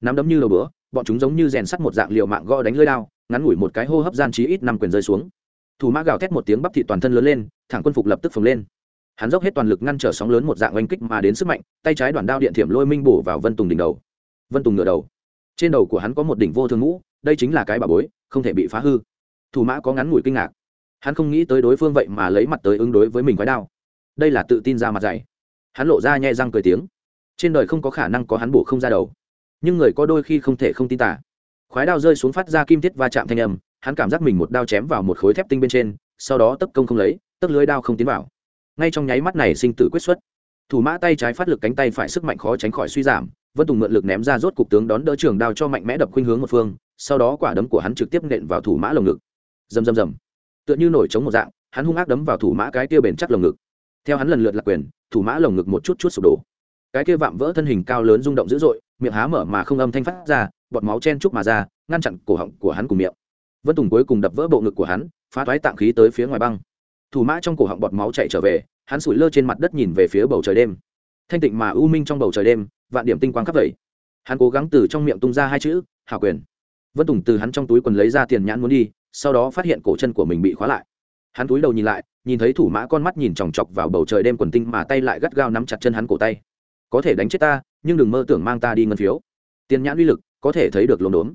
Nắm đấm như đầu bữa, bọn chúng giống như rèn sắt một dạng liệu mạng gõ đánh lưới đao, ngắn ngủi một cái hô hấp gian trí ít năm quyền rơi xuống. Thủ mã gào thét một tiếng bắp thị toàn thân lớn lên, thẳng quân phục lập tức phồng lên hắn dốc hết toàn lực ngăn trở sóng lớn một dạng oanh kích mà đến sức mạnh, tay trái đoàn đao điện thiểm lôi minh bổ vào vân tùng đỉnh đầu. Vân tùng ngửa đầu. Trên đầu của hắn có một đỉnh vô thương ngũ, đây chính là cái bà bối, không thể bị phá hư. Thủ mã có ngắn ngủi kinh ngạc. Hắn không nghĩ tới đối phương vậy mà lấy mặt tới ứng đối với mình quái đao. Đây là tự tin ra mặt dày. Hắn lộ ra nhẹ răng cười tiếng. Trên đời không có khả năng có hắn bổ không ra đầu. Nhưng người có đôi khi không thể không tin tả khoái đao rơi xuống phát ra kim thiết va chạm thanh âm, hắn cảm giác mình một đao chém vào một khối thép tinh bên trên, sau đó tấp công không lấy, tấp lưới đao không tiến vào ngay trong nháy mắt này sinh tử quyết xuất. Thủ mã tay trái phát lực cánh tay phải sức mạnh khó tránh khỏi suy giảm, vân tùng mượn lực ném ra rốt cục tướng đón đỡ trường đao cho mạnh mẽ đập khuynh hướng một phương, sau đó quả đấm của hắn trực tiếp nện vào thủ mã lồng ngực. Rầm rầm rầm. Tựa như nổi trống một dạng, hắn hung ác đấm vào thủ mã cái kia bền chắc lồng ngực. Theo hắn lần lượt lạc quyền, thủ mã lồng ngực một chút chút sụp đổ. Cái kia vạm vỡ thân hình cao lớn rung động dữ dội, miệng há mở mà không âm thanh phát ra, bọt máu chen chúc mà ra, ngăn chặn cổ họng của hắn cùng miệng. Vân tùng cuối cùng đập vỡ bộ ngực của hắn, phá thoái tạng khí tới phía ngoài băng thủ mã trong cổ họng bọt máu chạy trở về, hắn sủi lơ trên mặt đất nhìn về phía bầu trời đêm. Thanh tịnh mà u minh trong bầu trời đêm, vạn điểm tinh quang khắp vẩy hắn cố gắng từ trong miệng tung ra hai chữ, hảo quyền. Vân tùng từ hắn trong túi quần lấy ra tiền nhãn muốn đi, sau đó phát hiện cổ chân của mình bị khóa lại. Hắn túi đầu nhìn lại, nhìn thấy thủ mã con mắt nhìn chòng chọc vào bầu trời đêm quần tinh mà tay lại gắt gao nắm chặt chân hắn cổ tay. Có thể đánh chết ta, nhưng đừng mơ tưởng mang ta đi ngân phiếu. Tiền nhãn uy lực, có thể thấy được lồn đốn.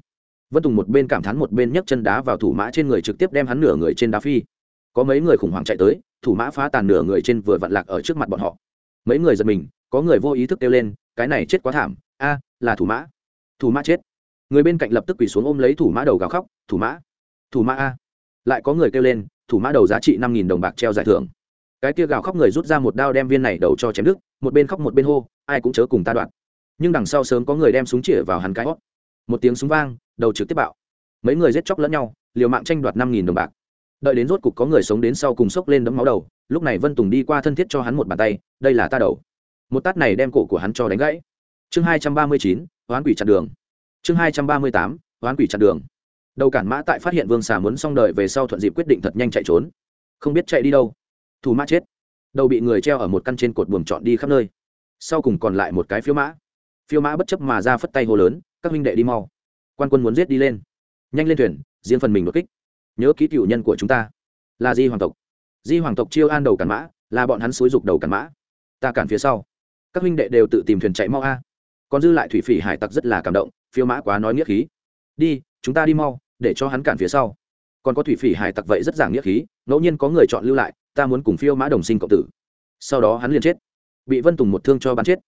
Vân tùng một bên cảm thán một bên nhấc chân đá vào thủ mã trên người trực tiếp đem hắn nửa người trên đá phi có mấy người khủng hoảng chạy tới, thủ mã phá tàn nửa người trên vừa vặn lạc ở trước mặt bọn họ. Mấy người giật mình, có người vô ý thức kêu lên, cái này chết quá thảm, a, là thủ mã. Thủ mã chết. Người bên cạnh lập tức quỳ xuống ôm lấy thủ mã đầu gào khóc, thủ mã thủ mã a. Lại có người kêu lên, thủ mã đầu giá trị năm nghìn đồng bạc treo giải thưởng. Cái kia gào khóc người rút ra một đao đem viên này đầu cho chém đứt, một bên khóc một bên hô, ai cũng chớ cùng ta đoạn. Nhưng đằng sau sớm có người đem súng chĩa vào hắn cái hót. Một tiếng súng vang, đầu trực tiếp bạo. Mấy người giết chóc lẫn nhau, liều mạng tranh đoạt năm nghìn đồng bạc đợi đến rốt cục có người sống đến sau cùng sốc lên đấm máu đầu, lúc này vân tùng đi qua thân thiết cho hắn một bàn tay, đây là ta đầu. Một tát này đem cổ của hắn cho đánh gãy. Chương hai trăm ba mươi chín, hoán quỷ chặn đường. Chương hai trăm ba mươi tám, hoán quỷ chặn đường. Đầu cản mã tại phát hiện vương xà muốn xong đời về sau thuận dịp quyết định thật nhanh chạy trốn. Không biết chạy đi đâu. Thủ mã chết. Đầu bị người treo ở một căn trên cột buồm trọn đi khắp nơi. Sau cùng còn lại một cái phiếu mã. Phiêu mã bất chấp mà ra phất tay hô lớn, các huynh đệ đi mau. Quan quân muốn giết đi lên. Nhanh lên thuyền diễn phần mình đột kích nhớ ký cựu nhân của chúng ta. Là di hoàng tộc. Di hoàng tộc chiêu an đầu cản mã, là bọn hắn xúi dục đầu cản mã. Ta cản phía sau. Các huynh đệ đều tự tìm thuyền chạy mau a. Còn dư lại thủy phỉ hải tặc rất là cảm động, phiêu mã quá nói nghĩa khí. Đi, chúng ta đi mau, để cho hắn cản phía sau. Còn có thủy phỉ hải tặc vậy rất giảng nghĩa khí, ngẫu nhiên có người chọn lưu lại, ta muốn cùng phiêu mã đồng sinh cộng tử. Sau đó hắn liền chết. Bị vân tùng một thương cho bắn chết.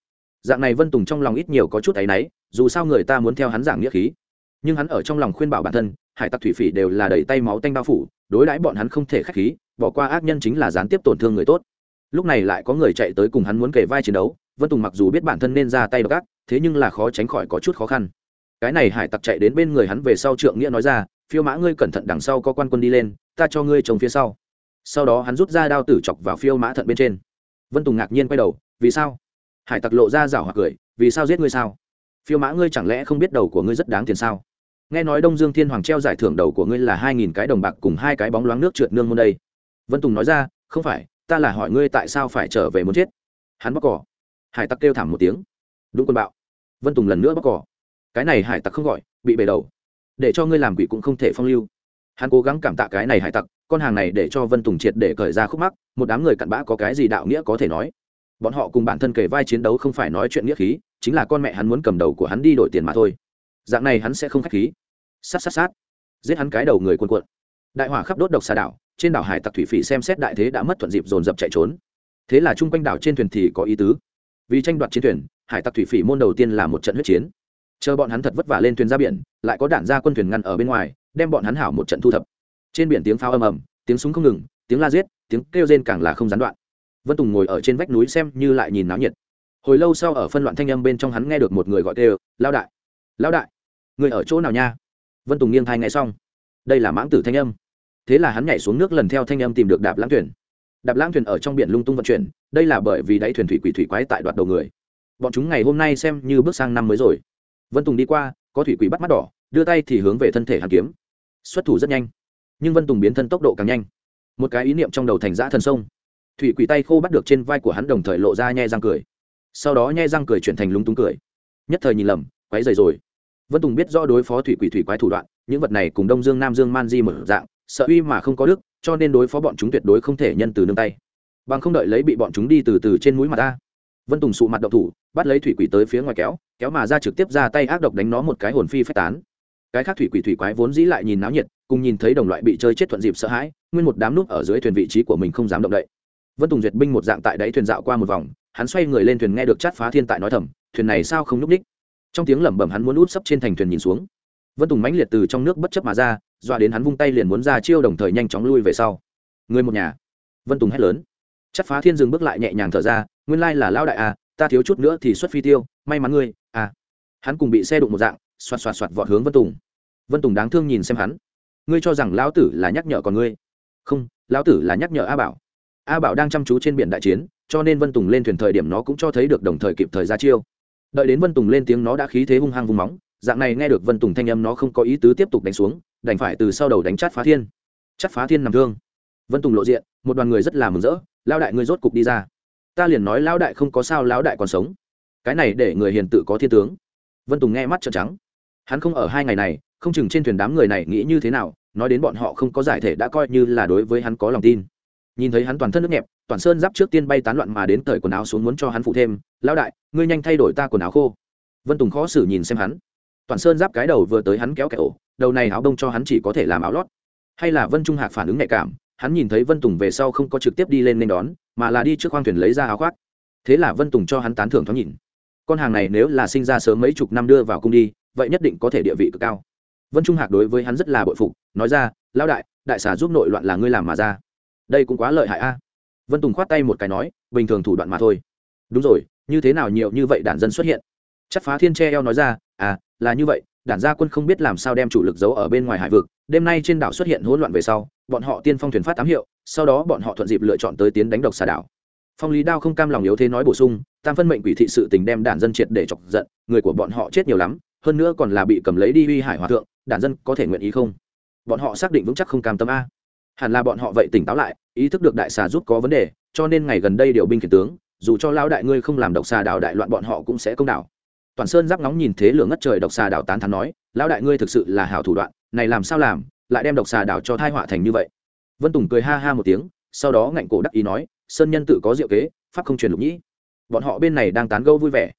Dạng này vân tùng trong lòng ít nhiều có chút áy náy, dù sao người ta muốn theo hắn giảng nghĩa khí nhưng hắn ở trong lòng khuyên bảo bản thân, hải tặc thủy phỉ đều là đầy tay máu tanh bao phủ, đối đãi bọn hắn không thể k h á c h khí, bỏ qua ác nhân chính là gián tiếp tổn thương người tốt. Lúc này lại có người chạy tới cùng hắn muốn kể vai chiến đấu, vân tùng mặc dù biết bản thân nên ra tay đ ộ c ác, thế nhưng là khó tránh khỏi có chút khó khăn. Cái này hải tặc chạy đến bên người hắn về sau trượng nghĩa nói ra, phiêu mã ngươi cẩn thận đằng sau có quan quân đi lên, ta cho ngươi trồng phía sau. Sau đó hắn rút ra đao tử chọc vào phiêu mã thận bên trên. Vân tùng ngạc nhiên quay đầu, vì sao? Hải tặc lộ ra rảo hoặc cười, vì sao giết ngươi sao? Phiêu mã ngươi chẳng lẽ không biết đầu của ngươi rất đáng tiền sao? Nghe nói đông dương thiên hoàng treo giải thưởng đầu của ngươi là hai nghìn cái đồng bạc cùng hai cái bóng loáng nước trượt nương môn đây. Vân tùng nói ra, không phải, ta là hỏi ngươi tại sao phải trở về muốn chết. Hắn bóc cỏ. Hải tặc kêu thảm một tiếng. Đúng quân bạo. Vân tùng lần nữa bóc cỏ. Cái này hải tặc không gọi, bị bể đầu. Để cho ngươi làm quỷ cũng không thể phong lưu. Hắn cố gắng cảm tạ cái này hải tặc, con hàng này để cho vân tùng triệt để cởi ra khúc mắc, một đám người cặn bã có cái gì đạo nghĩa có thể nói. Bọn họ cùng bản thân kể vai chiến đấu không phải nói chuyện nghĩa khí, chính là con mẹ hắn muốn cầm đầu của hắn đi đổi tiền mà thôi dạng này hắn sẽ không k h á c h khí. Sát sát sát. Giết hắn cái đầu người quân quận đại hỏa khắp đốt độc xà đảo, trên đảo hải tặc thủy phỉ xem xét đại thế đã mất thuận dịp dồn dập chạy trốn. Thế là chung quanh đảo trên thuyền thì có ý tứ. Vì tranh đoạt chiến thuyền, hải tặc thủy phỉ môn đầu tiên là một trận huyết chiến. Chờ bọn hắn thật vất vả lên thuyền ra biển, lại có đạn ra quân thuyền ngăn ở bên ngoài, đem bọn hắn hảo một trận thu thập. Trên biển tiếng pháo ầm ầm, tiếng súng không ngừng, tiếng la giết, tiếng kêu rên càng là không gián đoạn. Vân tùng ngồi ở trên vách núi xem như lại nhìn náo nhiệt. Hồi lâu sau ở phân loạn thanh âm bên trong hắn nghe được một người gọi kêu, lao đại lão đại, người ở chỗ nào nha? Vân tùng nghiêng thai nghe xong. Đây là mãng tử thanh âm. Thế là hắn nhảy xuống nước lần theo thanh âm tìm được đạp lãng thuyền. Đạp lãng thuyền ở trong biển lung tung vận chuyển, đây là bởi vì đáy thuyền thủy quỷ thủy quái tại đoạt đầu người. Bọn chúng ngày hôm nay xem như bước sang năm mới rồi. Vân tùng đi qua, có thủy quỷ bắt mắt đỏ, đưa tay thì hướng về thân thể hàn kiếm. Xuất thủ rất nhanh, nhưng vân tùng biến thân tốc độ càng nhanh. Một cái ý niệm trong đầu thành giã thần sông. Thủy quỷ tay khô bắt được trên vai của hắn đồng thời lộ ra nhe răng cười. Sau đó nhe răng cười chuyển thành lúng túng cười. Nhất thời nhìn lầm quáy dày rồi. Vân tùng biết rõ đối phó thủy quỷ thủy quái thủ đoạn, những vật này cùng đông dương nam dương man di mở dạng, sợ uy mà không có đức, cho nên đối phó bọn chúng tuyệt đối không thể nhân từ nương tay. Bằng không đợi lấy bị bọn chúng đi từ từ trên mũi mặt ta vân tùng sụ mặt đậu thủ, bắt lấy thủy quỷ tới phía ngoài kéo kéo mà ra trực tiếp ra tay ác độc đánh nó một cái hồn phi phách tán. Cái khác thủy quỷ thủy quái vốn dĩ lại nhìn náo nhiệt, cùng nhìn thấy đồng loại bị chơi chết thuận dịp sợ hãi, nguyên một đám nút ở dưới thuyền vị trí của mình không dám động đậy. Vân tùng duyệt binh một dạng tại đáy thuyền dạo qua một vòng, hắn xoay người lên thuyền nghe được chát phá thiên tại nói thầm, thuyền này sao không n ú c ních trong tiếng lẩm bẩm hắn muốn út sấp trên thành thuyền nhìn xuống. Vân tùng mãnh liệt từ trong nước bất chấp mà ra, dọa đến hắn vung tay liền muốn ra chiêu đồng thời nhanh chóng lui về sau. Người một nhà. Vân tùng hét lớn. Chắc phá thiên dừng bước lại nhẹ nhàng thở ra, nguyên lai là lão đại à ta thiếu chút nữa thì xuất phi tiêu, may mắn ngươi à. Hắn cùng bị xe đụng một dạng, xoạt xoạt xoạt vọt hướng vân tùng. Vân tùng đáng thương nhìn xem hắn. Ngươi cho rằng lão tử là nhắc nhở còn ngươi? Không, lão tử là nhắc nhở a bảo. A bảo đang chăm chú trên biển đại chiến, cho nên vân tùng lên thuyền thời điểm nó cũng cho thấy được đồng thời kịp thời ra chiêu đợi đến vân tùng lên tiếng nó đã khí thế hung hăng vung móng, dạng này nghe được vân tùng thanh âm nó không có ý tứ tiếp tục đánh xuống, đành phải từ sau đầu đánh chát phá thiên. Chát phá thiên nằm thương. Vân tùng lộ diện, một đoàn người rất là mừng rỡ lao đại ngươi rốt cục đi ra. Ta liền nói lao đại không có sao lao đại còn sống. Cái này để người hiền tự có thiên tướng. Vân tùng nghe mắt trợn trắng. Hắn không ở hai ngày này, không chừng trên thuyền đám người này nghĩ như thế nào, nói đến bọn họ không có giải thể đã coi như là đối với hắn có lòng tin nhìn thấy hắn toàn thân nước nhẹp, toàn sơn giáp trước tiên bay tán loạn mà đến thời quần áo xuống muốn cho hắn phụ thêm, lão đại, ngươi nhanh thay đổi ta quần áo khô. Vân tùng khó xử nhìn xem hắn. Toàn sơn giáp cái đầu vừa tới hắn kéo kẹo đầu này áo đông cho hắn chỉ có thể làm áo lót. Hay là vân trung hạc phản ứng nhạy cảm, hắn nhìn thấy vân tùng về sau không có trực tiếp đi lên nên đón, mà là đi trước khoang thuyền lấy ra áo khoác. Thế là vân tùng cho hắn tán thưởng thoáng nhìn. Con hàng này nếu là sinh ra sớm mấy chục năm đưa vào cung đi, vậy nhất định có thể địa vị cực cao. Vân trung hạc đối với hắn rất là bội phục, nói ra, lão đại đại xà giúp nội loạn là ngươi làm mà ra đây cũng quá lợi hại a. Vân tùng khoát tay một cái nói, bình thường thủ đoạn mà thôi. Đúng rồi, như thế nào nhiều như vậy đản dân xuất hiện? Chắc phá thiên tre eo nói ra à là như vậy đản gia quân không biết làm sao đem chủ lực giấu ở bên ngoài hải vực, đêm nay trên đảo xuất hiện hỗn loạn về sau, bọn họ tiên phong thuyền phát tám hiệu, sau đó bọn họ thuận dịp lựa chọn tới tiến đánh độc xà đảo. Phong lý đao không cam lòng yếu thế nói bổ sung, tam phân mệnh quỷ thị sự tình đem đàn dân triệt để chọc giận, người của bọn họ chết nhiều lắm, hơn nữa còn là bị cầm lấy đi uy hải hòa thượng đàn dân có thể nguyện ý không? Bọn họ xác định vững chắc không cam tâm a hẳn là bọn họ vậy tỉnh táo lại, ý thức được đại xà rút có vấn đề, cho nên ngày gần đây điều binh khiển tướng, dù cho lao đại ngươi không làm độc xà đảo đại loạn bọn họ cũng sẽ công đảo. Toàn sơn giáp nóng nhìn thế lửa ngất trời độc xà đảo tán thán nói, lão đại ngươi thực sự là hảo thủ đoạn, này làm sao làm, lại đem độc xà đảo cho thai họa thành như vậy? Vân tùng cười ha ha một tiếng, sau đó ngạnh cổ đắc ý nói, sơn nhân tự có diệu kế, pháp không truyền lục nhĩ. Bọn họ bên này đang tán gẫu vui vẻ.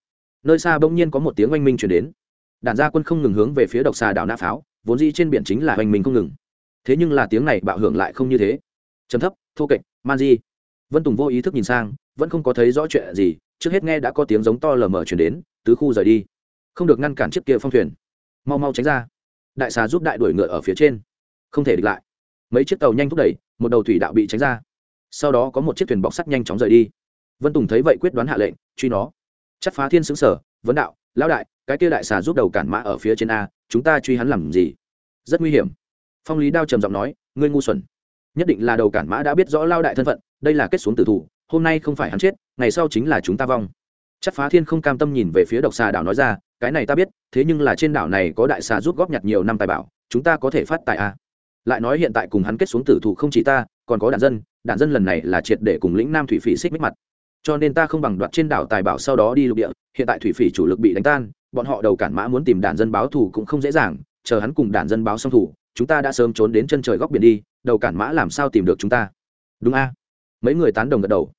Nơi xa bỗng nhiên có một tiếng oanh minh truyền đến. Đàn gia quân không ngừng hướng về phía độc xà đảo nã pháo, vốn dĩ trên biển chính là oanh minh không ngừng thế nhưng là tiếng này bạo hưởng lại không như thế. Trầm thấp, thô kệch, man di. Vân tùng vô ý thức nhìn sang, vẫn không có thấy rõ chuyện gì, trước hết nghe đã có tiếng giống to lờ mờ chuyển đến, tứ khu rời đi. Không được ngăn cản chiếc kia phong thuyền. Mau mau tránh ra. Đại xà giúp đại đuổi ngựa ở phía trên. Không thể địch lại. Mấy chiếc tàu nhanh thúc đẩy, một đầu thủy đạo bị tránh ra. Sau đó có một chiếc thuyền bọc sắt nhanh chóng rời đi. Vân tùng thấy vậy quyết đoán hạ lệnh, truy nó. Chắc phá thiên xứng sở, vấn đạo, lão đại, cái kia đại xà giúp đầu cản mã ở phía trên a, chúng ta truy hắn làm gì? Rất nguy hiểm phong lý đao trầm giọng nói, ngươi ngu xuẩn. Nhất định là đầu cản mã đã biết rõ lao đại thân phận, đây là kết xuống tử thủ, hôm nay không phải hắn chết, ngày sau chính là chúng ta vong. Chắc phá thiên không cam tâm nhìn về phía độc xà đảo nói ra, cái này ta biết, thế nhưng là trên đảo này có đại xà giúp góp nhặt nhiều năm tài bảo, chúng ta có thể phát tài a lại nói hiện tại cùng hắn kết xuống tử thủ không chỉ ta, còn có đạn dân đạn dân lần này là triệt để cùng lĩnh nam thủy phỉ xích mít mặt. Cho nên ta không bằng đoạt trên đảo tài bảo sau đó đi lục địa, hiện tại thủy phỉ chủ lực bị đánh tan, bọn họ đầu cản mã muốn tìm đạn dân báo thù cũng không dễ dàng, chờ hắn cùng đạn dân báo xong thủ chúng ta đã sớm trốn đến chân trời góc biển đi, đầu cản mã làm sao tìm được chúng ta? Đúng a. Mấy người tán đồng gật đầu.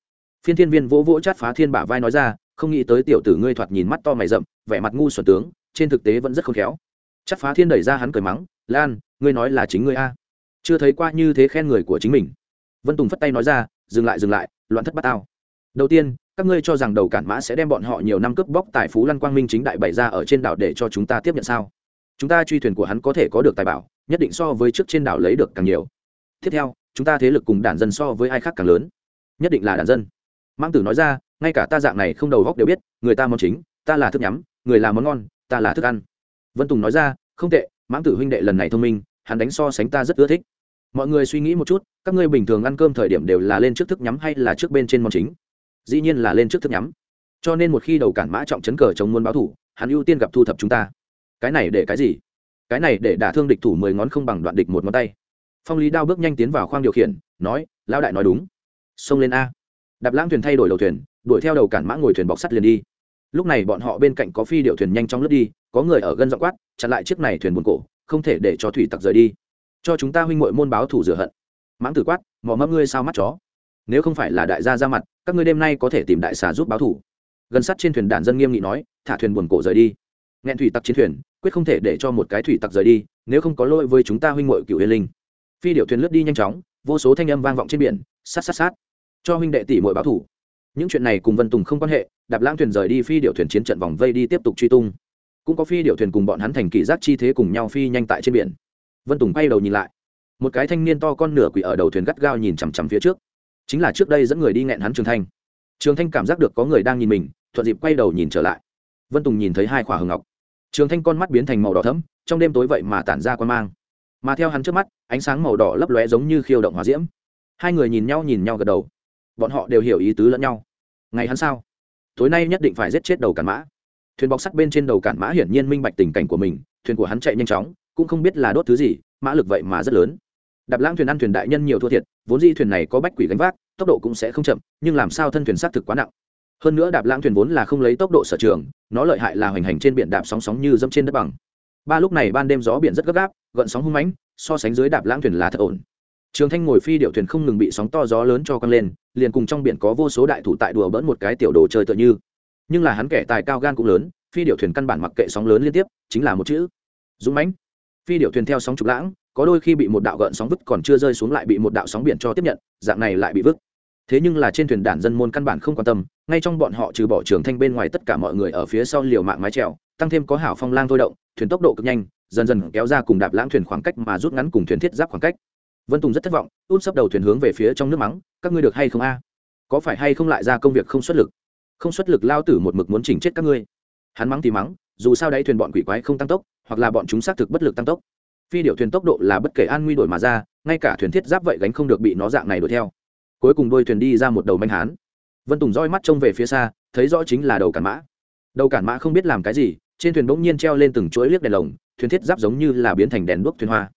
Phiên thiên viên vỗ vỗ chát phá thiên bả vai nói ra, không nghĩ tới tiểu tử ngươi thoạt nhìn mắt to mày rậm, vẻ mặt ngu xuẩn tướng, trên thực tế vẫn rất khôn khéo. Chát phá thiên đẩy ra hắn cười mắng, lan, ngươi nói là chính ngươi a? Chưa thấy qua như thế khen người của chính mình. Vân tùng phất tay nói ra, dừng lại dừng lại, loạn thất bát tao. Đầu tiên, các ngươi cho rằng đầu cản mã sẽ đem bọn họ nhiều năm cướp bóc tài phú lăn quang minh chính đại bày ra ở trên đảo để cho chúng ta tiếp nhận sao? Chúng ta truy thuyền của hắn có thể có được tài bảo nhất định so với trước trên đảo lấy được càng nhiều. Tiếp theo, chúng ta thế lực cùng đàn dân so với ai khác càng lớn? Nhất định là đàn dân. Mang tử nói ra, ngay cả ta dạng này không đầu góc đều biết, người ta món chính, ta là thức nhắm, người là món ngon, ta là thức ăn. Vân tùng nói ra, không tệ, mãng tử huynh đệ lần này thông minh, hắn đánh so sánh ta rất ưa thích. Mọi người suy nghĩ một chút, các ngươi bình thường ăn cơm thời điểm đều là lên trước thức nhắm hay là trước bên trên món chính? Dĩ nhiên là lên trước thức nhắm. Cho nên một khi đầu cản mã trọng chấn cờ chống muốn báo thủ, hắn ưu tiên gặp thu thập chúng ta. Cái này để cái gì? Cái này để đả thương địch thủ mười ngón không bằng đoạn địch một ngón tay. Phong lý đao bước nhanh tiến vào khoang điều khiển, nói, lão đại nói đúng. Xông lên a. Đạp lãng thuyền thay đổi đầu thuyền, đuổi theo đầu cản mã ngồi thuyền bọc sắt liền đi. Lúc này bọn họ bên cạnh có phi điệu thuyền nhanh chóng lướt đi, có người ở gân dọ quát, chặn lại chiếc này thuyền buồn cổ, không thể để cho thủy tặc rời đi. Cho chúng ta huynh mội môn báo thủ rửa hận. Mãng tử quát, mò mẫm ngươi sao mắt chó? Nếu không phải là đại gia ra mặt, các ngươi đêm nay có thể tìm đại xà giúp báo thủ gần sắt trên thuyền đàn dân nghiêm nghị nói, thả thuyền buồn cổ rời đi nghẹn thủy tặc chiến thuyền, quyết không thể để cho một cái thủy tặc rời đi, nếu không có lỗi với chúng ta huynh mội cựu huyền linh. Phi điệu thuyền lướt đi nhanh chóng, vô số thanh âm vang vọng trên biển, sát sát sát. Cho huynh đệ tỷ mội báo thủ. Những chuyện này cùng vân tùng không quan hệ, đạp lãng thuyền rời đi phi điệu thuyền chiến trận vòng vây đi tiếp tục truy tung. Cũng có phi điệu thuyền cùng bọn hắn thành kỷ giác chi thế cùng nhau phi nhanh tại trên biển. Vân tùng quay đầu nhìn lại. Một cái thanh niên to con nửa quỷ ở đầu thuyền gắt gao nhìn chằm chằm phía trước. Chính là trước đây dẫn người đi nghẹn hắn trường thanh. Trường thanh cảm giác được có người đang nhìn mình, thuận dịp quay đầu nhìn trở lại vân tùng nhìn thấy hai khỏa hồng ngọc. Trường thanh con mắt biến thành màu đỏ thấm trong đêm tối vậy mà tản ra quan mang. Mà theo hắn trước mắt, ánh sáng màu đỏ lấp lóe giống như khiêu động hòa diễm. Hai người nhìn nhau nhìn nhau gật đầu. Bọn họ đều hiểu ý tứ lẫn nhau. Ngày hắn sao? Tối nay nhất định phải giết chết đầu cản mã. Thuyền bọc sắt bên trên đầu cản mã hiển nhiên minh bạch tình cảnh của mình, thuyền của hắn chạy nhanh chóng, cũng không biết là đốt thứ gì, mã lực vậy mà rất lớn. Đạp lãng thuyền ăn thuyền đại nhân nhiều thua thiệt, vốn di thuyền này có bách quỷ gánh vác, tốc độ cũng sẽ không chậm, nhưng làm sao thân thuyền xác thực quá nặng? Hơn nữa đạp lãng thuyền vốn là không lấy tốc độ sở trường, nó lợi hại là hoành hành trên biển đạp sóng sóng như dẫm trên đất bằng. Ba lúc này ban đêm gió biển rất gấp gáp, gợn sóng hung mãnh, so sánh dưới đạp lãng thuyền là thật ổn. Trường thanh ngồi phi điệu thuyền không ngừng bị sóng to gió lớn cho căng lên, liền cùng trong biển có vô số đại thủ tại đùa bỡn một cái tiểu đồ chơi tựa như. Nhưng là hắn kẻ tài cao gan cũng lớn, phi điệu thuyền căn bản mặc kệ sóng lớn liên tiếp, chính là một chữ. Dũng mãnh. Phi điệu thuyền theo sóng trục lãng, có đôi khi bị một đạo gợn sóng vứt còn chưa rơi xuống lại bị một đạo sóng biển cho tiếp nhận, dạng này lại bị vứt. Thế nhưng là trên thuyền đản dân môn căn bản không quan tâm ngay trong bọn họ trừ bỏ trường thanh bên ngoài tất cả mọi người ở phía sau liều mạng mái trèo tăng thêm có hảo phong lang thôi động, thuyền tốc độ cực nhanh, dần dần kéo ra cùng đạp lãng thuyền khoảng cách mà rút ngắn cùng thuyền thiết giáp khoảng cách. Vân tùng rất thất vọng, út sấp đầu thuyền hướng về phía trong nước mắng, các ngươi được hay không a? Có phải hay không lại ra công việc không xuất lực? Không xuất lực lao tử một mực muốn chỉnh chết các ngươi. Hắn mắng thì mắng, dù sao đấy thuyền bọn quỷ quái không tăng tốc, hoặc là bọn chúng xác thực bất lực tăng tốc. Phi điệu thuyền tốc độ là bất kể an nguy đổi mà ra, ngay cả thuyền thiết giáp vậy gánh không được bị nó dạng này đuổi theo. Cuối cùng đôi thuyền đi ra một đầu manh hán vân tùng roi mắt trông về phía xa, thấy rõ chính là đầu cản mã. Đầu cản mã không biết làm cái gì, trên thuyền bỗng nhiên treo lên từng chuỗi liếc đèn lồng, thuyền thiết giáp giống như là biến thành đèn đuốc thuyền hoa.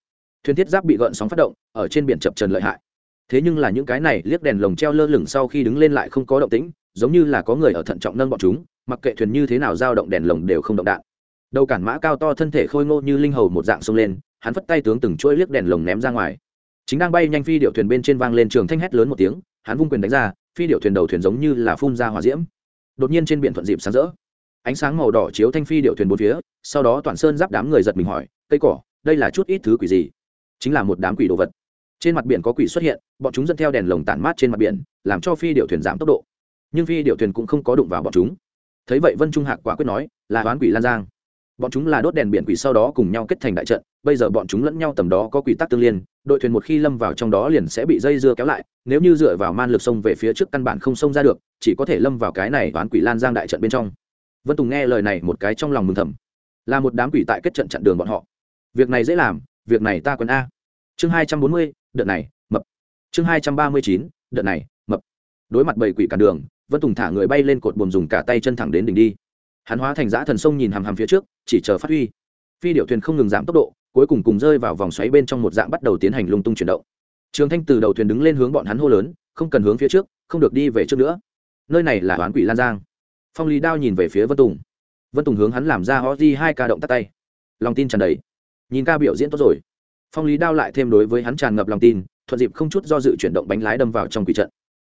Thuyền thiết giáp bị gợn sóng phát động, ở trên biển chập trần lợi hại. Thế nhưng là những cái này liếc đèn lồng treo lơ lửng sau khi đứng lên lại không có động tĩnh, giống như là có người ở thận trọng nâng bọn chúng, mặc kệ thuyền như thế nào dao động đèn lồng đều không động đạn. Đầu cản mã cao to thân thể khôi ngô như linh hầu một dạng sông lên, hắn phất tay tướng từng chuỗi liếc đèn lồng ném ra ngoài. Chính đang bay nhanh phi điệu thuyền bên trên vang lên trường thanh hét lớn một tiếng, hắn vung quyền đánh ra phi điệu thuyền đầu thuyền giống như là phun ra hỏa diễm. Đột nhiên trên biển thuận dịp sáng rỡ. Ánh sáng màu đỏ chiếu thanh phi điệu thuyền bốn phía, sau đó toàn sơn giáp đám người giật mình hỏi, cây cỏ, đây là chút ít thứ quỷ gì? Chính là một đám quỷ đồ vật. Trên mặt biển có quỷ xuất hiện, bọn chúng dẫn theo đèn lồng tản mát trên mặt biển, làm cho phi điệu thuyền giảm tốc độ. Nhưng phi điệu thuyền cũng không có đụng vào bọn chúng. Thấy vậy vân trung hạc quả quyết nói, là oán quỷ lan giang bọn chúng là đốt đèn biển quỷ sau đó cùng nhau kết thành đại trận, bây giờ bọn chúng lẫn nhau tầm đó có quỷ tắc tương liên, đội thuyền một khi lâm vào trong đó liền sẽ bị dây dưa kéo lại, nếu như dựa vào man lực sông về phía trước căn bản không xông ra được, chỉ có thể lâm vào cái này toán quỷ lan giang đại trận bên trong. Vân tùng nghe lời này một cái trong lòng mừng thầm. Là một đám quỷ tại kết trận chặn đường bọn họ. Việc này dễ làm, việc này ta quân a. Chương hai trăm bốn mươi, đợt này, mập. Chương hai trăm ba mươi chín, đợt này, mập. Đối mặt bảy quỷ cản đường, vân tùng thả người bay lên cột buồm dùng cả tay chân thẳng đến đỉnh đi hắn hóa thành giã thần sông nhìn hằm hằm phía trước, chỉ chờ phát huy. Phi điệu thuyền không ngừng giảm tốc độ, cuối cùng cùng rơi vào vòng xoáy bên trong một dạng bắt đầu tiến hành lung tung chuyển động. Trường thanh từ đầu thuyền đứng lên hướng bọn hắn hô lớn, không cần hướng phía trước, không được đi về trước nữa. Nơi này là toán quỷ lan giang. Phong lý đao nhìn về phía vân tùng. Vân tùng hướng hắn làm ra ho di hai ca động tắt tay. Lòng tin tràn đầy. Nhìn ca biểu diễn tốt rồi. Phong lý đao lại thêm đối với hắn tràn ngập lòng tin, thuận dịp không chút do dự chuyển động bánh lái đâm vào trong quỷ trận.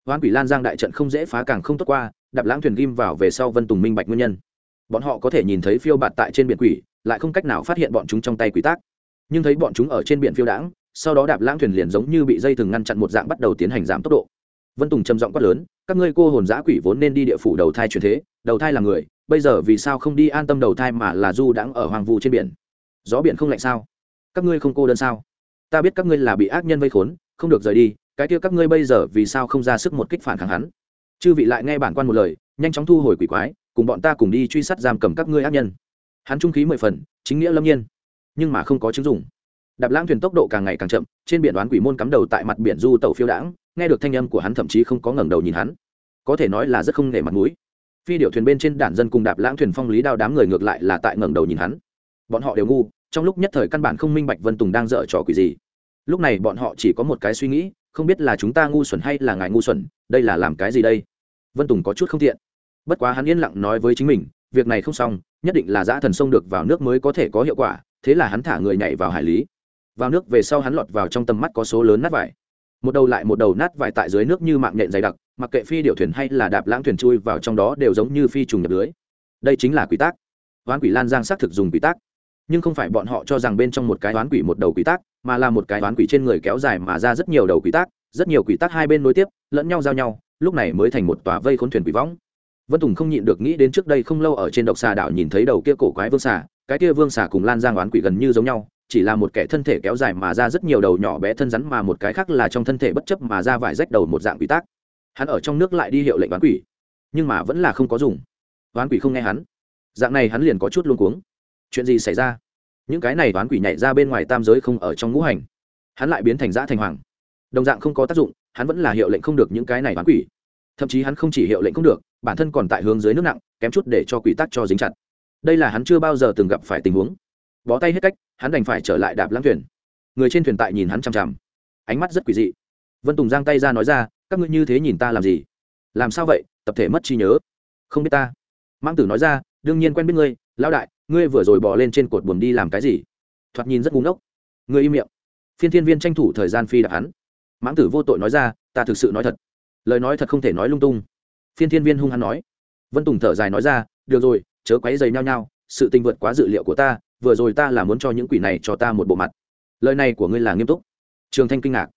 Hoán quỷ lan giang đại trận không dễ phá càng không tốt qua, đạp lãng thuyền ghim vào về sau vân tùng minh bạch nguyên nhân bọn họ có thể nhìn thấy phiêu bạt tại trên biển quỷ, lại không cách nào phát hiện bọn chúng trong tay quỷ tác. Nhưng thấy bọn chúng ở trên biển phiêu đãng, sau đó đạp lãng thuyền liền giống như bị dây thừng ngăn chặn một dạng bắt đầu tiến hành giảm tốc độ. Vân tùng trầm giọng quát lớn, các ngươi cô hồn giã quỷ vốn nên đi địa phủ đầu thai truyền thế, đầu thai là người, bây giờ vì sao không đi an tâm đầu thai mà là du đãng ở hoàng vu trên biển? Gió biển không lạnh sao? Các ngươi không cô đơn sao? Ta biết các ngươi là bị ác nhân vây khốn, không được rời đi, cái kia các ngươi bây giờ vì sao không ra sức một kích phản kháng hắn? Chư vị lại nghe bản quan một lời, nhanh chóng thu hồi quỷ quái cùng bọn ta cùng đi truy sát giam cầm các ngươi ác nhân. Hắn trung khí mười phần, chính nghĩa lâm nhiên. Nhưng mà không có chứng dụng. Đạp lãng thuyền tốc độ càng ngày càng chậm, trên biển đoán quỷ môn cắm đầu tại mặt biển du tàu phiêu đãng, nghe được thanh âm của hắn thậm chí không có ngẩng đầu nhìn hắn. Có thể nói là rất không nể mặt mũi. Phi điệu thuyền bên trên đản dân cùng đạp lãng thuyền phong lý đao đám người ngược lại là tại ngẩng đầu nhìn hắn. Bọn họ đều ngu, trong lúc nhất thời căn bản không minh bạch vân tùng đang dở trò quỷ gì. Lúc này bọn họ chỉ có một cái suy nghĩ, không biết là chúng ta ngu xuẩn hay là ngài ngu xuẩn, đây là làm cái gì đây? Vân tùng có chút không thiện bất quá hắn yên lặng nói với chính mình việc này không xong nhất định là giã thần sông được vào nước mới có thể có hiệu quả thế là hắn thả người nhảy vào hải lý. Vào nước về sau hắn lọt vào trong tầm mắt có số lớn nát vải. Một đầu lại một đầu nát vải tại dưới nước như mạng nhện dày đặc mặc kệ phi điệu thuyền hay là đạp lãng thuyền chui vào trong đó đều giống như phi trùng nhập lưới. Đây chính là quỷ tắc. oán quỷ lan giang xác thực dùng quỷ tắc, nhưng không phải bọn họ cho rằng bên trong một cái oán quỷ một đầu quỷ tắc, mà là một cái oán quỷ trên người kéo dài mà ra rất nhiều đầu quỷ tắc, rất nhiều quỷ tắc hai bên nối tiếp lẫn nhau giao nhau lúc này mới thành một tòa vây khốn thuyền quỷ võng vân tùng không nhịn được nghĩ đến trước đây không lâu ở trên độc xà đảo nhìn thấy đầu kia cổ quái vương xà, cái kia vương xà cùng lan giang oán quỷ gần như giống nhau, chỉ là một kẻ thân thể kéo dài mà ra rất nhiều đầu nhỏ bé thân rắn mà một cái khác là trong thân thể bất chấp mà ra vải rách đầu một dạng quỷ tác. Hắn ở trong nước lại đi hiệu lệnh oán quỷ, nhưng mà vẫn là không có dùng. Oán quỷ không nghe hắn. Dạng này hắn liền có chút luôn cuống. Chuyện gì xảy ra? Những cái này oán quỷ nhảy ra bên ngoài tam giới không ở trong ngũ hành. Hắn lại biến thành giã thành hoàng. Đồng dạng không có tác dụng, hắn vẫn là hiệu lệnh không được những cái này oán quỷ. Thậm chí hắn không chỉ hiệu lệnh không được bản thân còn tại hướng dưới nước nặng, kém chút để cho quỷ tắc cho dính chặt. Đây là hắn chưa bao giờ từng gặp phải tình huống. Bó tay hết cách, hắn đành phải trở lại đạp lãng thuyền. Người trên thuyền tại nhìn hắn chằm chằm. Ánh mắt rất quỷ dị. Vân tùng giang tay ra nói ra, các ngươi như thế nhìn ta làm gì? Làm sao vậy? Tập thể mất trí nhớ. Không biết ta. Mãng tử nói ra, đương nhiên quen biết ngươi, lão đại, ngươi vừa rồi bỏ lên trên cột buồm đi làm cái gì? Thoạt nhìn rất ngu ngốc. Ngươi im miệng. Phiên thiên viên tranh thủ thời gian phi đạp hắn. Mãng tử vô tội nói ra, ta thực sự nói thật. Lời nói thật không thể nói lung tung phiên thiên viên hung hăng nói. Vân tùng thở dài nói ra, được rồi, chớ quấy dày nhau nhau, sự tình vượt quá dự liệu của ta, vừa rồi ta là muốn cho những quỷ này cho ta một bộ mặt. Lời này của ngươi là nghiêm túc. Trường thanh kinh ngạc.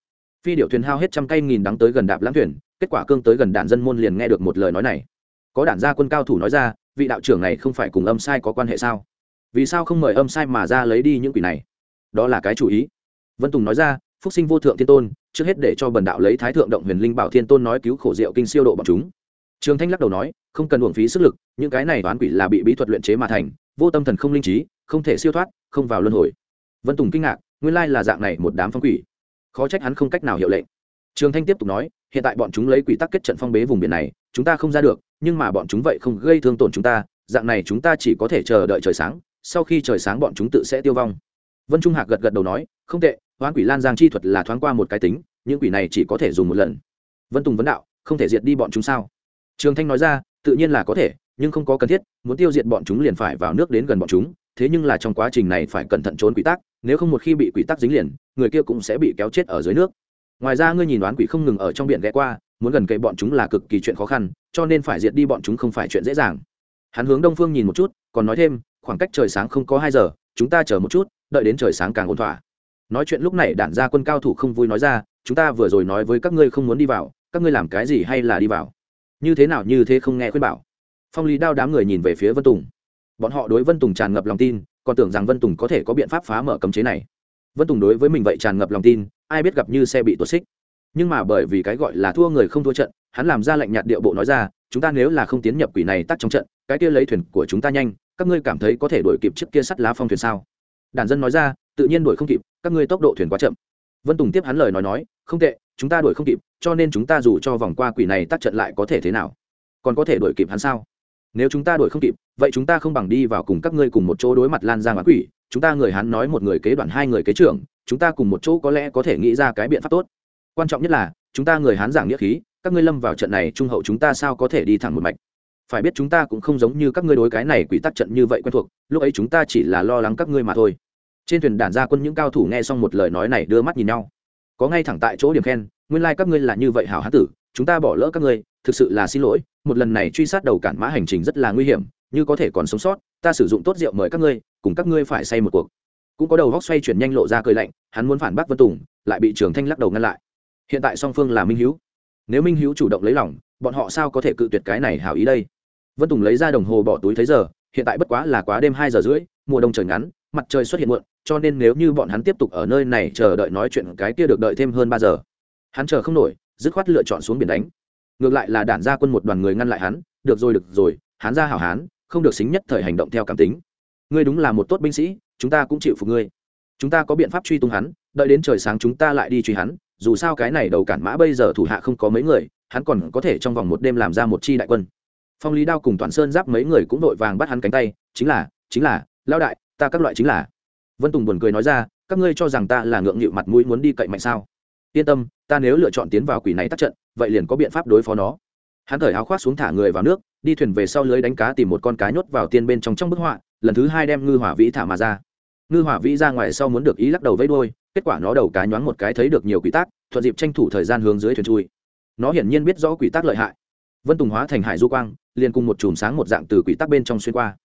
Phi điệu thuyền hao hết trăm cây nghìn đắng tới gần đạp lãng thuyền, kết quả cương tới gần đạn dân môn liền nghe được một lời nói này. Có đản gia quân cao thủ nói ra, vị đạo trưởng này không phải cùng âm sai có quan hệ sao? Vì sao không mời âm sai mà ra lấy đi những quỷ này? Đó là cái chủ ý. Vân tùng nói ra, phúc sinh vô thượng thiên tôn, trước hết để cho bần đạo lấy thái thượng động huyền linh bảo thiên tôn nói cứu khổ diệu kinh siêu độ bọn chúng trường thanh lắc đầu nói, không cần uổng phí sức lực, những cái này toán quỷ là bị bí thuật luyện chế mà thành, vô tâm thần không linh trí, không thể siêu thoát, không vào luân hồi. Vân tùng kinh ngạc, nguyên lai là dạng này một đám phong quỷ. Khó trách hắn không cách nào hiệu lệnh. Trường thanh tiếp tục nói, hiện tại bọn chúng lấy quỷ tắc kết trận phong bế vùng biển này, chúng ta không ra được, nhưng mà bọn chúng vậy không gây thương tổn chúng ta, dạng này chúng ta chỉ có thể chờ đợi trời sáng, sau khi trời sáng bọn chúng tự sẽ tiêu vong. Vân trung hạc gật gật đầu nói, không tệ hoán quỷ lan giang chi thuật là thoáng qua một cái tính, những quỷ này chỉ có thể dùng một lần. Vân tùng vấn đạo, không thể diệt đi bọn chúng sao? Trường thanh nói ra, tự nhiên là có thể, nhưng không có cần thiết, muốn tiêu diệt bọn chúng liền phải vào nước đến gần bọn chúng, thế nhưng là trong quá trình này phải cẩn thận trốn quỷ tắc, nếu không một khi bị quỷ tắc dính liền, người kia cũng sẽ bị kéo chết ở dưới nước. Ngoài ra ngươi nhìn đoán quỷ không ngừng ở trong biển ghé qua, muốn gần cây bọn chúng là cực kỳ chuyện khó khăn, cho nên phải diệt đi bọn chúng không phải chuyện dễ dàng. Hắn hướng đông phương nhìn một chút, còn nói thêm, khoảng cách trời sáng không có hai giờ, chúng ta chờ một chút, đợi đến trời sáng càng ổn thỏa. Nói chuyện lúc này đản ra quân cao thủ không vui nói ra, chúng ta vừa rồi nói với các ngươi không muốn đi vào, các ngươi làm cái gì hay là đi vào? Như thế nào như thế không nghe khuyên bảo. Phong lý đao đám người nhìn về phía vân tùng. Bọn họ đối vân tùng tràn ngập lòng tin, còn tưởng rằng vân tùng có thể có biện pháp phá mở cấm chế này. Vân tùng đối với mình vậy tràn ngập lòng tin, ai biết gặp như xe bị tuột xích. Nhưng mà bởi vì cái gọi là thua người không thua trận, hắn làm ra lệnh nhạt điệu bộ nói ra, chúng ta nếu là không tiến nhập quỷ này tắt trong trận, cái kia lấy thuyền của chúng ta nhanh, các ngươi cảm thấy có thể đuổi kịp chiếc kia sắt lá phong thuyền sao? Đàn dân nói ra, tự nhiên đuổi không kịp, các ngươi tốc độ thuyền quá chậm. Vân tùng tiếp hắn lời nói nói, không tệ chúng ta đuổi không kịp, cho nên chúng ta dù cho vòng qua quỷ này tắt trận lại có thể thế nào? Còn có thể đuổi kịp hắn sao? Nếu chúng ta đuổi không kịp, vậy chúng ta không bằng đi vào cùng các ngươi cùng một chỗ đối mặt lan giang á quỷ. Chúng ta người hắn nói một người kế đoạn hai người kế trưởng, chúng ta cùng một chỗ có lẽ có thể nghĩ ra cái biện pháp tốt. Quan trọng nhất là, chúng ta người hán giảng nghĩa khí, các ngươi lâm vào trận này trung hậu chúng ta sao có thể đi thẳng một mạch? Phải biết chúng ta cũng không giống như các ngươi đối cái này quỷ tắc trận như vậy quen thuộc, lúc ấy chúng ta chỉ là lo lắng các ngươi mà thôi. Trên thuyền đản gia quân những cao thủ nghe xong một lời nói này đưa mắt nhìn nhau có ngay thẳng tại chỗ điểm khen, nguyên lai、like、các ngươi là như vậy hảo hán tử, chúng ta bỏ lỡ các ngươi, thực sự là xin lỗi, một lần này truy sát đầu cản mã hành trình rất là nguy hiểm, như có thể còn sống sót, ta sử dụng tốt rượu mời các ngươi, cùng các ngươi phải say một cuộc. Cũng có đầu góc xoay chuyển nhanh lộ ra cười lạnh, hắn muốn phản bác vân tùng, lại bị trường thanh lắc đầu ngăn lại. Hiện tại song phương là minh hữu nếu minh hữu chủ động lấy lòng, bọn họ sao có thể cự tuyệt cái này hảo ý đây? Vân tùng lấy ra đồng hồ bỏ túi thấy giờ, hiện tại bất quá là quá đêm hai giờ rưỡi, mùa đông trời ngắn mặt trời xuất hiện muộn, cho nên nếu như bọn hắn tiếp tục ở nơi này chờ đợi nói chuyện cái kia được đợi thêm hơn ba giờ. Hắn chờ không nổi, dứt khoát lựa chọn xuống biển đánh. Ngược lại là đản ra quân một đoàn người ngăn lại hắn, được rồi được rồi, hắn ra hảo hán, không được xính nhất thời hành động theo cảm tính. Ngươi đúng là một tốt binh sĩ, chúng ta cũng chịu phục ngươi. Chúng ta có biện pháp truy tung hắn, đợi đến trời sáng chúng ta lại đi truy hắn, dù sao cái này đầu cản mã bây giờ thủ hạ không có mấy người, hắn còn có thể trong vòng một đêm làm ra một chi đại quân. Phong lý đao cùng toàn sơn giáp mấy người cũng vội vàng bắt hắn cánh tay, chính là chính là lao đại ta các loại chính là. Vân tùng buồn cười nói ra, các ngươi cho rằng ta là ngượng nghịu mặt mũi muốn đi cậy mạnh sao? Yên tâm, ta nếu lựa chọn tiến vào quỷ này tắt trận, vậy liền có biện pháp đối phó nó. Hắn thời áo khoác xuống thả người vào nước, đi thuyền về sau lưới đánh cá tìm một con cá nhốt vào tiên bên trong trong bức họa, lần thứ hai đem ngư hỏa vĩ thả mà ra. Ngư hỏa vĩ ra ngoài sau muốn được ý lắc đầu vẫy đôi kết quả nó đầu cá nhoáng một cái thấy được nhiều quỷ tác, thuận dịp tranh thủ thời gian hướng dưới thuyền chui. Nó hiển nhiên biết rõ quỷ tác lợi hại. Vân tùng hóa thành hải du quang, liền cùng một chùm sáng một dạng từ quỷ tác bên trong xuyên qua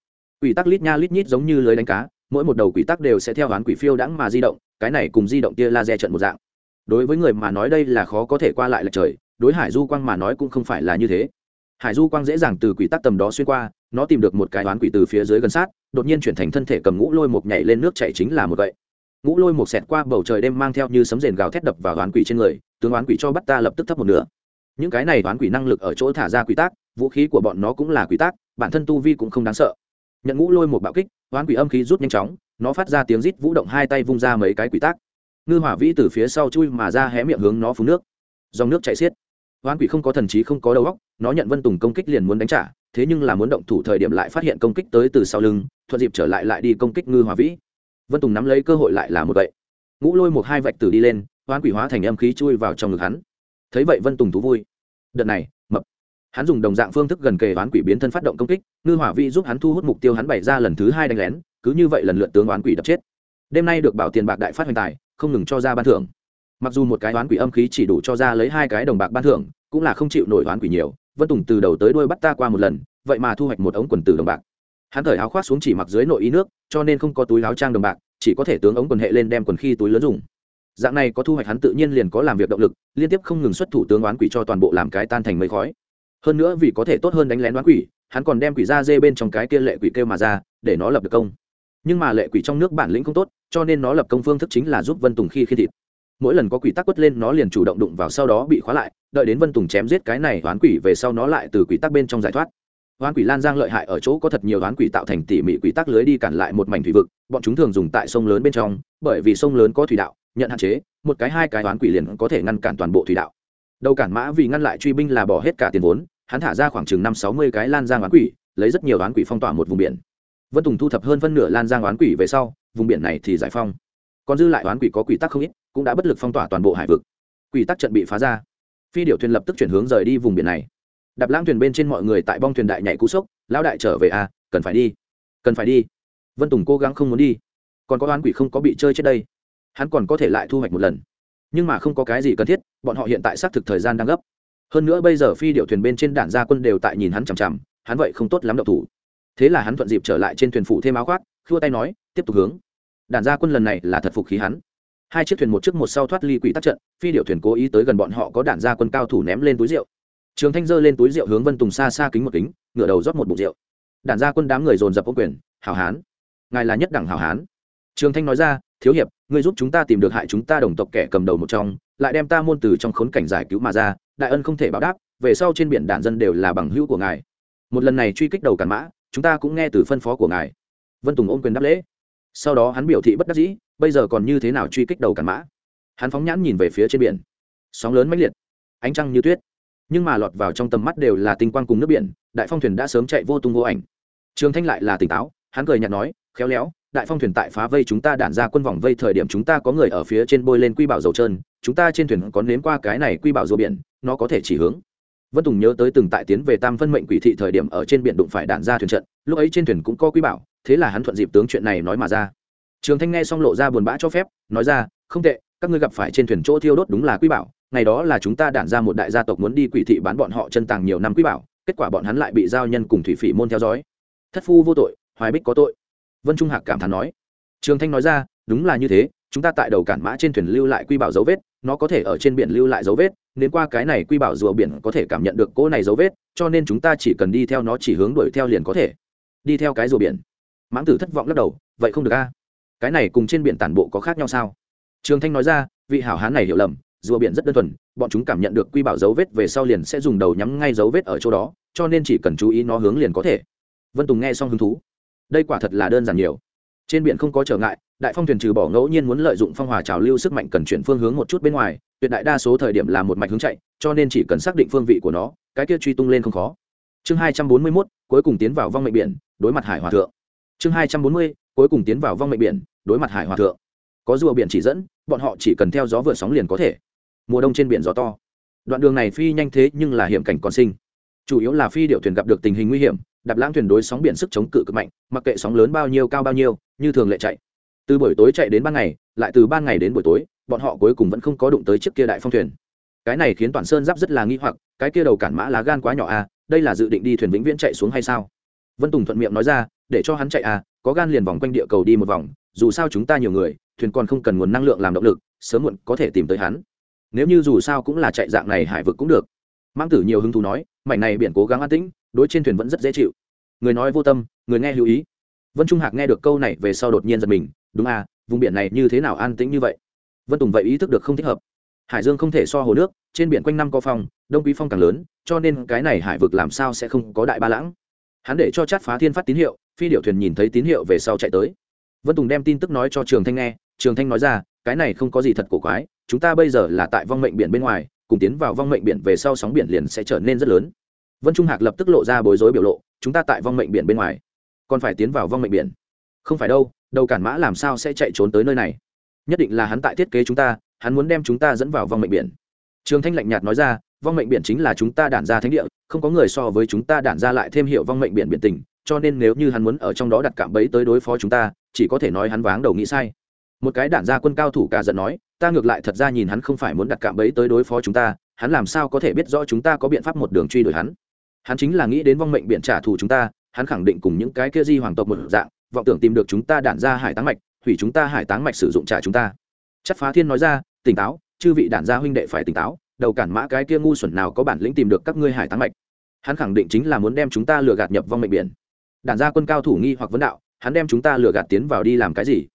quỷ tắc lít nha lít nhít giống như lưới đánh cá, mỗi một đầu quỷ tắc đều sẽ theo đoán quỷ phiêu đãng mà di động, cái này cùng di động tia laser trận một dạng. Đối với người mà nói đây là khó có thể qua lại lệch trời, đối hải du quang mà nói cũng không phải là như thế. Hải du quang dễ dàng từ quỷ tắc tầm đó xuyên qua, nó tìm được một cái đoán quỷ từ phía dưới gần sát, đột nhiên chuyển thành thân thể cầm ngũ lôi một nhảy lên nước chạy chính là một vậy ngũ lôi một xẹt qua bầu trời đêm mang theo như sấm rền gào thét đập vào đoán quỷ trên người, tướng đoán quỷ cho bắt ta lập tức thấp một nửa. Những cái này đoán quỷ năng lực ở chỗ thả ra quỷ tác vũ khí của bọn nó cũng là quỷ tác bản thân tu vi cũng không đáng sợ nhận ngũ lôi một bạo kích, hoán quỷ âm khí rút nhanh chóng, nó phát ra tiếng rít vũ động hai tay vung ra mấy cái quỷ tác. Ngư hỏa vĩ từ phía sau chui mà ra hé miệng hướng nó phun nước. Dòng nước chảy xiết. Hoán quỷ không có thần trí, không có đầu óc, nó nhận vân tùng công kích liền muốn đánh trả, thế nhưng là muốn động thủ thời điểm lại phát hiện công kích tới từ sau lưng, thuận dịp trở lại lại đi công kích ngư hỏa vĩ. Vân tùng nắm lấy cơ hội lại là một vậy ngũ lôi một hai vạch tử đi lên, hoán quỷ hóa thành âm khí chui vào trong ngực hắn. Thấy vậy vân tùng thú vui. Đợt này, mập hắn dùng đồng dạng phương thức gần kề oán quỷ biến thân phát động công kích, ngư hỏa vĩ giúp hắn thu hút mục tiêu hắn bày ra lần thứ hai đánh lén, cứ như vậy lần lượt tướng oán quỷ đập chết. Đêm nay được bảo tiền bạc đại phát hoành tài, không ngừng cho ra ban thưởng. Mặc dù một cái oán quỷ âm khí chỉ đủ cho ra lấy hai cái đồng bạc ban thưởng, cũng là không chịu nổi oán quỷ nhiều, vân tùng từ đầu tới đuôi bắt ta qua một lần, vậy mà thu hoạch một ống quần từ đồng bạc. Hắn thời áo khoác xuống chỉ mặc dưới nội y nước, cho nên không có túi áo trang đồng bạc, chỉ có thể tướng ống quần hệ lên đem quần khi túi lớn dùng. Dạng này có thu hoạch hắn tự nhiên liền có làm việc động lực, liên tiếp không ngừng xuất thủ tướng oán quỷ cho toàn bộ làm cái tan thành mây khói hơn nữa vì có thể tốt hơn đánh lén đoán quỷ, hắn còn đem quỷ ra dê bên trong cái kia lệ quỷ kêu mà ra, để nó lập được công. Nhưng mà lệ quỷ trong nước bản lĩnh không tốt, cho nên nó lập công phương thức chính là giúp vân tùng khi khi thịt. Mỗi lần có quỷ tắc quất lên, nó liền chủ động đụng vào sau đó bị khóa lại, đợi đến vân tùng chém giết cái này hoán quỷ về sau nó lại từ quỷ tắc bên trong giải thoát. Hoán quỷ lan giang lợi hại ở chỗ có thật nhiều hoán quỷ tạo thành tỉ mỉ quỷ tắc lưới đi cản lại một mảnh thủy vực, bọn chúng thường dùng tại sông lớn bên trong, bởi vì sông lớn có thủy đạo, nhận hạn chế, một cái hai cái hoán quỷ liền có thể ngăn cản toàn bộ thủy đạo. Đầu cản mã vì ngăn lại truy binh là bỏ hết cả tiền vốn hắn thả ra khoảng chừng năm sáu mươi cái lan giang oán quỷ, lấy rất nhiều oán quỷ phong tỏa một vùng biển. Vân tùng thu thập hơn phân nửa lan giang oán quỷ về sau, vùng biển này thì giải phong còn dư lại oán quỷ có quỷ tắc không ít, cũng đã bất lực phong tỏa toàn bộ hải vực. Quỷ tắc trận bị phá ra. Phi điệu thuyền lập tức chuyển hướng rời đi vùng biển này. Đạp lãng thuyền bên trên mọi người tại bong thuyền đại nhảy cú sốc, lão đại trở về à cần phải đi, cần phải đi. Vân tùng cố gắng không muốn đi. Còn có oán quỷ không có bị chơi chết đây. Hắn còn có thể lại thu hoạch một lần. Nhưng mà không có cái gì cần thiết, bọn họ hiện tại xác thực thời gian đang gấp hơn nữa bây giờ phi điệu thuyền bên trên đạn gia quân đều tại nhìn hắn chằm chằm, hắn vậy không tốt lắm độc thủ. Thế là hắn thuận dịp trở lại trên thuyền phủ thêm áo khoác, khua tay nói, tiếp tục hướng. Đạn gia quân lần này là thật phục khí hắn. Hai chiếc thuyền một trước một sau thoát ly quỷ tắc trận, phi điệu thuyền cố ý tới gần bọn họ có đạn gia quân cao thủ ném lên túi rượu. Trường thanh dơ lên túi rượu hướng vân tùng xa xa kính một kính, ngửa đầu rót một bụng rượu. Đạn gia quân đám người dồn dập ô quyền, hảo hán, ngài là nhất đẳng hảo hán. Trường thanh nói ra, thiếu hiệp, ngươi giúp chúng ta tìm được hại chúng ta đồng tộc kẻ cầm đầu một trong, lại đem ta môn từ trong khốn cảnh giải cứu mà ra đại ân không thể báo đáp, về sau trên biển đạn dân đều là bằng hữu của ngài. Một lần này truy kích đầu cản mã, chúng ta cũng nghe từ phân phó của ngài. Vân tùng ôm quyền đáp lễ. Sau đó hắn biểu thị bất đắc dĩ, bây giờ còn như thế nào truy kích đầu cản mã? Hắn phóng nhãn nhìn về phía trên biển. Sóng lớn mãnh liệt, ánh trăng như tuyết. Nhưng mà lọt vào trong tầm mắt đều là tinh quang cùng nước biển, đại phong thuyền đã sớm chạy vô tung vô ảnh. Trường thanh lại là tỉnh táo, hắn cười nhạt nói, khéo léo, đại phong thuyền tại phá vây chúng ta đản ra quân vòng vây thời điểm chúng ta có người ở phía trên bôi lên quy bảo dầu trơn chúng ta trên thuyền có nếm qua cái này quy bảo rùa biển, nó có thể chỉ hướng. Vân tùng nhớ tới từng tại tiến về tam phân mệnh quỷ thị thời điểm ở trên biển đụng phải đạn ra thuyền trận, lúc ấy trên thuyền cũng có quy bảo, thế là hắn thuận dịp tướng chuyện này nói mà ra. Trường thanh nghe xong lộ ra buồn bã cho phép, nói ra, không tệ, các ngươi gặp phải trên thuyền chỗ thiêu đốt đúng là quy bảo, ngày đó là chúng ta đản ra một đại gia tộc muốn đi quỷ thị bán bọn họ chân tàng nhiều năm quy bảo, kết quả bọn hắn lại bị giao nhân cùng thủy phỉ môn theo dõi. Thất phu vô tội, hoài bích có tội. Vân trung hạc cảm thán nói. Trường thanh nói ra, đúng là như thế chúng ta tại đầu cản mã trên thuyền lưu lại quy bảo dấu vết, nó có thể ở trên biển lưu lại dấu vết, nên qua cái này quy bảo rùa biển có thể cảm nhận được cỗ này dấu vết, cho nên chúng ta chỉ cần đi theo nó chỉ hướng đuổi theo liền có thể. Đi theo cái rùa biển. Mãng tử thất vọng lắc đầu, vậy không được a. Cái này cùng trên biển tản bộ có khác nhau sao? Trường thanh nói ra, vị hảo hán này hiểu lầm, rùa biển rất đơn thuần, bọn chúng cảm nhận được quy bảo dấu vết về sau liền sẽ dùng đầu nhắm ngay dấu vết ở chỗ đó, cho nên chỉ cần chú ý nó hướng liền có thể. Vân tùng nghe xong hứng thú. Đây quả thật là đơn giản nhiều. Trên biển không có trở ngại đại phong thuyền trừ bỏ ngẫu nhiên muốn lợi dụng phong hòa trào lưu sức mạnh cần chuyển phương hướng một chút bên ngoài, tuyệt đại đa số thời điểm là một mạch hướng chạy, cho nên chỉ cần xác định phương vị của nó, cái kia truy tung lên không khó. Chương hai trăm bốn mươi mốt, cuối cùng tiến vào vong mệnh biển, đối mặt hải hòa thượng. Chương hai trăm bốn mươi, cuối cùng tiến vào vong mệnh biển, đối mặt hải hòa thượng. Có rùa biển chỉ dẫn, bọn họ chỉ cần theo gió vượt sóng liền có thể. Mùa đông trên biển gió to. Đoạn đường này phi nhanh thế nhưng là hiểm cảnh còn sinh. Chủ yếu là phi điệu thuyền gặp được tình hình nguy hiểm, đạp lãng thuyền đối sóng biển sức chống cự cực mạnh, mặc kệ sóng lớn bao nhiêu, cao bao nhiêu, như thường lệ chạy từ buổi tối chạy đến ban ngày, lại từ ban ngày đến buổi tối, bọn họ cuối cùng vẫn không có đụng tới chiếc kia đại phong thuyền. Cái này khiến toàn sơn giáp rất là nghi hoặc, cái kia đầu cản mã lá gan quá nhỏ à đây là dự định đi thuyền vĩnh viễn chạy xuống hay sao? Vân tùng thuận miệng nói ra, để cho hắn chạy à có gan liền vòng quanh địa cầu đi một vòng, dù sao chúng ta nhiều người, thuyền còn không cần nguồn năng lượng làm động lực, sớm muộn có thể tìm tới hắn. Nếu như dù sao cũng là chạy dạng này hải vực cũng được. Mang tử nhiều hứng thú nói, mảnh này biển cố gắng an tĩnh, đối trên thuyền vẫn rất dễ chịu. Người nói vô tâm, người nghe lưu ý. Vân trung hạc nghe được câu này về sau đột nhiên giật mình đúng à vùng biển này như thế nào an tĩnh như vậy? Vân tùng vậy ý thức được không thích hợp. Hải dương không thể so hồ nước, trên biển quanh năm có phong, đông quý phong càng lớn, cho nên cái này hải vực làm sao sẽ không có đại ba lãng. Hắn để cho chát phá thiên phát tín hiệu, phi điệu thuyền nhìn thấy tín hiệu về sau chạy tới. Vân tùng đem tin tức nói cho trường thanh nghe, trường thanh nói ra, cái này không có gì thật cổ quái, chúng ta bây giờ là tại vong mệnh biển bên ngoài, cùng tiến vào vong mệnh biển về sau sóng biển liền sẽ trở nên rất lớn. Vân trung hạc lập tức lộ ra bối rối biểu lộ, chúng ta tại vong mệnh biển bên ngoài, còn phải tiến vào vong mệnh biển. Không phải đâu đầu cản mã làm sao sẽ chạy trốn tới nơi này? Nhất định là hắn tại thiết kế chúng ta, hắn muốn đem chúng ta dẫn vào vong mệnh biển. Trường thanh lạnh nhạt nói ra, vong mệnh biển chính là chúng ta đản ra thánh địa, không có người so với chúng ta đản ra lại thêm hiệu vong mệnh biển biển tình, cho nên nếu như hắn muốn ở trong đó đặt cạm bẫy tới đối phó chúng ta, chỉ có thể nói hắn váng đầu nghĩ sai. Một cái đản ra quân cao thủ cả giận nói, ta ngược lại thật ra nhìn hắn không phải muốn đặt cạm bẫy tới đối phó chúng ta, hắn làm sao có thể biết rõ chúng ta có biện pháp một đường truy đuổi hắn? Hắn chính là nghĩ đến vong mệnh biển trả thù chúng ta, hắn khẳng định cùng những cái kia di hoàng tộc một dạng vọng tưởng tìm được chúng ta đản ra hải táng mạch, hủy chúng ta hải táng mạch sử dụng trả chúng ta. Chất phá thiên nói ra, tỉnh táo, chư vị đản gia huynh đệ phải tỉnh táo, đầu cản mã cái kia ngu xuẩn nào có bản lĩnh tìm được các ngươi hải táng mạch. Hắn khẳng định chính là muốn đem chúng ta lừa gạt nhập vong mệnh biển. Đản gia quân cao thủ nghi hoặc vấn đạo, hắn đem chúng ta lừa gạt tiến vào đi làm cái gì?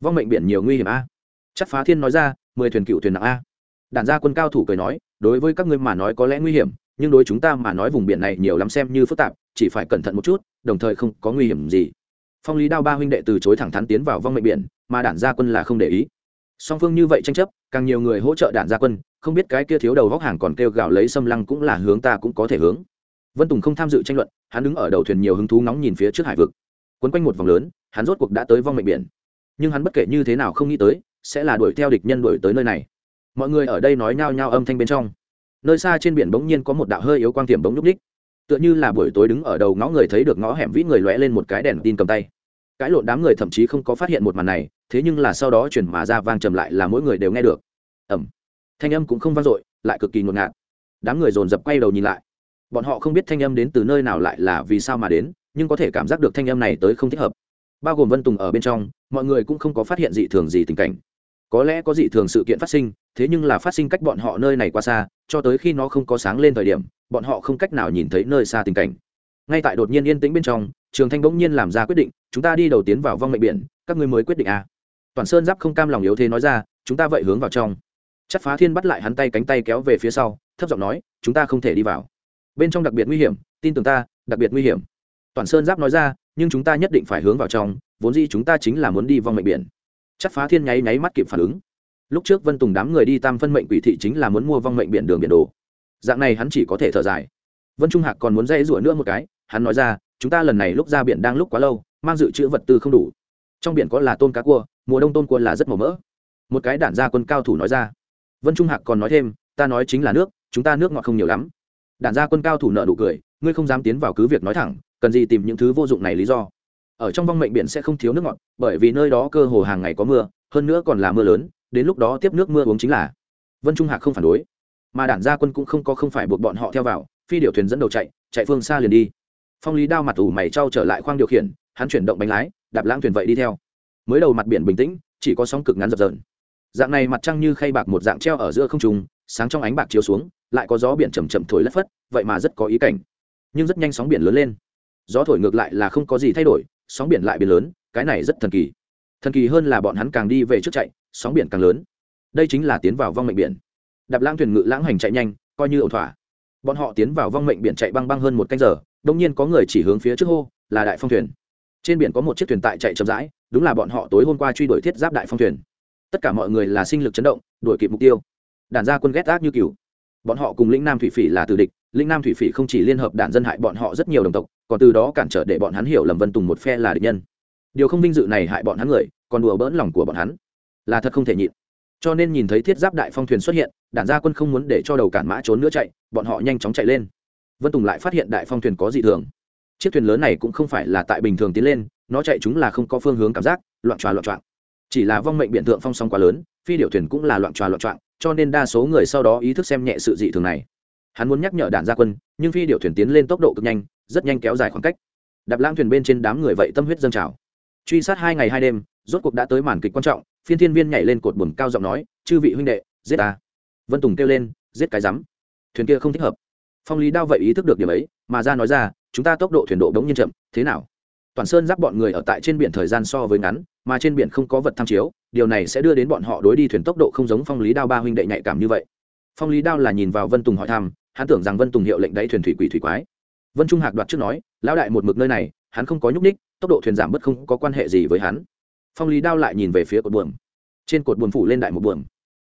Vong mệnh biển nhiều nguy hiểm a. Chất phá thiên nói ra, mười thuyền cựu thuyền nặng a. Đản gia quân cao thủ cười nói, đối với các ngươi mà nói có lẽ nguy hiểm, nhưng đối chúng ta mà nói vùng biển này nhiều lắm xem như phức tạp, chỉ phải cẩn thận một chút, đồng thời không có nguy hiểm gì phong lý đao ba huynh đệ từ chối thẳng thắn tiến vào vong mệnh biển, mà đản gia quân là không để ý. Song phương như vậy tranh chấp, càng nhiều người hỗ trợ đản gia quân, không biết cái kia thiếu đầu góc hàng còn kêu gào lấy xâm lăng cũng là hướng ta cũng có thể hướng. Vân tùng không tham dự tranh luận, hắn đứng ở đầu thuyền nhiều hứng thú nóng nhìn phía trước hải vực. Quấn quanh một vòng lớn, hắn rốt cuộc đã tới vong mệnh biển. Nhưng hắn bất kể như thế nào không nghĩ tới, sẽ là đuổi theo địch nhân đuổi tới nơi này. Mọi người ở đây nói nhao nhao âm thanh bên trong. Nơi xa trên biển bỗng nhiên có một đạo hơi yếu quang tiềm bỗng nhúc ních. Tựa như là buổi tối đứng ở đầu ngõ người thấy được ngõ hẻm vĩ người lóe lên một cái đèn tin cầm tay cãi lộn đám người thậm chí không có phát hiện một màn này, thế nhưng là sau đó chuyển mà ra vang trầm lại là mỗi người đều nghe được. Ẩm thanh âm cũng không vang dội, lại cực kỳ ngột ngạt. Đám người dồn dập quay đầu nhìn lại. Bọn họ không biết thanh âm đến từ nơi nào lại là vì sao mà đến, nhưng có thể cảm giác được thanh âm này tới không thích hợp. Bao gồm vân tùng ở bên trong, mọi người cũng không có phát hiện dị thường gì tình cảnh. Có lẽ có dị thường sự kiện phát sinh, thế nhưng là phát sinh cách bọn họ nơi này qua xa, cho tới khi nó không có sáng lên thời điểm, bọn họ không cách nào nhìn thấy nơi xa tình cảnh. Ngay tại đột nhiên yên tĩnh bên trong trường thanh bỗng nhiên làm ra quyết định, chúng ta đi đầu tiến vào vong mệnh biển, các ngươi mới quyết định à. toàn sơn giáp không cam lòng yếu thế nói ra, chúng ta vậy hướng vào trong. Chắc phá thiên bắt lại hắn tay cánh tay kéo về phía sau, thấp giọng nói, chúng ta không thể đi vào. Bên trong đặc biệt nguy hiểm, tin tưởng ta, đặc biệt nguy hiểm. Toàn sơn giáp nói ra, nhưng chúng ta nhất định phải hướng vào trong, vốn dĩ chúng ta chính là muốn đi vong mệnh biển. Chắc phá thiên nháy nháy mắt kịp phản ứng. Lúc trước vân tùng đám người đi tam phân mệnh quỷ thị chính là muốn mua vong mệnh biển đường biển đồ. Dạng này hắn chỉ có thể thở dài. Vân trung hạc còn muốn dây rủa nữa một cái, hắn nói ra chúng ta lần này lúc ra biển đang lúc quá lâu, mang dự trữ vật tư không đủ. Trong biển có là tôm cá cua, mùa đông tôm cua là rất màu mỡ. Một cái đản gia quân cao thủ nói ra. Vân trung hạc còn nói thêm, ta nói chính là nước, chúng ta nước ngọt không nhiều lắm. Đản gia quân cao thủ nợ nụ cười, ngươi không dám tiến vào cứ việc nói thẳng, cần gì tìm những thứ vô dụng này lý do. Ở trong vong mệnh biển sẽ không thiếu nước ngọt, bởi vì nơi đó cơ hồ hàng ngày có mưa, hơn nữa còn là mưa lớn, đến lúc đó tiếp nước mưa uống chính là. Vân trung hạc không phản đối. Mà đản gia quân cũng không có không phải buộc bọn họ theo vào, phi điều thuyền dẫn đầu chạy chạy phương xa liền đi phong lý đao mặt ủ mày trao trở lại khoang điều khiển, hắn chuyển động bánh lái, đạp lãng thuyền vậy đi theo. Mới đầu mặt biển bình tĩnh, chỉ có sóng cực ngắn dập dờn. Dạng này mặt trăng như khay bạc một dạng treo ở giữa không trùng sáng trong ánh bạc chiếu xuống, lại có gió biển chầm chậm thổi lất phất, vậy mà rất có ý cảnh. Nhưng rất nhanh sóng biển lớn lên. Gió thổi ngược lại là không có gì thay đổi, sóng biển lại biển lớn, cái này rất thần kỳ. Thần kỳ hơn là bọn hắn càng đi về trước chạy, sóng biển càng lớn. Đây chính là tiến vào vong mệnh biển. Đạp lãng thuyền ngự lãng hành chạy nhanh, coi như ẩu thỏa. Bọn họ tiến vào vong mệnh biển chạy băng băng hơn một canh giờ đông nhiên có người chỉ hướng phía trước hô, là đại phong thuyền. Trên biển có một chiếc thuyền tại chạy chậm rãi, đúng là bọn họ tối hôm qua truy đuổi thiết giáp đại phong thuyền. Tất cả mọi người là sinh lực chấn động, đuổi kịp mục tiêu. Đàn gia quân ghét ác như cừu. Bọn họ cùng lĩnh nam thủy phỉ là từ địch, lĩnh nam thủy phỉ không chỉ liên hợp đàn dân hại bọn họ rất nhiều đồng tộc, còn từ đó cản trở để bọn hắn hiểu lầm vân tùng một phe là địch nhân. Điều không vinh dự này hại bọn hắn người, còn đùa bỡn lòng của bọn hắn. Là thật không thể nhịn. Cho nên nhìn thấy thiết giáp đại phong thuyền xuất hiện đàn gia quân không muốn để cho đầu cản mã trốn nữa chạy, bọn họ nhanh chóng chạy lên vân tùng lại phát hiện đại phong thuyền có dị thường. Chiếc thuyền lớn này cũng không phải là tại bình thường tiến lên, nó chạy chúng là không có phương hướng cảm giác, loạn tròa loạn trọn chỉ là vong mệnh biện tượng phong song quá lớn, phi điệu thuyền cũng là loạn tròa loạn trọn cho nên đa số người sau đó ý thức xem nhẹ sự dị thường này. Hắn muốn nhắc nhở đạn gia quân, nhưng phi điệu thuyền tiến lên tốc độ cực nhanh, rất nhanh kéo dài khoảng cách. Đạp lãng thuyền bên trên đám người vậy tâm huyết dâng trào. Truy sát hai ngày hai đêm, rốt cuộc đã tới màn kịch quan trọng, phiên thiên viên nhảy lên cột buồm cao giọng nói, chư vị huynh đệ, giết ta. Vân tùng kêu lên, giết cái rắm. Thuyền kia không thích hợp phong lý đao vậy ý thức được điểm ấy, mà ra nói ra, chúng ta tốc độ thuyền độ đống nhiên chậm, thế nào? Toàn sơn giáp bọn người ở tại trên biển thời gian so với ngắn, mà trên biển không có vật tham chiếu, điều này sẽ đưa đến bọn họ đối đi thuyền tốc độ không giống phong lý đao ba huynh đệ nhạy cảm như vậy. Phong lý đao là nhìn vào vân tùng hỏi thăm, hắn tưởng rằng vân tùng hiệu lệnh đáy thuyền thủy quỷ thủy quái. Vân trung hạc đoạt trước nói, lão đại một mực nơi này, hắn không có nhúc ních tốc độ thuyền giảm bớt không có quan hệ gì với hắn. Phong lý đao lại nhìn về phía cột buồm. Trên cột buồm phủ lên đại một buồm.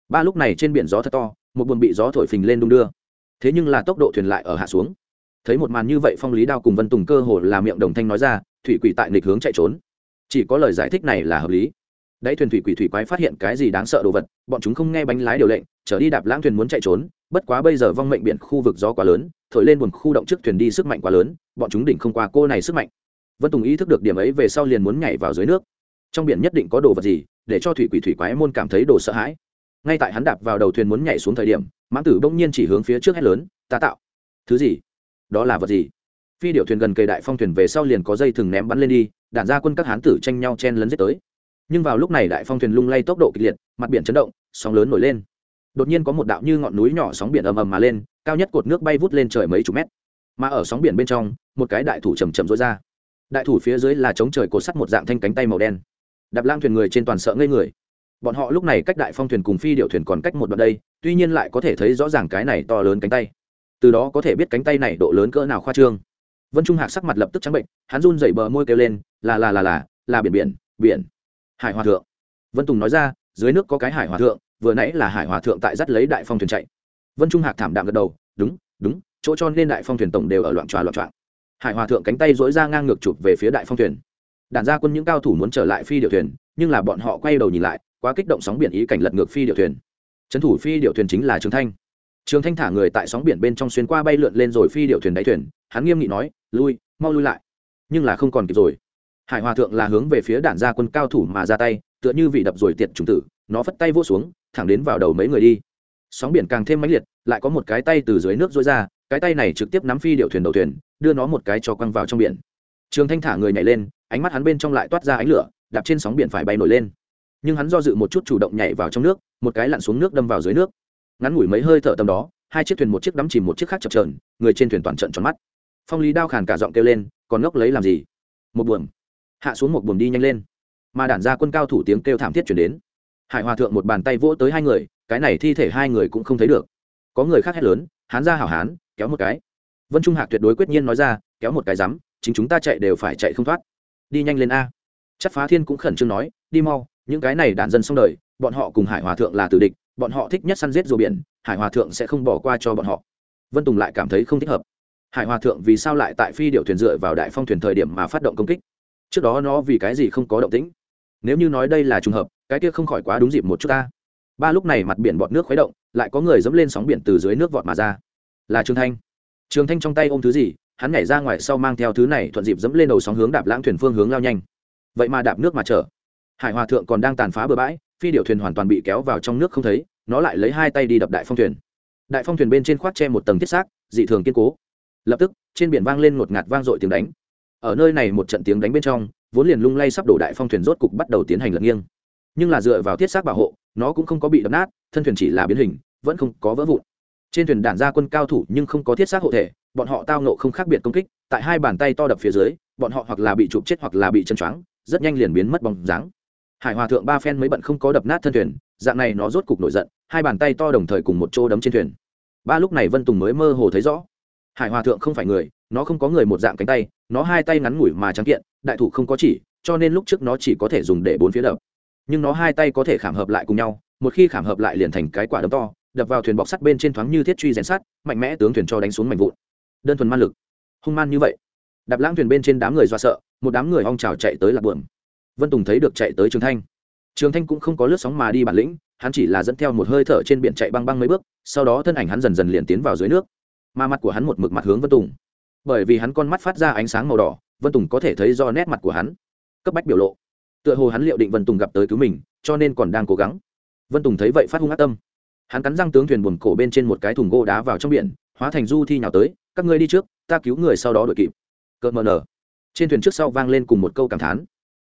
Ba lúc này trên biển gió thật to, một buồm bị gió thổi phình lên đung đưa thế nhưng là tốc độ thuyền lại ở hạ xuống. Thấy một màn như vậy phong lý đao cùng vân tùng cơ hồ là miệng đồng thanh nói ra, thủy quỷ tại nghịch hướng chạy trốn. Chỉ có lời giải thích này là hợp lý. Đáy thuyền thủy quỷ thủy quái phát hiện cái gì đáng sợ đồ vật, bọn chúng không nghe bánh lái điều lệnh, trở đi đạp lãng thuyền muốn chạy trốn, bất quá bây giờ vong mệnh biển khu vực gió quá lớn, thổi lên buồn khu động trước thuyền đi sức mạnh quá lớn, bọn chúng đỉnh không qua cô này sức mạnh. Vân tùng ý thức được điểm ấy về sau liền muốn nhảy vào dưới nước. Trong biển nhất định có đồ vật gì, để cho thủy quỷ thủy quái môn cảm thấy đồ sợ hãi. Ngay tại hắn đạp vào đầu thuyền muốn nhảy xuống thời điểm mãng tử bỗng nhiên chỉ hướng phía trước hét lớn, ta tạo. Thứ gì? Đó là vật gì? Phi điệu thuyền gần cây đại phong thuyền về sau liền có dây thừng ném bắn lên đi, đạn ra quân các hán tử tranh nhau chen lấn giết tới. Nhưng vào lúc này đại phong thuyền lung lay tốc độ kịch liệt, mặt biển chấn động, sóng lớn nổi lên. Đột nhiên có một đạo như ngọn núi nhỏ sóng biển ầm ầm mà lên, cao nhất cột nước bay vút lên trời mấy chục mét. Mà ở sóng biển bên trong, một cái đại thủ chầm chậm rối ra. Đại thủ phía dưới là chống trời cột sắt một dạng thanh cánh tay màu đen. Đạp lang thuyền người trên toàn sợ ngây người bọn họ lúc này cách đại phong thuyền cùng phi điệu thuyền còn cách một đoạn đây, tuy nhiên lại có thể thấy rõ ràng cái này to lớn cánh tay. Từ đó có thể biết cánh tay này độ lớn cỡ nào khoa trương. Vân trung hạc sắc mặt lập tức trắng bệnh, hắn run dậy bờ môi kêu lên, là là là là là biển biển biển. Hải hòa thượng. Vân tùng nói ra, dưới nước có cái hải hòa thượng, vừa nãy là hải hòa thượng tại dắt lấy đại phong thuyền chạy. Vân trung hạc thảm đạm gật đầu, đúng đúng, chỗ cho nên đại phong thuyền tổng đều ở loạn tròa loạn trọa hải hòa thượng cánh tay dỗi ra ngang ngược chụp về phía đại phong thuyền. Đàn ra quân những cao thủ muốn trở lại phi điệu thuyền, nhưng là bọn họ quay đầu nhìn lại quá kích động sóng biển ý cảnh lật ngược phi điệu thuyền. Trấn thủ phi điệu thuyền chính là trường thanh. Trường thanh thả người tại sóng biển bên trong xuyên qua bay lượn lên rồi phi điệu thuyền đáy thuyền, hắn nghiêm nghị nói, lui, mau lui lại. Nhưng là không còn kịp rồi. Hải hòa thượng là hướng về phía đàn gia quân cao thủ mà ra tay, tựa như vị đập rồi tiệt trùng tử, nó phất tay vô xuống, thẳng đến vào đầu mấy người đi. Sóng biển càng thêm mãnh liệt, lại có một cái tay từ dưới nước rối ra, cái tay này trực tiếp nắm phi điệu thuyền đầu thuyền, đưa nó một cái cho quăng vào trong biển. Trường thanh thả người nhảy lên, ánh mắt hắn bên trong lại toát ra ánh lửa, đạp trên sóng biển phải bay nổi lên nhưng hắn do dự một chút chủ động nhảy vào trong nước, một cái lặn xuống nước đâm vào dưới nước. Ngắn ngủi mấy hơi thở tầm đó, hai chiếc thuyền một chiếc đắm chìm một chiếc khác chập trờn người trên thuyền toàn trận tròn mắt. Phong lý đao khàn cả giọng kêu lên, còn ngốc lấy làm gì? Một buồm. Hạ xuống một buồm đi nhanh lên. Mà đản ra quân cao thủ tiếng kêu thảm thiết chuyển đến. Hải hòa thượng một bàn tay vỗ tới hai người, cái này thi thể hai người cũng không thấy được. Có người khác hét lớn, hán ra hảo hán, kéo một cái. Vân trung hạc tuyệt đối quyết nhiên nói ra, kéo một cái rắm, chính chúng ta chạy đều phải chạy không thoát. Đi nhanh lên a. Chắc phá thiên cũng khẩn trương nói, đi mau những cái này đàn dân xong đời, bọn họ cùng hải hòa thượng là tử địch, bọn họ thích nhất săn giết rùa biển, hải hòa thượng sẽ không bỏ qua cho bọn họ. Vân tùng lại cảm thấy không thích hợp. Hải hòa thượng vì sao lại tại phi điệu thuyền dựa vào đại phong thuyền thời điểm mà phát động công kích? Trước đó nó vì cái gì không có động tĩnh? Nếu như nói đây là trùng hợp, cái kia không khỏi quá đúng dịp một chút ta. Ba lúc này mặt biển bọt nước khuấy động, lại có người dẫm lên sóng biển từ dưới nước vọt mà ra. Là trường thanh. Trường thanh trong tay ôm thứ gì, hắn nhảy ra ngoài sau mang theo thứ này thuận dịp dẫm lên đầu sóng hướng đạp lãng thuyền phương hướng lao nhanh. Vậy mà đạp nước mà chở hải hòa thượng còn đang tàn phá bờ bãi, phi điệu thuyền hoàn toàn bị kéo vào trong nước không thấy, nó lại lấy hai tay đi đập đại phong thuyền. Đại phong thuyền bên trên khoác che một tầng thiết xác, dị thường kiên cố. Lập tức, trên biển vang lên ngột ngạt vang dội tiếng đánh. Ở nơi này một trận tiếng đánh bên trong, vốn liền lung lay sắp đổ đại phong thuyền rốt cục bắt đầu tiến hành lật nghiêng. Nhưng là dựa vào thiết xác bảo hộ, nó cũng không có bị đập nát, thân thuyền chỉ là biến hình, vẫn không có vỡ vụn. Trên thuyền đản ra quân cao thủ nhưng không có thiết xác hộ thể, bọn họ tao nộ không khác biệt công kích, tại hai bàn tay to đập phía dưới, bọn họ hoặc là bị chụp chết hoặc là bị chân choáng, rất nhanh liền biến mất bóng dáng hải hòa thượng ba phen mới bận không có đập nát thân thuyền, dạng này nó rốt cục nổi giận, hai bàn tay to đồng thời cùng một chỗ đấm trên thuyền. Ba lúc này vân tùng mới mơ hồ thấy rõ. Hải hòa thượng không phải người, nó không có người một dạng cánh tay, nó hai tay ngắn ngủi mà trắng kiện, đại thủ không có chỉ, cho nên lúc trước nó chỉ có thể dùng để bốn phía đập. Nhưng nó hai tay có thể khảm hợp lại cùng nhau, một khi khảm hợp lại liền thành cái quả đấm to, đập vào thuyền bọc sắt bên trên thoáng như thiết truy rèn sắt, mạnh mẽ tướng thuyền cho đánh xuống mạnh vụn. Đơn thuần man lực. Hung man như vậy. Đạp lãng thuyền bên trên đám người do sợ, một đám người ong trào chạy tới lạc buồm vân tùng thấy được chạy tới trường thanh. Trường thanh cũng không có lướt sóng mà đi bản lĩnh, hắn chỉ là dẫn theo một hơi thở trên biển chạy băng băng mấy bước, sau đó thân ảnh hắn dần dần liền tiến vào dưới nước. Mà mặt của hắn một mực mặt hướng vân tùng. Bởi vì hắn con mắt phát ra ánh sáng màu đỏ, vân tùng có thể thấy do nét mặt của hắn. Cấp bách biểu lộ. Tựa hồ hắn liệu định vân tùng gặp tới cứu mình, cho nên còn đang cố gắng. Vân tùng thấy vậy phát hung ác tâm. Hắn cắn răng tướng thuyền buồn cổ bên trên một cái thùng gỗ đá vào trong biển, hóa thành du thi nhào tới, các ngươi đi trước, ta cứu người sau đó đội kịp. Cợt mờ nở. Trên thuyền trước sau vang lên cùng một câu cảm thán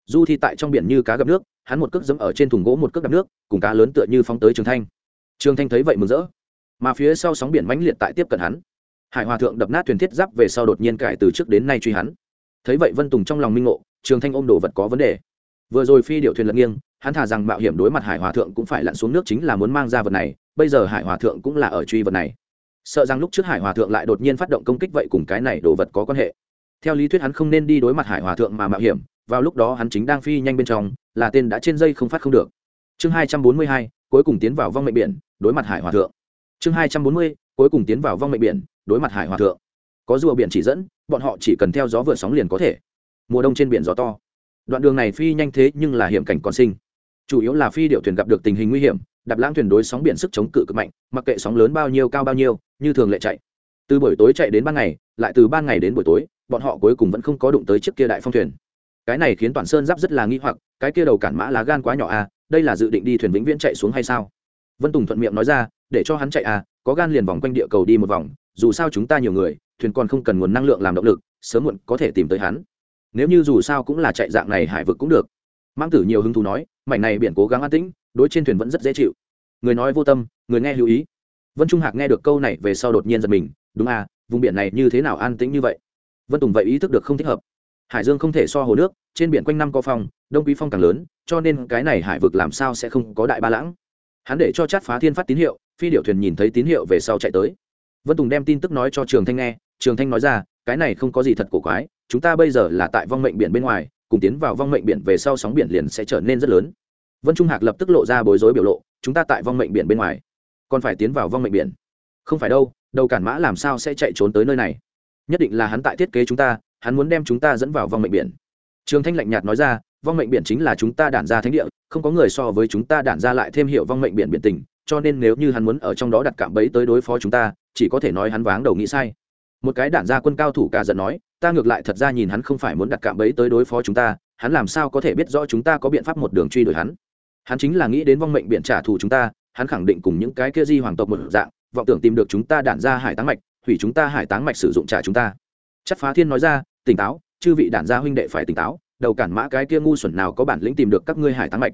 du thi tại trong biển như cá gặp nước, hắn một cước dẫm ở trên thùng gỗ một cước đập nước, cùng cá lớn tựa như phóng tới trường thanh. Trường thanh thấy vậy mừng rỡ, mà phía sau sóng biển mãnh liệt tại tiếp cận hắn. Hải hòa thượng đập nát thuyền thiết giáp về sau đột nhiên cải từ trước đến nay truy hắn. Thấy vậy vân tùng trong lòng minh ngộ, trường thanh ôm đồ vật có vấn đề. Vừa rồi phi điệu thuyền lật nghiêng, hắn thà rằng mạo hiểm đối mặt hải hòa thượng cũng phải lặn xuống nước chính là muốn mang ra vật này, bây giờ hải hòa thượng cũng là ở truy vật này. Sợ rằng lúc trước hải hòa thượng lại đột nhiên phát động công kích vậy cùng cái này đồ vật có quan hệ. Theo lý thuyết hắn không nên đi đối mặt hải hòa thượng mà mạo hiểm vào lúc đó hắn chính đang phi nhanh bên trong, là tên đã trên dây không phát không được. Chương hai trăm bốn mươi hai, cuối cùng tiến vào vong mệnh biển, đối mặt hải hòa thượng. Chương hai trăm bốn mươi, cuối cùng tiến vào vong mệnh biển, đối mặt hải hòa thượng. Có rùa biển chỉ dẫn, bọn họ chỉ cần theo gió vượt sóng liền có thể. Mùa đông trên biển gió to. Đoạn đường này phi nhanh thế nhưng là hiểm cảnh còn sinh. Chủ yếu là phi điệu thuyền gặp được tình hình nguy hiểm, đạp lãng thuyền đối sóng biển sức chống cự cực mạnh, mặc kệ sóng lớn bao nhiêu, cao bao nhiêu, như thường lệ chạy. Từ buổi tối chạy đến ban ngày, lại từ ban ngày đến buổi tối, bọn họ cuối cùng vẫn không có đụng tới chiếc kia đại phong thuyền cái này khiến toàn sơn giáp rất là nghi hoặc, cái kia đầu cản mã lá gan quá nhỏ à đây là dự định đi thuyền vĩnh viễn chạy xuống hay sao? Vân tùng thuận miệng nói ra, để cho hắn chạy à có gan liền vòng quanh địa cầu đi một vòng, dù sao chúng ta nhiều người, thuyền còn không cần nguồn năng lượng làm động lực, sớm muộn có thể tìm tới hắn. Nếu như dù sao cũng là chạy dạng này hải vực cũng được. Mang tử nhiều hứng thú nói, mảnh này biển cố gắng an tĩnh, đối trên thuyền vẫn rất dễ chịu. Người nói vô tâm, người nghe lưu ý. Vân trung hạc nghe được câu này về sau đột nhiên giật mình, đúng à vùng biển này như thế nào an tĩnh như vậy? Vân tùng vậy ý thức được không thích hợp hải dương không thể so hồ nước, trên biển quanh năm có phong, đông quý phong càng lớn, cho nên cái này hải vực làm sao sẽ không có đại ba lãng. Hắn để cho chát phá thiên phát tín hiệu, phi điệu thuyền nhìn thấy tín hiệu về sau chạy tới. Vân tùng đem tin tức nói cho trường thanh nghe, trường thanh nói ra, cái này không có gì thật cổ quái, chúng ta bây giờ là tại vong mệnh biển bên ngoài, cùng tiến vào vong mệnh biển về sau sóng biển liền sẽ trở nên rất lớn. Vân trung hạc lập tức lộ ra bối rối biểu lộ, chúng ta tại vong mệnh biển bên ngoài, còn phải tiến vào vong mệnh biển. Không phải đâu, đầu cản mã làm sao sẽ chạy trốn tới nơi này? Nhất định là hắn tại thiết kế chúng ta hắn muốn đem chúng ta dẫn vào vong mệnh biển. Trường thanh lạnh nhạt nói ra, vong mệnh biển chính là chúng ta đản ra thánh địa, không có người so với chúng ta đản ra lại thêm hiệu vong mệnh biển biển tình, cho nên nếu như hắn muốn ở trong đó đặt cạm bẫy tới đối phó chúng ta, chỉ có thể nói hắn váng đầu nghĩ sai. Một cái đản ra quân cao thủ cả giận nói, ta ngược lại thật ra nhìn hắn không phải muốn đặt cạm bẫy tới đối phó chúng ta, hắn làm sao có thể biết rõ chúng ta có biện pháp một đường truy đuổi hắn? Hắn chính là nghĩ đến vong mệnh biển trả thù chúng ta, hắn khẳng định cùng những cái kia di hoàng tộc một dạng, vọng tưởng tìm được chúng ta đản ra hải táng mạch, hủy chúng ta hải táng mạch sử dụng trả chúng ta chắc phá thiên nói ra, tỉnh táo, chư vị đản gia huynh đệ phải tỉnh táo, đầu cản mã cái kia ngu xuẩn nào có bản lĩnh tìm được các ngươi hải táng mạch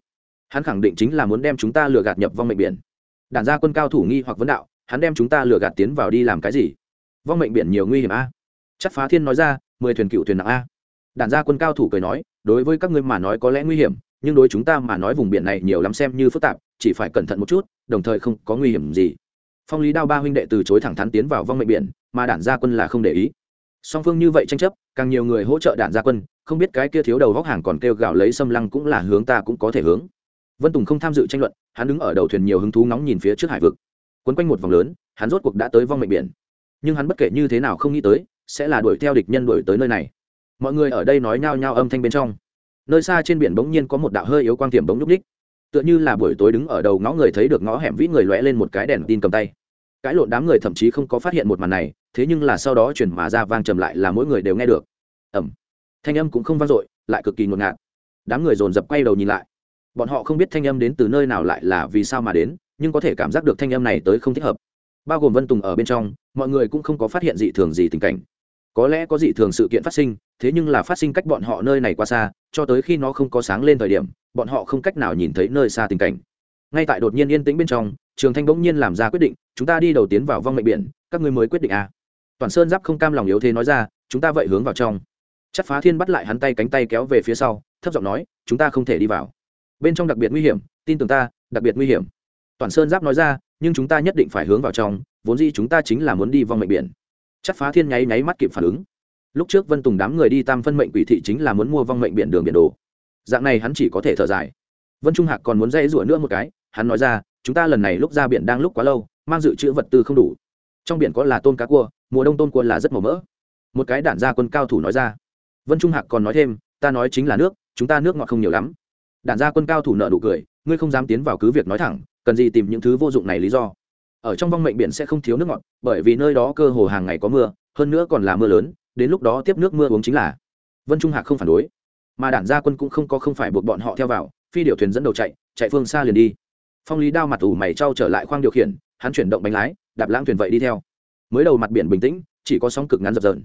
hắn khẳng định chính là muốn đem chúng ta lừa gạt nhập vong mệnh biển. Đản gia quân cao thủ nghi hoặc vấn đạo, hắn đem chúng ta lừa gạt tiến vào đi làm cái gì? Vong mệnh biển nhiều nguy hiểm a. Chắc phá thiên nói ra, mười thuyền cựu thuyền nặng a. Đản gia quân cao thủ cười nói, đối với các ngươi mà nói có lẽ nguy hiểm, nhưng đối chúng ta mà nói vùng biển này nhiều lắm xem như phức tạp, chỉ phải cẩn thận một chút, đồng thời không có nguy hiểm gì. Phong lý đao ba huynh đệ từ chối thẳng thắn tiến vào vong mệnh biển, mà đản gia quân là không để ý song phương như vậy tranh chấp, càng nhiều người hỗ trợ đạn gia quân, không biết cái kia thiếu đầu góc hàng còn kêu gào lấy xâm lăng cũng là hướng ta cũng có thể hướng. Vân tùng không tham dự tranh luận, hắn đứng ở đầu thuyền nhiều hứng thú nóng nhìn phía trước hải vực. Quấn quanh một vòng lớn, hắn rốt cuộc đã tới vong mệnh biển. Nhưng hắn bất kể như thế nào không nghĩ tới, sẽ là đuổi theo địch nhân đuổi tới nơi này. Mọi người ở đây nói nhao nhao âm thanh bên trong. Nơi xa trên biển bỗng nhiên có một đạo hơi yếu quang tiềm bỗng nhúc ních tựa như là buổi tối đứng ở đầu ngõ người thấy được ngõ hẻm vĩ người lóe lên một cái đèn tin cầm tay. Cãi lộn đám người thậm chí không có phát hiện một màn này thế nhưng là sau đó chuyển mà ra vang trầm lại là mỗi người đều nghe được. Ẩm thanh âm cũng không vang dội, lại cực kỳ ngột ngạt. Đám người dồn dập quay đầu nhìn lại. Bọn họ không biết thanh âm đến từ nơi nào lại là vì sao mà đến, nhưng có thể cảm giác được thanh âm này tới không thích hợp. Bao gồm vân tùng ở bên trong, mọi người cũng không có phát hiện dị thường gì tình cảnh. Có lẽ có dị thường sự kiện phát sinh, thế nhưng là phát sinh cách bọn họ nơi này qua xa, cho tới khi nó không có sáng lên thời điểm, bọn họ không cách nào nhìn thấy nơi xa tình cảnh. Ngay tại đột nhiên yên tĩnh bên trong, trường thanh bỗng nhiên làm ra quyết định, chúng ta đi đầu tiến vào vong mệnh biển, các ngươi mới quyết định à toàn sơn giáp không cam lòng yếu thế nói ra, chúng ta vậy hướng vào trong. Chắc phá thiên bắt lại hắn tay cánh tay kéo về phía sau, thấp giọng nói, chúng ta không thể đi vào. Bên trong đặc biệt nguy hiểm, tin tưởng ta, đặc biệt nguy hiểm. Toàn sơn giáp nói ra, nhưng chúng ta nhất định phải hướng vào trong, vốn dĩ chúng ta chính là muốn đi vong mệnh biển. Chắc phá thiên nháy nháy mắt kịp phản ứng. Lúc trước vân tùng đám người đi tam phân mệnh quỷ thị chính là muốn mua vong mệnh biển đường biển đồ. Dạng này hắn chỉ có thể thở dài. Vân trung hạc còn muốn dây rủa nữa một cái, hắn nói ra, chúng ta lần này lúc ra biển đang lúc quá lâu, mang dự trữ vật tư không đủ. Trong biển có là tôm cá cua mùa đông tôm cua là rất màu mỡ. Một cái đản gia quân cao thủ nói ra, vân trung hạc còn nói thêm, ta nói chính là nước, chúng ta nước ngọt không nhiều lắm. Đản gia quân cao thủ nợ nụ cười, ngươi không dám tiến vào cứ việc nói thẳng, cần gì tìm những thứ vô dụng này lý do. Ở trong vong mệnh biển sẽ không thiếu nước ngọt, bởi vì nơi đó cơ hồ hàng ngày có mưa, hơn nữa còn là mưa lớn, đến lúc đó tiếp nước mưa uống chính là. Vân trung hạc không phản đối, mà đản gia quân cũng không có không phải buộc bọn họ theo vào, phi điều thuyền dẫn đầu chạy chạy phương xa liền đi. Phong lý đao mặt ủ mày trao trở lại khoang điều khiển, hắn chuyển động bánh lái, đạp lãng thuyền vậy đi theo mới đầu mặt biển bình tĩnh, chỉ có sóng cực ngắn dập dờn.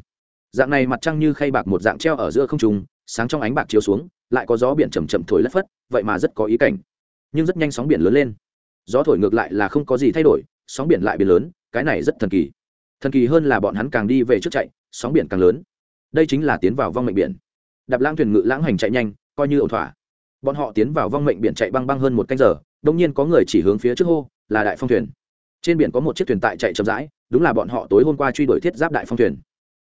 Dạng này mặt trăng như khay bạc một dạng treo ở giữa không trùng sáng trong ánh bạc chiếu xuống, lại có gió biển chầm chậm thổi lất phất, vậy mà rất có ý cảnh. Nhưng rất nhanh sóng biển lớn lên. Gió thổi ngược lại là không có gì thay đổi, sóng biển lại biển lớn, cái này rất thần kỳ. Thần kỳ hơn là bọn hắn càng đi về trước chạy, sóng biển càng lớn. Đây chính là tiến vào vong mệnh biển. Đạp lãng thuyền ngự lãng hành chạy nhanh, coi như ẩu thỏa. Bọn họ tiến vào vong mệnh biển chạy băng băng hơn một canh giờ, đông nhiên có người chỉ hướng phía trước hô, là đại phong thuyền trên biển có một chiếc thuyền tại chạy chậm rãi, đúng là bọn họ tối hôm qua truy đuổi thiết giáp đại phong thuyền.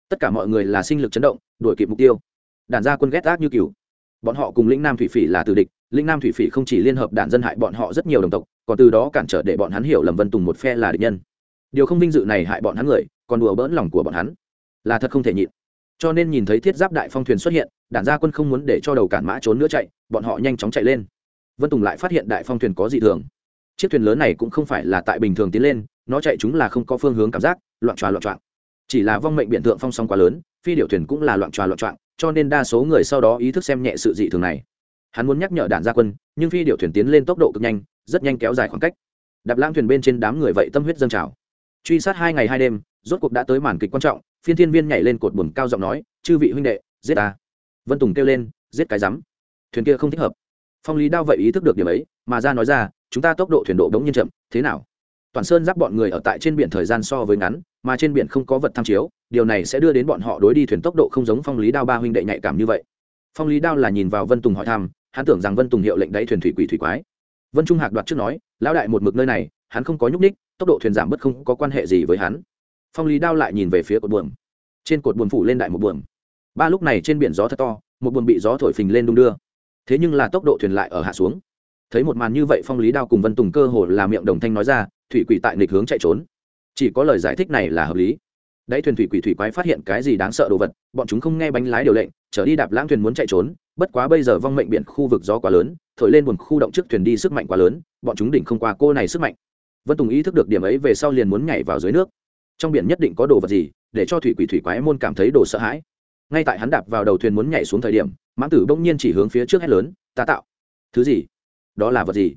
Tất cả mọi người là sinh lực chấn động, đuổi kịp mục tiêu. Đàn gia quân ghét ác như cừu. Bọn họ cùng lĩnh nam thủy phỉ là từ địch, lĩnh nam thủy phỉ không chỉ liên hợp đàn dân hại bọn họ rất nhiều đồng tộc, còn từ đó cản trở để bọn hắn hiểu lầm vân tùng một phe là địch nhân. Điều không vinh dự này hại bọn hắn người, còn đùa bỡn lòng của bọn hắn. Là thật không thể nhịn. Cho nên nhìn thấy thiết giáp đại phong thuyền xuất hiện đàn gia quân không muốn để cho đầu cản mã trốn nữa chạy, bọn họ nhanh chóng chạy lên. Vân tùng lại phát hiện đại phong thuyền có dị thường chiếc thuyền lớn này cũng không phải là tại bình thường tiến lên, nó chạy chúng là không có phương hướng cảm giác, loạn tròa loạn trọn chỉ là vong mệnh biện thượng phong song quá lớn, phi điệu thuyền cũng là loạn tròa loạn trọn cho nên đa số người sau đó ý thức xem nhẹ sự dị thường này. Hắn muốn nhắc nhở đạn gia quân, nhưng phi điệu thuyền tiến lên tốc độ cực nhanh, rất nhanh kéo dài khoảng cách. Đạp lãng thuyền bên trên đám người vậy tâm huyết dâng trào. Truy sát hai ngày hai đêm, rốt cuộc đã tới màn kịch quan trọng, phiên thiên viên nhảy lên cột buồm cao giọng nói, chư vị huynh đệ, giết ta. Vân tùng kêu lên, giết cái rắm. Thuyền kia không thích hợp phong lý đao vậy ý thức được điểm ấy, mà ra nói ra, chúng ta tốc độ thuyền độ đống nhiên chậm, thế nào? Toàn sơn giáp bọn người ở tại trên biển thời gian so với ngắn, mà trên biển không có vật tham chiếu, điều này sẽ đưa đến bọn họ đối đi thuyền tốc độ không giống phong lý đao ba huynh đệ nhạy cảm như vậy. Phong lý đao là nhìn vào vân tùng hỏi thăm, hắn tưởng rằng vân tùng hiệu lệnh đáy thuyền thủy quỷ thủy quái. Vân trung hạc đoạt trước nói, lão đại một mực nơi này, hắn không có nhúc ních tốc độ thuyền giảm bớt không có quan hệ gì với hắn. Phong lý đao lại nhìn về phía cột buồm. Trên cột buồm phủ lên đại một buồm. Ba lúc này trên biển gió thật to, một buồm bị gió thổi phình lên đung đưa thế nhưng là tốc độ thuyền lại ở hạ xuống. Thấy một màn như vậy, phong lý đao cùng vân tùng cơ hồ là miệng đồng thanh nói ra, thủy quỷ tại nghịch hướng chạy trốn. Chỉ có lời giải thích này là hợp lý. Đáy thuyền thủy quỷ thủy quái phát hiện cái gì đáng sợ đồ vật, bọn chúng không nghe bánh lái điều lệnh, trở đi đạp lãng thuyền muốn chạy trốn, bất quá bây giờ vong mệnh biển khu vực gió quá lớn, thổi lên buồn khu động trước thuyền đi sức mạnh quá lớn, bọn chúng đỉnh không qua cô này sức mạnh. Vân tùng ý thức được điểm ấy về sau liền muốn nhảy vào dưới nước. Trong biển nhất định có đồ vật gì để cho thủy quỷ thủy quái môn cảm thấy đồ sợ hãi? Ngay tại hắn đạp vào đầu thuyền muốn nhảy xuống thời điểm, mãng tử bỗng nhiên chỉ hướng phía trước hét lớn, ta tạo! Thứ gì? Đó là vật gì?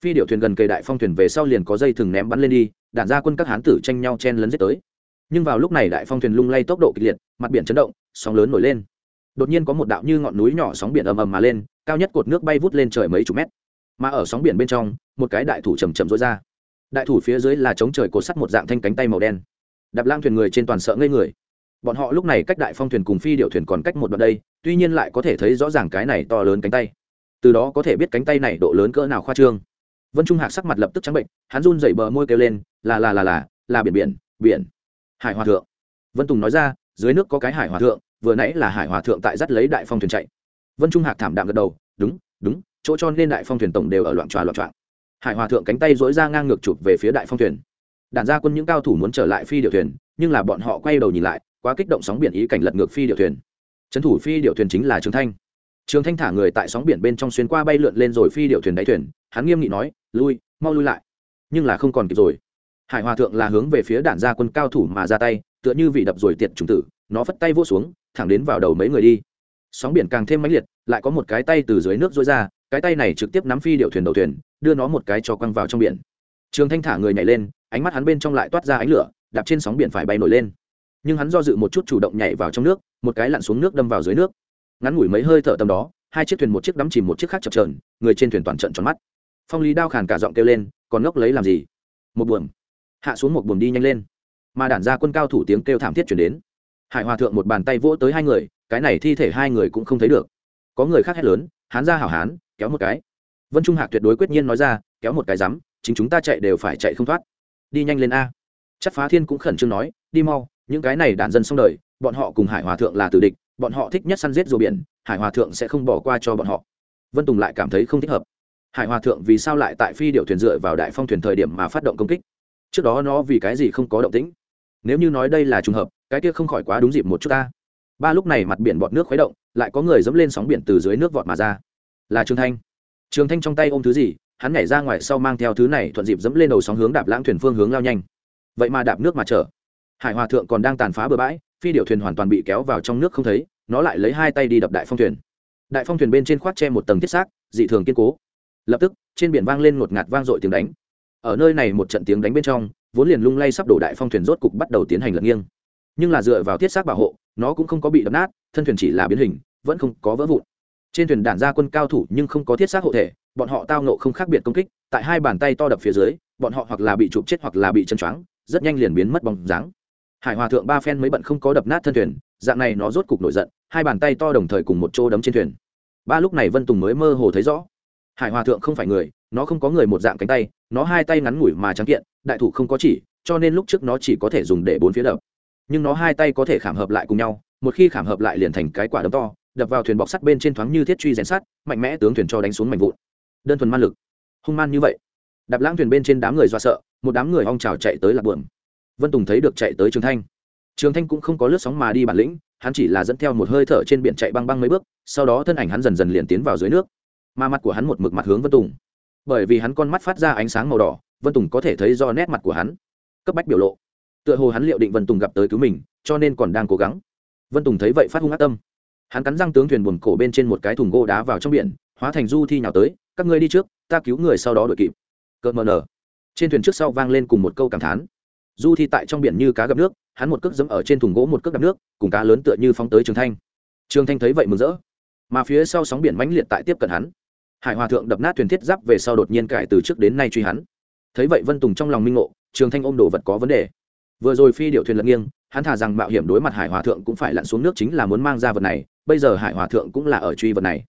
Phi điệu thuyền gần cây đại phong thuyền về sau liền có dây thừng ném bắn lên đi, đạn ra quân các hán tử tranh nhau chen lấn giết tới. Nhưng vào lúc này đại phong thuyền lung lay tốc độ kịch liệt, mặt biển chấn động, sóng lớn nổi lên. Đột nhiên có một đạo như ngọn núi nhỏ sóng biển ầm ầm mà lên, cao nhất cột nước bay vút lên trời mấy chục mét. Mà ở sóng biển bên trong, một cái đại thủ chầm chậm rối ra. Đại thủ phía dưới là chống trời cột sắt một dạng thanh cánh tay màu đen. Đạp lang thuyền người trên toàn sợ ngây người bọn họ lúc này cách đại phong thuyền cùng phi điệu thuyền còn cách một đoạn đây, tuy nhiên lại có thể thấy rõ ràng cái này to lớn cánh tay. Từ đó có thể biết cánh tay này độ lớn cỡ nào khoa trương. Vân trung hạc sắc mặt lập tức trắng bệnh, hắn run dậy bờ môi kêu lên, là là là là là biển biển biển. Hải hòa thượng. Vân tùng nói ra, dưới nước có cái hải hòa thượng, vừa nãy là hải hòa thượng tại dắt lấy đại phong thuyền chạy. Vân trung hạc thảm đạm gật đầu, đúng đúng, chỗ cho nên đại phong thuyền tổng đều ở loạn tròa loạn trọn. Hải hòa thượng cánh tay dối ra ngang ngược chụp về phía đại phong thuyền. Đàn ra quân những cao thủ muốn trở lại phi điệu thuyền, nhưng là bọn họ quay đầu nhìn lại quá kích động sóng biển ý cảnh lật ngược phi điệu thuyền. Trấn thủ phi điệu thuyền chính là trường thanh. Trường thanh thả người tại sóng biển bên trong xuyên qua bay lượn lên rồi phi điệu thuyền đáy thuyền, hắn nghiêm nghị nói, lui, mau lui lại. Nhưng là không còn kịp rồi. Hải hòa thượng là hướng về phía đạn gia quân cao thủ mà ra tay, tựa như vị đập rồi tiệt trùng tử, nó phất tay vô xuống, thẳng đến vào đầu mấy người đi. Sóng biển càng thêm mãnh liệt, lại có một cái tay từ dưới nước dối ra, cái tay này trực tiếp nắm phi điệu thuyền đầu thuyền, đưa nó một cái cho quăng vào trong biển. Trường thanh thả người nhảy lên, ánh mắt hắn bên trong lại toát ra ánh lửa, đạp trên sóng biển phải bay nổi lên nhưng hắn do dự một chút chủ động nhảy vào trong nước, một cái lặn xuống nước đâm vào dưới nước. Ngắn ngủi mấy hơi thở tầm đó, hai chiếc thuyền một chiếc đắm chìm một chiếc khác chập trờn người trên thuyền toàn trận tròn mắt. Phong lý đao khàn cả giọng kêu lên, còn ngốc lấy làm gì? Một buồm. Hạ xuống một buồm đi nhanh lên. Mà đản ra quân cao thủ tiếng kêu thảm thiết chuyển đến. Hải hòa thượng một bàn tay vỗ tới hai người, cái này thi thể hai người cũng không thấy được. Có người khác hét lớn, hán ra hảo hán, kéo một cái. Vân trung hạc tuyệt đối quyết nhiên nói ra, kéo một cái rắm, chính chúng ta chạy đều phải chạy không thoát. Đi nhanh lên a. Chắc phá thiên cũng khẩn trương nói, đi mau những cái này đàn dân xong đời, bọn họ cùng hải hòa thượng là tử địch, bọn họ thích nhất săn giết rùa biển, hải hòa thượng sẽ không bỏ qua cho bọn họ. Vân tùng lại cảm thấy không thích hợp. Hải hòa thượng vì sao lại tại phi điệu thuyền dựa vào đại phong thuyền thời điểm mà phát động công kích? Trước đó nó vì cái gì không có động tĩnh? Nếu như nói đây là trùng hợp, cái kia không khỏi quá đúng dịp một chút ta. Ba lúc này mặt biển bọt nước khuấy động, lại có người dẫm lên sóng biển từ dưới nước vọt mà ra. Là trường thanh. Trường thanh trong tay ôm thứ gì, hắn nhảy ra ngoài sau mang theo thứ này thuận dịp dẫm lên đầu sóng hướng đạp lãng thuyền phương hướng lao nhanh. Vậy mà đạp nước mà chở hải hòa thượng còn đang tàn phá bờ bãi, phi điệu thuyền hoàn toàn bị kéo vào trong nước không thấy, nó lại lấy hai tay đi đập đại phong thuyền. Đại phong thuyền bên trên khoác che một tầng thiết xác, dị thường kiên cố. Lập tức, trên biển vang lên một ngạt vang dội tiếng đánh. Ở nơi này một trận tiếng đánh bên trong, vốn liền lung lay sắp đổ đại phong thuyền rốt cục bắt đầu tiến hành lật nghiêng. Nhưng là dựa vào thiết xác bảo hộ, nó cũng không có bị đập nát, thân thuyền chỉ là biến hình, vẫn không có vỡ vụn. Trên thuyền đản ra quân cao thủ nhưng không có thiết xác hộ thể, bọn họ tao nộ không khác biệt công kích, tại hai bàn tay to đập phía dưới, bọn họ hoặc là bị chụp chết hoặc là bị chân choáng, rất nhanh liền biến mất bóng dáng hải hòa thượng ba phen mới bận không có đập nát thân thuyền, dạng này nó rốt cục nổi giận, hai bàn tay to đồng thời cùng một chỗ đấm trên thuyền. Ba lúc này vân tùng mới mơ hồ thấy rõ. Hải hòa thượng không phải người, nó không có người một dạng cánh tay, nó hai tay ngắn ngủi mà trắng kiện, đại thủ không có chỉ, cho nên lúc trước nó chỉ có thể dùng để bốn phía đập. Nhưng nó hai tay có thể khảm hợp lại cùng nhau, một khi khảm hợp lại liền thành cái quả đấm to, đập vào thuyền bọc sắt bên trên thoáng như thiết truy rèn sắt, mạnh mẽ tướng thuyền cho đánh xuống mảnh vụn. Đơn thuần man lực. Hung man như vậy. Đạp lãng thuyền bên trên đám người do sợ, một đám người ong trào chạy tới lạc buồm vân tùng thấy được chạy tới trường thanh. Trường thanh cũng không có lướt sóng mà đi bản lĩnh, hắn chỉ là dẫn theo một hơi thở trên biển chạy băng băng mấy bước, sau đó thân ảnh hắn dần dần liền tiến vào dưới nước. Mà mặt của hắn một mực mặt hướng vân tùng. Bởi vì hắn con mắt phát ra ánh sáng màu đỏ, vân tùng có thể thấy do nét mặt của hắn. Cấp bách biểu lộ. Tựa hồ hắn liệu định vân tùng gặp tới cứu mình, cho nên còn đang cố gắng. Vân tùng thấy vậy phát hung ác tâm. Hắn cắn răng tướng thuyền buồn cổ bên trên một cái thùng gỗ đá vào trong biển, hóa thành du thi nhào tới, các ngươi đi trước, ta cứu người sau đó đội kịp. Cợt mờ nở. Trên thuyền trước sau vang lên cùng một câu cảm thán du thi tại trong biển như cá gặp nước, hắn một cước dẫm ở trên thùng gỗ một cước gặp nước, cùng cá lớn tựa như phóng tới trường thanh. Trường thanh thấy vậy mừng rỡ. Mà phía sau sóng biển mãnh liệt tại tiếp cận hắn. Hải hòa thượng đập nát thuyền thiết giáp về sau đột nhiên cải từ trước đến nay truy hắn. Thấy vậy vân tùng trong lòng minh ngộ, trường thanh ôm đồ vật có vấn đề. Vừa rồi phi điệu thuyền lật nghiêng, hắn thả rằng mạo hiểm đối mặt hải hòa thượng cũng phải lặn xuống nước chính là muốn mang ra vật này, bây giờ hải hòa thượng cũng là ở truy vật này.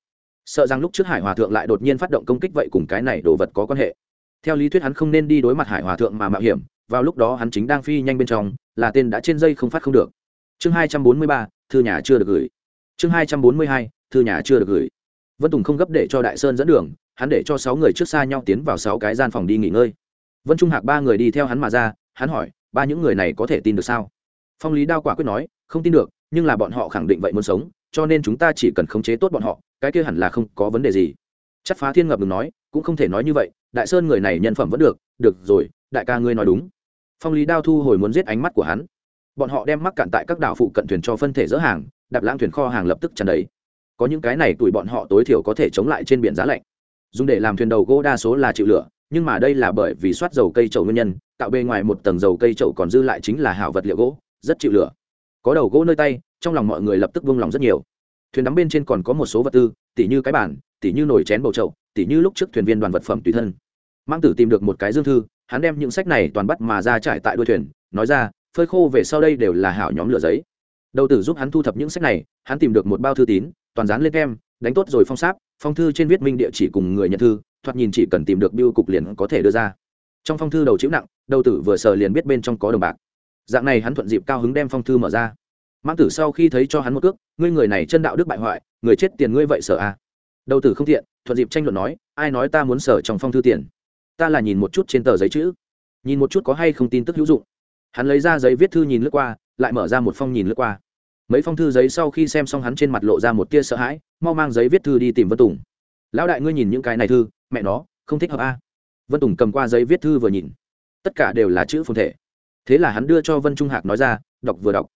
Sợ rằng lúc trước hải hòa thượng lại đột nhiên phát động công kích vậy cùng cái này đồ vật có quan hệ. Theo lý thuyết hắn không nên đi đối mặt hải hòa thượng mà mạo hiểm vào lúc đó hắn chính đang phi nhanh bên trong, là tên đã trên dây không phát không được. Chương hai trăm bốn mươi ba, thư nhà chưa được gửi. Chương hai trăm bốn mươi hai, thư nhà chưa được gửi. Vân tùng không gấp để cho đại sơn dẫn đường, hắn để cho sáu người trước xa nhau tiến vào sáu cái gian phòng đi nghỉ ngơi. Vân trung hạc ba người đi theo hắn mà ra, hắn hỏi, ba những người này có thể tin được sao? Phong lý đao quả quyết nói, không tin được, nhưng là bọn họ khẳng định vậy muốn sống, cho nên chúng ta chỉ cần khống chế tốt bọn họ, cái kia hẳn là không có vấn đề gì. Chắc phá thiên ngập ngừng nói, cũng không thể nói như vậy, đại sơn người này nhân phẩm vẫn được được rồi, đại ca ngươi nói đúng phong lý đao thu hồi muốn giết ánh mắt của hắn. Bọn họ đem mắc cạn tại các đảo phụ cận thuyền cho phân thể dỡ hàng, đạp lãng thuyền kho hàng lập tức tràn đầy. Có những cái này tuổi bọn họ tối thiểu có thể chống lại trên biển giá lạnh. Dùng để làm thuyền đầu gỗ đa số là chịu lửa, nhưng mà đây là bởi vì soát dầu cây trậu nguyên nhân, tạo bề ngoài một tầng dầu cây trậu còn dư lại chính là hảo vật liệu gỗ, rất chịu lửa. Có đầu gỗ nơi tay, trong lòng mọi người lập tức vung lòng rất nhiều. Thuyền đắm bên trên còn có một số vật tư, tỉ như cái bản tỉ như nồi chén bầu trậu tỉ như lúc trước thuyền viên đoàn vật phẩm tùy thân. Mang tử tìm được một cái dương thư hắn đem những sách này toàn bắt mà ra trải tại đuôi thuyền, nói ra, phơi khô về sau đây đều là hảo nhóm lửa giấy. Đầu tử giúp hắn thu thập những sách này, hắn tìm được một bao thư tín, toàn dán lên kem đánh tốt rồi phong sáp, phong thư trên viết minh địa chỉ cùng người nhận thư, thoạt nhìn chỉ cần tìm được biêu cục liền có thể đưa ra. Trong phong thư đầu chữ nặng, đầu tử vừa sờ liền biết bên trong có đồng bạc. Dạng này hắn thuận dịp cao hứng đem phong thư mở ra. Mãng tử sau khi thấy cho hắn một cước, ngươi người này chân đạo đức bại hoại, người chết tiền ngươi vậy sợ à? Đầu tử không thiện, thuận dịp tranh luận nói, ai nói ta muốn sở trong phong thư tiền? Ta là nhìn một chút trên tờ giấy chữ. Nhìn một chút có hay không tin tức hữu dụng. Hắn lấy ra giấy viết thư nhìn lướt qua, lại mở ra một phong nhìn lướt qua. Mấy phong thư giấy sau khi xem xong hắn trên mặt lộ ra một tia sợ hãi, mau mang giấy viết thư đi tìm vân tùng. Lão đại ngươi nhìn những cái này thư, mẹ nó, không thích hợp a. Vân tùng cầm qua giấy viết thư vừa nhìn. Tất cả đều là chữ phồn thể. Thế là hắn đưa cho vân trung hạc nói ra, đọc vừa đọc.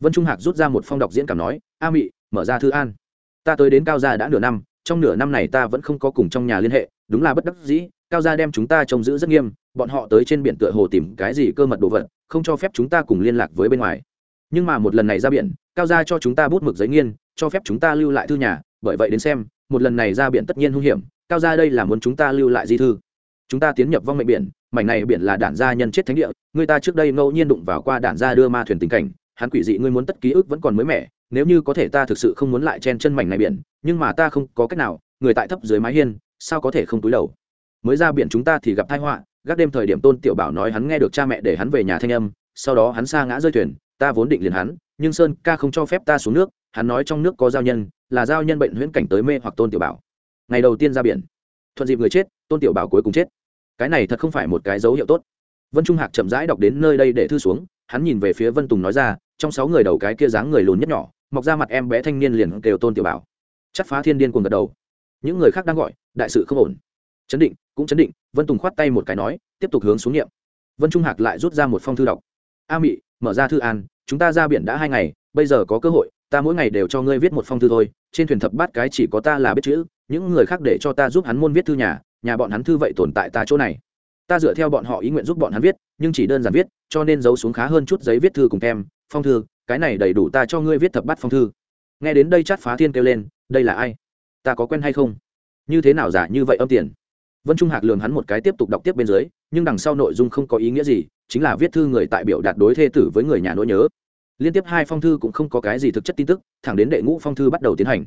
Vân trung hạc rút ra một phong đọc diễn cảm nói, a mị, mở ra thư an. Ta tới đến cao gia đã nửa năm, trong nửa năm này ta vẫn không có cùng trong nhà liên hệ, đúng là bất đắc dĩ cao gia đem chúng ta trông giữ rất nghiêm, bọn họ tới trên biển tựa hồ tìm cái gì cơ mật đồ vật, không cho phép chúng ta cùng liên lạc với bên ngoài. Nhưng mà một lần này ra biển, cao gia cho chúng ta bút mực giấy nghiên, cho phép chúng ta lưu lại thư nhà, bởi vậy đến xem, một lần này ra biển tất nhiên hung hiểm, cao gia đây là muốn chúng ta lưu lại di thư. Chúng ta tiến nhập vong mệnh biển, mảnh này biển là đản gia nhân chết thánh địa, người ta trước đây ngẫu nhiên đụng vào qua đản gia đưa ma thuyền tình cảnh, hắn quỷ dị ngươi muốn tất ký ức vẫn còn mới mẻ, nếu như có thể ta thực sự không muốn lại chen chân mảnh này biển, nhưng mà ta không có cách nào, người tại thấp dưới mái hiên, sao có thể không túi đầu? Mới ra biển chúng ta thì gặp tai họa. Gác đêm thời điểm tôn tiểu bảo nói hắn nghe được cha mẹ để hắn về nhà thanh âm, sau đó hắn xa ngã rơi thuyền, ta vốn định liền hắn, nhưng sơn ca không cho phép ta xuống nước, hắn nói trong nước có giao nhân, là giao nhân bệnh huyễn cảnh tới mê hoặc tôn tiểu bảo. Ngày đầu tiên ra biển, thuận dịp người chết, tôn tiểu bảo cuối cùng chết. Cái này thật không phải một cái dấu hiệu tốt. Vân trung hạc chậm rãi đọc đến nơi đây để thư xuống, hắn nhìn về phía vân tùng nói ra, trong sáu người đầu cái kia dáng người lùn nhất nhỏ, mọc ra mặt em bé thanh niên liền kêu tôn tiểu bảo. Chắc phá thiên điên cuồng gật đầu. Những người khác đang gọi, đại sự không ổn. Chấn định cũng chấn định, vân tùng khoát tay một cái nói, tiếp tục hướng xuống nghiệm. Vân trung hạc lại rút ra một phong thư đọc. A mị, mở ra thư an, chúng ta ra biển đã hai ngày, bây giờ có cơ hội, ta mỗi ngày đều cho ngươi viết một phong thư thôi, trên thuyền thập bát cái chỉ có ta là biết chữ, những người khác để cho ta giúp hắn môn viết thư nhà nhà bọn hắn thư vậy tồn tại ta chỗ này. Ta dựa theo bọn họ ý nguyện giúp bọn hắn viết, nhưng chỉ đơn giản viết, cho nên giấu xuống khá hơn chút giấy viết thư cùng kem phong thư, cái này đầy đủ ta cho ngươi viết thập bát phong thư. Nghe đến đây chát phá thiên kêu lên, đây là ai? Ta có quen hay không? Như thế nào giả như vậy âm tiền? Vân trung hạc lường hắn một cái tiếp tục đọc tiếp bên dưới, nhưng đằng sau nội dung không có ý nghĩa gì, chính là viết thư người tại biểu đạt đối thê tử với người nhà nỗi nhớ. Liên tiếp hai phong thư cũng không có cái gì thực chất tin tức, thẳng đến đệ ngũ phong thư bắt đầu tiến hành.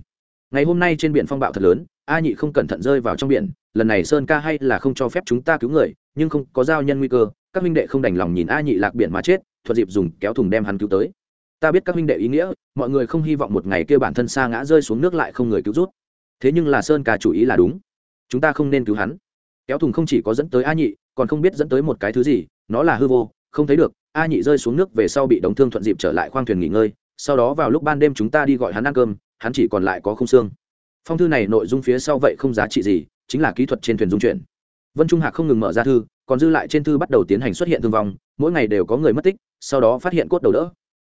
Ngày hôm nay trên biển phong bạo thật lớn, a nhị không cẩn thận rơi vào trong biển, lần này sơn ca hay là không cho phép chúng ta cứu người, nhưng không có giao nhân nguy cơ, các huynh đệ không đành lòng nhìn a nhị lạc biển mà chết thuật dịp dùng kéo thùng đem hắn cứu tới. Ta biết các huynh đệ ý nghĩa, mọi người không hy vọng một ngày kia bản thân xa ngã rơi xuống nước lại không người cứu rút. Thế nhưng là sơn ca chủ ý là đúng chúng ta không nên cứu hắn. Kéo thùng không chỉ có dẫn tới a nhị, còn không biết dẫn tới một cái thứ gì, nó là hư vô, không thấy được. A nhị rơi xuống nước về sau bị đóng thương thuận dịp trở lại khoang thuyền nghỉ ngơi, sau đó vào lúc ban đêm chúng ta đi gọi hắn ăn cơm, hắn chỉ còn lại có không xương. Phong thư này nội dung phía sau vậy không giá trị gì, chính là kỹ thuật trên thuyền dung chuyển. Vân trung hạc không ngừng mở ra thư, còn dư lại trên thư bắt đầu tiến hành xuất hiện thương vong, mỗi ngày đều có người mất tích, sau đó phát hiện cốt đầu đỡ.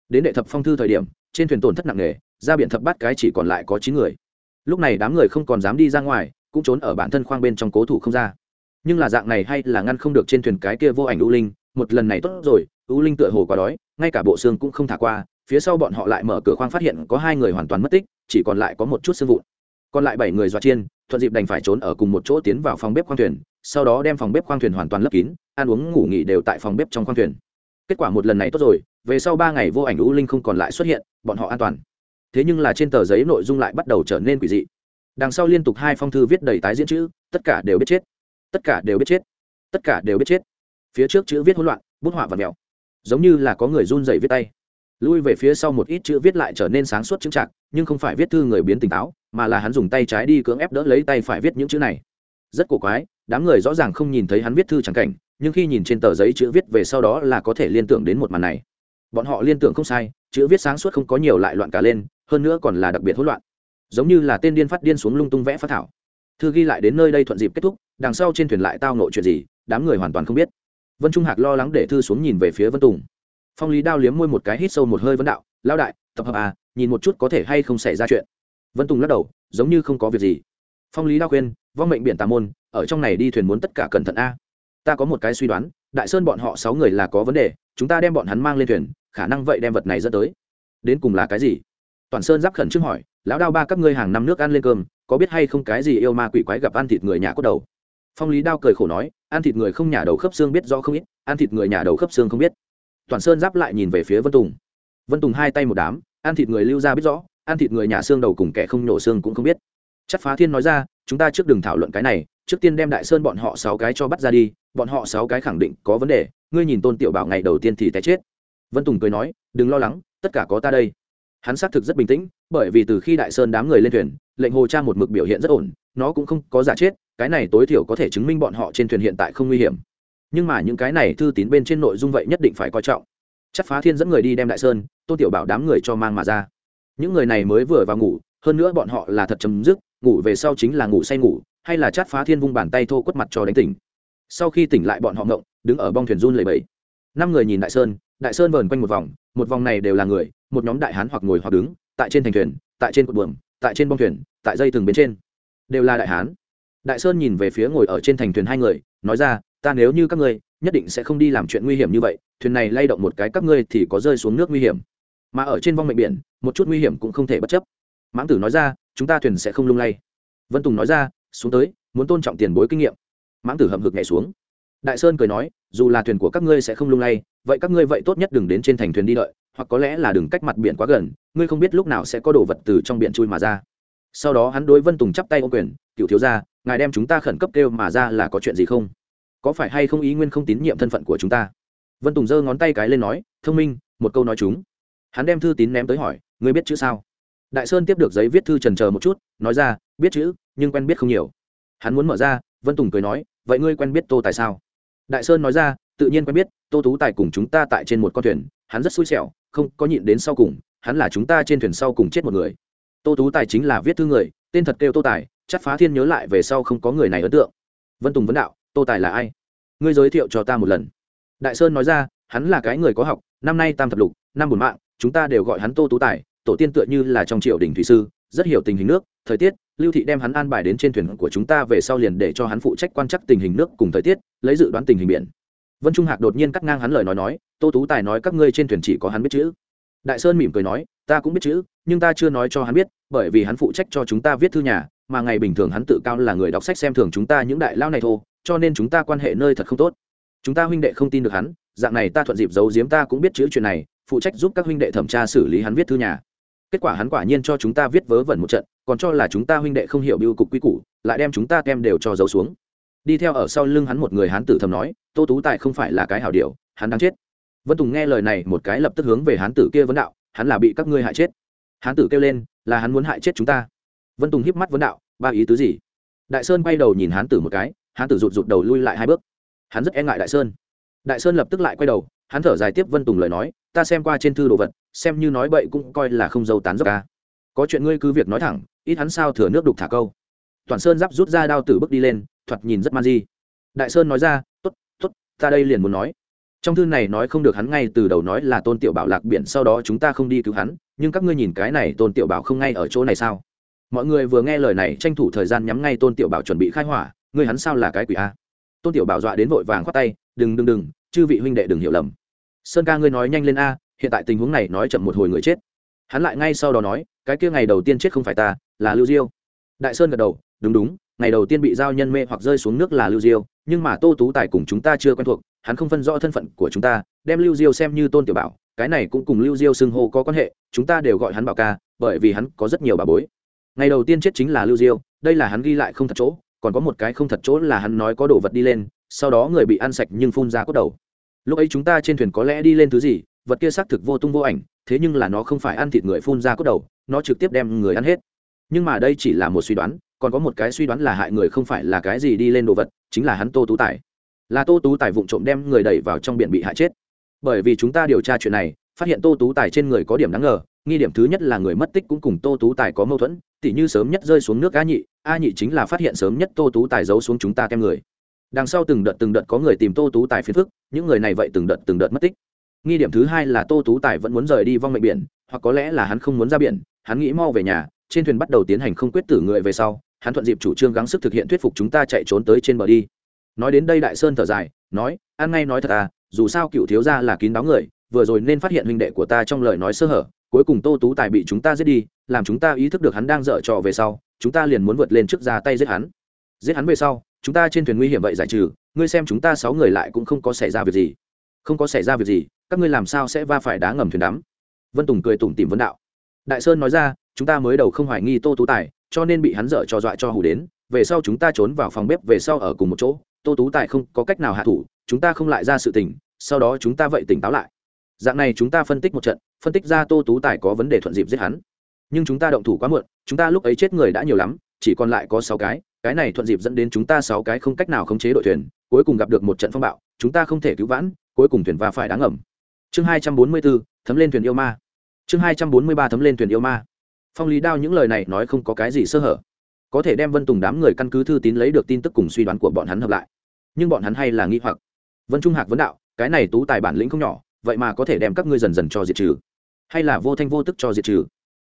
Đến đệ thập phong thư thời điểm, trên thuyền tổn thất nặng nề, ra biển thập bát cái chỉ còn lại có chín người. Lúc này đám người không còn dám đi ra ngoài cũng trốn ở bản thân khoang bên trong cố thủ không ra. Nhưng là dạng này hay là ngăn không được trên thuyền cái kia vô ảnh u linh, một lần này tốt rồi, u linh tựa hồ quá đói, ngay cả bộ xương cũng không thả qua, phía sau bọn họ lại mở cửa khoang phát hiện có hai người hoàn toàn mất tích, chỉ còn lại có một chút xương vụn. Còn lại bảy người dọa chiên, thuận dịp đành phải trốn ở cùng một chỗ tiến vào phòng bếp khoang thuyền, sau đó đem phòng bếp khoang thuyền hoàn toàn lấp kín, ăn uống ngủ nghỉ đều tại phòng bếp trong khoang thuyền. Kết quả một lần này tốt rồi, về sau ba ngày vô ảnh u linh không còn lại xuất hiện, bọn họ an toàn. Thế nhưng là trên tờ giấy nội dung lại bắt đầu trở nên quỷ dị đằng sau liên tục hai phong thư viết đầy tái diễn chữ, tất cả đều biết chết. Tất cả đều biết chết. Tất cả đều biết chết. Phía trước chữ viết hỗn loạn, bút họa và mèo. Giống như là có người run dày viết tay. Lui về phía sau một ít chữ viết lại trở nên sáng suốt chững chạc, nhưng không phải viết thư người biến tỉnh táo, mà là hắn dùng tay trái đi cưỡng ép đỡ lấy tay phải viết những chữ này. Rất cổ quái, đám người rõ ràng không nhìn thấy hắn viết thư chẳng cảnh, nhưng khi nhìn trên tờ giấy chữ viết về sau đó là có thể liên tưởng đến một màn này. Bọn họ liên tưởng không sai, chữ viết sáng suốt không có nhiều lại loạn cả lên, hơn nữa còn là đặc biệt hỗn loạn giống như là tên điên phát điên xuống lung tung vẽ phát thảo. Thư ghi lại đến nơi đây thuận dịp kết thúc, đằng sau trên thuyền lại tao nội chuyện gì, đám người hoàn toàn không biết. Vân trung hạc lo lắng để thư xuống nhìn về phía vân tùng. Phong lý đao liếm môi một cái hít sâu một hơi vấn đạo lao đại, tập hợp à nhìn một chút có thể hay không xảy ra chuyện. Vân tùng lắc đầu, giống như không có việc gì. Phong lý đao khuyên vong mệnh biển tà môn, ở trong này đi thuyền muốn tất cả cẩn thận a. Ta có một cái suy đoán, đại sơn bọn họ sáu người là có vấn đề, chúng ta đem bọn hắn mang lên thuyền, khả năng vậy đem vật này dẫn tới. Đến cùng là cái gì? Toàn sơn giáp khẩn trước hỏi lão đao ba các ngươi hàng năm nước ăn lên cơm, có biết hay không cái gì yêu ma quỷ quái gặp ăn thịt người nhà cốt đầu? Phong lý đao cười khổ nói, ăn thịt người không nhà đầu khớp xương biết rõ không ít, ăn thịt người nhà đầu khớp xương không biết. Toàn sơn giáp lại nhìn về phía vân tùng. Vân tùng hai tay một đám, ăn thịt người lưu ra biết rõ, ăn thịt người nhà xương đầu cùng kẻ không nhổ xương cũng không biết. Chắc phá thiên nói ra, chúng ta trước đừng thảo luận cái này, trước tiên đem đại sơn bọn họ sáu cái cho bắt ra đi, bọn họ sáu cái khẳng định có vấn đề, ngươi nhìn tôn tiểu bảo ngày đầu tiên thì té chết. Vân tùng cười nói, đừng lo lắng, tất cả có ta đây hắn xác thực rất bình tĩnh, bởi vì từ khi đại sơn đám người lên thuyền, lệnh hồ cha một mực biểu hiện rất ổn, nó cũng không có giả chết, cái này tối thiểu có thể chứng minh bọn họ trên thuyền hiện tại không nguy hiểm. Nhưng mà những cái này thư tín bên trên nội dung vậy nhất định phải coi trọng. Chắc phá thiên dẫn người đi đem đại sơn, tôn tiểu bảo đám người cho mang mà ra. Những người này mới vừa vào ngủ, hơn nữa bọn họ là thật chấm dứt, ngủ về sau chính là ngủ say ngủ, hay là chát phá thiên vung bàn tay thô quất mặt cho đánh tỉnh. Sau khi tỉnh lại bọn họ ngộng, đứng ở bong thuyền run lầy bẫy năm người nhìn đại sơn đại sơn vờn quanh một vòng một vòng này đều là người, một nhóm đại hán hoặc ngồi hoặc đứng, tại trên thành thuyền, tại trên cột buồm, tại trên bong thuyền, tại dây thừng bên trên. Đều là đại hán. Đại sơn nhìn về phía ngồi ở trên thành thuyền hai người, nói ra, ta nếu như các ngươi, nhất định sẽ không đi làm chuyện nguy hiểm như vậy, thuyền này lay động một cái các ngươi thì có rơi xuống nước nguy hiểm. Mà ở trên vong mệnh biển, một chút nguy hiểm cũng không thể bất chấp. Mãng tử nói ra, chúng ta thuyền sẽ không lung lay. Vân tùng nói ra, xuống tới, muốn tôn trọng tiền bối kinh nghiệm. Mãng tử hậm hực nhảy xuống đại sơn cười nói, dù là thuyền của các ngươi sẽ không lung lay, vậy các ngươi vậy tốt nhất đừng đến trên thành thuyền đi đợi, hoặc có lẽ là đừng cách mặt biển quá gần, ngươi không biết lúc nào sẽ có đồ vật từ trong biển chui mà ra. Sau đó hắn đối vân tùng chắp tay ô quyền, cựu thiếu gia, ngài đem chúng ta khẩn cấp kêu mà ra là có chuyện gì không? Có phải hay không ý nguyên không tín nhiệm thân phận của chúng ta? Vân tùng giơ ngón tay cái lên nói, thông minh, một câu nói chúng. Hắn đem thư tín ném tới hỏi, ngươi biết chữ sao? Đại sơn tiếp được giấy viết thư trần chờ một chút, nói ra, biết chữ, nhưng quen biết không nhiều. Hắn muốn mở ra, vân tùng cười nói, vậy ngươi quen biết tô tài sao? Đại sơn nói ra, tự nhiên quen biết, tô tú tài cùng chúng ta tại trên một con thuyền, hắn rất xui xẻo, không có nhịn đến sau cùng, hắn là chúng ta trên thuyền sau cùng chết một người. Tô tú tài chính là viết thư người, tên thật kêu tô tài, chắc phá thiên nhớ lại về sau không có người này ấn tượng. Vân tùng vấn đạo, tô tài là ai? Ngươi giới thiệu cho ta một lần. Đại sơn nói ra, hắn là cái người có học, năm nay tam thập lục, năm bùn mạng, chúng ta đều gọi hắn tô tú tài, tổ tiên tựa như là trong triều đình thủy sư rất hiểu tình hình nước, thời tiết, lưu thị đem hắn an bài đến trên thuyền của chúng ta về sau liền để cho hắn phụ trách quan chắc tình hình nước cùng thời tiết, lấy dự đoán tình hình biển. Vân trung hạc đột nhiên cắt ngang hắn lời nói nói, tô tú tài nói các ngươi trên thuyền chỉ có hắn biết chữ. Đại sơn mỉm cười nói, ta cũng biết chữ, nhưng ta chưa nói cho hắn biết, bởi vì hắn phụ trách cho chúng ta viết thư nhà, mà ngày bình thường hắn tự cao là người đọc sách xem thường chúng ta những đại lao này thô cho nên chúng ta quan hệ nơi thật không tốt. Chúng ta huynh đệ không tin được hắn, dạng này ta thuận dịp giấu giếm ta cũng biết chữ chuyện này, phụ trách giúp các huynh đệ thẩm tra xử lý hắn viết thư nhà kết quả hắn quả nhiên cho chúng ta viết vớ vẩn một trận, còn cho là chúng ta huynh đệ không hiểu biêu cục quy củ, lại đem chúng ta kem đều cho giấu xuống. Đi theo ở sau lưng hắn một người hán tử thầm nói, tô tú tài không phải là cái hảo điều, hắn đang chết. Vân tùng nghe lời này một cái lập tức hướng về hán tử kia vấn đạo, hắn là bị các ngươi hại chết. Hán tử kêu lên, là hắn muốn hại chết chúng ta. Vân tùng híp mắt vấn đạo, ba ý tứ gì? Đại sơn quay đầu nhìn hán tử một cái, hán tử rụt rụt đầu lui lại hai bước. Hắn rất e ngại đại sơn. Đại sơn lập tức lại quay đầu, hắn thở dài tiếp vân tùng lời nói, ta xem qua trên thư đồ vật xem như nói bậy cũng coi là không dâu tán dốc ca có chuyện ngươi cứ việc nói thẳng, ít hắn sao thừa nước đục thả câu. Toàn sơn giáp rút ra đao tử bước đi lên, thoạt nhìn rất man di. Đại sơn nói ra t ố t t ố t ta đây liền muốn nói. Trong thư này nói không được hắn ngay từ đầu nói là tôn tiểu bảo lạc biển, sau đó chúng ta không đi cứu hắn, nhưng các ngươi nhìn cái này tôn tiểu bảo không ngay ở chỗ này sao? Mọi người vừa nghe lời này, tranh thủ thời gian nhắm ngay tôn tiểu bảo chuẩn bị khai hỏa, ngươi hắn sao là cái quỷ a? Tôn tiểu bảo dọa đến vội vàng khoát tay, đừng đừng đừng, chư vị huynh đệ đừng hiểu lầm. Sơn ca ngươi nói nhanh lên a hiện tại tình huống này nói chậm một hồi người chết. Hắn lại ngay sau đó nói, cái kia ngày đầu tiên chết không phải ta, là lưu diêu. Đại sơn gật đầu, đúng đúng, ngày đầu tiên bị giao nhân mê hoặc rơi xuống nước là lưu diêu, nhưng mà tô tú tài cùng chúng ta chưa quen thuộc, hắn không phân rõ thân phận của chúng ta, đem lưu diêu xem như tôn tiểu bảo, cái này cũng cùng lưu diêu xưng hô có quan hệ, chúng ta đều gọi hắn bảo ca, bởi vì hắn có rất nhiều bà bối. Ngày đầu tiên chết chính là lưu diêu, đây là hắn ghi lại không thật chỗ, còn có một cái không thật chỗ là hắn nói có đồ vật đi lên, sau đó người bị ăn sạch nhưng phun ra cốt đầu. Lúc ấy chúng ta trên thuyền có lẽ đi lên thứ gì vật kia xác thực vô tung vô ảnh, thế nhưng là nó không phải ăn thịt người phun ra cốt đầu, nó trực tiếp đem người ăn hết. Nhưng mà đây chỉ là một suy đoán, còn có một cái suy đoán là hại người không phải là cái gì đi lên đồ vật, chính là hắn tô tú tài. Là tô tú tài vụng trộm đem người đẩy vào trong biển bị hại chết. Bởi vì chúng ta điều tra chuyện này, phát hiện tô tú tài trên người có điểm đáng ngờ, nghi điểm thứ nhất là người mất tích cũng cùng tô tú tài có mâu thuẫn, tỉ như sớm nhất rơi xuống nước a nhị a nhị chính là phát hiện sớm nhất tô tú tài giấu xuống chúng ta kem người. Đằng sau từng đợt từng đợt có người tìm tô tú tài phiền phức, những người này vậy từng đợt từng đợt mất tích nghi điểm thứ hai là tô tú tài vẫn muốn rời đi vong mệnh biển, hoặc có lẽ là hắn không muốn ra biển, hắn nghĩ mau về nhà, trên thuyền bắt đầu tiến hành không quyết tử người về sau, hắn thuận dịp chủ trương gắng sức thực hiện thuyết phục chúng ta chạy trốn tới trên bờ đi. Nói đến đây đại sơn thở dài, nói ăn ngay nói thật à dù sao cựu thiếu gia là kín đáo người, vừa rồi nên phát hiện huynh đệ của ta trong lời nói sơ hở, cuối cùng tô tú tài bị chúng ta giết đi, làm chúng ta ý thức được hắn đang dở trò về sau, chúng ta liền muốn vượt lên trước ra tay giết hắn. Giết hắn về sau, chúng ta trên thuyền nguy hiểm vậy giải trừ, ngươi xem chúng ta sáu người lại cũng không có xảy ra việc gì. Không có xảy ra việc gì các ngươi làm sao sẽ va phải đá ngầm thuyền đắm? Vân tùng cười tủm tìm vấn đạo. Đại sơn nói ra, chúng ta mới đầu không hoài nghi tô tú tài, cho nên bị hắn dở cho dọa cho hù đến, về sau chúng ta trốn vào phòng bếp về sau ở cùng một chỗ, tô tú tài không có cách nào hạ thủ, chúng ta không lại ra sự tình, sau đó chúng ta vậy tỉnh táo lại. Dạng này chúng ta phân tích một trận, phân tích ra tô tú tài có vấn đề thuận dịp giết hắn. Nhưng chúng ta động thủ quá muộn, chúng ta lúc ấy chết người đã nhiều lắm, chỉ còn lại có sáu cái cái này thuận dịp dẫn đến chúng ta sáu cái không cách nào khống chế đội thuyền, cuối cùng gặp được một trận phong bạo, chúng ta không thể cứu vãn, cuối cùng thuyền va phải đáng ẩm chương hai trăm bốn mươi bốn thấm lên thuyền yêu ma. Chương hai trăm bốn mươi ba, thấm lên thuyền yêu ma. Phong lý đao những lời này nói không có cái gì sơ hở. Có thể đem vân tùng đám người căn cứ thư tín lấy được tin tức cùng suy đoán của bọn hắn hợp lại. Nhưng bọn hắn hay là nghi hoặc. Vân trung hạc vấn đạo, cái này tú tài bản lĩnh không nhỏ, vậy mà có thể đem các ngươi dần dần cho diệt trừ. Hay là vô thanh vô tức cho diệt trừ.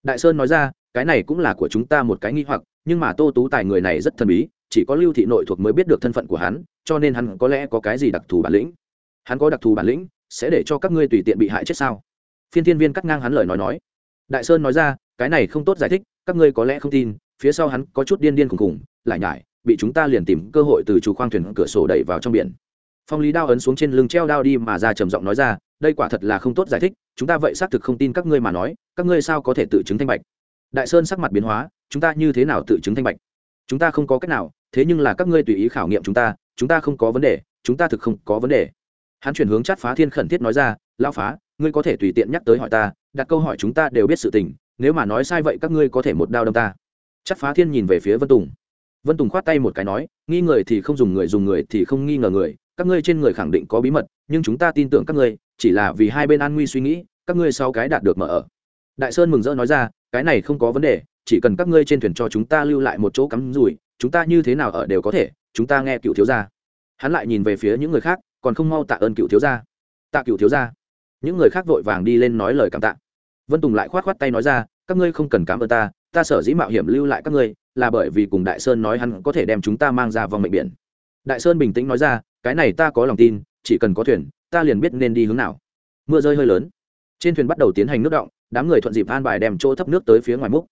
Đại sơn nói ra, cái này cũng là của chúng ta một cái nghi hoặc, nhưng mà tô tú tài người này rất thần bí, chỉ có lưu thị nội thuộc mới biết được thân phận của hắn, cho nên hắn có lẽ có cái gì đặc thù bản lĩnh. Hắn có đặc thù bản lĩnh sẽ để cho các ngươi tùy tiện bị hại chết sao? Phiên thiên viên cắt ngang hắn lời nói nói. Đại sơn nói ra, cái này không tốt giải thích, các ngươi có lẽ không tin, phía sau hắn có chút điên điên khùng khùng, lại nhải, bị chúng ta liền tìm cơ hội từ chủ khoang thuyền cửa sổ đẩy vào trong biển. Phong lý đao ấn xuống trên lưng treo đao đi mà ra trầm giọng nói ra, đây quả thật là không tốt giải thích, chúng ta vậy xác thực không tin các ngươi mà nói, các ngươi sao có thể tự chứng thanh bạch? Đại sơn sắc mặt biến hóa, chúng ta như thế nào tự chứng thanh bạch? Chúng ta không có cách nào, thế nhưng là các ngươi tùy ý khảo nghiệm chúng ta chúng ta không có vấn đề, chúng ta thực không có vấn đề hắn chuyển hướng chát phá thiên khẩn thiết nói ra lao phá, ngươi có thể tùy tiện nhắc tới hỏi ta, đặt câu hỏi chúng ta đều biết sự tình, nếu mà nói sai vậy các ngươi có thể một đao đâm ta. Chát phá thiên nhìn về phía vân tùng. Vân tùng khoát tay một cái nói, nghi người thì không dùng người dùng người thì không nghi ngờ người, các ngươi trên người khẳng định có bí mật, nhưng chúng ta tin tưởng các ngươi, chỉ là vì hai bên an nguy suy nghĩ, các ngươi sau cái đạt được mở ở. Đại sơn mừng rỡ nói ra, cái này không có vấn đề, chỉ cần các ngươi trên thuyền cho chúng ta lưu lại một chỗ cắm rủi, chúng ta như thế nào ở đều có thể, chúng ta nghe cựu thiếu gia. Hắn lại nhìn về phía những người khác còn không mau tạ ơn cựu thiếu gia. Tạ cựu thiếu gia. Những người khác vội vàng đi lên nói lời cảm tạ. Vân tùng lại khoát khoát tay nói ra, các ngươi không cần cảm ơn ta ta sở dĩ mạo hiểm lưu lại các ngươi, là bởi vì cùng đại sơn nói hắn có thể đem chúng ta mang ra vòng mệnh biển. Đại sơn bình tĩnh nói ra, cái này ta có lòng tin, chỉ cần có thuyền, ta liền biết nên đi hướng nào. Mưa rơi hơi lớn. Trên thuyền bắt đầu tiến hành nước động, đám người thuận dịp an bài đem chỗ thấp nước tới phía ngoài múc.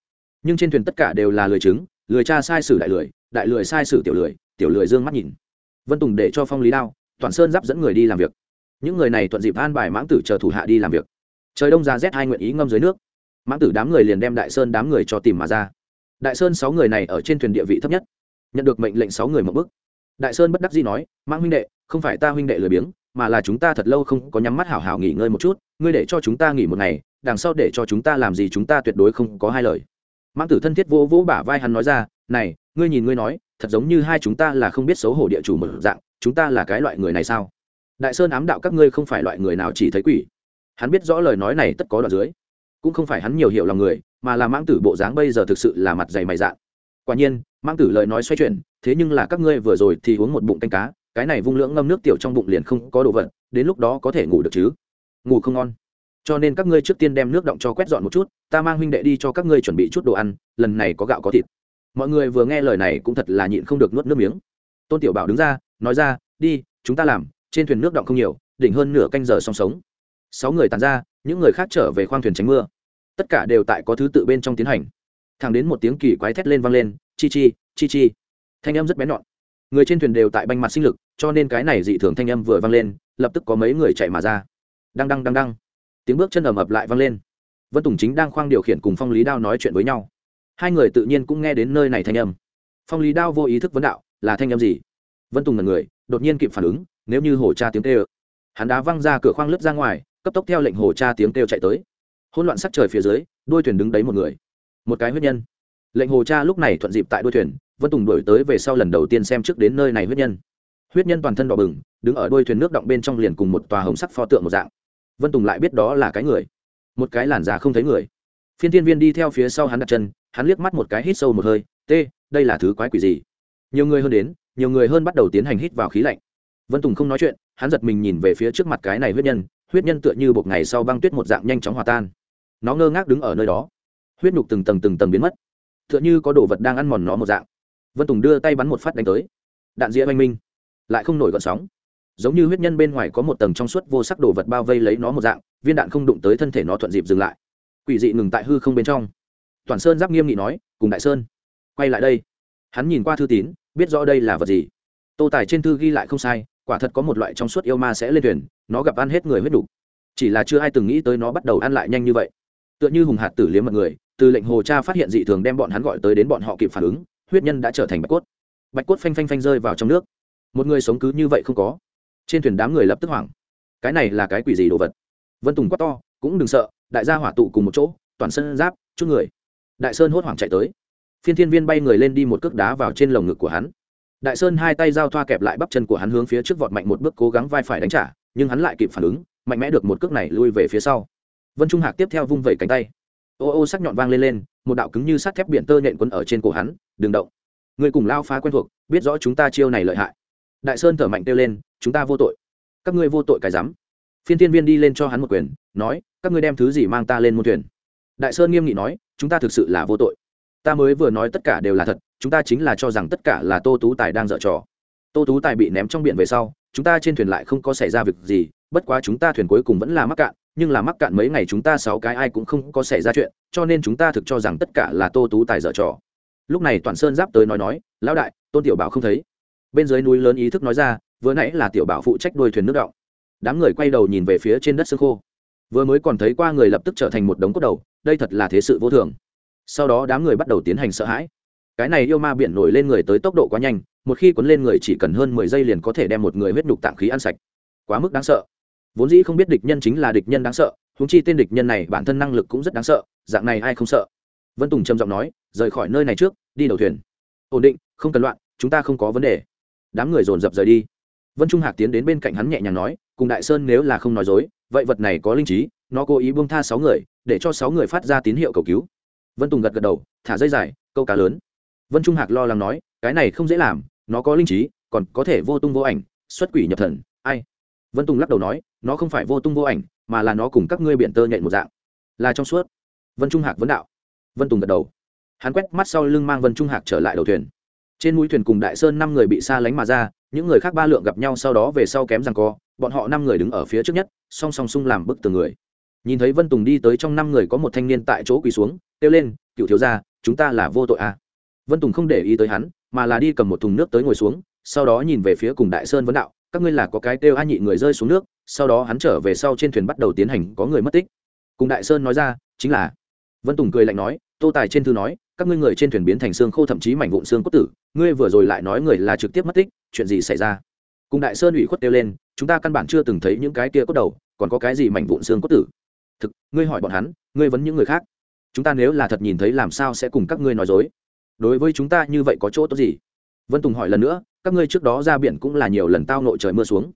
Nhưng trên thuyền tất cả đều là lười trứng, lười cha sai sử đại lười đại lười sai sử tiểu lười tiểu lười dương mắt nhìn. Vân tùng để cho phong lý đao toàn sơn giáp dẫn người đi làm việc. Những người này thuận dịp an bài mãng tử chờ thủ hạ đi làm việc. Trời đông ra rét hai nguyện ý ngâm dưới nước. Mãng tử đám người liền đem đại sơn đám người cho tìm mà ra. Đại sơn sáu người này ở trên thuyền địa vị thấp nhất. Nhận được mệnh lệnh sáu người một bức đại sơn bất đắc dĩ nói, mãng huynh đệ, không phải ta huynh đệ lười biếng, mà là chúng ta thật lâu không có nhắm mắt hảo hảo nghỉ ngơi một chút. Ngươi để cho chúng ta nghỉ một ngày, đằng sau để cho chúng ta làm gì chúng ta tuyệt đối không có hai lời. Mãng tử thân thiết vỗ vỗ bả vai hắn nói ra, này, ngươi nhìn ngươi nói, thật giống như hai chúng ta là không biết xấu hổ địa chủ một dạng chúng ta là cái loại người này sao? Đại sơn ám đạo các ngươi không phải loại người nào chỉ thấy quỷ. Hắn biết rõ lời nói này tất có đoạn dưới. Cũng không phải hắn nhiều hiểu lòng người, mà là mãng tử bộ dáng bây giờ thực sự là mặt dày mày dạn. Quả nhiên, mãng tử lời nói xoay chuyển, thế nhưng là các ngươi vừa rồi thì uống một bụng canh cá, cái này vung lưỡng ngâm nước tiểu trong bụng liền không có đồ vật, đến lúc đó có thể ngủ được chứ? Ngủ không ngon. Cho nên các ngươi trước tiên đem nước động cho quét dọn một chút, ta mang huynh đệ đi cho các ngươi chuẩn bị chút đồ ăn, lần này có gạo có thịt. Mọi người vừa nghe lời này cũng thật là nhịn không được nuốt nước miếng. Tôn tiểu bảo đứng ra nói ra, đi, chúng ta làm, trên thuyền nước động không nhiều, đỉnh hơn nửa canh giờ song sống. Sáu người tàn ra, những người khác trở về khoang thuyền tránh mưa. Tất cả đều tại có thứ tự bên trong tiến hành. Thẳng đến một tiếng kỳ quái thét lên vang lên, chi chi chi chi. Thanh âm rất bén nhọn. Người trên thuyền đều tại banh mặt sinh lực, cho nên cái này dị thường thanh âm vừa vang lên, lập tức có mấy người chạy mà ra. Đăng đăng đăng đăng. Tiếng bước chân ầm ập lại vang lên. Vân tùng chính đang khoang điều khiển cùng phong lý đao nói chuyện với nhau. Hai người tự nhiên cũng nghe đến nơi này thanh âm. Phong lý đao vô ý thức vấn đạo, là thanh âm gì? Vân tùng là người, đột nhiên kịp phản ứng, nếu như hổ cha tiếng kêu, hắn đá văng ra cửa khoang lướt ra ngoài, cấp tốc theo lệnh hổ cha tiếng kêu chạy tới. Hỗn loạn sắc trời phía dưới, đuôi thuyền đứng đấy một người. Một cái huyết nhân. Lệnh hồ cha lúc này thuận dịp tại đuôi thuyền, vân tùng đổi tới về sau lần đầu tiên xem trước đến nơi này huyết nhân. Huyết nhân toàn thân đỏ bừng, đứng ở đuôi thuyền nước động bên trong liền cùng một tòa hồng sắc pho tượng một dạng. Vân tùng lại biết đó là cái người. Một cái làn già không thấy người. Phiên tiên viên đi theo phía sau hắn đặt chân, hắn liếc mắt một cái hít sâu một hơi t đây là thứ quái quỷ gì? Nhiều người hơn đến nhiều người hơn bắt đầu tiến hành hít vào khí lạnh. Vân tùng không nói chuyện, hắn giật mình nhìn về phía trước mặt cái này huyết nhân huyết nhân tựa như một ngày sau băng tuyết một dạng nhanh chóng hòa tan. Nó ngơ ngác đứng ở nơi đó. Huyết nhục từng tầng từng tầng biến mất. Tựa như có đồ vật đang ăn mòn nó một dạng. Vân tùng đưa tay bắn một phát đánh tới. Đạn dĩa oanh minh. Lại không nổi gọn sóng. Giống như huyết nhân bên ngoài có một tầng trong suốt vô sắc đồ vật bao vây lấy nó một dạng, viên đạn không đụng tới thân thể nó thuận dịp dừng lại. Quỷ dị ngừng tại hư không bên trong. Toàn sơn giáp nghiêm nghị nói, cùng đại sơn, quay lại đây hắn nhìn qua thư tín, biết rõ đây là vật gì. Tô tài trên thư ghi lại không sai, quả thật có một loại trong suốt yêu ma sẽ lên thuyền, nó gặp ăn hết người huyết đủ. chỉ là chưa ai từng nghĩ tới nó bắt đầu ăn lại nhanh như vậy. Tựa như hùng hạt tử liếm mật người, từ lệnh hồ cha phát hiện dị thường đem bọn hắn gọi tới đến bọn họ kịp phản ứng, huyết nhân đã trở thành bạch cốt. Bạch cốt phanh phanh phanh rơi vào trong nước. Một người sống cứ như vậy không có. Trên thuyền đám người lập tức hoảng. Cái này là cái quỷ gì đồ vật? Vân tùng quát to, cũng đừng sợ, đại gia hỏa tụ cùng một chỗ, toàn sân giáp chút người. Đại sơn hốt hoảng chạy tới phiên thiên viên bay người lên đi một cước đá vào trên lồng ngực của hắn. Đại sơn hai tay giao thoa kẹp lại bắp chân của hắn hướng phía trước vọt mạnh một bước cố gắng vai phải đánh trả, nhưng hắn lại kịp phản ứng, mạnh mẽ được một cước này lui về phía sau. Vân trung hạc tiếp theo vung vẩy cánh tay. Ô ô, sắc nhọn vang lên lên, một đạo cứng như sắt thép biển tơ nhện quấn ở trên cổ hắn, đừng động. Người cùng lao phá quen thuộc, biết rõ chúng ta chiêu này lợi hại. Đại sơn thở mạnh kêu lên, chúng ta vô tội. Các ngươi vô tội cái rắm. Phiên tiên viên đi lên cho hắn một quyền, nói, các ngươi đem thứ gì mang ta lên một thuyền? Đại sơn nghiêm nghị nói, chúng ta thực sự là vô tội ta mới vừa nói tất cả đều là thật, chúng ta chính là cho rằng tất cả là tô tú tài đang dở trò. Tô tú tài bị ném trong biển về sau, chúng ta trên thuyền lại không có xảy ra việc gì, bất quá chúng ta thuyền cuối cùng vẫn là mắc cạn, nhưng là mắc cạn mấy ngày chúng ta sáu cái ai cũng không có xảy ra chuyện, cho nên chúng ta thực cho rằng tất cả là tô tú tài dở trò. Lúc này toàn sơn giáp tới nói nói, lão đại, tôn tiểu bảo không thấy. Bên dưới núi lớn ý thức nói ra, vừa nãy là tiểu bảo phụ trách đuôi thuyền nước động. Đám người quay đầu nhìn về phía trên đất xương khô. Vừa mới còn thấy qua người lập tức trở thành một đống cốt đầu, đây thật là thế sự vô thường sau đó đám người bắt đầu tiến hành sợ hãi. Cái này yêu ma biển nổi lên người tới tốc độ quá nhanh, một khi cuốn lên người chỉ cần hơn mười giây liền có thể đem một người huyết nhục tạng khí ăn sạch. Quá mức đáng sợ. Vốn dĩ không biết địch nhân chính là địch nhân đáng sợ húng chi tên địch nhân này bản thân năng lực cũng rất đáng sợ, dạng này ai không sợ? Vân tùng trầm giọng nói, rời khỏi nơi này trước, đi đầu thuyền. Ổn định, không cần loạn, chúng ta không có vấn đề. Đám người dồn dập rời đi. Vân trung hạc tiến đến bên cạnh hắn nhẹ nhàng nói, cùng đại sơn nếu là không nói dối, vậy vật này có linh trí, nó cố ý buông tha sáu người, để cho sáu người phát ra tín hiệu cầu cứu vân tùng gật gật đầu, thả dây dài, câu cá lớn. Vân trung hạc lo lắng nói, cái này không dễ làm, nó có linh trí, còn có thể vô tung vô ảnh, xuất quỷ nhập thần, ai? Vân tùng lắc đầu nói, nó không phải vô tung vô ảnh, mà là nó cùng các ngươi biện tơ nhện một dạng. Là trong suốt. Vân trung hạc vấn đạo. Vân tùng gật đầu. Hắn quét mắt sau lưng mang vân trung hạc trở lại đầu thuyền. Trên mũi thuyền cùng đại sơn năm người bị xa lánh mà ra, những người khác ba lượng gặp nhau sau đó về sau kém rằng co, bọn họ năm người đứng ở phía trước nhất, song song sung làm bức tường người nhìn thấy vân tùng đi tới trong năm người có một thanh niên tại chỗ quỳ xuống, kêu lên, cựu thiếu gia, chúng ta là vô tội à. vân tùng không để ý tới hắn, mà là đi cầm một thùng nước tới ngồi xuống, sau đó nhìn về phía cùng đại sơn vấn đạo, các ngươi là có cái kêu a nhị người rơi xuống nước, sau đó hắn trở về sau trên thuyền bắt đầu tiến hành có người mất tích. Cùng đại sơn nói ra, chính là. Vân tùng cười lạnh nói, tô tài trên thư nói, các ngươi người trên thuyền biến thành xương khô thậm chí mảnh vụn xương cốt tử, ngươi vừa rồi lại nói người là trực tiếp mất tích, chuyện gì xảy ra? Cùng đại sơn ủy khuất kêu lên, chúng ta căn bản chưa từng thấy những cái kia cốt đầu, còn có cái gì mảnh vụn xương cốt tử? Thực, ngươi hỏi bọn hắn, ngươi vấn những người khác. Chúng ta nếu là thật nhìn thấy làm sao sẽ cùng các ngươi nói dối? Đối với chúng ta như vậy có chỗ tốt gì? Vân tùng hỏi lần nữa, các ngươi trước đó ra biển cũng là nhiều lần tao nội trời mưa xuống.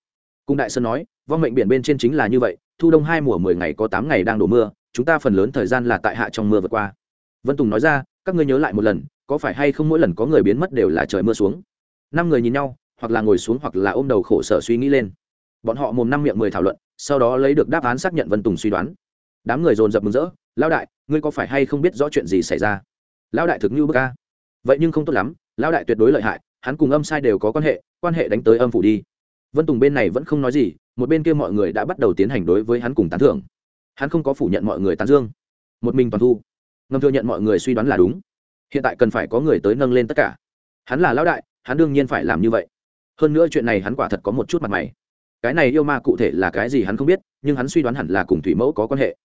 Cung đại sơn nói, vong mệnh biển bên trên chính là như vậy, thu đông hai mùa mười ngày có tám ngày đang đổ mưa, chúng ta phần lớn thời gian là tại hạ trong mưa vượt qua. Vân tùng nói ra, các ngươi nhớ lại một lần, có phải hay không mỗi lần có người biến mất đều là trời mưa xuống? Năm người nhìn nhau, hoặc là ngồi xuống hoặc là ôm đầu khổ sở suy nghĩ lên. Bọn họ mồm năm miệng mười thảo luận, sau đó lấy được đáp án xác nhận vân tùng suy đoán đám người dồn dập mừng rỡ, lão đại, ngươi có phải hay không biết rõ chuyện gì xảy ra? Lão đại thực như bức ca vậy nhưng không tốt lắm, lão đại tuyệt đối lợi hại, hắn cùng âm sai đều có quan hệ quan hệ đánh tới âm phủ đi. Vân tùng bên này vẫn không nói gì, một bên kia mọi người đã bắt đầu tiến hành đối với hắn cùng tán thưởng. Hắn không có phủ nhận mọi người tán dương, một mình toàn thu. Ngầm thừa nhận mọi người suy đoán là đúng. Hiện tại cần phải có người tới nâng lên tất cả. Hắn là lão đại, hắn đương nhiên phải làm như vậy. Hơn nữa chuyện này hắn quả thật có một chút mặt mày. Cái này yêu ma cụ thể là cái gì hắn không biết, nhưng hắn suy đoán hẳn là cùng thủy mẫu có quan hệ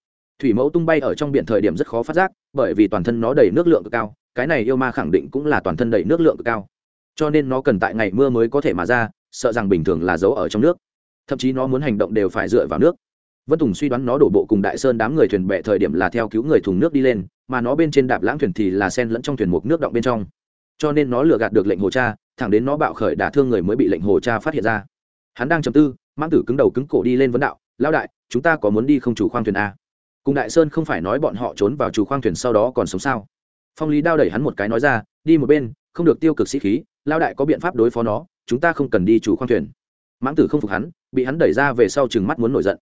thủy mẫu tung bay ở trong biển thời điểm rất khó phát giác, bởi vì toàn thân nó đầy nước lượng cực cao, cái này yêu ma khẳng định cũng là toàn thân đầy nước lượng cực cao. Cho nên nó cần tại ngày mưa mới có thể mà ra, sợ rằng bình thường là giấu ở trong nước. Thậm chí nó muốn hành động đều phải dựa vào nước. Vân tùng suy đoán nó đổ bộ cùng đại sơn đám người thuyền bè thời điểm là theo cứu người thùng nước đi lên, mà nó bên trên đạp lãng thuyền thì là sen lẫn trong thuyền mục nước động bên trong. Cho nên nó lừa gạt được lệnh hồ cha, thẳng đến nó bạo khởi đả thương người mới bị lệnh hồ cha phát hiện ra. Hắn đang chầm tư, mãng tử cứng đầu cứng cổ đi lên vấn đạo lao đại, chúng ta có muốn đi không chủ khoang thuyền a cùng đại sơn không phải nói bọn họ trốn vào chủ khoang thuyền sau đó còn sống sao? Phong lý đao đẩy hắn một cái nói ra, đi một bên, không được tiêu cực sĩ khí, lao đại có biện pháp đối phó nó, chúng ta không cần đi chủ khoang thuyền. Mãng tử không phục hắn, bị hắn đẩy ra về sau chừng mắt muốn nổi giận.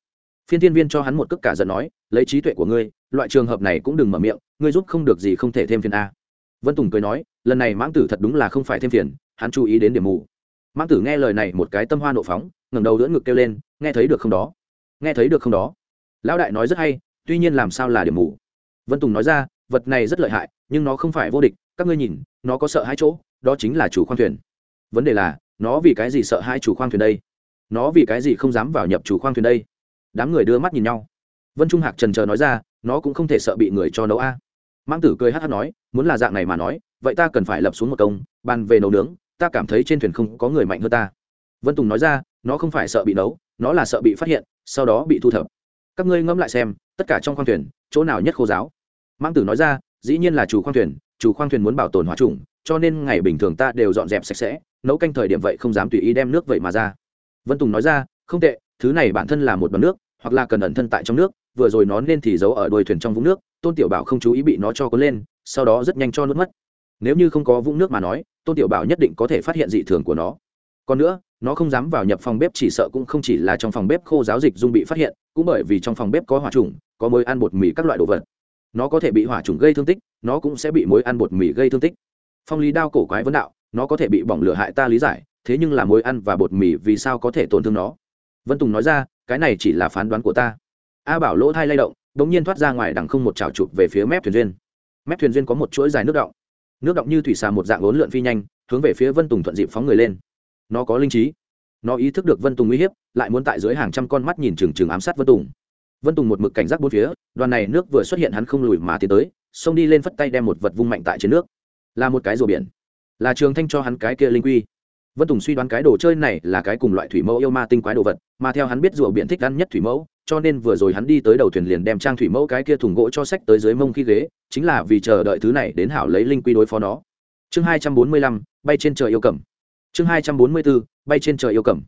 Phiên thiên viên cho hắn một cước cả giận nói, lấy trí tuệ của ngươi, loại trường hợp này cũng đừng mở miệng, ngươi giúp không được gì không thể thêm phiền a. Vân tùng cười nói, lần này mãng tử thật đúng là không phải thêm phiền, hắn chú ý đến điểm mù. Mãng tử nghe lời này một cái tâm hoa nộ phóng, ngẩng đầu đỡ ngực kêu lên, nghe thấy được không đó? Nghe thấy được không đó? Lão đại nói rất hay tuy nhiên làm sao là điểm mù. Vân tùng nói ra, vật này rất lợi hại, nhưng nó không phải vô địch, các ngươi nhìn, nó có sợ hai chỗ, đó chính là chủ khoang thuyền. Vấn đề là, nó vì cái gì sợ hai chủ khoang thuyền đây? Nó vì cái gì không dám vào nhập chủ khoang thuyền đây? Đám người đưa mắt nhìn nhau. Vân trung hạc trần trờ nói ra, nó cũng không thể sợ bị người cho nấu a. Mang tử cười hát hát nói, muốn là dạng này mà nói, vậy ta cần phải lập xuống một công, bàn về nấu nướng, ta cảm thấy trên thuyền không có người mạnh hơn ta. Vân tùng nói ra, nó không phải sợ bị nấu, nó là sợ bị phát hiện, sau đó bị thu thập. Các ngươi ngẫm lại xem tất cả trong khoang thuyền, chỗ nào nhất khô giáo. Mang tử nói ra, dĩ nhiên là chủ khoang thuyền, chủ khoang thuyền muốn bảo tồn hóa trùng, cho nên ngày bình thường ta đều dọn dẹp sạch sẽ, nấu canh thời điểm vậy không dám tùy ý đem nước vậy mà ra. Vân tùng nói ra, không tệ, thứ này bản thân là một bầm nước, hoặc là cần ẩn thân tại trong nước, vừa rồi nó nên thì giấu ở đuôi thuyền trong vũng nước, tôn tiểu bảo không chú ý bị nó cho cuốn lên, sau đó rất nhanh cho nước mất. Nếu như không có vũng nước mà nói, tôn tiểu bảo nhất định có thể phát hiện dị thường của nó còn nữa, nó không dám vào nhập phòng bếp chỉ sợ cũng không chỉ là trong phòng bếp khô giáo dịch dung bị phát hiện, cũng bởi vì trong phòng bếp có hỏa trùng, có mối ăn bột mì các loại đồ vật. Nó có thể bị hỏa trùng gây thương tích, nó cũng sẽ bị mối ăn bột mì gây thương tích. Phong lý đao cổ quái vấn đạo, nó có thể bị bỏng lửa hại ta lý giải, thế nhưng là mối ăn và bột mì vì sao có thể tổn thương nó? Vân tùng nói ra, cái này chỉ là phán đoán của ta. A bảo lỗ thai lay động đ ỗ n g nhiên thoát ra ngoài đằng không một trào chụp về phía mép thuyền duyên. Mép thuyền duyên có một chuỗi dài nước động. Nước động như thủy xà một dạng ốn lượn phi nhanh, hướng về phía vân tùng thuận dịp phóng người lên nó có linh trí. Nó ý thức được vân tùng uy hiếp, lại muốn tại dưới hàng trăm con mắt nhìn trừng trừng ám sát vân tùng. Vân tùng một mực cảnh giác bốn phía, đoàn này nước vừa xuất hiện hắn không lùi mà tiến tới, xông đi lên phất tay đem một vật vung mạnh tại trên nước. Là một cái rùa biển. Là trường thanh cho hắn cái kia linh quy. Vân tùng suy đoán cái đồ chơi này là cái cùng loại thủy mẫu yêu ma tinh quái đồ vật, mà theo hắn biết rùa biển thích ăn nhất thủy mẫu, cho nên vừa rồi hắn đi tới đầu thuyền liền đem trang thủy mẫu cái kia thùng gỗ cho sách tới dưới mông khi ghế, chính là vì chờ đợi thứ này đến hảo lấy linh quy đối phó nó. Chương hai trăm bốn mươi lăm, bay trên trời yêu cầm chương hai trăm bốn mươi bốn bay trên trời yêu cầm.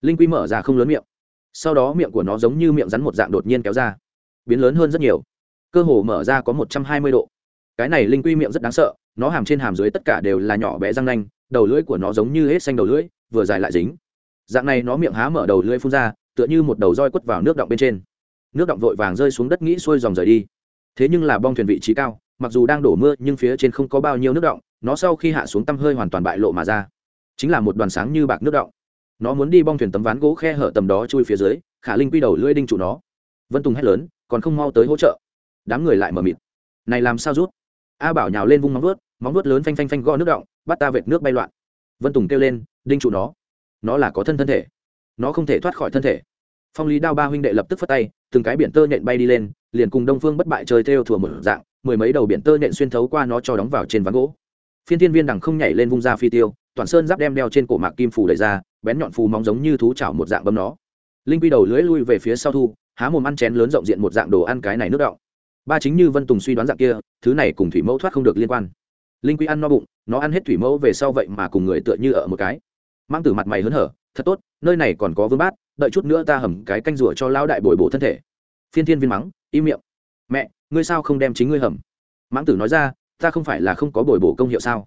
Linh quy mở ra không lớn miệng. Sau đó miệng của nó giống như miệng rắn một dạng đột nhiên kéo ra. Biến lớn hơn rất nhiều. Cơ hồ mở ra có một trăm hai mươi độ. Cái này linh quy miệng rất đáng sợ, nó hàm trên hàm dưới tất cả đều là nhỏ bé răng nanh, đầu lưỡi của nó giống như hết xanh đầu lưỡi, vừa dài lại dính. Dạng này nó miệng há mở đầu lưỡi phun ra, tựa như một đầu roi quất vào nước động bên trên. Nước động vội vàng rơi xuống đất nghĩ xuôi dòng rời đi. Thế nhưng là bong thuyền vị trí cao, mặc dù đang đổ mưa nhưng phía trên không có bao nhiêu nước động, nó sau khi hạ xuống tăm hơi hoàn toàn bại lộ mà ra chính là một đoàn sáng như bạc nước động. Nó muốn đi bong thuyền tấm ván gỗ khe hở tầm đó chui phía dưới, khả linh quy đầu lưỡi đinh trụ nó. Vân tùng hét lớn, còn không mau tới hỗ trợ. Đám người lại mờ mịt. Này làm sao rút? A bảo nhào lên vung móng vuốt móng vuốt lớn phanh phanh phanh gõ nước động, bắt ta vệt nước bay loạn. Vân tùng kêu lên, đinh trụ nó. Nó là có thân thân thể. Nó không thể thoát khỏi thân thể. Phong lý đao ba huynh đệ lập tức phất tay, từng cái biển tơ nhện bay đi lên, liền cùng đông phương bất bại chơi theo thùa một dạng, mười mấy đầu biển tơ nhện xuyên thấu qua nó cho đóng vào trên ván gỗ. Phiên thiên viên đằng không nhảy lên vung ra phi tiêu toàn sơn giáp đem đeo trên cổ mạc kim phù đẩy ra, bén nhọn phù móng giống như thú chảo một dạng bấm nó. Linh quy đầu lưỡi lui về phía sau thu, há mồm ăn chén lớn rộng diện một dạng đồ ăn cái này nước đọng. Ba chính như vân tùng suy đoán dạng kia, thứ này cùng thủy mẫu thoát không được liên quan. Linh quy ăn no bụng, nó ăn hết thủy mẫu về sau vậy mà cùng người tựa như ở một cái. Mang từ mặt mày hớn hở, thật tốt, nơi này còn có vương bát, đợi chút nữa ta hầm cái canh rủa cho lao đại bồi bổ thân thể. Phiên thiên viên mắng, im miệng. Mẹ, ngươi sao không đem chính ngươi hầm? Mãng tử nói ra, ta không phải là không có bồi bổ công hiệu sao?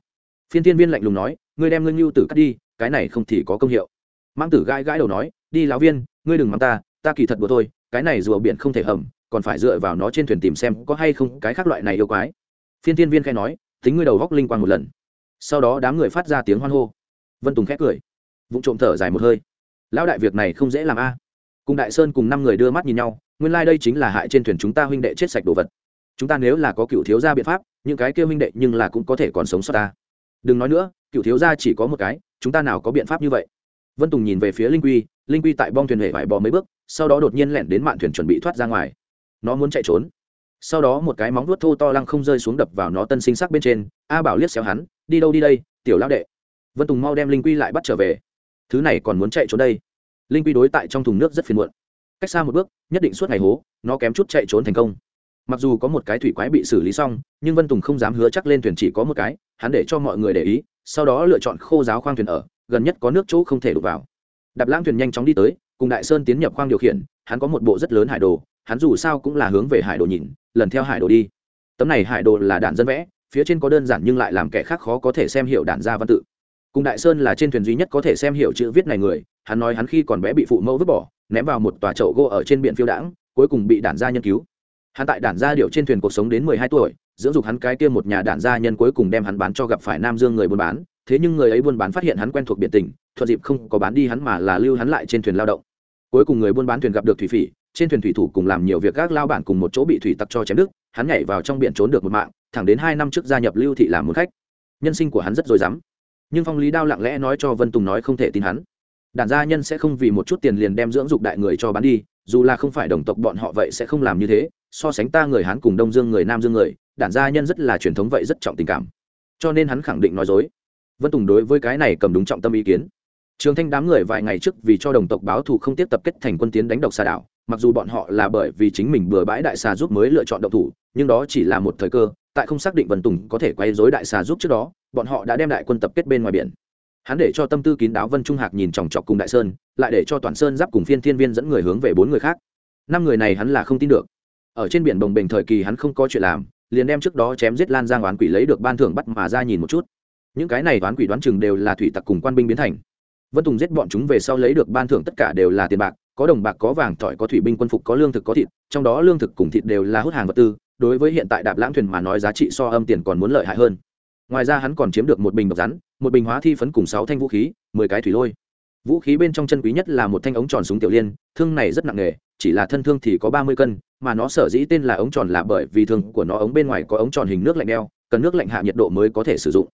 Phiên thiên viên lạnh lùng nói ngươi đem ngươi nhu tử cắt đi, cái này không thì có công hiệu. Mãng tử gãi gãi đầu nói, đi lão viên, ngươi đừng mắng ta ta kỳ thật đùa thôi, cái này rùa biển không thể hầm, còn phải dựa vào nó trên thuyền tìm xem có hay không cái khác loại này yêu quái. Phiên thiên viên khai nói, tính ngươi đầu góc linh quang một lần. Sau đó đám người phát ra tiếng hoan hô. Vân tùng khét cười. Vụng trộm thở dài một hơi. Lão đại việc này không dễ làm a. À. Cùng đại sơn cùng năm người đưa mắt nhìn nhau, nguyên lai、like、đây chính là hại trên thuyền chúng ta huynh đệ chết sạch đồ vật. Chúng ta nếu là có cựu thiếu gia biện pháp, những cái kêu huynh đệ nhưng là cũng có thể còn sống sót ta đừng nói nữa, cựu thiếu gia chỉ có một cái, chúng ta nào có biện pháp như vậy? Vân tùng nhìn về phía linh quy linh quy tại bong thuyền hệ vải bò mấy bước, sau đó đột nhiên lẻn đến mạn thuyền chuẩn bị thoát ra ngoài. Nó muốn chạy trốn. Sau đó một cái móng vuốt thô to lăng không rơi xuống đập vào nó tân sinh sắc bên trên, a bảo liếc xéo hắn, đi đâu đi đây, tiểu lão đệ? Vân tùng mau đem linh quy lại bắt trở về. Thứ này còn muốn chạy trốn đây? Linh quy đối tại trong thùng nước rất phiền muộn. Cách xa một bước, nhất định suốt ngày hố, nó kém chút chạy trốn thành công. Mặc dù có một cái thủy quái bị xử lý xong, nhưng vân tùng không dám hứa chắc lên thuyền chỉ có một cái hắn để cho mọi người để ý, sau đó lựa chọn khô giáo khoang thuyền ở, gần nhất có nước chỗ không thể đục vào. Đạp lãng thuyền nhanh chóng đi tới, cùng đại sơn tiến nhập khoang điều khiển, hắn có một bộ rất lớn hải đồ, hắn dù sao cũng là hướng về hải đồ nhìn, lần theo hải đồ đi. Tấm này hải đồ là đạn dân vẽ, phía trên có đơn giản nhưng lại làm kẻ khác khó có thể xem hiểu đạn gia văn tự. Cùng đại sơn là trên thuyền duy nhất có thể xem hiểu chữ viết này người, hắn nói hắn khi còn bé bị phụ mẫu vứt bỏ, ném vào một tòa chậu gỗ ở trên biển phiêu đãng, cuối cùng bị đạn gia nhân cứu. Hắn tại đạn gia điệu trên thuyền cuộc sống đến mười hai tuổi dưỡng dục hắn cái kia một nhà đạn gia nhân cuối cùng đem hắn bán cho gặp phải nam dương người buôn bán, thế nhưng người ấy buôn bán phát hiện hắn quen thuộc biển tình thuận dịp không có bán đi hắn mà là lưu hắn lại trên thuyền lao động. Cuối cùng người buôn bán thuyền gặp được thủy phỉ, trên thuyền thủy thủ cùng làm nhiều việc gác lao bản cùng một chỗ bị thủy tặc cho chém đức hắn nhảy vào trong biển trốn được một mạng, thẳng đến hai năm trước gia nhập lưu thị làm một khách. Nhân sinh của hắn rất dối dám nhưng phong lý đao lặng lẽ nói cho vân tùng nói không thể tin hắn. Đàn gia nhân sẽ không vì một chút tiền liền đem dưỡng dục đại người cho bán đi, dù là không phải đồng tộc bọn họ vậy sẽ không làm như thế, so sánh ta người hán cùng đông dương người nam dương người đản gia nhân rất là truyền thống vậy rất trọng tình cảm. Cho nên hắn khẳng định nói dối. Vân tùng đối với cái này cầm đúng trọng tâm ý kiến. Trường thanh đám người vài ngày trước vì cho đồng tộc báo thù không tiếp tập kết thành quân tiến đánh độc xà đảo, mặc dù bọn họ là bởi vì chính mình bừa bãi đại xà giúp mới lựa chọn động thủ, nhưng đó chỉ là một thời cơ, tại không xác định vân tùng có thể quay dối đại xà giúp trước đó, bọn họ đã đem đại quân tập kết bên ngoài biển. Hắn để cho tâm tư kín đáo vân trung hạc nhìn chòng chọc cùng đại sơn, lại để cho toàn sơn giáp cùng phiên thiên viên dẫn người hướng về bốn người khác. Năm người này hắn là không tin được. Ở trên biển bồng bềnh thời kỳ hắn không có chuyện làm liền đem trước đó chém giết lan giang oán quỷ lấy được ban thưởng bắt mà ra nhìn một chút. Những cái này oán quỷ đoán chừng đều là thủy tặc cùng quan binh biến thành. Vân tùng giết bọn chúng về sau lấy được ban thưởng tất cả đều là tiền bạc, có đồng bạc, có vàng tỏi có thủy binh quân phục, có lương thực, có thịt, trong đó lương thực cùng thịt đều là hút hàng vật tư, đối với hiện tại đạp lãng thuyền mà nói giá trị so âm tiền còn muốn lợi hại hơn. Ngoài ra hắn còn chiếm được một bình độc rắn, một bình hóa thi phấn cùng sáu thanh vũ khí, mười cái thủy lôi. Vũ khí bên trong chân quý nhất là một thanh ống tròn súng tiểu liên, thương này rất nặng nề chỉ là thân thương thì có ba mươi cân, mà nó sở dĩ tên là ống tròn là bởi vì thương của nó ống bên ngoài có ống tròn hình nước lạnh đeo, cần nước lạnh hạ nhiệt độ mới có thể sử dụng.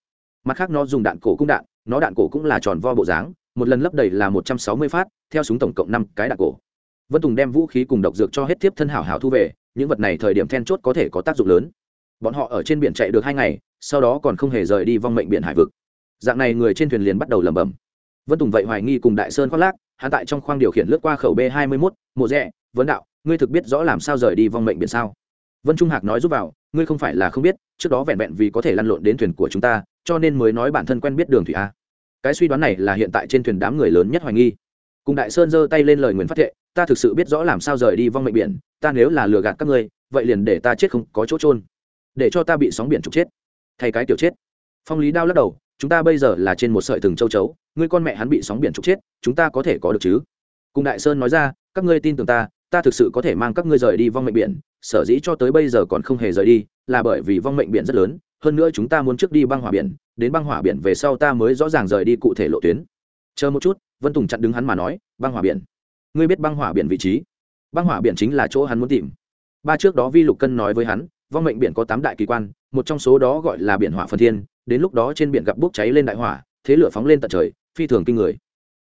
Mặt khác nó dùng đạn cổ cung đạn, nó đạn cổ cũng là tròn vo bộ dáng, một lần lấp đầy là một trăm sáu mươi phát, theo súng tổng cộng năm cái đạn cổ. Vân tùng đem vũ khí cùng độc dược cho hết tiếp thân hảo hảo thu về, những vật này thời điểm then chốt có thể có tác dụng lớn. Bọn họ ở trên biển chạy được hai ngày, sau đó còn không hề rời đi vong mệnh biển hải vực. Dạng này người trên thuyền liền bắt đầu lẩm bẩm. Vân tùng vậy hoài nghi cùng đại sơn khoác lác hắn tại trong khoang điều khiển lướt qua khẩu b hai mươi mốt, mộ rẽ vấn đạo, ngươi thực biết rõ làm sao rời đi vong mệnh biển sao? Vân trung hạc nói giúp vào, ngươi không phải là không biết, trước đó vẹn vẹn vì có thể lăn lộn đến thuyền của chúng ta, cho nên mới nói bản thân quen biết đường thủy a. Cái suy đoán này là hiện tại trên thuyền đám người lớn nhất hoài nghi. Cùng đại sơn giơ tay lên lời nguyền phát thệ, ta thực sự biết rõ làm sao rời đi vong mệnh biển, ta nếu là lừa gạt các ngươi, vậy liền để ta chết không có chỗ trôn để cho ta bị sóng biển trục chết. Thay cái tiểu chết. Phong lý đao lắc đầu, chúng ta bây giờ là trên một sợi từng châu chấu ngươi con mẹ hắn bị sóng biển trục chết, chúng ta có thể có được chứ? Cùng đại sơn nói ra, các ngươi tin tưởng ta ta thực sự có thể mang các ngươi rời đi vong mệnh biển, sở dĩ cho tới bây giờ còn không hề rời đi, là bởi vì vong mệnh biển rất lớn, hơn nữa chúng ta muốn trước đi băng hỏa biển, đến băng hỏa biển về sau ta mới rõ ràng rời đi cụ thể lộ tuyến. Chờ một chút, vân tùng chặn đứng hắn mà nói, băng hỏa biển. Ngươi biết băng hỏa biển vị trí? Băng hỏa biển chính là chỗ hắn muốn tìm. Ba trước đó vi lục cân nói với hắn, vong mệnh biển có tám đại kỳ quan, một trong số đó gọi là biển hỏa phần thiên, đến lúc đó trên biển gặp bốc cháy lên đại hỏa, thế lửa phóng lên tận trời phi thường kinh người.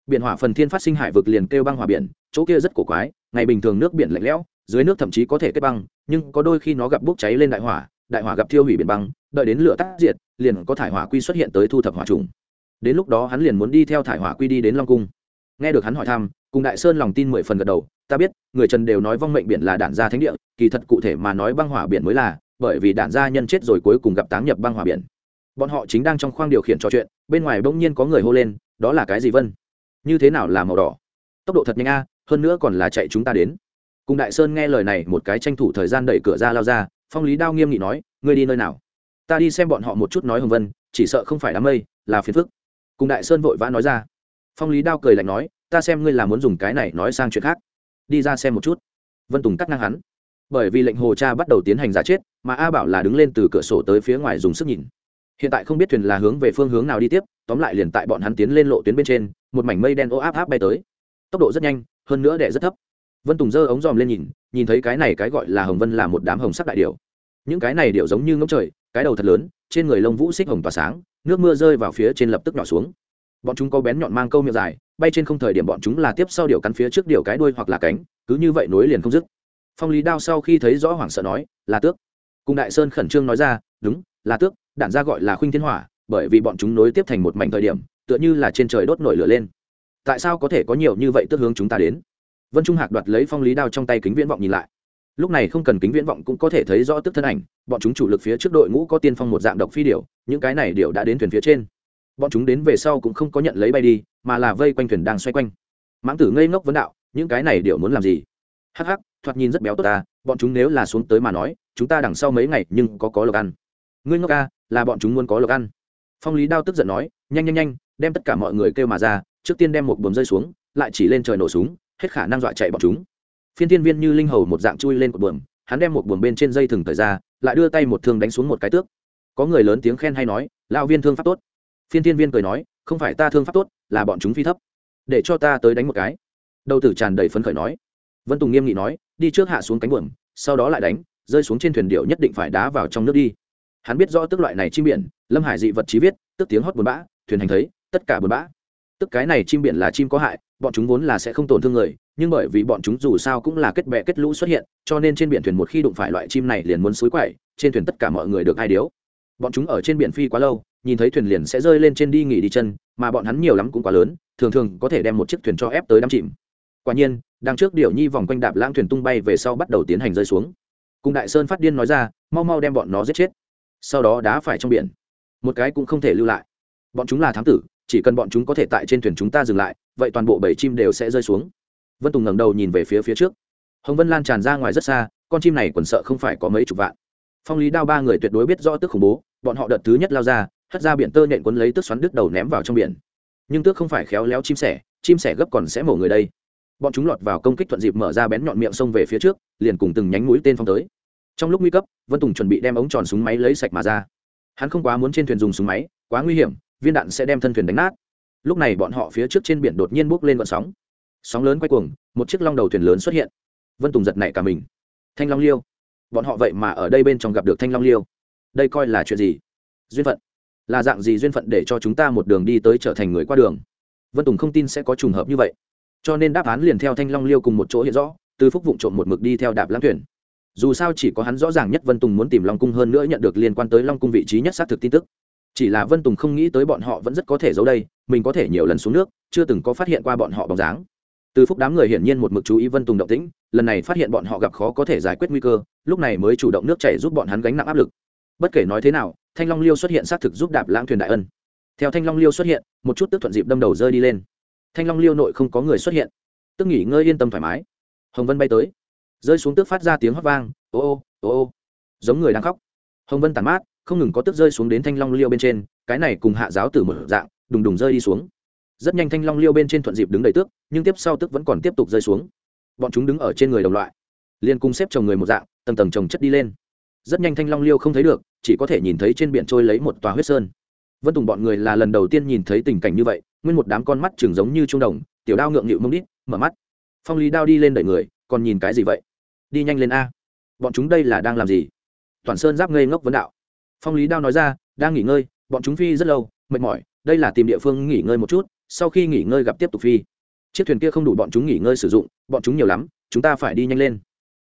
Biển hỏa phần thiên phát sinh hải vực liền kêu băng hỏa biển, chỗ kia rất cổ quái, ngày bình thường nước biển lạnh lẽo, dưới nước thậm chí có thể kết băng, nhưng có đôi khi nó gặp bốc cháy lên đại hỏa đại hỏa gặp thiêu hủy biển băng, đợi đến lửa tắt diệt, liền có thải hỏa quy xuất hiện tới thu thập hỏa trùng. Đến lúc đó hắn liền muốn đi theo thải hỏa quy đi đến long cung. Nghe được hắn hỏi thăm cùng đại sơn lòng tin mười phần gật đầu, ta biết, người trần đều nói vong mệnh biển là đản gia thánh địa, kỳ thật cụ thể mà nói băng hỏa biển mới là, bởi vì đản gia nhân chết rồi cuối cùng gặp táng nhập băng hỏa biển. Bọn họ chính đang trong khoang điều khiển trò chuyện, bên ngoài bỗng nhiên có người hô lên đó là cái gì vân? Như thế nào là màu đỏ? Tốc độ thật nhanh a, hơn nữa còn là chạy chúng ta đến. Cùng đại sơn nghe lời này một cái tranh thủ thời gian đẩy cửa ra lao ra, phong lý đao nghiêm nghị nói, ngươi đi nơi nào? Ta đi xem bọn họ một chút nói hồng vân, chỉ sợ không phải đám mây, là phiền phức. Cùng đại sơn vội vã nói ra. Phong lý đao cười lạnh nói, ta xem ngươi là muốn dùng cái này nói sang chuyện khác. Đi ra xem một chút. Vân tùng cắt ngang hắn. Bởi vì lệnh hồ cha bắt đầu tiến hành giả chết, mà a bảo là đứng lên từ cửa sổ tới phía ngoài dùng sức nhìn. Hiện tại không biết thuyền là hướng về phương hướng nào đi tiếp tóm lại liền tại bọn hắn tiến lên lộ tuyến bên trên, một mảnh mây đen ô áp áp bay tới. Tốc độ rất nhanh, hơn nữa đẻ rất thấp. Vân tùng giơ ống dòm lên nhìn nhìn thấy cái này cái gọi là hồng vân là một đám hồng sắc đại điệu những cái này điệu giống như ngỗng trời, cái đầu thật lớn, trên người lông vũ xích hồng tỏa sáng, nước mưa rơi vào phía trên lập tức nhỏ xuống. Bọn chúng có bén nhọn mang câu miệng dài, bay trên không thời điểm bọn chúng là tiếp sau điệu cắn phía trước điệu cái đuôi hoặc là cánh, cứ như vậy nối liền không dứt. Phong lý đao sau khi thấy rõ hoảng sợ nói, là tước. Cùng đại sơn khẩn trương nói ra, đúng, là tước, đạn ra gọi là khuynh thiên hỏa bởi vì bọn chúng nối tiếp thành một mảnh thời điểm tựa như là trên trời đốt nổi lửa lên. Tại sao có thể có nhiều như vậy tước hướng chúng ta đến? Vân trung hạc đoạt lấy phong lý đao trong tay kính viễn vọng nhìn lại. Lúc này không cần kính viễn vọng cũng có thể thấy rõ tức thân ảnh bọn chúng chủ lực phía trước đội ngũ có tiên phong một dạng độc phi điểu, những cái này điệu đã đến thuyền phía trên. Bọn chúng đến về sau cũng không có nhận lấy bay đi mà là vây quanh thuyền đang xoay quanh. Mãng tử ngây ngốc vấn đạo những cái này điệu muốn làm gì? Hắc hắc thoạt nhìn rất béo tốt ta bọn chúng nếu là xuống tới mà nói chúng ta đằng sau mấy ngày nhưng có có lộc ăn. Ngươi ngốc ca là bọn chúng muốn có lộc ăn phong lý đao tức giận nói, nhanh nhanh nhanh, đem tất cả mọi người kêu mà ra, trước tiên đem một buồm rơi xuống, lại chỉ lên trời nổ súng, hết khả năng dọa chạy bọn chúng. Phiên Thiên viên như linh hầu một dạng chui lên cột buồm, hắn đem một buồm bên trên dây thừng thời ra, lại đưa tay một thương đánh xuống một cái tước. Có người lớn tiếng khen hay nói, lão viên thương pháp tốt. Phiên Thiên viên cười nói, không phải ta thương pháp tốt, là bọn chúng phi thấp. Để cho ta tới đánh một cái. Đầu tử tràn đầy phấn khởi nói. Vân tùng nghiêm nghị nói, đi trước hạ xuống cánh buồm, sau đó lại đánh, rơi xuống trên thuyền điệu nhất định phải đá vào trong nước đi hắn biết rõ tức loại này chim biển, lâm hải dị vật trí viết, tức tiếng hót buồn bã, thuyền hành thấy, tất cả buồn bã. Tức cái này chim biển là chim có hại, bọn chúng vốn là sẽ không tổn thương người, nhưng bởi vì bọn chúng dù sao cũng là kết bè kết lũ xuất hiện, cho nên trên biển thuyền một khi đụng phải loại chim này liền muốn xối quậy trên thuyền tất cả mọi người được hai điếu. Bọn chúng ở trên biển phi quá lâu, nhìn thấy thuyền liền sẽ rơi lên trên đi nghỉ đi chân, mà bọn hắn nhiều lắm cũng quá lớn, thường thường có thể đem một chiếc thuyền cho ép tới đắm chìm. Quả nhiên, đằng trước điệu nhi vòng quanh đạp lãng thuyền tung bay về sau bắt đầu tiến hành rơi xuống. Cùng đại sơn phát điên nói ra, mau mau đem bọn nó giết chết sau đó đá phải trong biển. Một cái cũng không thể lưu lại. Bọn chúng là thám tử, chỉ cần bọn chúng có thể tại trên thuyền chúng ta dừng lại, vậy toàn bộ bảy chim đều sẽ rơi xuống. Vân tùng ngẩng đầu nhìn về phía phía trước. Hồng vân lan tràn ra ngoài rất xa, con chim này quần sợ không phải có mấy chục vạn. Phong lý đao ba người tuyệt đối biết rõ tức khủng bố, bọn họ đợt thứ nhất lao ra, hất ra biển tơ nện quấn lấy tức xoắn đứt đầu ném vào trong biển. Nhưng tước không phải khéo léo chim sẻ chim sẻ gấp còn sẽ mổ người đây. Bọn chúng lọt vào công kích thuận dịp mở ra bén nhọn miệng xông về phía trước, liền cùng từng nhánh mũi tên phong tới trong lúc nguy cấp, vân tùng chuẩn bị đem ống tròn súng máy lấy sạch mà ra. Hắn không quá muốn trên thuyền dùng súng máy, quá nguy hiểm, viên đạn sẽ đem thân thuyền đánh nát. Lúc này bọn họ phía trước trên biển đột nhiên bốc lên vận sóng. Sóng lớn quay cuồng, một chiếc long đầu thuyền lớn xuất hiện. Vân tùng giật nảy cả mình. Thanh long liêu. Bọn họ vậy mà ở đây bên trong gặp được thanh long liêu. Đây coi là chuyện gì? Duyên phận. Là dạng gì duyên phận để cho chúng ta một đường đi tới trở thành người qua đường? Vân tùng không tin sẽ có trùng hợp như vậy. Cho nên đáp án liền theo thanh long liêu cùng một chỗ hiện rõ, từ phúc vụ trộm một mực đi theo đạp lãng thuyền dù sao chỉ có hắn rõ ràng nhất vân tùng muốn tìm long cung hơn nữa nhận được liên quan tới long cung vị trí nhất xác thực tin tức. Chỉ là vân tùng không nghĩ tới bọn họ vẫn rất có thể giấu đây, mình có thể nhiều lần xuống nước, chưa từng có phát hiện qua bọn họ bóng dáng. Từ phúc đám người hiển nhiên một mực chú ý vân tùng động tĩnh, lần này phát hiện bọn họ gặp khó có thể giải quyết nguy cơ, lúc này mới chủ động nước chảy giúp bọn hắn gánh nặng áp lực. Bất kể nói thế nào, thanh long liêu xuất hiện xác thực giúp đạp lãng thuyền đại ân. Theo thanh long liêu xuất hiện, một chút tức thuận dịp đâm đầu rơi đi lên. Thanh long liêu nội không có người xuất hiện. Tức nghỉ ngơi yên tâm thoải mái. Hồng vân bay tới rơi xuống tước phát ra tiếng hót vang, ô ô ô ô. Giống người đang khóc. Hồng vân tàn mát, không ngừng có tước rơi xuống đến thanh long liêu bên trên, cái này cùng hạ giáo tử một dạng, đùng đùng rơi đi xuống. Rất nhanh thanh long liêu bên trên thuận dịp đứng đầy tước, nhưng tiếp sau tước vẫn còn tiếp tục rơi xuống. Bọn chúng đứng ở trên người đồng loại liên cung xếp chồng người một dạng, tầng tầng chồng chất đi lên. Rất nhanh thanh long liêu không thấy được, chỉ có thể nhìn thấy trên biển trôi lấy một tòa huyết sơn. Vân tùng bọn người là lần đầu tiên nhìn thấy tình cảnh như vậy, nguyên một đám con mắt chừng giống như trung đồng, tiểu đao ngượng nghịu mông đít, mở mắt. Phong lý đao đi lên đẩy người, còn nhìn cái gì vậy? Đi nhanh lên a. Bọn chúng đây là đang làm gì? Toàn sơn giáp ngây ngốc vấn đạo. Phong lý đao nói ra, đang nghỉ ngơi, bọn chúng phi rất lâu, mệt mỏi, đây là tìm địa phương nghỉ ngơi một chút, sau khi nghỉ ngơi gặp tiếp tục phi. Chiếc thuyền kia không đủ bọn chúng nghỉ ngơi sử dụng, bọn chúng nhiều lắm, chúng ta phải đi nhanh lên.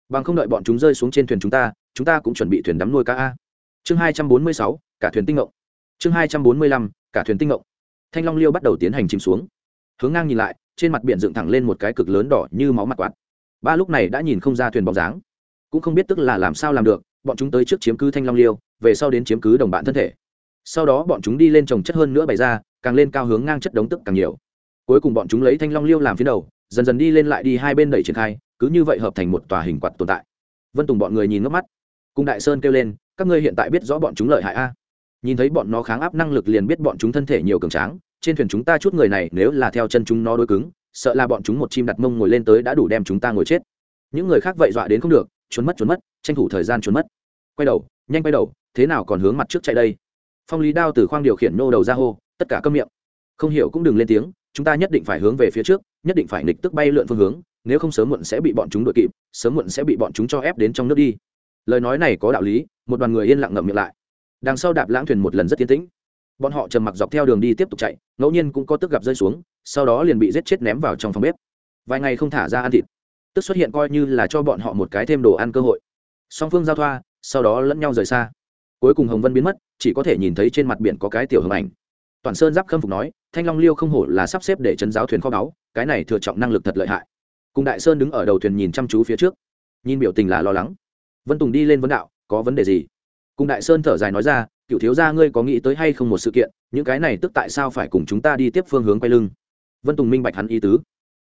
Bằng không đợi bọn chúng rơi xuống trên thuyền chúng ta chúng ta cũng chuẩn bị thuyền đắm nuôi cá a. Chương hai trăm bốn mươi sáu, cả thuyền tinh ngộng. Chương hai trăm bốn mươi lăm, cả thuyền tinh ngộng. Thanh long liêu bắt đầu tiến hành chìm xuống. Hướng ngang nhìn lại, trên mặt biển dựng thẳng lên một cái cực lớn đỏ như máu mặt quạt ba lúc này đã nhìn không ra thuyền bóng dáng. Cũng không biết tức là làm sao làm được, bọn chúng tới trước chiếm cứ thanh long liêu, về sau đến chiếm cứ đồng bạn thân thể. Sau đó bọn chúng đi lên trồng chất hơn nữa bày ra, càng lên cao hướng ngang chất đống tức càng nhiều. Cuối cùng bọn chúng lấy thanh long liêu làm phía đầu, dần dần đi lên lại đi hai bên đẩy triển khai, cứ như vậy hợp thành một tòa hình quạt tồn tại. Vân tùng bọn người nhìn ngốc mắt. Cùng đại sơn kêu lên, các ngươi hiện tại biết rõ bọn chúng lợi hại a? Nhìn thấy bọn nó kháng áp năng lực liền biết bọn chúng thân thể nhiều cường tráng, trên thuyền chúng ta chút người này nếu là theo chân chúng nó đối cứng sợ là bọn chúng một chim đặt mông ngồi lên tới đã đủ đem chúng ta ngồi chết. Những người khác vậy dọa đến không được, trốn mất trốn mất, tranh thủ thời gian trốn mất. Quay đầu, nhanh quay đầu, thế nào còn hướng mặt trước chạy đây? Phong lý đao từ khoang điều khiển nô đầu ra hô, tất cả câm miệng. Không hiểu cũng đừng lên tiếng, chúng ta nhất định phải hướng về phía trước, nhất định phải nịch tức bay lượn phương hướng, nếu không sớm muộn sẽ bị bọn chúng đuổi kịp, sớm muộn sẽ bị bọn chúng cho ép đến trong nước đi. Lời nói này có đạo lý, một đoàn người yên lặng ngậm miệng lại. Đằng sau đạp lãng thuyền một lần rất tiến tĩnh bọn họ trầm mặc dọc theo đường đi tiếp tục chạy, ngẫu nhiên cũng có tức gặp rơi xuống, sau đó liền bị giết chết ném vào trong phòng bếp. Vài ngày không thả ra ăn thịt, tức xuất hiện coi như là cho bọn họ một cái thêm đồ ăn cơ hội. Song phương giao thoa, sau đó lẫn nhau rời xa. Cuối cùng hồng vân biến mất, chỉ có thể nhìn thấy trên mặt biển có cái tiểu hồng ảnh. Toàn sơn giáp khâm phục nói, thanh long liêu không hổ là sắp xếp để chấn giáo thuyền kho báu, cái này thừa trọng năng lực thật lợi hại. Cùng đại sơn đứng ở đầu thuyền nhìn chăm chú phía trước. Nhìn biểu tình là lo lắng. Vân tùng đi lên vấn đạo, có vấn đề gì? Cùng đại sơn thở dài nói ra cựu thiếu gia ngươi có nghĩ tới hay không một sự kiện, những cái này tức tại sao phải cùng chúng ta đi tiếp phương hướng quay lưng? Vân tùng minh bạch hắn ý tứ.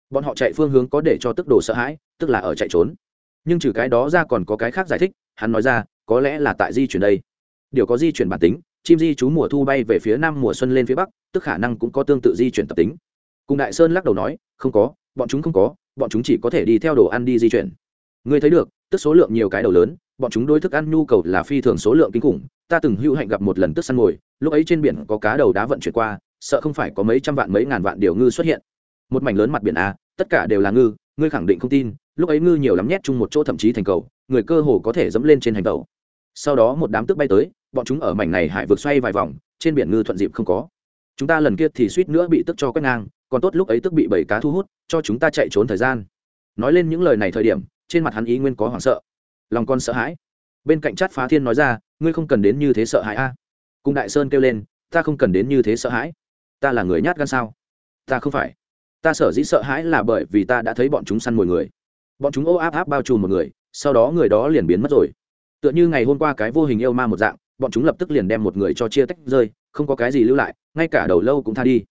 Bọn họ chạy phương hướng có để cho tức đồ sợ hãi, tức là ở chạy trốn. Nhưng trừ cái đó ra còn có cái khác giải thích, hắn nói ra, có lẽ là tại di chuyển đây. Điều có di chuyển bản tính, chim di trú mùa thu bay về phía nam mùa xuân lên phía bắc, tức khả năng cũng có tương tự di chuyển tập tính. Cùng đại sơn lắc đầu nói, không có, bọn chúng không có, bọn chúng chỉ có thể đi theo đồ ăn đi di chuyển. Ngươi thấy được, tức số lượng nhiều cái đầu lớn bọn chúng đối thức ăn nhu cầu là phi thường số lượng kinh khủng, ta từng hữu hạnh gặp một lần tức săn mồi, lúc ấy trên biển có cá đầu đá vận chuyển qua, sợ không phải có mấy trăm vạn mấy ngàn vạn điều ngư xuất hiện. Một mảnh lớn mặt biển a, tất cả đều là ngư, ngươi khẳng định không tin, lúc ấy ngư nhiều lắm nhét chung một chỗ thậm chí thành cầu, người cơ hồ có thể dẫm lên trên hành tàu sau đó một đám tức bay tới, bọn chúng ở mảnh này hải vượt xoay vài vòng, trên biển ngư thuận dịp không có. Chúng ta lần kia thì suýt nữa bị tức cho quét ngang, còn tốt lúc ấy tức bị bảy cá thu hút, cho chúng ta chạy trốn thời gian. Nói lên những lời này thời điểm, trên mặt hắn ý nguyên có hoảng sợ lòng con sợ hãi. Bên cạnh chát phá thiên nói ra, ngươi không cần đến như thế sợ hãi a. Cùng đại sơn kêu lên, ta không cần đến như thế sợ hãi. Ta là người nhát gan sao? Ta không phải. Ta sở dĩ sợ hãi là bởi vì ta đã thấy bọn chúng săn mồi người. Bọn chúng ô áp áp bao trùm một người, sau đó người đó liền biến mất rồi. Tựa như ngày hôm qua cái vô hình yêu ma một dạng, bọn chúng lập tức liền đem một người cho chia tách rơi, không có cái gì lưu lại, ngay cả đầu lâu cũng tha đi.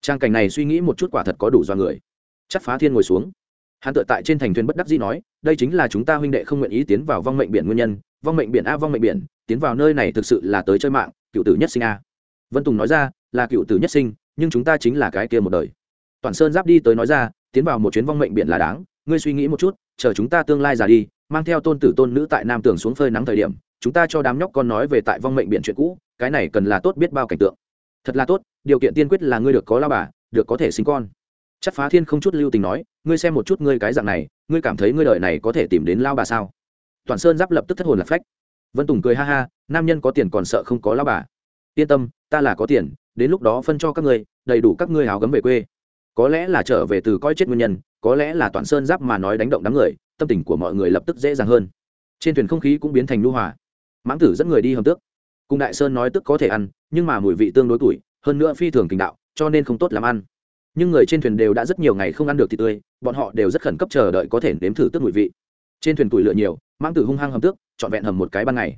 Trang cảnh này suy nghĩ một chút quả thật có đủ do người. Chắc phá thiên ngồi xuống hắn tự tại trên thành thuyền bất đắc dĩ nói, đây chính là chúng ta huynh đệ không nguyện ý tiến vào vong mệnh biển nguyên nhân. Vong mệnh biển a, vong mệnh biển, tiến vào nơi này thực sự là tới chơi mạng, cựu tử nhất sinh a. Vân tùng nói ra, là cựu tử nhất sinh, nhưng chúng ta chính là cái kia một đời. Toàn sơn giáp đi tới nói ra, tiến vào một chuyến vong mệnh biển là đáng, ngươi suy nghĩ một chút, chờ chúng ta tương lai già đi, mang theo tôn tử tôn nữ tại nam tường xuống phơi nắng thời điểm, chúng ta cho đám nhóc con nói về tại vong mệnh biển chuyện cũ, cái này cần là tốt biết bao cảnh tượng. Thật là tốt, điều kiện tiên quyết là ngươi được có lao bà, được có thể sinh con chắc phá thiên không chút lưu tình nói, ngươi xem một chút ngươi cái dạng này, ngươi cảm thấy ngươi đời này có thể tìm đến lao bà sao? Toàn sơn giáp lập tức thất hồn lạc phách. Vân tùng cười ha ha, nam nhân có tiền còn sợ không có lao bà. Yên tâm, ta là có tiền, đến lúc đó phân cho các ngươi, đầy đủ các ngươi hào gấm về quê. Có lẽ là trở về từ coi chết nguyên nhân, có lẽ là toàn sơn giáp mà nói đánh động đám người, tâm tình của mọi người lập tức dễ dàng hơn. Trên thuyền không khí cũng biến thành nu hòa. Mãng tử dẫn người đi hầm tước. Cùng đại sơn nói tức có thể ăn, nhưng mà mùi vị tương đối tuổi, hơn nữa phi thường kinh đạo, cho nên không tốt làm ăn nhưng người trên thuyền đều đã rất nhiều ngày không ăn được thịt tươi, bọn họ đều rất khẩn cấp chờ đợi có thể nếm thử tước mùi vị. Trên thuyền tủi lựa nhiều, mãng tử hung hăng hầm tước, trọn vẹn hầm một cái ban ngày.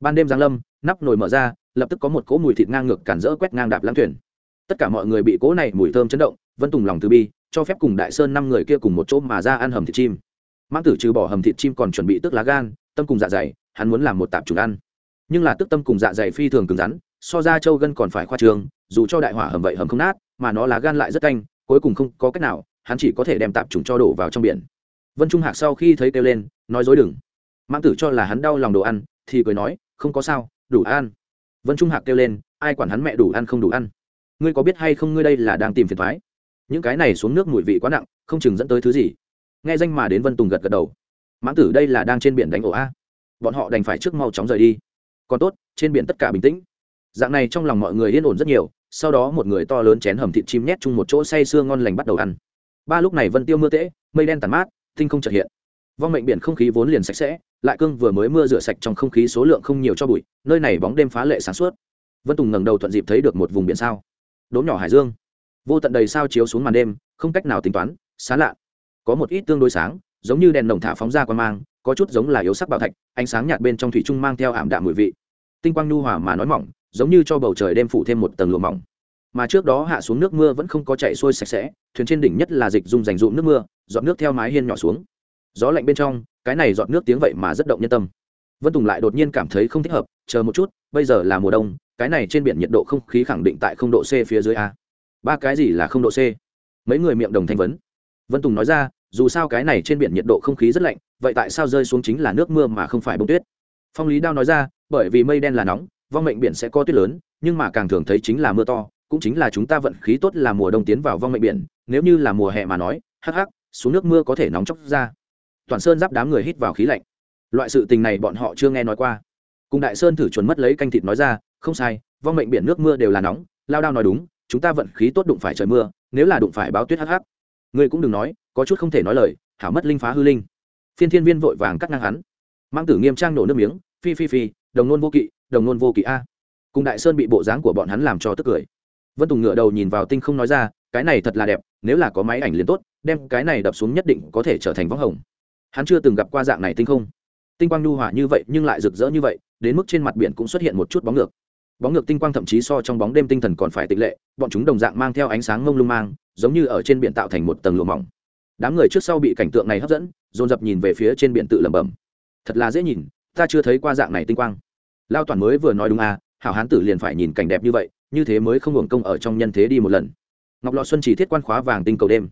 Ban đêm giáng lâm, nắp nồi mở ra, lập tức có một cỗ mùi thịt ngang ngược cản rỡ quét ngang đạp lãng thuyền. Tất cả mọi người bị cỗ này mùi thơm chấn động, vân tùng lòng từ bi, cho phép cùng đại sơn năm người kia cùng một chỗ mà ra ăn hầm thịt chim. Mãng tử trừ bỏ hầm thịt chim còn chuẩn bị tức lá gan, tâm cùng dạ dày, hắn muốn làm một tạp trùng ăn. Nhưng là tức tâm cùng dạ dày phi thường cứng rắn, so ra châu gân còn phải khoa trường, dù cho đại hỏa hầm vậy hầm không nát mà nó lá gan lại rất canh, cuối cùng không có cách nào, hắn chỉ có thể đem tạp trùng cho đổ vào trong biển. Vân trung hạc sau khi thấy kêu lên, nói dối đừng. Mãng tử cho là hắn đau lòng đồ ăn, thì cười nói, không có sao, đủ ăn. Vân trung hạc kêu lên, ai quản hắn mẹ đủ ăn không đủ ăn. Ngươi có biết hay không ngươi đây là đang tìm phiền thoái? Những cái này xuống nước mùi vị quá nặng, không chừng dẫn tới thứ gì. Nghe danh mà đến vân tùng gật gật đầu. Mãng tử đây là đang trên biển đánh ổ a. Bọn họ đành phải trước mau chóng rời đi. Còn tốt, trên biển tất cả bình tĩnh. Dạng này trong lòng mọi người yên ổn rất nhiều sau đó một người to lớn chén hầm thịt chim nhét chung một chỗ say sưa ngon lành bắt đầu ăn. Ba lúc này vân tiêu mưa tễ, mây đen tàn mát, tinh không trật hiện. Vong mệnh biển không khí vốn liền sạch sẽ, lại cương vừa mới mưa rửa sạch trong không khí số lượng không nhiều cho bụi, nơi này bóng đêm phá lệ sáng suốt. Vân tùng ngẩng đầu thuận dịp thấy được một vùng biển sao. Đốm nhỏ hải dương. Vô tận đầy sao chiếu xuống màn đêm, không cách nào tính toán xá lạ. Có một ít tương đối sáng, giống như đèn nồng thả phóng ra quan mang, có chút giống là yếu sắc bảo thạch, ánh sáng nhạt bên trong thủy trung mang theo ảm đạm mùi vị. Tinh quang nhu hòa mà nói mỏng giống như cho bầu trời đêm phủ thêm một tầng lụa mỏng. Mà trước đó hạ xuống nước mưa vẫn không có chảy xuôi sạch sẽ, thuyền trên đỉnh nhất là dịch dung dành dụm nước mưa dọn nước theo mái hiên nhỏ xuống. Gió lạnh bên trong, cái này dọn nước tiếng vậy mà rất động nhân tâm. Vân tùng lại đột nhiên cảm thấy không thích hợp, chờ một chút, bây giờ là mùa đông, cái này trên biển nhiệt độ không khí khẳng định tại không độ c phía dưới a. Ba cái gì là không độ c? Mấy người miệng đồng thanh vấn. Vân tùng nói ra, dù sao cái này trên biển nhiệt độ không khí rất lạnh, vậy tại sao rơi xuống chính là nước mưa mà không phải bông tuyết? Phong lý đao nói ra, bởi vì mây đen là nóng vong mệnh biển sẽ có tuyết lớn, nhưng mà càng thường thấy chính là mưa to, cũng chính là chúng ta vận khí tốt là mùa đông tiến vào vong mệnh biển, nếu như là mùa hè mà nói, hắc hắc, xuống nước mưa có thể nóng chóc ra. Toàn sơn giáp đám người hít vào khí lạnh. Loại sự tình này bọn họ chưa nghe nói qua. Cùng đại sơn thử chuẩn mất lấy canh thịt nói ra, không sai, vong mệnh biển nước mưa đều là nóng, lao đao nói đúng, chúng ta vận khí tốt đụng phải trời mưa, nếu là đụng phải báo tuyết hắc hắc. Ngươi cũng đừng nói, có chút không thể nói lời, hảo mất linh phá hư linh. Phiên thiên viên vội vàng cắt ngang hắn. Mang tử nghiêm trang nổ nước miếng, phi phi phi, đồng nôn vô kỵ đồng nôn vô kỵ a. Cùng đại sơn bị bộ dáng của bọn hắn làm cho tức cười. Vân tùng ngựa đầu nhìn vào tinh không nói ra, cái này thật là đẹp, nếu là có máy ảnh liền tốt, đem cái này đập xuống nhất định có thể trở thành võng hồng. Hắn chưa từng gặp qua dạng này tinh không. Tinh quang nhu hòa như vậy, nhưng lại rực rỡ như vậy, đến mức trên mặt biển cũng xuất hiện một chút bóng ngược. Bóng ngược tinh quang thậm chí so trong bóng đêm tinh thần còn phải tịch lệ, bọn chúng đồng dạng mang theo ánh sáng mông lung mang, giống như ở trên biển tạo thành một tầng lụa mỏng. Đám người trước sau bị cảnh tượng này hấp dẫn, dồn dập nhìn về phía trên biển tự lẩm bẩm. Thật là dễ nhìn, ta chưa thấy qua dạng này tinh quang lao toàn mới vừa nói đúng à hảo hán tử liền phải nhìn cảnh đẹp như vậy, như thế mới không hưởng công ở trong nhân thế đi một lần. Ngọc lọ xuân chỉ thiết quan khóa vàng tinh cầu đêm.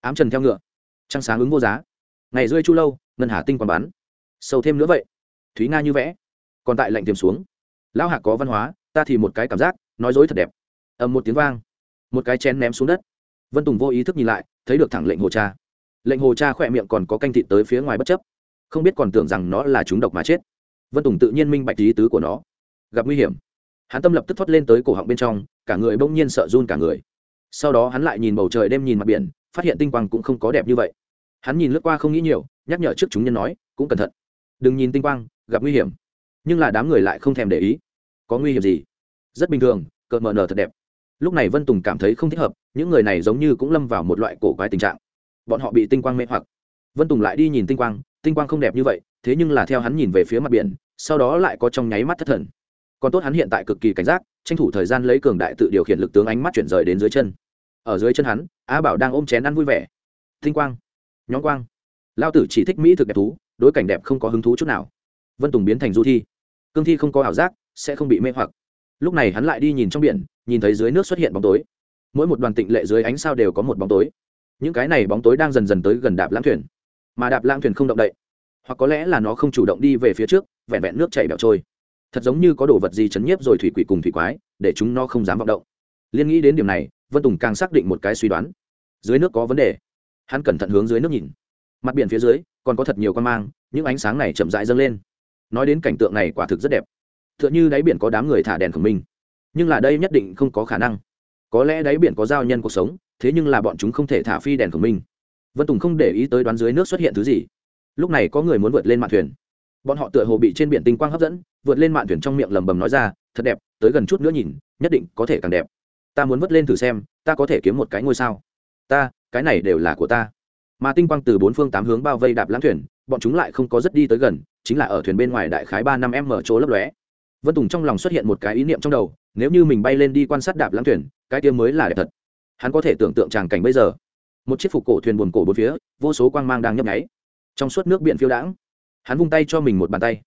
Ám trần theo ngựa. Trăng sáng ứng vô giá. Ngày rơi chu lâu, ngân hà tinh còn bán sâu thêm nữa vậy. Thúy nga như vẽ. Còn tại lạnh tiềm xuống. Lão hạc có văn hóa, ta thì một cái cảm giác, nói dối thật đẹp. Ầm một tiếng vang. Một cái chén ném xuống đất. Vân tùng vô ý thức nhìn lại, thấy được thẳng lệnh hồ cha. Lệnh hồ cha khỏe miệng còn có canh thịt tới phía ngoài bất chấp. Không biết còn tưởng rằng nó là chúng độc mà chết vân tùng tự nhiên minh bạch lý tứ của nó. gặp nguy hiểm, hắn tâm lập tức thoát lên tới cổ họng bên trong, cả người bỗng nhiên sợ run cả người. sau đó hắn lại nhìn bầu trời đêm nhìn mặt biển, phát hiện tinh quang cũng không có đẹp như vậy. hắn nhìn lướt qua không nghĩ nhiều, nhắc nhở trước chúng nhân nói, cũng cẩn thận. đừng nhìn tinh quang, gặp nguy hiểm. nhưng là đám người lại không thèm để ý. có nguy hiểm gì? rất bình thường, cợt mờ nở thật đẹp. lúc này vân tùng cảm thấy không thích hợp, những người này giống như cũng lâm vào một loại cổ quái tình trạng. bọn họ bị tinh quang mê hoặc. vân tùng lại đi nhìn tinh quang tinh quang không đẹp như vậy thế nhưng là theo hắn nhìn về phía mặt biển, sau đó lại có trong nháy mắt thất thần. Còn tốt hắn hiện tại cực kỳ cảnh giác, tranh thủ thời gian lấy cường đại tự điều khiển lực tướng ánh mắt chuyển rời đến dưới chân. Ở dưới chân hắn, á bảo đang ôm chén ăn vui vẻ. Tinh quang nhóm quang. Lao tử chỉ thích mỹ thực đẹp thú, đối cảnh đẹp không có hứng thú chút nào. Vân tùng biến thành du thi. Cương thi không có ảo giác, sẽ không bị mê hoặc. Lúc này hắn lại đi nhìn trong biển, nhìn thấy dưới nước xuất hiện bóng tối. Mỗi một đoàn tịnh lệ dưới ánh sao đều có một bóng tối. Những cái này bóng tối đang dần dần tới gần đạp lãng thuyền. Mà đạp lãng thuyền không động đậy hoặc có lẽ là nó không chủ động đi về phía trước, vẹn vẹn nước chảy bẹo trôi. Thật giống như có đồ vật gì chấn nhiếp rồi thủy quỷ cùng thủy quái, để chúng nó không dám vọng động. Liên nghĩ đến điểm này, vân tùng càng xác định một cái suy đoán. Dưới nước có vấn đề. Hắn cẩn thận hướng dưới nước nhìn. Mặt biển phía dưới, còn có thật nhiều con mang, những ánh sáng này chậm rãi dâng lên. Nói đến cảnh tượng này quả thực rất đẹp. T h ư ợ n h ư đáy biển có đám người thả đèn của mình nhưng là đây nhất định không có khả năng. Có lẽ đáy biển có giao nhân cuộc sống, thế nhưng là bọn chúng không thể thả phi đèn của mình vân tùng không để ý tới đoán dưới nước xuất hiện thứ gì lúc này có người muốn vượt lên mạn thuyền. Bọn họ tựa hồ bị trên biển tinh quang hấp dẫn, vượt lên mạn thuyền trong miệng lầm bầm nói ra, thật đẹp, tới gần chút nữa nhìn, nhất định có thể càng đẹp. Ta muốn vớt lên thử xem, ta có thể kiếm một cái ngôi sao. Ta, cái này đều là của ta. Mà tinh quang từ bốn phương tám hướng bao vây đạp lãng thuyền, bọn chúng lại không có rất đi tới gần, chính là ở thuyền bên ngoài đại khái ba năm em mở chỗ lấp lóe. Vân tùng trong lòng xuất hiện một cái ý niệm trong đầu, nếu như mình bay lên đi quan sát đạp lãng thuyền, cái kia mới là đẹp thật. Hắn có thể tưởng tượng tràng cảnh bây giờ. Một chiếc phục cổ thuyền buồn cổ bốn phía, vô số quang mang đang nhấp nháy trong suốt nước biển phiêu đãng. Hắn vung tay cho mình một bàn tay.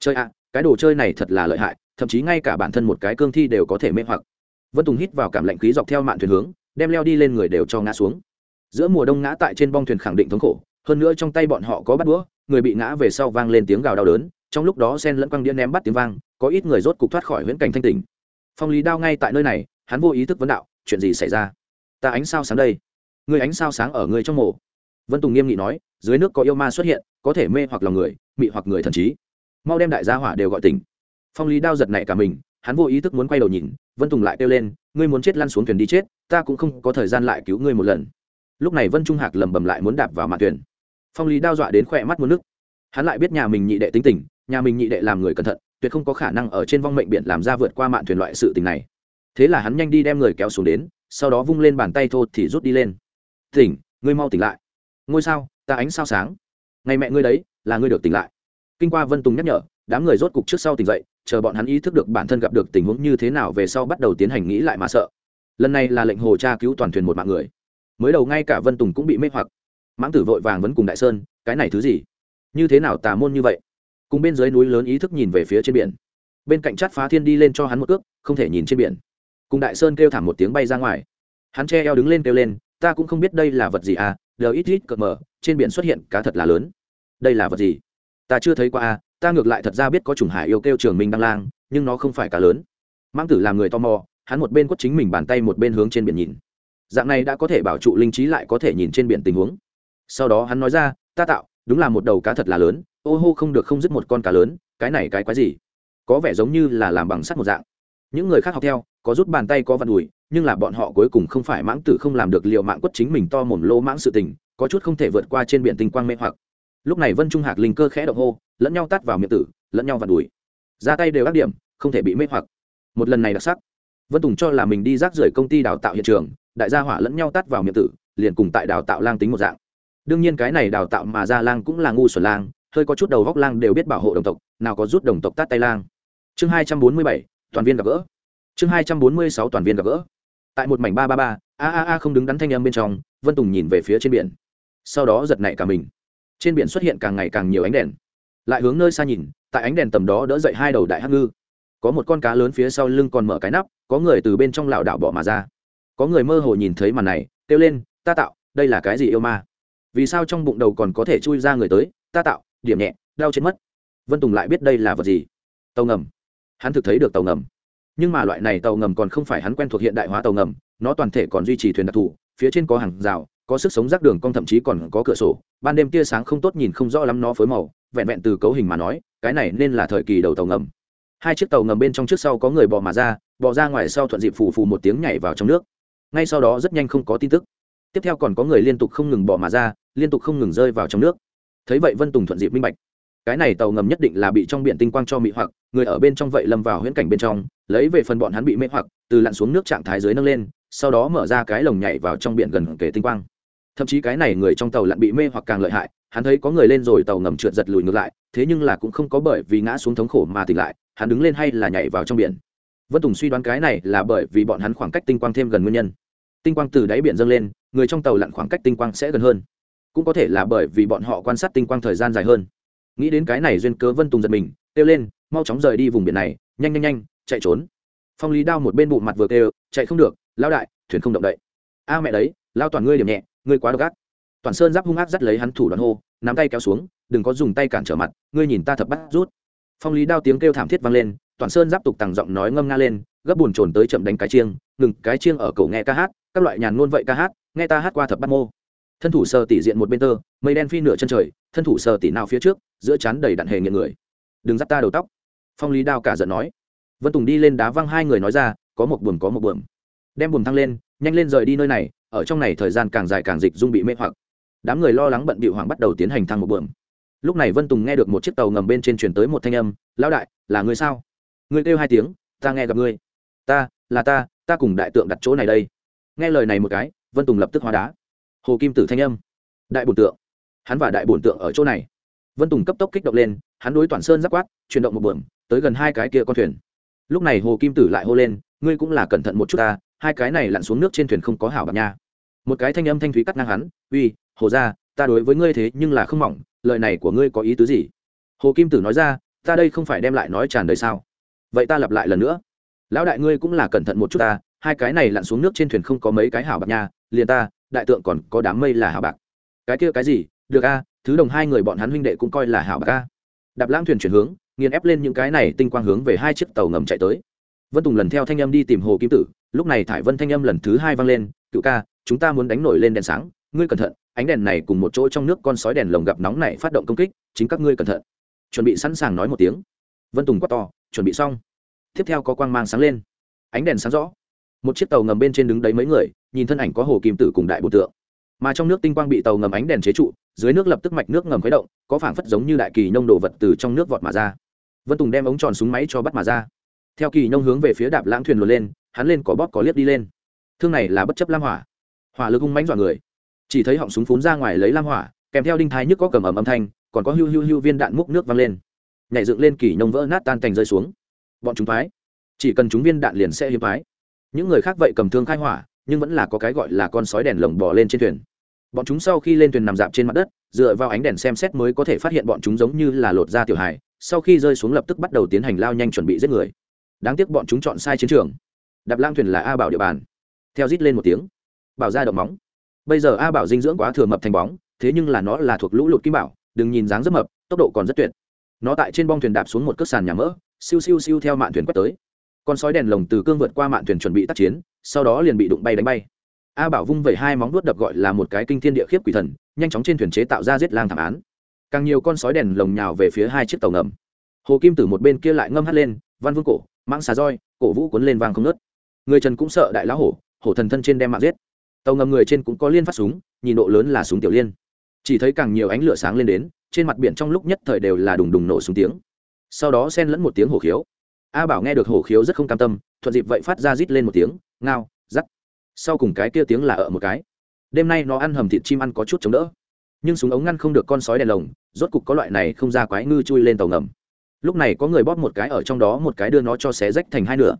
Chơi ạ, cái đồ chơi này thật là lợi hại, thậm chí ngay cả bản thân một cái cương thi đều có thể mê hoặc. Vân tùng hít vào cảm lạnh khí dọc theo mạn thuyền hướng, đem leo đi lên người đều cho ngã xuống. Giữa mùa đông ngã tại trên bong thuyền khẳng định thống khổ, hơn nữa trong tay bọn họ có bắt đũa, người bị ngã về sau vang lên tiếng gào đau đớn, trong lúc đó sen lẫn quăng đĩa ném bắt tiếng vang, có ít người rốt cục thoát khỏi huyễn cảnh thanh tỉnh. Phong lý đao ngay tại nơi này, hắn vô ý thức vấn đạo, chuyện gì xảy ra? Ta ánh sao sáng đây? Người ánh sao sáng ở người trong mộ vân tùng nghiêm nghị nói dưới nước có yêu ma xuất hiện, có thể mê hoặc lòng người, mị hoặc người thần trí. Mau đem đại gia hỏa đều gọi tỉnh. Phong lý đao giật nảy cả mình, hắn vô ý thức muốn quay đầu nhìn, vân tùng lại kêu lên, ngươi muốn chết lăn xuống thuyền đi chết, ta cũng không có thời gian lại cứu ngươi một lần. Lúc này vân trung hạc lầm bầm lại muốn đạp vào mạn thuyền. Phong lý đao dọa đến khỏe mắt muốn nước hắn lại biết nhà mình nhị đệ tính tình, nhà mình nhị đệ làm người cẩn thận, tuyệt không có khả năng ở trên vong mệnh biển làm ra vượt qua mạn thuyền loại sự tình này. Thế là hắn nhanh đi đem người kéo xuống đến, sau đó vung lên bàn tay thô thì rút đi lên. Tỉnh, ngươi mau tỉnh lại. Ngôi sao? Ta ánh sao sáng. Ngày mẹ ngươi đấy, là ngươi được tỉnh lại. Kinh qua vân tùng nhắc nhở, đám người rốt cục trước sau tỉnh dậy, chờ bọn hắn ý thức được bản thân gặp được tình huống như thế nào về sau bắt đầu tiến hành nghĩ lại mà sợ. Lần này là lệnh hồ cha cứu toàn thuyền một mạng người. Mới đầu ngay cả vân tùng cũng bị mê hoặc. Mãng tử vội vàng vẫn cùng đại sơn, cái này thứ gì? Như thế nào tà môn như vậy? Cùng bên dưới núi lớn ý thức nhìn về phía trên biển. Bên cạnh chát phá thiên đi lên cho hắn một cước, không thể nhìn trên biển. Cùng đại sơn kêu thảm một tiếng bay ra ngoài. Hắn che eo đứng lên kêu lên, ta cũng không biết đây là vật gì à ít ít cợt mờ, trên biển xuất hiện cá thật là lớn. Đây là vật gì? Ta chưa thấy qua a ta ngược lại thật ra biết có chủng hải yêu kêu trường minh đăng lang, nhưng nó không phải cá lớn. Mang tử làm người tò mò, hắn một bên quất chính mình bàn tay một bên hướng trên biển nhìn. Dạng này đã có thể bảo trụ linh trí lại có thể nhìn trên biển tình huống. Sau đó hắn nói ra, ta tạo, đúng là một đầu cá thật là lớn, ô hô không được không dứt một con cá lớn, cái này cái quái gì? Có vẻ giống như là làm bằng sắt một dạng. Những người khác học theo, có rút bàn tay có vặn đùi nhưng là bọn họ cuối cùng không phải mãng tử không làm được liệu mạng quất chính mình to mồm lô mãng sự tình, có chút không thể vượt qua trên biển tinh quang mê hoặc. Lúc này vân trung hạc linh cơ khẽ động hô, lẫn nhau tắt vào miệng tử, lẫn nhau vặt đùi ra tay đều ác điểm, không thể bị mê hoặc. Một lần này đặc sắc. Vân tùng cho là mình đi rác rưởi công ty đào tạo hiện trường, đại gia hỏa lẫn nhau tắt vào miệng tử, liền cùng tại đào tạo lang tính một dạng. Đương nhiên cái này đào tạo mà ra lang cũng là ngu xuẩn lang, hơi có chút đầu góc lang đều biết bảo hộ đồng tộc, nào có rút đồng tộc tát tay lang. Chương hai trăm bốn mươi bảy, toàn viên gặp gỡ. Chương hai trăm bốn mươi sáu toàn viên gặp gỡ tại một mảnh ba ba ba, a a a không đứng đắn thanh âm bên trong, vân tùng nhìn về phía trên biển. Sau đó giật nảy cả mình. Trên biển xuất hiện càng ngày càng nhiều ánh đèn. Lại hướng nơi xa nhìn, tại ánh đèn tầm đó đỡ dậy hai đầu đại hắc ngư. Có một con cá lớn phía sau lưng còn mở cái nắp, có người từ bên trong lảo đảo bỏ mà ra. Có người mơ hồ nhìn thấy màn này, kêu lên, ta tạo, đây là cái gì yêu ma? Vì sao trong bụng đầu còn có thể chui ra người tới? Ta tạo, điểm nhẹ, đau chết mất. Vân tùng lại biết đây là vật gì. Tàu ngầm. Hắn thực thấy được tàu ngầm nhưng mà loại này tàu ngầm còn không phải hắn quen thuộc hiện đại hóa tàu ngầm, nó toàn thể còn duy trì thuyền đặc thù, phía trên có hàng rào, có sức sống rác đường cong thậm chí còn có cửa sổ. Ban đêm tia sáng không tốt nhìn không rõ lắm nó phối màu, vẹn vẹn từ cấu hình mà nói, cái này nên là thời kỳ đầu tàu ngầm. Hai chiếc tàu ngầm bên trong trước sau có người bò mà ra, bò ra ngoài sau thuận dịp phù phù một tiếng nhảy vào trong nước. Ngay sau đó rất nhanh không có tin tức. Tiếp theo còn có người liên tục không ngừng bỏ mà ra, liên tục không ngừng rơi vào trong nước. Thấy vậy vân tùng thuận dịp minh bạch cái này tàu ngầm nhất định là bị trong biển tinh quang cho mị hoặc, người ở bên trong vậy lâm vào huyễn cảnh bên trong, lấy về phần bọn hắn bị mê hoặc, từ lặn xuống nước trạng thái dưới nâng lên, sau đó mở ra cái lồng nhảy vào trong biển gần kề tinh quang. Thậm chí cái này người trong tàu lặn bị mê hoặc càng lợi hại, hắn thấy có người lên rồi tàu ngầm trượt giật lùi ngược lại, thế nhưng là cũng không có bởi vì ngã xuống thống khổ mà tỉnh lại, hắn đứng lên hay là nhảy vào trong biển. Vân tùng suy đoán cái này là bởi vì bọn hắn khoảng cách tinh quang thêm gần nguyên nhân. Tinh quang từ đáy biển dâng lên, người trong tàu lặn khoảng cách tinh quang sẽ gần hơn. Cũng có thể là bởi vì bọn họ quan sát tinh quang thời gian dài hơn nghĩ đến cái này duyên cớ vân tùng giật mình, kêu lên, mau chóng rời đi vùng biển này, nhanh nhanh nhanh, chạy trốn. Phong lý đao một bên bụng mặt vừa kêu, chạy không được lao đại, thuyền không động đậy. A mẹ đấy lao toàn ngươi điểm nhẹ, ngươi quá độc ác. Toàn sơn giáp hung ác dắt lấy hắn thủ đoàn hô, nắm tay kéo xuống, đừng có dùng tay cản trở mặt, ngươi nhìn ta thập bắt rút. Phong lý đao tiếng kêu thảm thiết vang lên, toàn sơn giáp tục tằng giọng nói ngâm nga lên, gấp buồn trồn tới chậm đánh cái chiêng, ngừng, cái chiêng ở cổ nghe ca hát, các loại nhàn ngôn vậy ca hát, nghe ta hát qua thập bắt mô thân thủ sờ tỉ diện một bên tơ, mây đen phi nửa chân trời, thân thủ sờ tỉ nào phía trước, giữa chán đầy đạn hề nghiện người. Đừng dắt ta đầu tóc. Phong lý đao cả giận nói. Vân tùng đi lên đá văng hai người nói ra, có một buồm, có một buồm. Đem buồm thăng lên, nhanh lên rời đi nơi này, ở trong này thời gian càng dài càng dịch dung bị mê hoặc. Đám người lo lắng bận bịu hoàng bắt đầu tiến hành thăng một buồm. Lúc này vân tùng nghe được một chiếc tàu ngầm bên trên chuyển tới một thanh âm, lão đại, là người sao? Người kêu hai tiếng, ta nghe gặp ngươi. Ta, là ta ta cùng đại tượng đặt chỗ này đây. Nghe lời này một cái, vân tùng lập tức hóa đá hồ kim tử thanh âm. Đại bổn tượng. Hắn và đại bổn tượng ở chỗ này. Vân tùng cấp tốc kích động lên, hắn đối toàn sơn giáp quát, chuyển động một buồm tới gần hai cái kia con thuyền. Lúc này hồ kim tử lại hô lên, ngươi cũng là cẩn thận một chút ta, hai cái này lặn xuống nước trên thuyền không có hảo bạc nha. Một cái thanh âm thanh thúy cắt ngang hắn, uy, hồ ra ta đối với ngươi thế nhưng là không mỏng, lời này của ngươi có ý tứ gì? Hồ kim tử nói ra, ta đây không phải đem lại nói tràn đời sao? Vậy ta lặp lại lần nữa. Lão đại ngươi cũng là cẩn thận một chút ta, hai cái này lặn xuống nước trên thuyền không có mấy cái hảo bạc nha, liền ta đại tượng còn có đám mây là hảo bạc. Cái kia cái gì? Được a, thứ đồng hai người bọn hắn huynh đệ cũng coi là hảo bạc a. Đạp lãng thuyền chuyển hướng, nghiền ép lên những cái này tinh quang hướng về hai chiếc tàu ngầm chạy tới. Vân tùng lần theo thanh âm đi tìm hồ kim tử, lúc này thải vân thanh âm lần thứ hai vang lên, cựu ca, chúng ta muốn đánh nổi lên đèn sáng, ngươi cẩn thận, ánh đèn này cùng một chỗ trong nước con sói đèn lồng gặp nóng này phát động công kích, chính các ngươi cẩn thận. Chuẩn bị sẵn sàng nói một tiếng. Vân tùng quát to, chuẩn bị xong. Tiếp theo có quang mang sáng lên. Ánh đèn sáng rõ. Một chiếc tàu ngầm bên trên đứng đấy mấy người nhìn thân ảnh có hồ kim tử cùng đại bộ tượng. Mà trong nước tinh quang bị tàu ngầm ánh đèn chế trụ, dưới nước lập tức mạch nước ngầm khuấy động, có phảng phất giống như đại kỳ nông đồ vật từ trong nước vọt mà ra. Vân tùng đem ống tròn súng máy cho bắt mà ra. Theo kỳ nông hướng về phía đạp lãng thuyền luồn lên, hắn lên có bóp có liếc đi lên. Thương này là bất chấp lam hỏa. Hỏa lực hung mánh dọa người. Chỉ thấy họng súng phún ra ngoài lấy lam hỏa, kèm theo đinh thái nhức có cầm ầm âm thanh, còn có hưu hưu hưu viên đạn múc nước văng lên. Nhảy dựng lên kỳ nông vỡ nát tan cành rơi xuống. Bọn chúng phái. Chỉ cần chúng viên đạn liền sẽ hiếm phái. Những người khác vậy cầm thương khai hỏa nhưng vẫn là có cái gọi là con sói đèn lồng bò lên trên thuyền. Bọn chúng sau khi lên thuyền nằm dạp trên mặt đất, dựa vào ánh đèn xem xét mới có thể phát hiện bọn chúng giống như là lột da tiểu hài, sau khi rơi xuống lập tức bắt đầu tiến hành lao nhanh chuẩn bị giết người. Đáng tiếc bọn chúng chọn sai chiến trường. Đạp lang thuyền là a bảo địa bàn. Theo rít lên một tiếng, bảo ra động móng. Bây giờ a bảo dinh dưỡng quá thừa mập thành bóng, thế nhưng là nó là thuộc lũ lụt kim bảo, đừng nhìn dáng rất mập, tốc độ còn rất tuyệt. Nó tại trên bong thuyền đạp xuống một cước sàn nhà mỡ, siêu siêu siêu theo mạn thuyền quét tới. Con sói đèn lồng từ cương vượt qua mạn thuyền chuẩn bị tác chiến sau đó liền bị đụng bay đánh bay. A bảo vung vẩy hai móng vuốt đập gọi là một cái kinh thiên địa khiếp quỷ thần, nhanh chóng trên thuyền chế tạo ra giết lang thảm án. Càng nhiều con sói đèn lồng nhào về phía hai chiếc tàu ngầm. Hồ kim tử một bên kia lại ngâm hắt lên, văn vương cổ mang xà roi, cổ vũ cuốn lên vang không nớt người trần cũng sợ đại lão hổ hổ thần thân trên đem mạng giết. Tàu ngầm người trên cũng có liên phát súng, nhìn độ lớn là súng tiểu liên. Chỉ thấy càng nhiều ánh lửa sáng lên đến, trên mặt biển trong lúc nhất thời đều là đùng đùng nổ súng tiếng. Sau đó xen lẫn một tiếng hổ khiếu. A bảo nghe được hổ khiếu rất không cam tâm, thuận dịp vậy phát ra rít lên một tiếng ngao, rắc. Sau cùng cái kia tiếng là ở một cái. Đêm nay nó ăn hầm thịt chim ăn có chút chống đỡ. Nhưng súng ống ngăn không được con sói đèn lồng, rốt cục có loại này không ra quái ngư chui lên tàu ngầm. Lúc này có người bóp một cái ở trong đó, một cái đưa nó cho xé rách thành hai nửa.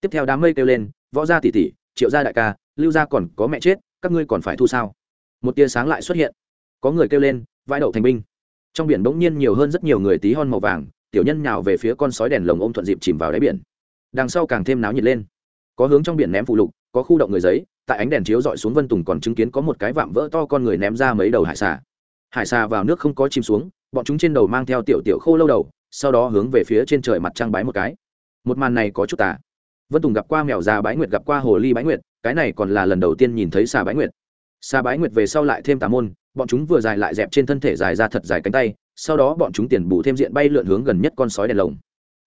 Tiếp theo đám mây kêu lên, võ gia tỷ tỷ, triệu gia đại ca, lưu gia còn có mẹ chết, các ngươi còn phải thu sao? Một tia sáng lại xuất hiện. Có người kêu lên vai đậu thành binh. Trong biển bỗng nhiên nhiều hơn rất nhiều người tí hon màu vàng, tiểu nhân nhào về phía con sói đèn lồng ôm thuận dịp chìm vào đáy biển. Đằng sau càng thêm náo nhiệt lên có hướng trong biển ném phụ lục, có khu động người giấy, tại ánh đèn chiếu dọi xuống vân tùng còn chứng kiến có một cái vạm vỡ to con người ném ra mấy đầu hải xà. Hải xà vào nước không có chìm xuống, bọn chúng trên đầu mang theo tiểu tiểu khô lâu đầu, sau đó hướng về phía trên trời mặt trăng bái một cái. Một màn này có chút tà. Vân tùng gặp qua mèo già bái nguyệt, gặp qua hồ ly bái nguyệt, cái này còn là lần đầu tiên nhìn thấy xà bái nguyệt. Xà bái nguyệt về sau lại thêm tà môn, bọn chúng vừa dài lại dẹp trên thân thể dài ra thật dài cánh tay, sau đó bọn chúng tiền bù thêm diện bay lượn hướng gần nhất con sói đèn lồng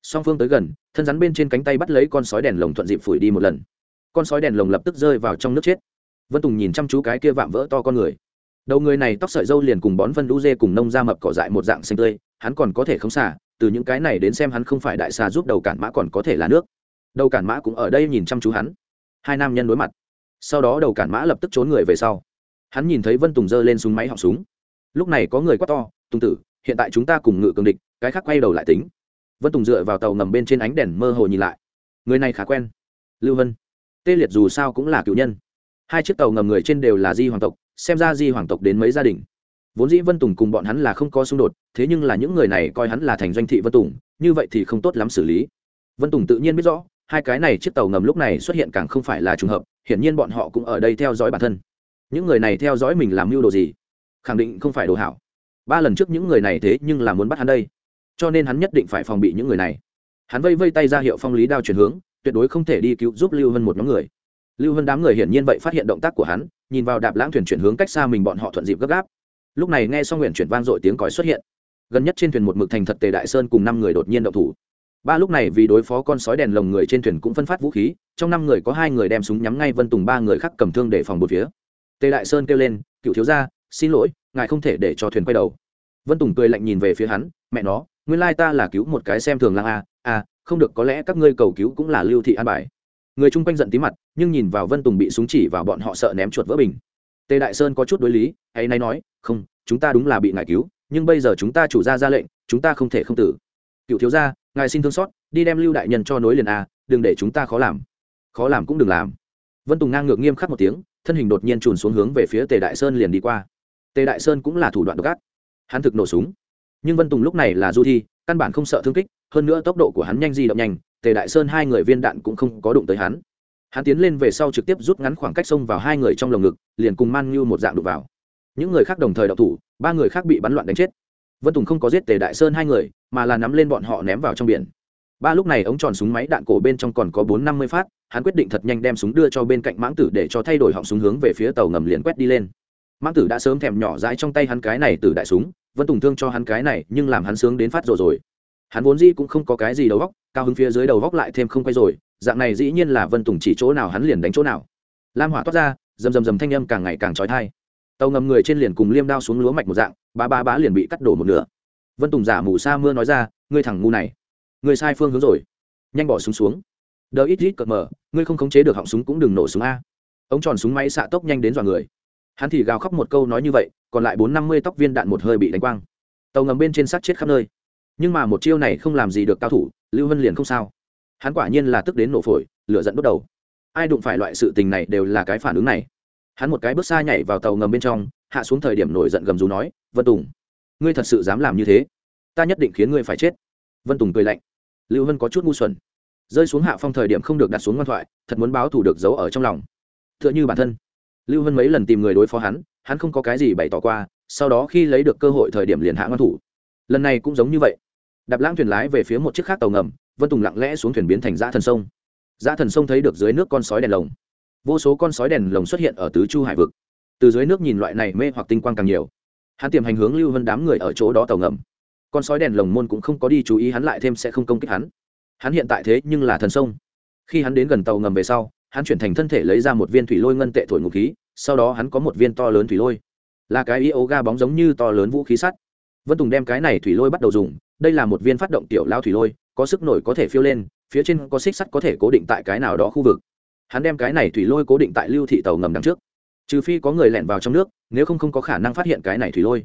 song phương tới gần, thân rắn bên trên cánh tay bắt lấy con sói đèn lồng thuận dịp phủi đi một lần. Con sói đèn lồng lập tức rơi vào trong nước chết. Vân tùng nhìn chăm chú cái kia vạm vỡ to con người. Đầu người này tóc sợi dâu liền cùng bón phân Đu dê cùng nông ra mập cỏ dại một dạng xanh tươi, hắn còn có thể không xả, từ những cái này đến xem hắn không phải đại xà giúp đầu cản mã còn có thể là nước. Đầu cản mã cũng ở đây nhìn chăm chú hắn. Hai nam nhân đối mặt. Sau đó đầu cản mã lập tức trốn người về sau. Hắn nhìn thấy vân tùng giơ lên súng máy họng súng. Lúc này có người quát to, tùng tử, hiện tại chúng ta cùng ngự cường địch, cái khác quay đầu lại tính vân tùng dựa vào tàu ngầm bên trên ánh đèn mơ hồ nhìn lại. Người này khá quen. Lưu vân. Tê liệt dù sao cũng là cựu nhân. Hai chiếc tàu ngầm người trên đều là di hoàng tộc, xem ra di hoàng tộc đến mấy gia đình. Vốn dĩ vân tùng cùng bọn hắn là không có xung đột, thế nhưng là những người này coi hắn là thành doanh thị vân tùng, như vậy thì không tốt lắm xử lý. Vân tùng tự nhiên biết rõ, hai cái này chiếc tàu ngầm lúc này xuất hiện càng không phải là trùng hợp, hiển nhiên bọn họ cũng ở đây theo dõi bản thân. Những người này theo dõi mình làm mưu đồ gì? Khẳng định không phải đồ hảo. Ba lần trước những người này thế nhưng là muốn bắt hắn đây cho nên hắn nhất định phải phòng bị những người này. Hắn vây vây tay ra hiệu phong lý đao chuyển hướng, tuyệt đối không thể đi cứu giúp lưu hơn một nhóm người. Lưu hơn đám người hiển nhiên vậy phát hiện động tác của hắn, nhìn vào đạp lãng thuyền chuyển hướng cách xa mình bọn họ thuận dịp gấp gáp. Lúc này nghe xong nguyện chuyển vang dội tiếng còi xuất hiện. Gần nhất trên thuyền một mực thành thật tề đại sơn cùng năm người đột nhiên động thủ. Ba lúc này vì đối phó con sói đèn lồng người trên thuyền cũng phân phát vũ khí, trong năm người có hai người đem súng nhắm ngay vân tùng, ba người khác cầm thương để phòng một phía. Tề đại sơn kêu lên, cựu thiếu gia, xin lỗi, ngài không thể để cho thuyền quay đầu. Vân tùng cười lạnh nhìn về phía hắn, mẹ nó nguyên lai ta là cứu một cái xem thường lang a a, không được, có lẽ các ngươi cầu cứu cũng là lưu thị an bài. Người chung quanh giận tí mặt, nhưng nhìn vào vân tùng bị súng chỉ vào bọn họ sợ ném chuột vỡ bình. Tề đại sơn có chút đối lý hay nay nói, không, chúng ta đúng là bị ngài cứu, nhưng bây giờ chúng ta chủ ra ra lệnh, chúng ta không thể không tử. Cựu thiếu gia, ngài xin thương xót, đi đem lưu đại nhân cho nối liền a, đừng để chúng ta khó làm. Khó làm cũng đừng làm. Vân tùng ngang ngược nghiêm khắc một tiếng, thân hình đột nhiên trùn xuống hướng về phía tề đại sơn liền đi qua. Tề đại sơn cũng là thủ đoạn độc ác. Hắn thực nổ súng nhưng vân tùng lúc này là du thi, căn bản không sợ thương kích, hơn nữa tốc độ của hắn nhanh di động nhanh, tề đại sơn hai người viên đạn cũng không có đụng tới hắn. Hắn tiến lên về sau trực tiếp rút ngắn khoảng cách xông vào hai người trong lồng ngực, liền cùng man như một dạng đụng vào. Những người khác đồng thời đậu thủ, ba người khác bị bắn loạn đánh chết. Vân tùng không có giết tề đại sơn hai người, mà là nắm lên bọn họ ném vào trong biển. Ba lúc này ống tròn súng máy đạn cổ bên trong còn có bốn năm mươi phát, hắn quyết định thật nhanh đem súng đưa cho bên cạnh mãng tử để cho thay đổi họng súng hướng về phía tàu ngầm liền quét đi lên. Mãng tử đã sớm thèm nhỏ dãi trong tay hắn cái này từ đại súng vân tùng thương cho hắn cái này, nhưng làm hắn sướng đến phát rồi rồi. Hắn vốn dĩ cũng không có cái gì đầu góc cao hứng phía dưới đầu góc lại thêm không quay rồi, dạng này dĩ nhiên là vân tùng chỉ chỗ nào hắn liền đánh chỗ nào. Lam hỏa toát ra, rầm rầm rầm thanh âm càng ngày càng trói thai tàu ngầm người trên liền cùng liêm đao xuống lúa mạch một dạng ba ba bá liền bị cắt đổ một nửa. Vân tùng giả mù sa mưa nói ra, ngươi thằng ngu này, ngươi sai phương hướng rồi. Nhanh bỏ súng xuống. Đờ ít ít cợt mờ, ngươi không khống chế được họng súng cũng đừng nổ súng a. Ống tròn súng máy xạ tốc nhanh đến dọa người hắn thì gào khóc một câu nói như vậy, còn lại bốn năm mươi tóc viên đạn một hơi bị đánh quang. Tàu ngầm bên trên sát chết khắp nơi. Nhưng mà một chiêu này không làm gì được cao thủ, lưu vân liền không sao. Hắn quả nhiên là tức đến nổ phổi, lửa dẫn đốt đầu. Ai đụng phải loại sự tình này đều là cái phản ứng này. Hắn một cái bước xa nhảy vào tàu ngầm bên trong, hạ xuống thời điểm nổi giận gầm rú nói, vân tùng, ngươi thật sự dám làm như thế? Ta nhất định khiến ngươi phải chết. Vân tùng cười lạnh. Lưu vân có chút ngu xuẩn. Rơi xuống hạ phong thời điểm không được đặt xuống ngoan thoại, thật muốn báo thủ được giấu ở trong lòng. T h ư ợ n h ư bản thân lưu vân mấy lần tìm người đối phó hắn hắn không có cái gì bày tỏ qua, sau đó khi lấy được cơ hội thời điểm liền hạ ngăn thủ. Lần này cũng giống như vậy. Đạp lãng thuyền lái về phía một chiếc khác tàu ngầm, vân tùng lặng lẽ xuống thuyền biến thành dã thần sông. Dã thần sông thấy được dưới nước con sói đèn lồng. Vô số con sói đèn lồng xuất hiện ở tứ chu hải vực. Từ dưới nước nhìn loại này mê hoặc tinh quang càng nhiều. Hắn tiềm hành hướng lưu vân đám người ở chỗ đó tàu ngầm. Con sói đèn lồng môn cũng không có đi chú ý hắn lại thêm sẽ không công kích hắn. Hắn hiện tại thế nhưng là thần sông. Khi hắn đến gần tàu ngầm về sau hắn chuyển thành thân thể lấy ra một viên thủy lôi ngân tệ thổi ngục khí, sau đó hắn có một viên to lớn thủy lôi. Là cái y ấu ga bóng giống như to lớn vũ khí sắt. Vân tùng đem cái này thủy lôi bắt đầu dùng, đây là một viên phát động tiểu lao thủy lôi, có sức nổi có thể phiêu lên, phía trên có xích sắt có thể cố định tại cái nào đó khu vực. Hắn đem cái này thủy lôi cố định tại lưu thị tàu ngầm đằng trước. Trừ phi có người lẻn vào trong nước, nếu không không có khả năng phát hiện cái này thủy lôi.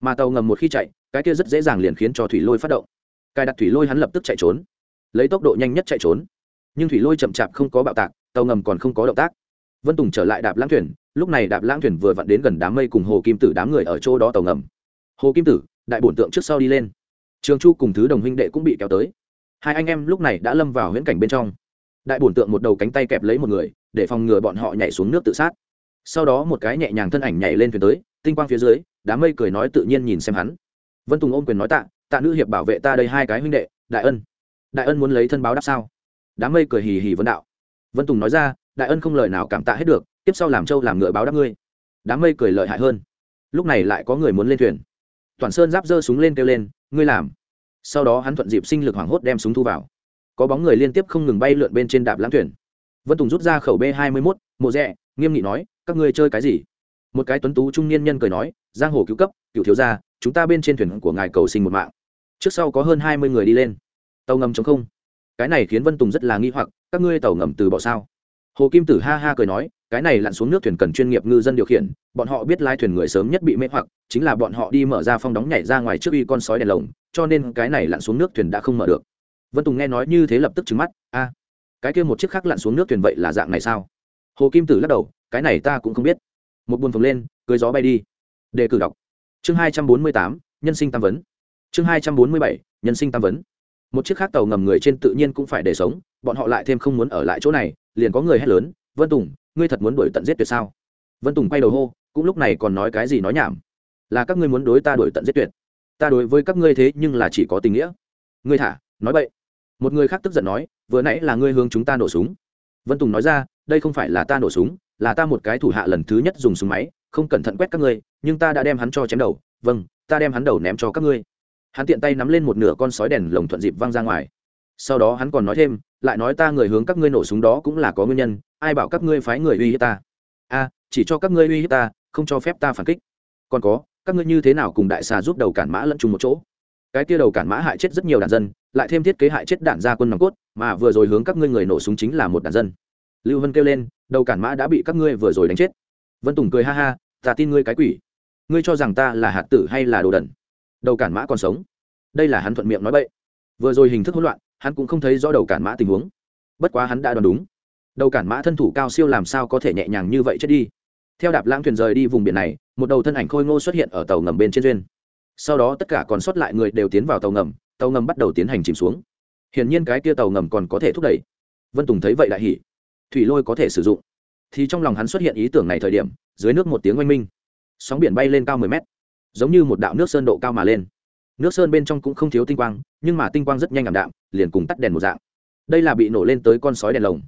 Mà tàu ngầm một khi chạy, cái kia rất dễ dàng liền khiến cho thủy lôi phát động. Cài đặt thủy lôi hắn lập tức chạy trốn. Lấy tốc độ nhanh nhất chạy trốn. Nhưng thủy lôi chậm chạp không có bạo tạc tàu ngầm còn không có động tác. Vân tùng trở lại đạp lãng thuyền, lúc này đạp lãng thuyền vừa vặn đến gần đám mây cùng hồ kim tử đám người ở chỗ đó tàu ngầm. Hồ kim tử, đại bổn tượng trước sau đi lên. Trường chu cùng thứ đồng huynh đệ cũng bị kéo tới. Hai anh em lúc này đã lâm vào huyễn cảnh bên trong. Đại bổn tượng một đầu cánh tay kẹp lấy một người, để phòng ngừa bọn họ nhảy xuống nước tự sát. Sau đó một cái nhẹ nhàng thân ảnh nhảy lên thuyền tới, tinh quang phía dưới, đám mây cười nói tự nhiên nhìn xem hắn. Vân tùng ôm quyền nói tạ tạ nữ hiệp bảo vệ ta đây hai cái huynh đệ, đại ân. Đại ân muốn lấy thân báo đáp sao? Đám mây cười hì hì vấn đạo vân tùng nói ra, đại ân không lời nào cảm tạ hết được, tiếp sau làm trâu làm ngựa báo đáp ngươi. Đám mây cười lợi hại hơn. Lúc này lại có người muốn lên thuyền. Toàn sơn giáp giơ súng lên kêu lên, ngươi làm. Sau đó hắn thuận dịp sinh lực hoảng hốt đem súng thu vào. Có bóng người liên tiếp không ngừng bay lượn bên trên đạp lãng thuyền. Vân tùng rút ra khẩu b hai mươi mốt, mộ rẽ nghiêm nghị nói, các ngươi chơi cái gì? Một cái tuấn tú trung niên nhân cười nói, giang hồ cứu cấp, cựu thiếu gia, chúng ta bên trên thuyền của ngài cầu sinh một mạng. Trước sau có hơn hai mươi người đi lên. Tàu ngầm chống không. Cái này khiến vân tùng rất là nghi hoặc các ngươi tàu ngầm từ bỏ sao? Hồ kim tử ha ha cười nói, cái này lặn xuống nước thuyền cần chuyên nghiệp ngư dân điều khiển, bọn họ biết lai thuyền người sớm nhất bị mê hoặc, chính là bọn họ đi mở ra phong đóng nhảy ra ngoài trước uy con sói đèn lồng, cho nên cái này lặn xuống nước thuyền đã không mở được. Vân tùng nghe nói như thế lập tức trứng mắt, a, cái kia một chiếc khác lặn xuống nước thuyền vậy là dạng này sao? Hồ kim tử lắc đầu, cái này ta cũng không biết. Một buồn phồng lên cưới gió bay đi. Đề cử đọc. Chương hai trăm bốn mươi tám, nhân sinh tam vấn. Chương hai trăm bốn mươi bảy, nhân sinh tam vấn. Một chiếc khác tàu ngầm người trên tự nhiên cũng phải để sống bọn họ lại thêm không muốn ở lại chỗ này, liền có người hét lớn, vân tùng, ngươi thật muốn đuổi tận giết tuyệt sao? Vân tùng quay đầu hô, cũng lúc này còn nói cái gì nói nhảm. Là các ngươi muốn đối ta đuổi tận giết tuyệt. Ta đối với các ngươi thế nhưng là chỉ có tình nghĩa. Ngươi thả, nói vậy một người khác tức giận nói, vừa nãy là ngươi hướng chúng ta nổ súng. Vân tùng nói ra, đây không phải là ta nổ súng, là ta một cái thủ hạ lần thứ nhất dùng súng máy, không cẩn thận quét các ngươi, nhưng ta đã đem hắn cho chém đầu. Vâng ta đem hắn đầu ném cho các ngươi. Hắn tiện tay nắm lên một nửa con sói đèn lồng thuận dịp văng ra ngoài. Sau đó hắn còn nói thêm lại nói ta người hướng các ngươi nổ súng đó cũng là có nguyên nhân, ai bảo các ngươi phái người uy hiếp ta? A, chỉ cho các ngươi uy hiếp ta, không cho phép ta phản kích. Còn có, các ngươi như thế nào cùng đại xà giúp đầu cản mã lẫn chung một chỗ? Cái tia đầu cản mã hại chết rất nhiều đàn dân, lại thêm thiết kế hại chết đạn gia quân nòng cốt, mà vừa rồi hướng các ngươi người nổ súng chính là một đàn dân. Lưu vân kêu lên, đầu cản mã đã bị các ngươi vừa rồi đánh chết. Vân tùng cười ha ha, ta tin ngươi cái quỷ. Ngươi cho rằng ta là hạt tử hay là đồ đần? Đầu cản mã còn sống. Đây là hắn thuận miệng nói bậy. Vừa rồi hình thức hỗn loạn hắn cũng không thấy rõ đầu cản mã tình huống. Bất quá hắn đã đoán đúng. Đầu cản mã thân thủ cao siêu làm sao có thể nhẹ nhàng như vậy chết đi? Theo đạp lãng thuyền rời đi vùng biển này, một đầu thân ảnh khôi ngô xuất hiện ở tàu ngầm bên trên duyên. Sau đó tất cả còn sót lại người đều tiến vào tàu ngầm tàu ngầm bắt đầu tiến hành chìm xuống. Hiển nhiên cái kia tàu ngầm còn có thể thúc đẩy. Vân tùng thấy vậy đại hỉ. Thủy lôi có thể sử dụng. Thì trong lòng hắn xuất hiện ý tưởng này thời điểm, dưới nước một tiếng oanh minh, sóng biển bay lên cao mười mét, giống như một đạo nước sơn độ cao mà lên nước sơn bên trong cũng không thiếu tinh quang, nhưng mà tinh quang rất nhanh ảm đạm, liền cùng tắt đèn một dạng. Đây là bị nổ lên tới con sói đèn lồng.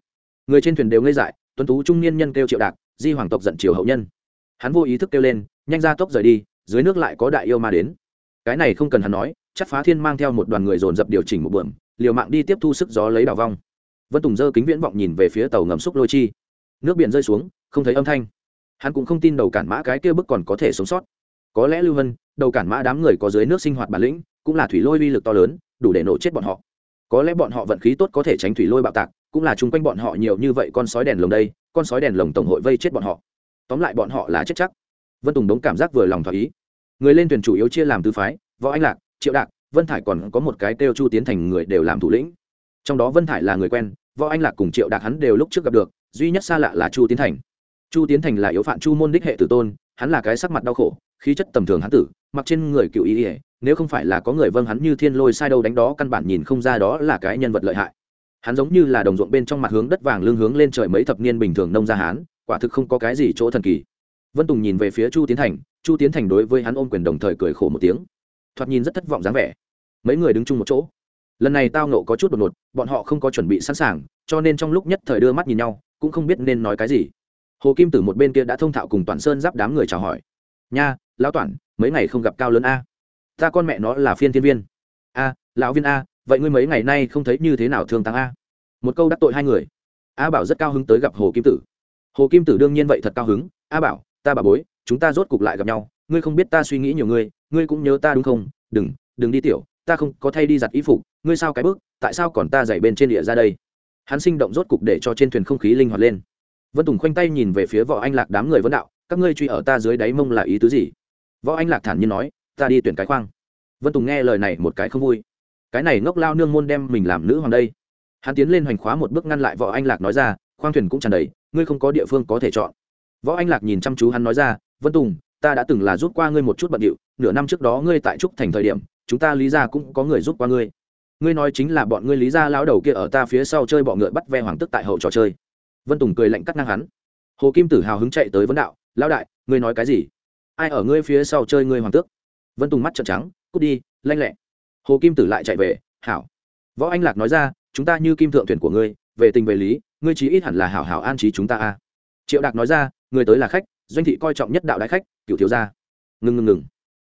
Người trên thuyền đều ngây dại, tuấn tú trung niên nhân kêu triệu đạc, di hoàng tộc giận triều hậu nhân. Hắn vô ý thức kêu lên, nhanh ra tốc rời đi, dưới nước lại có đại yêu ma đến. Cái này không cần hắn nói, chắc phá thiên mang theo một đoàn người dồn dập điều chỉnh một bượm liều mạng đi tiếp thu sức gió lấy đào vong. Vân tùng dơ kính viễn vọng nhìn về phía tàu ngầm xúc lôi chi. Nước biển rơi xuống, không thấy âm thanh. Hắn cũng không tin đầu cản mã cái kia bức còn có thể sống sót. Có lẽ lưu vân đầu cản mã đám người có dưới nước sinh hoạt bản lĩnh, cũng là thủy lôi uy lực to lớn, đủ để nổ chết bọn họ. Có lẽ bọn họ vận khí tốt có thể tránh thủy lôi bạo tạc, cũng là chung quanh bọn họ nhiều như vậy con sói đèn lồng đây, con sói đèn lồng tổng hội vây chết bọn họ. Tóm lại bọn họ là chết chắc. Vân tùng đống cảm giác vừa lòng thỏa ý. Người lên thuyền chủ yếu chia làm tứ phái, võ anh lạc, triệu đạc, vân thải còn có một cái kêu chu tiến thành người đều làm thủ lĩnh. Trong đó vân thải là người quen, võ anh lạc cùng triệu đạc hắn đều lúc trước gặp được, duy nhất xa lạ là chu tiến thành. Chu tiến thành là yếu phạm chu môn đích hệ tử tôn, hắn là cái sắc mặt đau khổ khí chất tầm thường hắn tử, mặc trên người cựu ý ỉa nếu không phải là có người vâng hắn như thiên lôi sai đâu đánh đó căn bản nhìn không ra đó là cái nhân vật lợi hại. Hắn giống như là đồng ruộng bên trong mặt hướng đất vàng lưng hướng lên trời mấy thập niên bình thường nông gia hán, quả thực không có cái gì chỗ thần kỳ. Vân tùng nhìn về phía chu tiến thành, chu tiến thành đối với hắn ôm quyền đồng thời cười khổ một tiếng. Thoạt nhìn rất thất vọng dáng vẻ. Mấy người đứng chung một chỗ. Lần này tao nộ có chút đột ngột, bọn họ không có chuẩn bị sẵn sàng, cho nên trong lúc nhất thời đưa mắt nhìn nhau, cũng không biết nên nói cái gì. Hồ kim tử một bên kia đã thông thạo cùng toàn sơn giáp đám người chào hỏi. Nha lão toản, mấy ngày không gặp cao lớn a. Ta con mẹ nó là phiên thiên viên. A, lão viên a, vậy ngươi mấy ngày nay không thấy như thế nào thương tăng a? Một câu đắc tội hai người. A bảo rất cao hứng tới gặp hồ kim tử. Hồ kim tử đương nhiên vậy thật cao hứng. A bảo, ta bà bối, chúng ta rốt cục lại gặp nhau. Ngươi không biết ta suy nghĩ nhiều ngươi ngươi cũng nhớ ta đúng không? Đừng đừng đi tiểu, ta không có thay đi giặt y phục. Ngươi sao cái bước tại sao còn ta dày bên trên địa ra đây? Hắn sinh động rốt cục để cho trên thuyền không khí linh hoạt lên. Vân tùng khoanh tay nhìn về phía võ anh lạc đám người vân đạo, các ngươi truy ở ta dưới đáy mông là ý tứ gì? Võ anh lạc thản nhiên nói, ta đi tuyển cái khoang. Vân tùng nghe lời này một cái không vui. Cái này ngốc lao nương môn đem mình làm nữ hoàng đây. Hắn tiến lên hoành khóa một bước ngăn lại võ anh lạc nói ra, khoang thuyền cũng tràn đầy, ngươi không có địa phương có thể chọn. Võ anh lạc nhìn chăm chú hắn nói ra, vân tùng, ta đã từng là giúp qua ngươi một chút bận điệu, nửa năm trước đó ngươi tại trúc thành thời điểm, chúng ta lý ra cũng có người giúp qua ngươi. Ngươi nói chính là bọn ngươi lý ra lao đầu kia ở ta phía sau chơi bọ ngựa bắt ve hoàng tức tại hậu trò chơi. Vân tùng cười lạnh cắt ngang hắn. Hồ kim tử hào hứng chạy tới vấn đạo, lão đại, ngươi nói cái gì? Ai ở ngươi phía sau chơi ngươi hoàng tước? Vân tùng mắt trợn trắng, cút đi, lanh lẹ. Hồ kim tử lại chạy về, hảo. Võ anh lạc nói ra, chúng ta như kim thượng thuyền của ngươi, về tình về lý, ngươi chí ít hẳn là hảo hảo an trí chúng ta a. Triệu đạc nói ra, người tới là khách, doanh thị coi trọng nhất đạo đại khách cựu thiếu gia. Ngừng ngừng ngừng.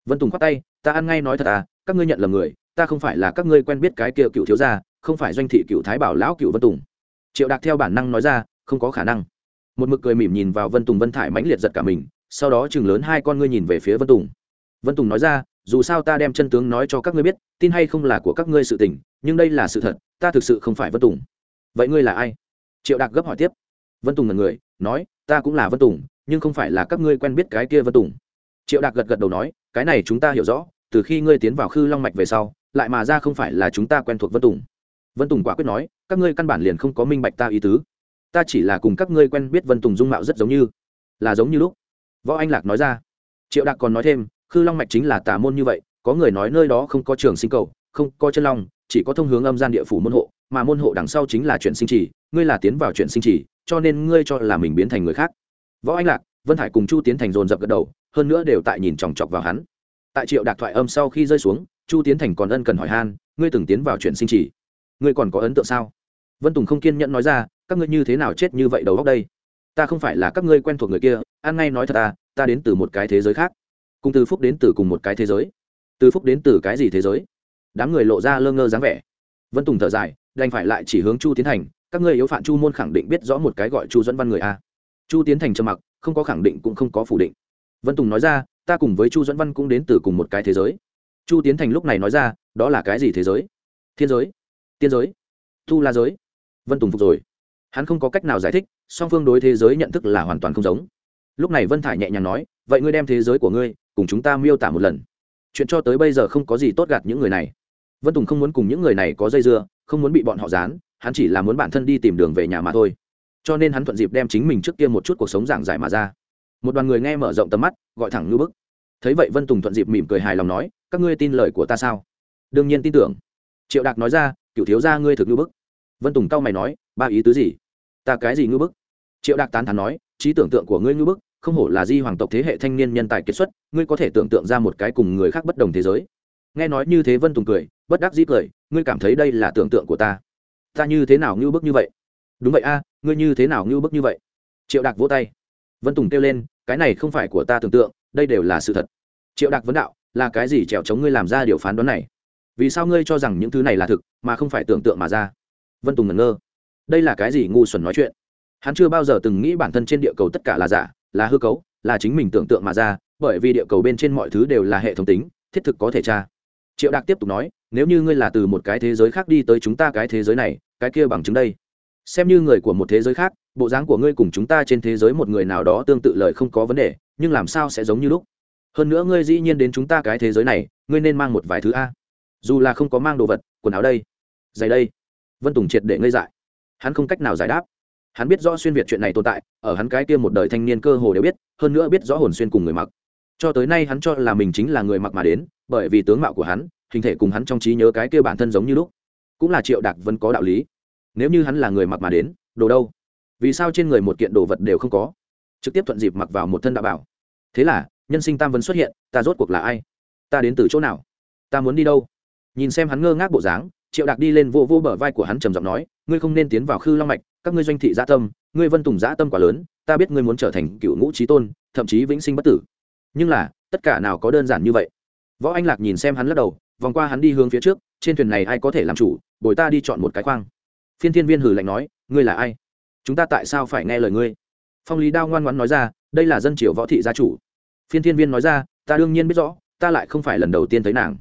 Vân tùng khoát tay, ta ăn ngay nói thật à các ngươi nhận là người, ta không phải là các ngươi quen biết cái kia cựu thiếu gia, không phải doanh thị cựu thái bảo lão cựu vân tùng. Triệu đạc theo bản năng nói ra, không có khả năng. Một mực cười mỉm nhìn vào vân tùng vân thải mãnh liệt giật cả mình sau đó chừng lớn hai con ngươi nhìn về phía vân tùng. Vân tùng nói ra, dù sao ta đem chân tướng nói cho các ngươi biết, tin hay không là của các ngươi sự tình, nhưng đây là sự thật, ta thực sự không phải vân tùng. Vậy ngươi là ai? Triệu đạc gấp hỏi tiếp. Vân tùng là người, nói, ta cũng là vân tùng, nhưng không phải là các ngươi quen biết cái kia vân tùng. Triệu đạc gật gật đầu nói, cái này chúng ta hiểu rõ, từ khi ngươi tiến vào khư long mạch về sau, lại mà ra không phải là chúng ta quen thuộc vân tùng. Vân tùng quả quyết nói, các ngươi căn bản liền không có minh bạch ta ý tứ. Ta chỉ là cùng các ngươi quen biết vân tùng dung mạo rất giống như, là giống như lúc võ anh lạc nói ra. Triệu đạc còn nói thêm, khư long mạch chính là tà môn như vậy, có người nói nơi đó không có trường sinh cầu, không có chân long, chỉ có thông hướng âm gian địa phủ môn hộ, mà môn hộ đằng sau chính là chuyện sinh trì, ngươi là tiến vào chuyện sinh trì, cho nên ngươi cho là mình biến thành người khác. Võ anh lạc, vân hải cùng chu tiến thành dồn dập gật đầu, hơn nữa đều tại nhìn chòng chọc vào hắn. Tại triệu đạc thoại âm sau khi rơi xuống, chu tiến thành còn ân cần hỏi han, ngươi từng tiến vào chuyện sinh trì? Ngươi còn có ấn tượng sao? Vân tùng không kiên nhẫn nói ra, các ngươi như thế nào chết như vậy đầu góc đây? Ta không phải là các ngươi quen thuộc người kia an ngay nói thật ta ta đến từ một cái thế giới khác. Cùng từ phúc đến từ cùng một cái thế giới. Từ phúc đến từ cái gì thế giới? Đám người lộ ra lơ ngơ dáng vẻ. Vân tùng thở dài, đành phải lại chỉ hướng chu tiến thành, các ngươi yếu phạm chu môn khẳng định biết rõ một cái gọi chu dẫn văn người a. Chu tiến thành trầm mặc, không có khẳng định cũng không có phủ định. Vân tùng nói ra, ta cùng với chu dẫn văn cũng đến từ cùng một cái thế giới. Chu tiến thành lúc này nói ra, đó là cái gì thế giới? Thiên giới. Tiên giới. Thu la giới. Vân tùng phục rồi hắn không có cách nào giải thích, song phương đối thế giới nhận thức là hoàn toàn không giống. Lúc này vân thải nhẹ nhàng nói, vậy ngươi đem thế giới của ngươi cùng chúng ta miêu tả một lần. Chuyện cho tới bây giờ không có gì tốt gạt những người này. Vân tùng không muốn cùng những người này có dây dưa, không muốn bị bọn họ dán hắn chỉ là muốn bản thân đi tìm đường về nhà mà thôi. Cho nên hắn thuận dịp đem chính mình trước kia một chút cuộc sống giảng giải mà ra. Một đoàn người nghe mở rộng tầm mắt, gọi thẳng như bức. Thấy vậy vân tùng thuận dịp mỉm cười hài lòng nói, các ngươi tin lời của ta sao? Đương nhiên tin tưởng. Triệu đạc nói ra, cựu thiếu gia ngươi thực như bức. Vân tùng cau mày nói, ba ý tứ gì? Ta cái gì ngư bức? Triệu đạc tán thán nói, trí tưởng tượng của ngươi ngư bức, không hổ là di hoàng tộc thế hệ thanh niên nhân tài kiệt xuất, ngươi có thể tưởng tượng ra một cái cùng người khác bất đồng thế giới. Nghe nói như thế vân tùng cười, bất đắc dĩ cười, ngươi cảm thấy đây là tưởng tượng của ta. Ta như thế nào ngưu bức như vậy? Đúng vậy a, ngươi như thế nào ngưu bức như vậy? Triệu đạc vỗ tay. Vân tùng kêu lên, cái này không phải của ta tưởng tượng, đây đều là sự thật. Triệu đạc vấn đạo, là cái gì trèo chống ngươi làm ra điều phán đoán này? Vì sao ngươi cho rằng những thứ này là thực, mà không phải tưởng tượng mà ra? Vân tùng ngẩn ngơ đây là cái gì ngu xuẩn nói chuyện? Hắn chưa bao giờ từng nghĩ bản thân trên địa cầu tất cả là giả, là hư cấu, là chính mình tưởng tượng mà ra, bởi vì địa cầu bên trên mọi thứ đều là hệ thống tính, thiết thực có thể tra. Triệu đạc tiếp tục nói, nếu như ngươi là từ một cái thế giới khác đi tới chúng ta cái thế giới này, cái kia bằng chứng đây. Xem như người của một thế giới khác, bộ dáng của ngươi cùng chúng ta trên thế giới một người nào đó tương tự lời không có vấn đề, nhưng làm sao sẽ giống như lúc? Hơn nữa ngươi dĩ nhiên đến chúng ta cái thế giới này, ngươi nên mang một vài thứ a. Dù là không có mang đồ vật, quần áo đây, giày đây, vân tùng triệt để ngây dại hắn không cách nào giải đáp. Hắn biết rõ xuyên việt chuyện này tồn tại, ở hắn cái kia một đời thanh niên cơ hồ đều biết, hơn nữa biết rõ hồn xuyên cùng người mặc. Cho tới nay hắn cho là mình chính là người mặc mà đến, bởi vì tướng mạo của hắn, hình thể cùng hắn trong trí nhớ cái kia bản thân giống như lúc. Cũng là triệu đạc vẫn có đạo lý. Nếu như hắn là người mặc mà đến, đồ đâu? Vì sao trên người một kiện đồ vật đều không có? Trực tiếp thuận dịp mặc vào một thân đạo bảo. Thế là, nhân sinh tam vấn xuất hiện, ta rốt cuộc là ai? Ta đến từ chỗ nào? Ta muốn đi đâu? Nhìn xem hắn ngơ ngác bộ dáng triệu đạc đi lên vô vô bờ vai của hắn trầm giọng nói, ngươi không nên tiến vào khư long mạch, các ngươi doanh thị gia tâm, ngươi vân tùng gia tâm quá lớn, ta biết ngươi muốn trở thành cựu ngũ trí tôn, thậm chí vĩnh sinh bất tử. Nhưng là, tất cả nào có đơn giản như vậy? Võ anh lạc nhìn xem hắn lắc đầu, vòng qua hắn đi hướng phía trước, trên thuyền này ai có thể làm chủ, bồi ta đi chọn một cái khoang. Phiên thiên viên hử lạnh nói, ngươi là ai? Chúng ta tại sao phải nghe lời ngươi? Phong lý đao ngoan ngoãn nói ra, đây là dân triều võ thị gia chủ. Phiên thiên viên nói ra, ta đương nhiên biết rõ, ta lại không phải lần đầu tiên thấy nàng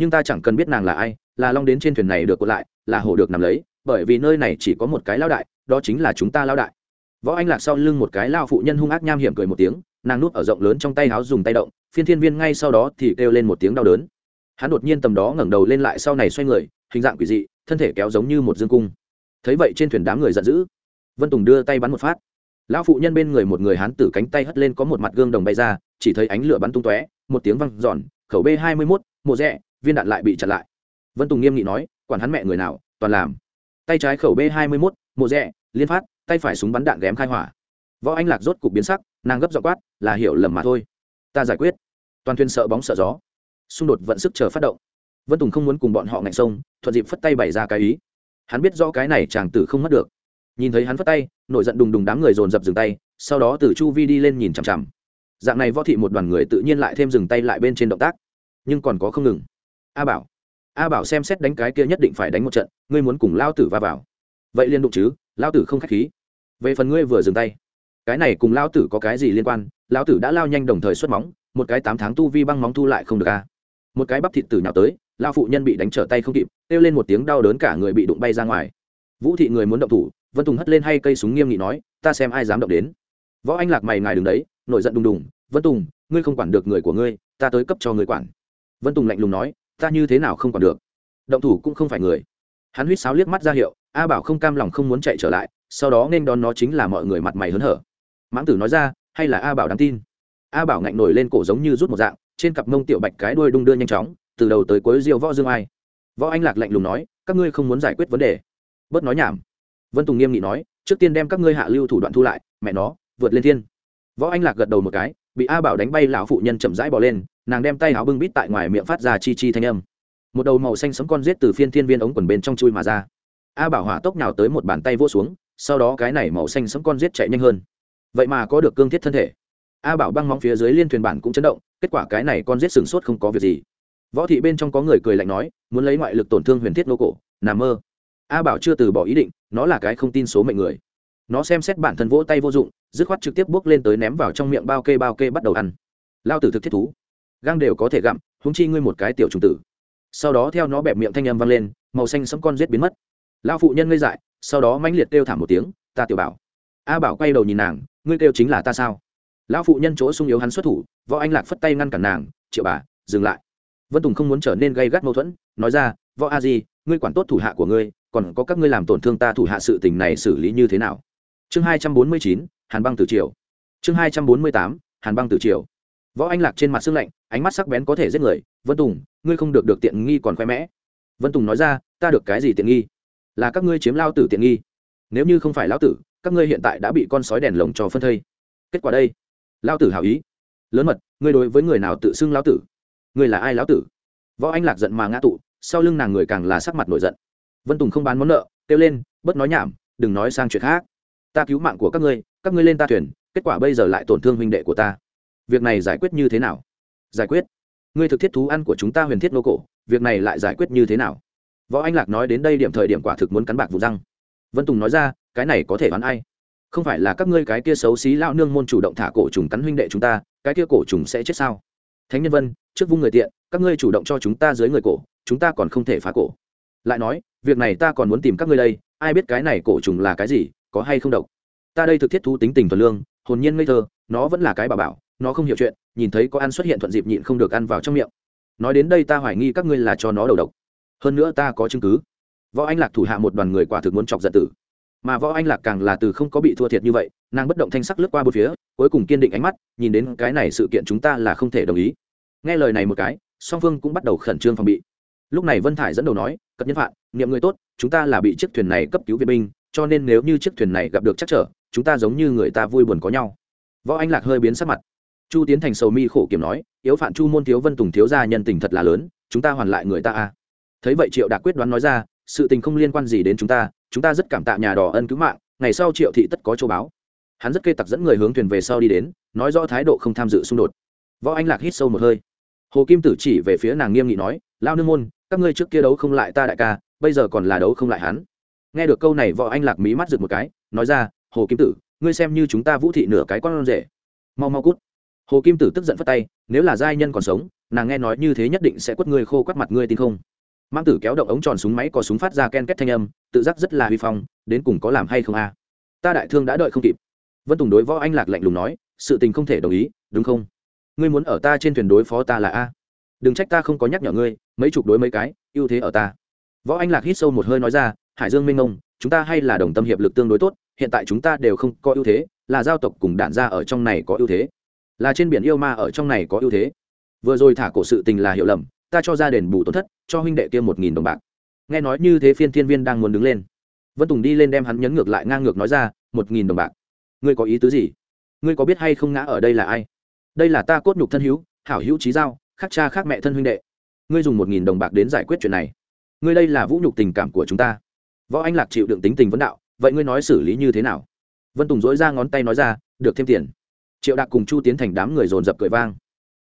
nhưng ta chẳng cần biết nàng là ai, là long đến trên thuyền này được cột lại, là hổ được nằm lấy, bởi vì nơi này chỉ có một cái lao đại, đó chính là chúng ta lao đại. Võ anh lạc sau lưng một cái lao phụ nhân hung ác nham hiểm cười một tiếng, nàng nuốt ở rộng lớn trong tay háo dùng tay động, phiên thiên viên ngay sau đó thì kêu lên một tiếng đau đớn. Hắn đột nhiên tầm đó ngẩng đầu lên lại sau này xoay người, hình dạng quỷ dị, thân thể kéo giống như một dương cung. Thấy vậy trên thuyền đám người giận dữ. Vân tùng đưa tay bắn một phát. Lão phụ nhân bên người một người hán tử cánh tay hất lên có một mặt gương đồng bay ra, chỉ thấy ánh lửa bắn tung tóe, một tiếng văng giòn khẩu b hai mươi mốt, mộ rẽ viên đạn lại bị chặn lại. Vân tùng nghiêm nghị nói, quản hắn mẹ người nào, toàn làm. Tay trái khẩu b hai mươi mốt, mộ rẽ liên phát, tay phải súng bắn đạn ghém khai hỏa. Võ anh lạc rốt cục biến sắc, nàng gấp dọ quát, là hiểu lầm mà thôi. Ta giải quyết. Toàn thuyền sợ bóng sợ gió. Xung đột vận sức chờ phát động. Vân tùng không muốn cùng bọn họ ngạnh sông, thuận dịp phất tay bày ra cái ý. Hắn biết rõ cái này chàng tử không mất được. Nhìn thấy hắn phất tay, nổi giận đùng đùng đám người dồn dập dừng tay, sau đó từ chu vi đi lên nhìn chằm chằm. Dạng này võ thị một đoàn người tự nhiên lại thêm dừng tay lại bên trên động tác. Nhưng còn có không ngừng a bảo. A bảo xem xét đánh cái kia nhất định phải đánh một trận, ngươi muốn cùng lao tử va vào. Vậy liên đụng chứ lao tử không k h á c h khí. Về phần ngươi vừa dừng tay. Cái này cùng lao tử có cái gì liên quan? Lao tử đã lao nhanh đồng thời xuất móng, một cái tám tháng tu vi băng móng thu lại không được a. Một cái bắp thịt tử nhào tới lao phụ nhân bị đánh trở tay không kịp, kêu lên một tiếng đau đớn cả người bị đụng bay ra ngoài. Vũ thị người muốn động thủ, vân tùng hất lên hay cây súng nghiêm nghị nói, ta xem ai dám động đến. Võ anh lạc mày ngài đứng đấy, nổi giận đùng đùng, vân tùng, ngươi không quản được người của ngươi, ta tới cấp cho người quản. Vân tùng lạnh lùng nói ta như thế nào không còn được? Động thủ cũng không phải người. Hắn huýt sáo liếc mắt ra hiệu, a bảo không cam lòng không muốn chạy trở lại, sau đó nên đón nó chính là mọi người mặt mày hớn hở. Mãng tử nói ra, hay là a bảo đáng tin? A bảo ngạnh nổi lên cổ giống như rút một dạng, trên cặp mông tiểu bạch cái đuôi đung đưa nhanh chóng, từ đầu tới cuối diêu võ dương ai. Võ anh lạc lạnh lùng nói, các ngươi không muốn giải quyết vấn đề. Bớt nói nhảm. Vân tùng nghiêm nghị nói, trước tiên đem các ngươi hạ lưu thủ đoạn thu lại, mẹ nó, vượt lên thiên. Võ anh lạc gật đầu một cái bị a bảo đánh bay, lão phụ nhân chậm rãi bỏ lên, nàng đem tay áo bưng bít tại ngoài miệng phát ra chi chi thanh âm. Một đầu màu xanh sấm con rết từ phiên thiên viên ống quần bên trong chui mà ra. A bảo hỏa tốc nào tới một bàn tay vỗ xuống, sau đó cái này màu xanh sấm con rết chạy nhanh hơn. Vậy mà có được cương thiết thân thể. A bảo băng móng phía dưới liên thuyền bản cũng chấn động, kết quả cái này con rết sừng sốt không có việc gì. Võ thị bên trong có người cười lạnh nói, muốn lấy ngoại lực tổn thương huyền thiết nô cổ nằm mơ. A bảo chưa từ bỏ ý định, nó là cái không tin số mệnh người nó xem xét bản thân vỗ tay vô dụng, dứt khoát trực tiếp bước lên tới ném vào trong miệng bao kê bao kê bắt đầu ăn. Lao tử thực thiết thú. Gang đều có thể gặm húng chi ngươi một cái tiểu trùng tử. Sau đó theo nó bẹp miệng thanh âm vang lên, màu xanh sẫm con rết biến mất. Lao phụ nhân ngây dại, sau đó mãnh liệt kêu thảm một tiếng, ta tiểu bảo. A bảo quay đầu nhìn nàng, ngươi kêu chính là ta sao? Lão phụ nhân chỗ sung yếu hắn xuất thủ, võ anh lạc phất tay ngăn cản nàng, triệu bà, dừng lại. Vân tùng không muốn trở nên gây gắt mâu thuẫn, nói ra, võ a di, ngươi quản tốt thủ hạ của ngươi, còn có các ngươi làm tổn thương ta thủ hạ sự tình này xử lý như thế nào? Chương hai trăm bốn mươi chín, hàn băng từ triều. Chương hai trăm bốn mươi tám, hàn băng từ triều. Võ anh lạc trên mặt xương lạnh, ánh mắt sắc bén có thể giết người. Vân tùng, ngươi không được được tiện nghi còn khoe mẽ. Vân tùng nói ra, ta được cái gì tiện nghi? Là các ngươi chiếm lao tử tiện nghi. Nếu như không phải lao tử, các ngươi hiện tại đã bị con sói đèn lồng cho phân thây. Kết quả đây. Lao tử hảo ý. Lớn mật, ngươi đối với người nào tự xưng lao tử? Ngươi là ai lao tử? Võ anh lạc giận mà ngã tụ, sau lưng nàng người càng là sắc mặt nổi giận. Vân tùng không bán món nợ, kêu lên, bớt nói nhảm, đừng nói sang chuyện khác ta cứu mạng của các ngươi các ngươi lên ta thuyền, kết quả bây giờ lại tổn thương huynh đệ của ta. Việc này giải quyết như thế nào? Giải quyết. Ngươi thực thiết thú ăn của chúng ta huyền thiết nô cổ, việc này lại giải quyết như thế nào? Võ anh lạc nói đến đây điểm thời điểm quả thực muốn cắn bạc vụ răng. Vân tùng nói ra, cái này có thể bắn ai? Không phải là các ngươi cái kia xấu xí lao nương môn chủ động thả cổ trùng cắn huynh đệ chúng ta, cái kia cổ trùng sẽ chết sao? Thánh nhân vân, trước vung người tiện, các ngươi chủ động cho chúng ta dưới người cổ, chúng ta còn không thể phá cổ. Lại nói, việc này ta còn muốn tìm các ngươi đây, ai biết cái này cổ trùng là cái gì có hay không độc. Ta đây thực thiết thú tính tình thuần lương, hồn nhiên ngây thơ, nó vẫn là cái bà bảo, nó không hiểu chuyện, nhìn thấy có ăn xuất hiện thuận dịp nhịn không được ăn vào trong miệng. Nói đến đây ta hoài nghi các ngươi là cho nó đầu độc. Hơn nữa ta có chứng cứ. Võ anh lạc thủ hạ một đoàn người quả thực muốn chọc giận tử. Mà võ anh lạc càng là từ không có bị thua thiệt như vậy, nàng bất động thanh sắc lướt qua một phía, cuối cùng kiên định ánh mắt, nhìn đến cái này sự kiện chúng ta là không thể đồng ý. Nghe lời này một cái, song phương cũng bắt đầu khẩn trương phòng bị. Lúc này vân thải dẫn đầu nói cập nhân phạn, niệm người tốt, chúng ta là bị chiếc thuyền này cấp cứu viện binh cho nên nếu như chiếc thuyền này gặp được chắc trở, chúng ta giống như người ta vui buồn có nhau. Võ anh lạc hơi biến sắc mặt. Chu tiến thành sầu mi khổ kiểm nói, yếu phạn chu môn thiếu vân tùng thiếu gia nhân tình thật là lớn, chúng ta hoàn lại người ta a thấy vậy triệu đạt quyết đoán nói ra, sự tình không liên quan gì đến chúng ta chúng ta rất cảm tạ nhà đỏ ân cứu mạng, ngày sau triệu thị tất có châu báo. Hắn rất kê tặc dẫn người hướng thuyền về sau đi đến, nói rõ thái độ không tham dự xung đột. Võ anh lạc hít sâu một hơi. Hồ kim tử chỉ về phía nàng nghiêm nghị nói lao nương môn, các ngươi trước kia đấu không lại ta đại ca, bây giờ còn là đấu không lại hắn nghe được câu này võ anh lạc mí mắt giựt một cái, nói ra, hồ kim tử, ngươi xem như chúng ta vũ thị nửa cái con rể. Mau mau cút. Hồ kim tử tức giận phất tay, nếu là giai nhân còn sống, nàng nghe nói như thế nhất định sẽ quất ngươi khô quắt mặt ngươi tin không? Mang tử kéo động ống tròn súng máy có súng phát ra ken két thanh âm, tự giác rất là huy phong, đến cùng có làm hay không a? Ta đại thương đã đợi không kịp. Vân tùng đối võ anh lạc lạnh lùng nói, sự tình không thể đồng ý, đúng không? Ngươi muốn ở ta trên thuyền đối phó ta là a? Đừng trách ta không có nhắc nhở ngươi, mấy chục đối mấy cái, ưu thế ở ta. Võ anh lạc hít sâu một hơi nói ra hải dương minh ông chúng ta hay là đồng tâm hiệp lực tương đối tốt, hiện tại chúng ta đều không có ưu thế, là giao tộc cùng đản gia ở trong này có ưu thế. Là trên biển yêu ma ở trong này có ưu thế. Vừa rồi thả cổ sự tình là hiểu lầm, ta cho ra đền bù tổn thất, cho huynh đệ kia một nghìn đồng bạc. Nghe nói như thế phiên thiên viên đang muốn đứng lên. Vân tùng đi lên đem hắn nhấn ngược lại ngang ngược nói ra, một nghìn đồng bạc. Ngươi có ý tứ gì? Ngươi có biết hay không ngã ở đây là ai? Đây là ta cốt nhục thân hữu, hảo hữu trí giao, khác cha khác mẹ thân huynh đệ. Ngươi dùng một nghìn đồng bạc đến giải quyết chuyện này. Ngươi đây là vũ nhục tình cảm của chúng ta võ anh lạc chịu đựng tính tình vấn đạo, vậy ngươi nói xử lý như thế nào? Vân tùng dỗi ra ngón tay nói ra, được thêm tiền. Triệu đạc cùng chu tiến thành đám người dồn dập cười vang.